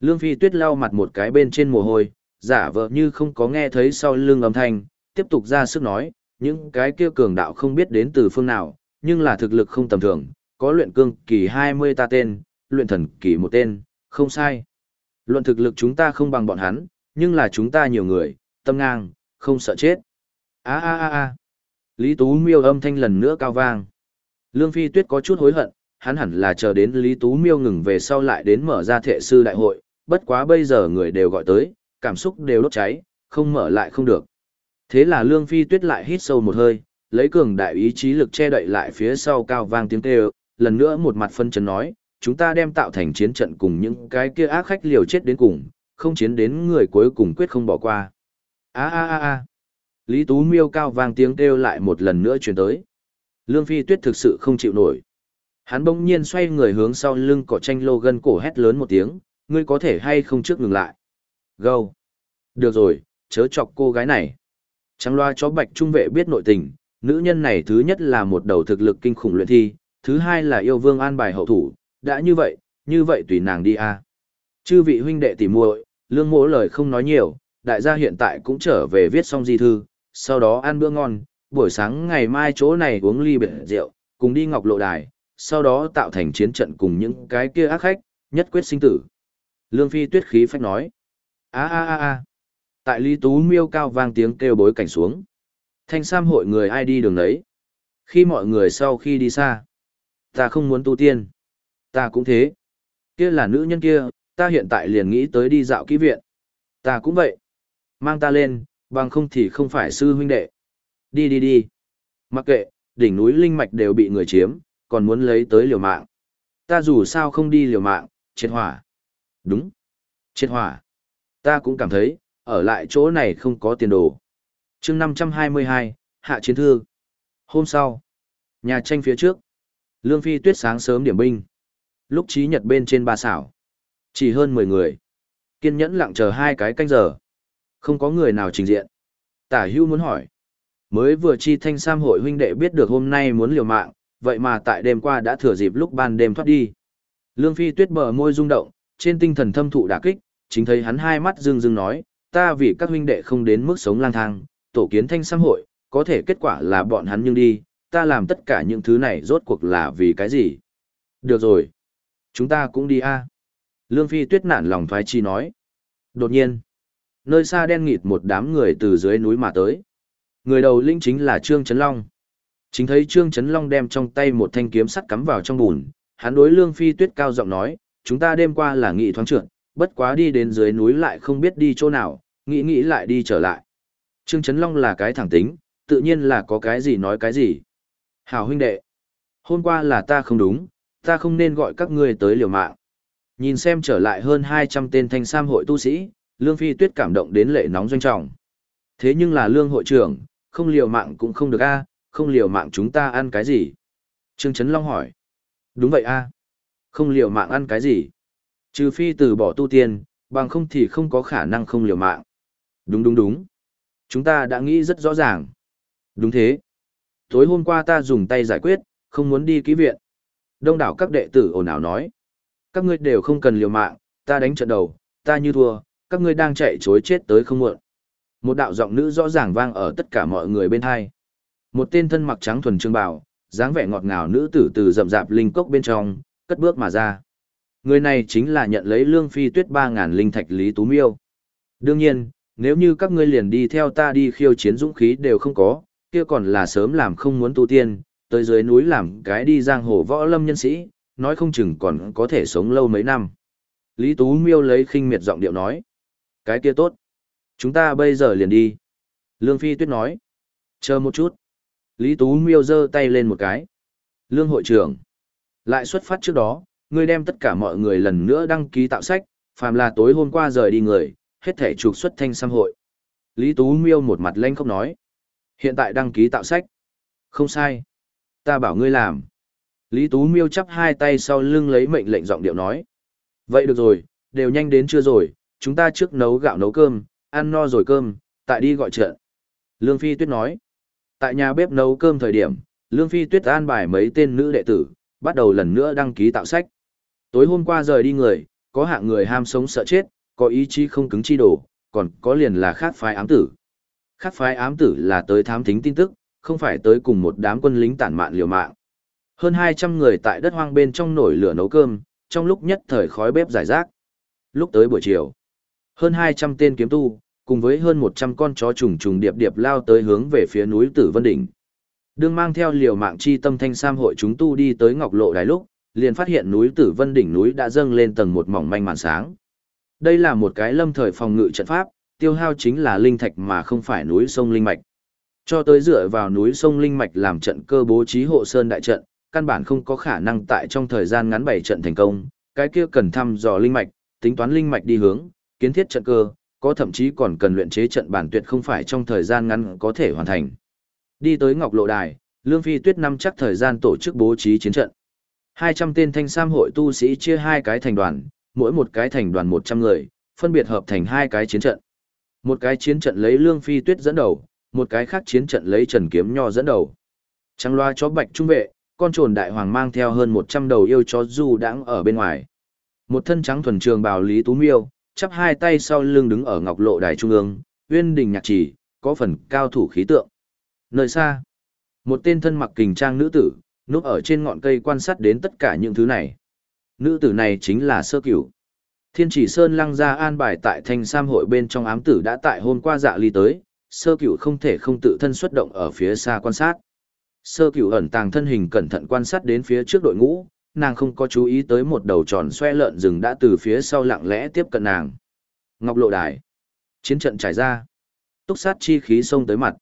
[SPEAKER 1] Lương Phi Tuyết lau mặt một cái bên trên mồ hôi, giả vờ như không có nghe thấy sau lưng âm thanh, tiếp tục ra sức nói, những cái kia cường đạo không biết đến từ phương nào, nhưng là thực lực không tầm thường, có luyện cương kỳ 20 ta tên, luyện thần kỳ một tên, không sai. Luận thực lực chúng ta không bằng bọn hắn, nhưng là chúng ta nhiều người, tâm ngang, không sợ chết. A a a a. Lý Tú Miêu âm thanh lần nữa cao vang. Lương Phi Tuyết có chút hối hận, hắn hẳn là chờ đến Lý Tú Miêu ngừng về sau lại đến mở ra thệ sư đại hội, bất quá bây giờ người đều gọi tới, cảm xúc đều đốt cháy, không mở lại không được. Thế là Lương Phi Tuyết lại hít sâu một hơi, lấy cường đại ý chí lực che đậy lại phía sau cao vang tiếng kêu, lần nữa một mặt phân chấn nói, chúng ta đem tạo thành chiến trận cùng những cái kia ác khách liều chết đến cùng, không chiến đến người cuối cùng quyết không bỏ qua. A a a a. Lý Tú Miêu cao vang tiếng kêu lại một lần nữa truyền tới. Lương Phi Tuyết thực sự không chịu nổi. Hắn bỗng nhiên xoay người hướng sau lưng cỏ tranh lô gân cổ hét lớn một tiếng, ngươi có thể hay không trước ngừng lại. Gâu. Được rồi, chớ chọc cô gái này. Trắng loa chó bạch trung vệ biết nội tình, nữ nhân này thứ nhất là một đầu thực lực kinh khủng luyện thi, thứ hai là yêu vương an bài hậu thủ, đã như vậy, như vậy tùy nàng đi a. Chư vị huynh đệ tỉ muội, lương mỗ lời không nói nhiều, đại gia hiện tại cũng trở về viết xong di thư, sau đó ăn bữa ngon, buổi sáng ngày mai chỗ này uống ly biệt rượu, cùng đi ngọc lộ đài, sau đó tạo thành chiến trận cùng những cái kia ác khách, nhất quyết sinh tử. Lương Phi tuyết khí phách nói, a a a a, Tại Lý Tú miêu cao vang tiếng kêu bối cảnh xuống. Thanh Sam hội người ai đi đường đấy. Khi mọi người sau khi đi xa, ta không muốn tu tiên. Ta cũng thế. Kia là nữ nhân kia, ta hiện tại liền nghĩ tới đi dạo kỹ viện. Ta cũng vậy. Mang ta lên, bằng không thì không phải sư huynh đệ. Đi đi đi. Mặc kệ, đỉnh núi linh mạch đều bị người chiếm, còn muốn lấy tới liều mạng. Ta dù sao không đi liều mạng, triệt hỏa. Đúng. Triệt hỏa. Ta cũng cảm thấy, ở lại chỗ này không có tiền đồ. chương 522, Hạ Chiến Thư. Hôm sau, nhà tranh phía trước. Lương Phi tuyết sáng sớm điểm binh. Lúc trí nhật bên trên ba xảo. Chỉ hơn 10 người. Kiên nhẫn lặng chờ hai cái canh giờ. Không có người nào trình diện. Tả hưu muốn hỏi. Mới vừa chi thanh sam hội huynh đệ biết được hôm nay muốn liều mạng, vậy mà tại đêm qua đã thừa dịp lúc ban đêm thoát đi. Lương Phi tuyết bờ môi rung động, trên tinh thần thâm thụ đả kích, chính thấy hắn hai mắt dương dương nói, ta vì các huynh đệ không đến mức sống lang thang, tổ kiến thanh sam hội, có thể kết quả là bọn hắn nhưng đi, ta làm tất cả những thứ này rốt cuộc là vì cái gì? Được rồi. Chúng ta cũng đi a. Lương Phi tuyết nản lòng thoái chi nói. Đột nhiên, nơi xa đen nghịt một đám người từ dưới núi mà tới. Người đầu linh chính là Trương Trấn Long. Chính thấy Trương Trấn Long đem trong tay một thanh kiếm sắt cắm vào trong bùn, hắn đối Lương Phi Tuyết cao giọng nói, chúng ta đêm qua là nghị thoáng trượt, bất quá đi đến dưới núi lại không biết đi chỗ nào, nghĩ nghĩ lại đi trở lại. Trương Trấn Long là cái thẳng tính, tự nhiên là có cái gì nói cái gì. Hảo huynh đệ, hôm qua là ta không đúng, ta không nên gọi các ngươi tới liều mạng. Nhìn xem trở lại hơn 200 tên thanh sam hội tu sĩ, Lương Phi Tuyết cảm động đến lệ nóng doanh trọng. Thế nhưng là Lương hội trưởng, không liều mạng cũng không được a, không liều mạng chúng ta ăn cái gì? Trương Trấn Long hỏi. Đúng vậy a, không liều mạng ăn cái gì? Trừ phi từ bỏ tu tiên, bằng không thì không có khả năng không liều mạng. Đúng đúng đúng. Chúng ta đã nghĩ rất rõ ràng. Đúng thế. Tối hôm qua ta dùng tay giải quyết, không muốn đi ký viện. Đông đảo các đệ tử ồn ào nói. Các ngươi đều không cần liều mạng, ta đánh trận đầu, ta như thua, các ngươi đang chạy chối chết tới không muộn. Một đạo giọng nữ rõ ràng vang ở tất cả mọi người bên hai. Một tên thân mặc trắng thuần trương bào, dáng vẻ ngọt ngào nữ tử từ rậm rạp linh cốc bên trong, cất bước mà ra. Người này chính là nhận lấy lương phi tuyết 3.000 linh thạch Lý Tú Miêu. Đương nhiên, nếu như các ngươi liền đi theo ta đi khiêu chiến dũng khí đều không có, kia còn là sớm làm không muốn tu tiên, tới dưới núi làm cái đi giang hồ võ lâm nhân sĩ, nói không chừng còn có thể sống lâu mấy năm. Lý Tú Miêu lấy khinh miệt giọng điệu nói. Cái kia tốt. Chúng ta bây giờ liền đi. Lương Phi Tuyết nói. Chờ một chút. Lý Tú Miêu giơ tay lên một cái. Lương hội trưởng. Lại xuất phát trước đó, ngươi đem tất cả mọi người lần nữa đăng ký tạo sách, phàm là tối hôm qua rời đi người, hết thể trục xuất thanh xăm hội. Lý Tú Miêu một mặt lênh không nói. Hiện tại đăng ký tạo sách. Không sai. Ta bảo ngươi làm. Lý Tú Miêu chắp hai tay sau lưng lấy mệnh lệnh giọng điệu nói. Vậy được rồi, đều nhanh đến chưa rồi, chúng ta trước nấu gạo nấu cơm, ăn no rồi cơm, tại đi gọi trợ. Lương Phi Tuyết nói. Tại nhà bếp nấu cơm thời điểm, Lương Phi Tuyết an bài mấy tên nữ đệ tử, bắt đầu lần nữa đăng ký tạo sách. Tối hôm qua rời đi người, có hạng người ham sống sợ chết, có ý chí không cứng chi đổ, còn có liền là khác phái ám tử. Khác phái ám tử là tới thám thính tin tức, không phải tới cùng một đám quân lính tản mạn liều mạng. Hơn 200 người tại đất hoang bên trong nổi lửa nấu cơm, trong lúc nhất thời khói bếp giải rác. Lúc tới buổi chiều, hơn 200 tên kiếm tu, cùng với hơn 100 con chó trùng trùng điệp điệp lao tới hướng về phía núi Tử Vân Đỉnh. Đương mang theo liều mạng chi tâm thanh sam hội chúng tu đi tới ngọc lộ đài lúc, liền phát hiện núi Tử Vân Đỉnh núi đã dâng lên tầng một mỏng manh màn sáng. Đây là một cái lâm thời phòng ngự trận pháp, tiêu hao chính là linh thạch mà không phải núi sông linh mạch. Cho tới dựa vào núi sông linh mạch làm trận cơ bố trí hộ sơn đại trận, căn bản không có khả năng tại trong thời gian ngắn bảy trận thành công, cái kia cần thăm dò linh mạch, tính toán linh mạch đi hướng, kiến thiết trận cơ, có thậm chí còn cần luyện chế trận bản tuyệt không phải trong thời gian ngắn có thể hoàn thành. Đi tới Ngọc Lộ Đài, Lương Phi Tuyết năm chắc thời gian tổ chức bố trí chiến trận. 200 tên thanh sam hội tu sĩ chia hai cái thành đoàn, mỗi một cái thành đoàn 100 người, phân biệt hợp thành hai cái chiến trận. Một cái chiến trận lấy Lương Phi Tuyết dẫn đầu, một cái khác chiến trận lấy Trần Kiếm Nho dẫn đầu. Trăng loa chó bạch trung vệ, con trồn đại hoàng mang theo hơn 100 đầu yêu chó du đãng ở bên ngoài. Một thân trắng thuần trường bào Lý Tú Miêu, chắp hai tay sau lưng đứng ở ngọc lộ đài trung ương, uyên đình nhạc chỉ, có phần cao thủ khí tượng. Nơi xa, một tên thân mặc kình trang nữ tử, núp ở trên ngọn cây quan sát đến tất cả những thứ này. Nữ tử này chính là sơ cửu. Thiên chỉ sơn lăng ra an bài tại thanh sam hội bên trong ám tử đã tại hôm qua dạ ly tới, sơ cửu không thể không tự thân xuất động ở phía xa quan sát. Sơ cửu ẩn tàng thân hình cẩn thận quan sát đến phía trước đội ngũ, nàng không có chú ý tới một đầu tròn xoe lợn rừng đã từ phía sau lặng lẽ tiếp cận nàng. Ngọc lộ đài. Chiến trận trải ra. Túc sát chi khí xông tới mặt.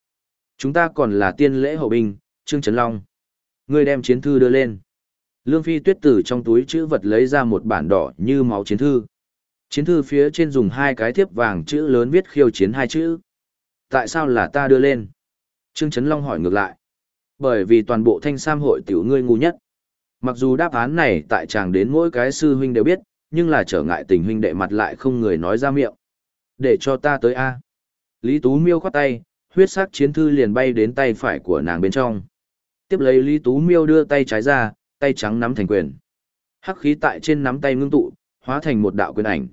[SPEAKER 1] Chúng ta còn là tiên lễ hậu binh, Trương Trấn Long. Ngươi đem chiến thư đưa lên. Lương Phi tuyết tử trong túi chữ vật lấy ra một bản đỏ như máu chiến thư. Chiến thư phía trên dùng hai cái thiếp vàng chữ lớn viết khiêu chiến hai chữ. Tại sao là ta đưa lên? Trương Trấn Long hỏi ngược lại. Bởi vì toàn bộ thanh sam hội tiểu ngươi ngu nhất. Mặc dù đáp án này tại chàng đến mỗi cái sư huynh đều biết, nhưng là trở ngại tình huynh đệ mặt lại không người nói ra miệng. Để cho ta tới A. Lý Tú Miêu khoát tay, huyết sắc chiến thư liền bay đến tay phải của nàng bên trong. Tiếp lấy Lý Tú Miêu đưa tay trái ra, tay trắng nắm thành quyền. Hắc khí tại trên nắm tay ngưng tụ, hóa thành một đạo quyền ảnh.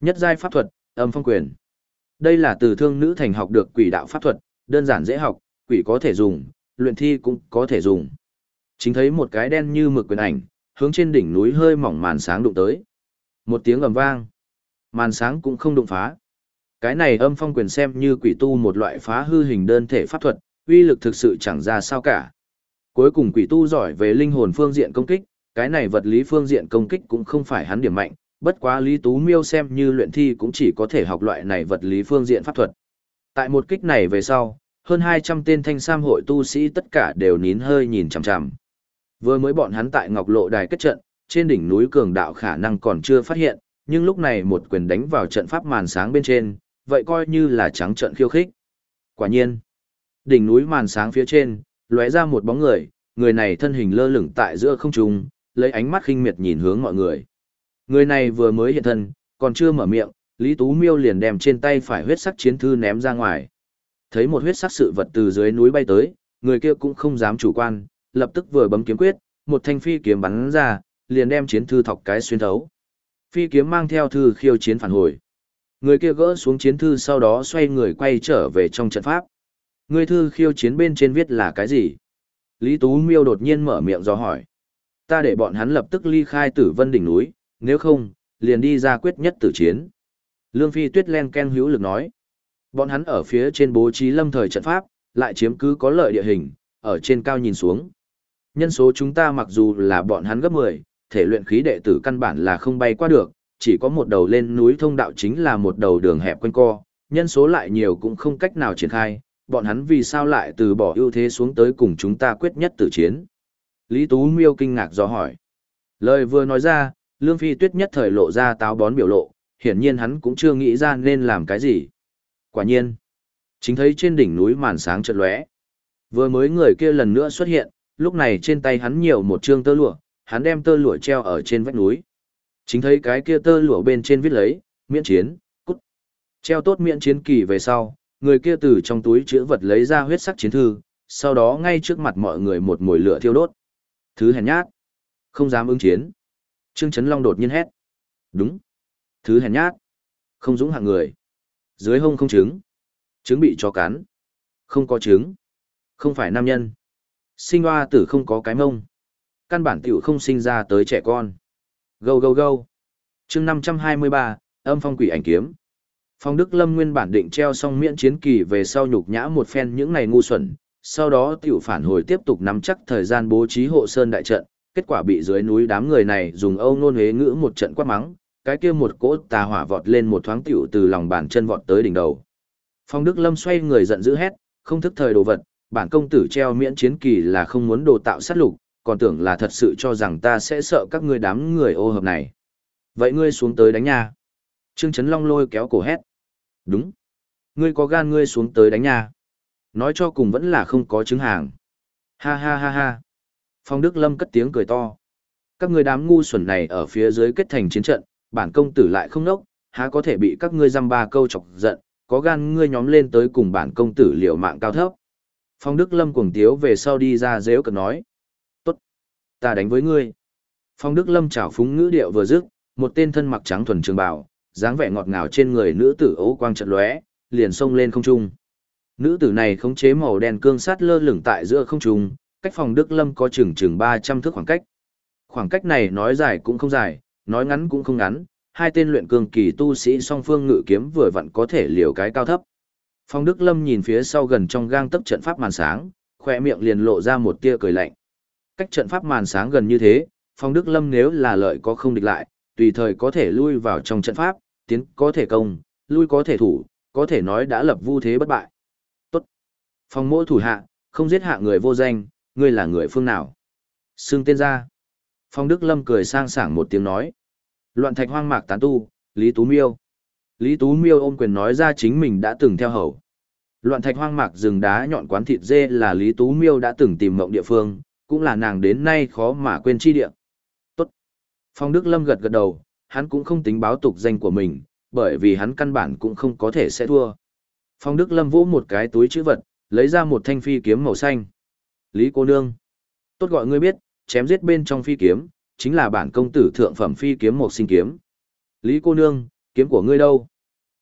[SPEAKER 1] Nhất giai pháp thuật, âm phong quyền. Đây là từ thương nữ thành học được quỷ đạo pháp thuật, đơn giản dễ học, quỷ có thể dùng, luyện thi cũng có thể dùng. Chính thấy một cái đen như mực quyền ảnh, hướng trên đỉnh núi hơi mỏng màn sáng đụng tới. Một tiếng ầm vang, màn sáng cũng không đụng phá. Cái này âm phong quyền xem như quỷ tu một loại phá hư hình đơn thể pháp thuật, uy lực thực sự chẳng ra sao cả. Cuối cùng quỷ tu giỏi về linh hồn phương diện công kích, cái này vật lý phương diện công kích cũng không phải hắn điểm mạnh, bất quá Lý Tú Miêu xem như luyện thi cũng chỉ có thể học loại này vật lý phương diện pháp thuật. Tại một kích này về sau, hơn 200 tên thanh sam hội tu sĩ tất cả đều nín hơi nhìn chằm chằm. Vừa mới bọn hắn tại Ngọc Lộ Đài kết trận, trên đỉnh núi cường đạo khả năng còn chưa phát hiện, nhưng lúc này một quyền đánh vào trận pháp màn sáng bên trên, vậy coi như là trắng trận khiêu khích. Quả nhiên, đỉnh núi màn sáng phía trên, lóe ra một bóng người, người này thân hình lơ lửng tại giữa không trung, lấy ánh mắt khinh miệt nhìn hướng mọi người. Người này vừa mới hiện thân, còn chưa mở miệng, Lý Tú Miêu liền đem trên tay phải huyết sắc chiến thư ném ra ngoài. Thấy một huyết sắc sự vật từ dưới núi bay tới, người kia cũng không dám chủ quan, lập tức vừa bấm kiếm quyết, một thanh phi kiếm bắn ra, liền đem chiến thư thọc cái xuyên thấu. Phi kiếm mang theo thư khiêu chiến phản hồi. Người kia gỡ xuống chiến thư sau đó xoay người quay trở về trong trận pháp. Người thư khiêu chiến bên trên viết là cái gì? Lý Tú Miêu đột nhiên mở miệng do hỏi. Ta để bọn hắn lập tức ly khai tử vân đỉnh núi, nếu không, liền đi ra quyết nhất tử chiến. Lương Phi Tuyết len ken hữu lực nói. Bọn hắn ở phía trên bố trí lâm thời trận pháp, lại chiếm cứ có lợi địa hình, ở trên cao nhìn xuống. Nhân số chúng ta mặc dù là bọn hắn gấp 10, thể luyện khí đệ tử căn bản là không bay qua được, chỉ có một đầu lên núi thông đạo chính là một đầu đường hẹp quanh co, nhân số lại nhiều cũng không cách nào triển khai, bọn hắn vì sao lại từ bỏ ưu thế xuống tới cùng chúng ta quyết nhất tử chiến. Lý Tú Miêu kinh ngạc do hỏi. Lời vừa nói ra, Lương Phi Tuyết nhất thời lộ ra táo bón biểu lộ, hiển nhiên hắn cũng chưa nghĩ ra nên làm cái gì. Quả nhiên, chính thấy trên đỉnh núi màn sáng chợt lóe. Vừa mới người kia lần nữa xuất hiện, lúc này trên tay hắn nhiều một trương tơ lụa, hắn đem tơ lụa treo ở trên vách núi. Chính thấy cái kia tơ lụa bên trên viết lấy, miễn chiến, cút. Treo tốt miễn chiến kỳ về sau, người kia từ trong túi chữ vật lấy ra huyết sắc chiến thư, sau đó ngay trước mặt mọi người một mồi lửa thiêu đốt. Thứ hèn nhát, không dám ứng chiến. Trương Trấn Long đột nhiên hét. Đúng. Thứ hèn nhát, không dũng hạng người. Dưới hông không trứng. Trứng bị chó cắn. Không có trứng. Không phải nam nhân. Sinh hoa tử không có cái mông. Căn bản tiểu không sinh ra tới trẻ con. Gâu gâu gâu. chương 523, âm phong quỷ ảnh kiếm. Phong Đức Lâm nguyên bản định treo xong miễn chiến kỳ về sau nhục nhã một phen những ngày ngu xuẩn, sau đó tiểu phản hồi tiếp tục nắm chắc thời gian bố trí hộ sơn đại trận, kết quả bị dưới núi đám người này dùng âu nôn huế ngữ một trận quát mắng, cái kia một cỗ tà hỏa vọt lên một thoáng tiểu từ lòng bàn chân vọt tới đỉnh đầu. Phong Đức Lâm xoay người giận dữ hét, không thức thời đồ vật, bản công tử treo miễn chiến kỳ là không muốn đồ tạo sát lục, còn tưởng là thật sự cho rằng ta sẽ sợ các ngươi đám người ô hợp này. Vậy ngươi xuống tới đánh nha. Trương Trấn Long lôi kéo cổ hét. Đúng. Ngươi có gan ngươi xuống tới đánh nha. Nói cho cùng vẫn là không có chứng hàng. Ha ha ha ha. Phong Đức Lâm cất tiếng cười to. Các ngươi đám ngu xuẩn này ở phía dưới kết thành chiến trận, bản công tử lại không nốc, há có thể bị các ngươi dăm ba câu chọc giận, có gan ngươi nhóm lên tới cùng bản công tử liều mạng cao thấp. Phong Đức Lâm cuồng tiếu về sau đi ra dễu cợt nói. Tốt, ta đánh với ngươi. Phong Đức Lâm chảo phúng ngữ điệu vừa dứt, một tên thân mặc trắng thuần trường bào, dáng vẻ ngọt ngào trên người nữ tử ấu quang trận lóe, liền xông lên không trung. Nữ tử này khống chế màu đen cương sát lơ lửng tại giữa không trung, cách phòng Đức Lâm có chừng chừng 300 thước khoảng cách. Khoảng cách này nói dài cũng không dài, nói ngắn cũng không ngắn, hai tên luyện cường kỳ tu sĩ song phương ngự kiếm vừa vặn có thể liều cái cao thấp. Phong Đức Lâm nhìn phía sau gần trong gang tấc trận pháp màn sáng, khỏe miệng liền lộ ra một tia cười lạnh. Cách trận pháp màn sáng gần như thế, Phong Đức Lâm nếu là lợi có không địch lại, tùy thời có thể lui vào trong trận pháp, tiến có thể công, lui có thể thủ, có thể nói đã lập vu thế bất bại. Tốt. Phong mỗ thủ hạ, không giết hạ người vô danh, ngươi là người phương nào? Xưng tên ra. Phong Đức Lâm cười sang sảng một tiếng nói. Loạn thạch hoang mạc tán tu, Lý Tú Miêu. Lý Tú Miêu ôm quyền nói ra chính mình đã từng theo hầu. Loạn thạch hoang mạc rừng đá nhọn quán thịt dê là Lý Tú Miêu đã từng tìm mộng địa phương, cũng là nàng đến nay khó mà quên chi địa. Tốt. Phong Đức Lâm gật gật đầu, hắn cũng không tính báo tục danh của mình, bởi vì hắn căn bản cũng không có thể sẽ thua. Phong Đức Lâm vỗ một cái túi chữ vật, lấy ra một thanh phi kiếm màu xanh. Lý cô nương. Tốt gọi ngươi biết, chém giết bên trong phi kiếm, chính là bản công tử thượng phẩm phi kiếm một sinh kiếm. Lý cô nương, kiếm của ngươi đâu?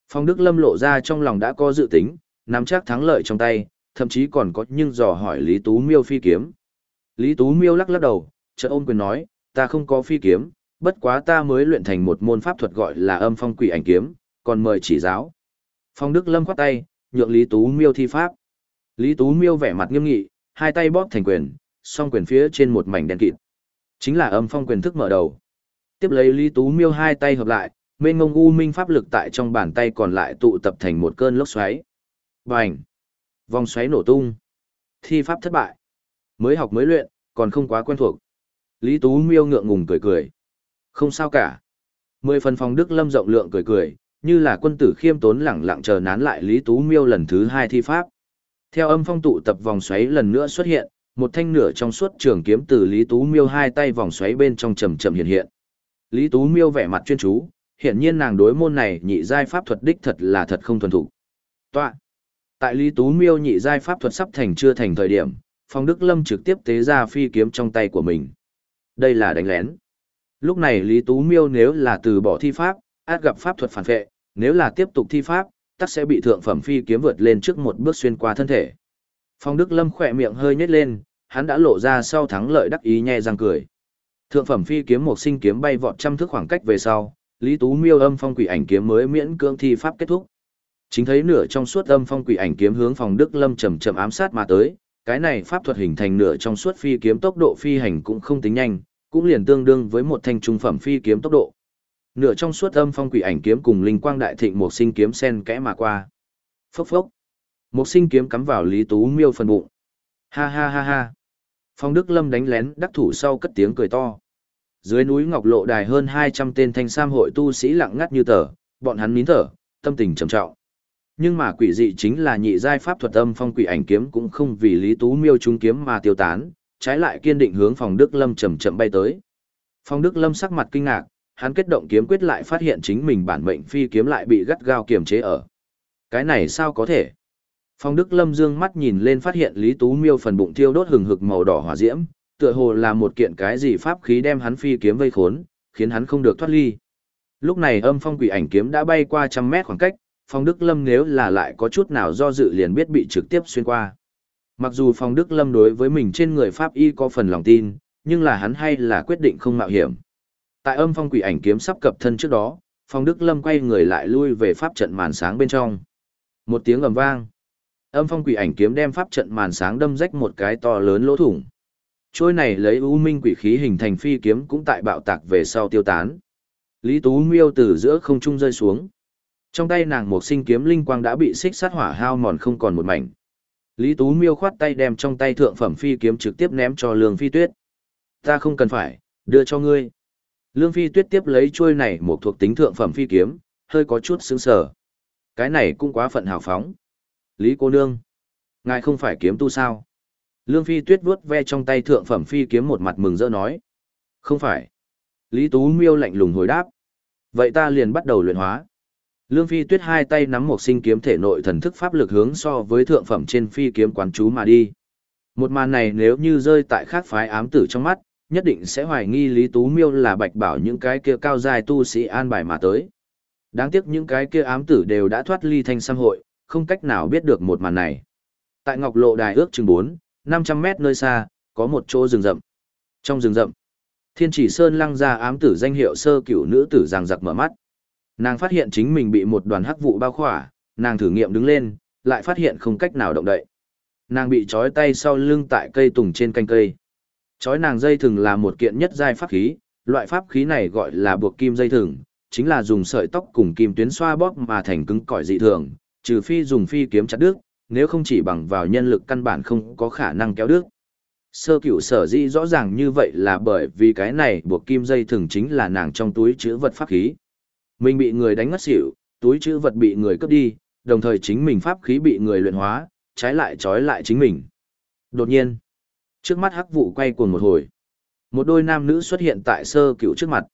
[SPEAKER 1] Phong Đức Lâm lộ ra trong lòng đã có dự tính, nắm chắc thắng lợi trong tay, thậm chí còn có nhưng dò hỏi Lý Tú Miêu phi kiếm. Lý Tú Miêu lắc lắc đầu, chợt ôm quyền nói, ta không có phi kiếm, bất quá ta mới luyện thành một môn pháp thuật gọi là âm phong quỷ ảnh kiếm, còn mời chỉ giáo. Phong Đức Lâm khoát tay, nhượng Lý Tú Miêu thi pháp. Lý Tú Miêu vẻ mặt nghiêm nghị, hai tay bóp thành quyền, song quyền phía trên một mảnh đen kịt. Chính là âm phong quyền thức mở đầu. Tiếp lấy Lý Tú Miêu hai tay hợp lại, mênh ngông u minh pháp lực tại trong bàn tay còn lại tụ tập thành một cơn lốc xoáy. Bành! Vòng xoáy nổ tung. Thi pháp thất bại. Mới học mới luyện, còn không quá quen thuộc. Lý Tú Miêu ngượng ngùng cười cười. Không sao cả. Mười phần phòng Đức Lâm rộng lượng cười cười, như là quân tử khiêm tốn lẳng lặng chờ nán lại Lý Tú Miêu lần thứ hai thi pháp. Theo âm phong tụ tập vòng xoáy lần nữa xuất hiện, một thanh nửa trong suốt trường kiếm từ Lý Tú Miêu hai tay vòng xoáy bên trong chậm chậm hiện hiện. Lý Tú Miêu vẻ mặt chuyên chú, hiện nhiên nàng đối môn này nhị giai pháp thuật đích thật là thật không thuần thủ. Toa. Tại Lý Tú Miêu nhị giai pháp thuật sắp thành chưa thành thời điểm, Phong Đức Lâm trực tiếp tế ra phi kiếm trong tay của mình. Đây là đánh lén. Lúc này Lý Tú Miêu nếu là từ bỏ thi pháp, át gặp pháp thuật phản vệ, nếu là tiếp tục thi pháp, tắc sẽ bị thượng phẩm phi kiếm vượt lên trước một bước xuyên qua thân thể. Phong Đức Lâm khỏe miệng hơi nhếch lên, hắn đã lộ ra sau thắng lợi đắc ý nhẹ răng cười. Thượng phẩm phi kiếm một sinh kiếm bay vọt trăm thước khoảng cách về sau, Lý Tú Miêu âm phong quỷ ảnh kiếm mới miễn cưỡng thi pháp kết thúc. Chính thấy nửa trong suốt âm phong quỷ ảnh kiếm hướng phòng Đức Lâm chậm chậm ám sát mà tới, cái này pháp thuật hình thành nửa trong suốt phi kiếm tốc độ phi hành cũng không tính nhanh, cũng liền tương đương với một thanh trung phẩm phi kiếm tốc độ. Nửa trong suốt âm phong quỷ ảnh kiếm cùng linh quang đại thịnh một sinh kiếm sen kẽ mà qua. Phốc phốc. Một sinh kiếm cắm vào Lý Tú Miêu phần bụng. Ha ha ha ha. Phong Đức Lâm đánh lén đắc thủ sau cất tiếng cười to. Dưới núi Ngọc Lộ đài hơn 200 tên thanh sam hội tu sĩ lặng ngắt như tờ, bọn hắn nín thở, tâm tình trầm trọng. Nhưng mà quỷ dị chính là nhị giai pháp thuật âm phong quỷ ảnh kiếm cũng không vì Lý Tú Miêu trúng kiếm mà tiêu tán, trái lại kiên định hướng phòng Đức Lâm chậm chậm bay tới. Phong Đức Lâm sắc mặt kinh ngạc, hắn kết động kiếm quyết lại phát hiện chính mình bản mệnh phi kiếm lại bị gắt gao kiềm chế ở. Cái này sao có thể? Phong Đức Lâm dương mắt nhìn lên phát hiện Lý Tú Miêu phần bụng thiêu đốt hừng hực màu đỏ hỏa diễm, tựa hồ là một kiện cái gì pháp khí đem hắn phi kiếm vây khốn, khiến hắn không được thoát ly. Lúc này âm phong quỷ ảnh kiếm đã bay qua trăm mét khoảng cách, Phong Đức Lâm nếu là lại có chút nào do dự liền biết bị trực tiếp xuyên qua. Mặc dù Phong Đức Lâm đối với mình trên người Pháp Y có phần lòng tin, nhưng là hắn hay là quyết định không mạo hiểm. Tại âm phong quỷ ảnh kiếm sắp cập thân trước đó, Phong Đức Lâm quay người lại lui về pháp trận màn sáng bên trong. Một tiếng ầm vang. Âm phong quỷ ảnh kiếm đem pháp trận màn sáng đâm rách một cái to lớn lỗ thủng. Trôi này lấy u minh quỷ khí hình thành phi kiếm cũng tại bạo tạc về sau tiêu tán. Lý Tú Miêu từ giữa không trung rơi xuống. Trong tay nàng một sinh kiếm linh quang đã bị xích sát hỏa hao mòn không còn một mảnh. Lý Tú Miêu khoát tay đem trong tay thượng phẩm phi kiếm trực tiếp ném cho Lương Phi Tuyết. Ta không cần phải, đưa cho ngươi. Lương Phi Tuyết tiếp lấy chuôi này một thuộc tính thượng phẩm phi kiếm, hơi có chút sững sờ. Cái này cũng quá phận hào phóng. Lý cô nương, ngài không phải kiếm tu sao? Lương Phi Tuyết vuốt ve trong tay thượng phẩm phi kiếm một mặt mừng rỡ nói. Không phải. Lý Tú Miêu lạnh lùng hồi đáp. Vậy ta liền bắt đầu luyện hóa. Lương Phi Tuyết hai tay nắm một sinh kiếm thể nội thần thức pháp lực hướng so với thượng phẩm trên phi kiếm quán chú mà đi. Một màn này nếu như rơi tại khác phái ám tử trong mắt, nhất định sẽ hoài nghi Lý Tú Miêu là bạch bảo những cái kia cao dài tu sĩ an bài mà tới. Đáng tiếc những cái kia ám tử đều đã thoát ly thanh sam hội, không cách nào biết được một màn này. Tại Ngọc Lộ Đài ước chừng 4, 500 mét nơi xa, có một chỗ rừng rậm. Trong rừng rậm, Thiên Chỉ Sơn lăng ra ám tử danh hiệu sơ cửu nữ tử giằng giặc mở mắt. Nàng phát hiện chính mình bị một đoàn hắc vụ bao khỏa, nàng thử nghiệm đứng lên, lại phát hiện không cách nào động đậy. Nàng bị trói tay sau lưng tại cây tùng trên canh cây chói nàng dây thừng là một kiện nhất giai pháp khí, loại pháp khí này gọi là buộc kim dây thừng, chính là dùng sợi tóc cùng kim tuyến xoa bóp mà thành cứng cỏi dị thường, trừ phi dùng phi kiếm chặt đứt, nếu không chỉ bằng vào nhân lực căn bản không có khả năng kéo đứt. Sơ cửu sở dĩ rõ ràng như vậy là bởi vì cái này buộc kim dây thừng chính là nàng trong túi chữ vật pháp khí. Mình bị người đánh ngất xỉu, túi chữ vật bị người cướp đi, đồng thời chính mình pháp khí bị người luyện hóa, trái lại trói lại chính mình. Đột nhiên, trước mắt hắc vụ quay cuồng một hồi. Một đôi nam nữ xuất hiện tại sơ cửu trước mặt.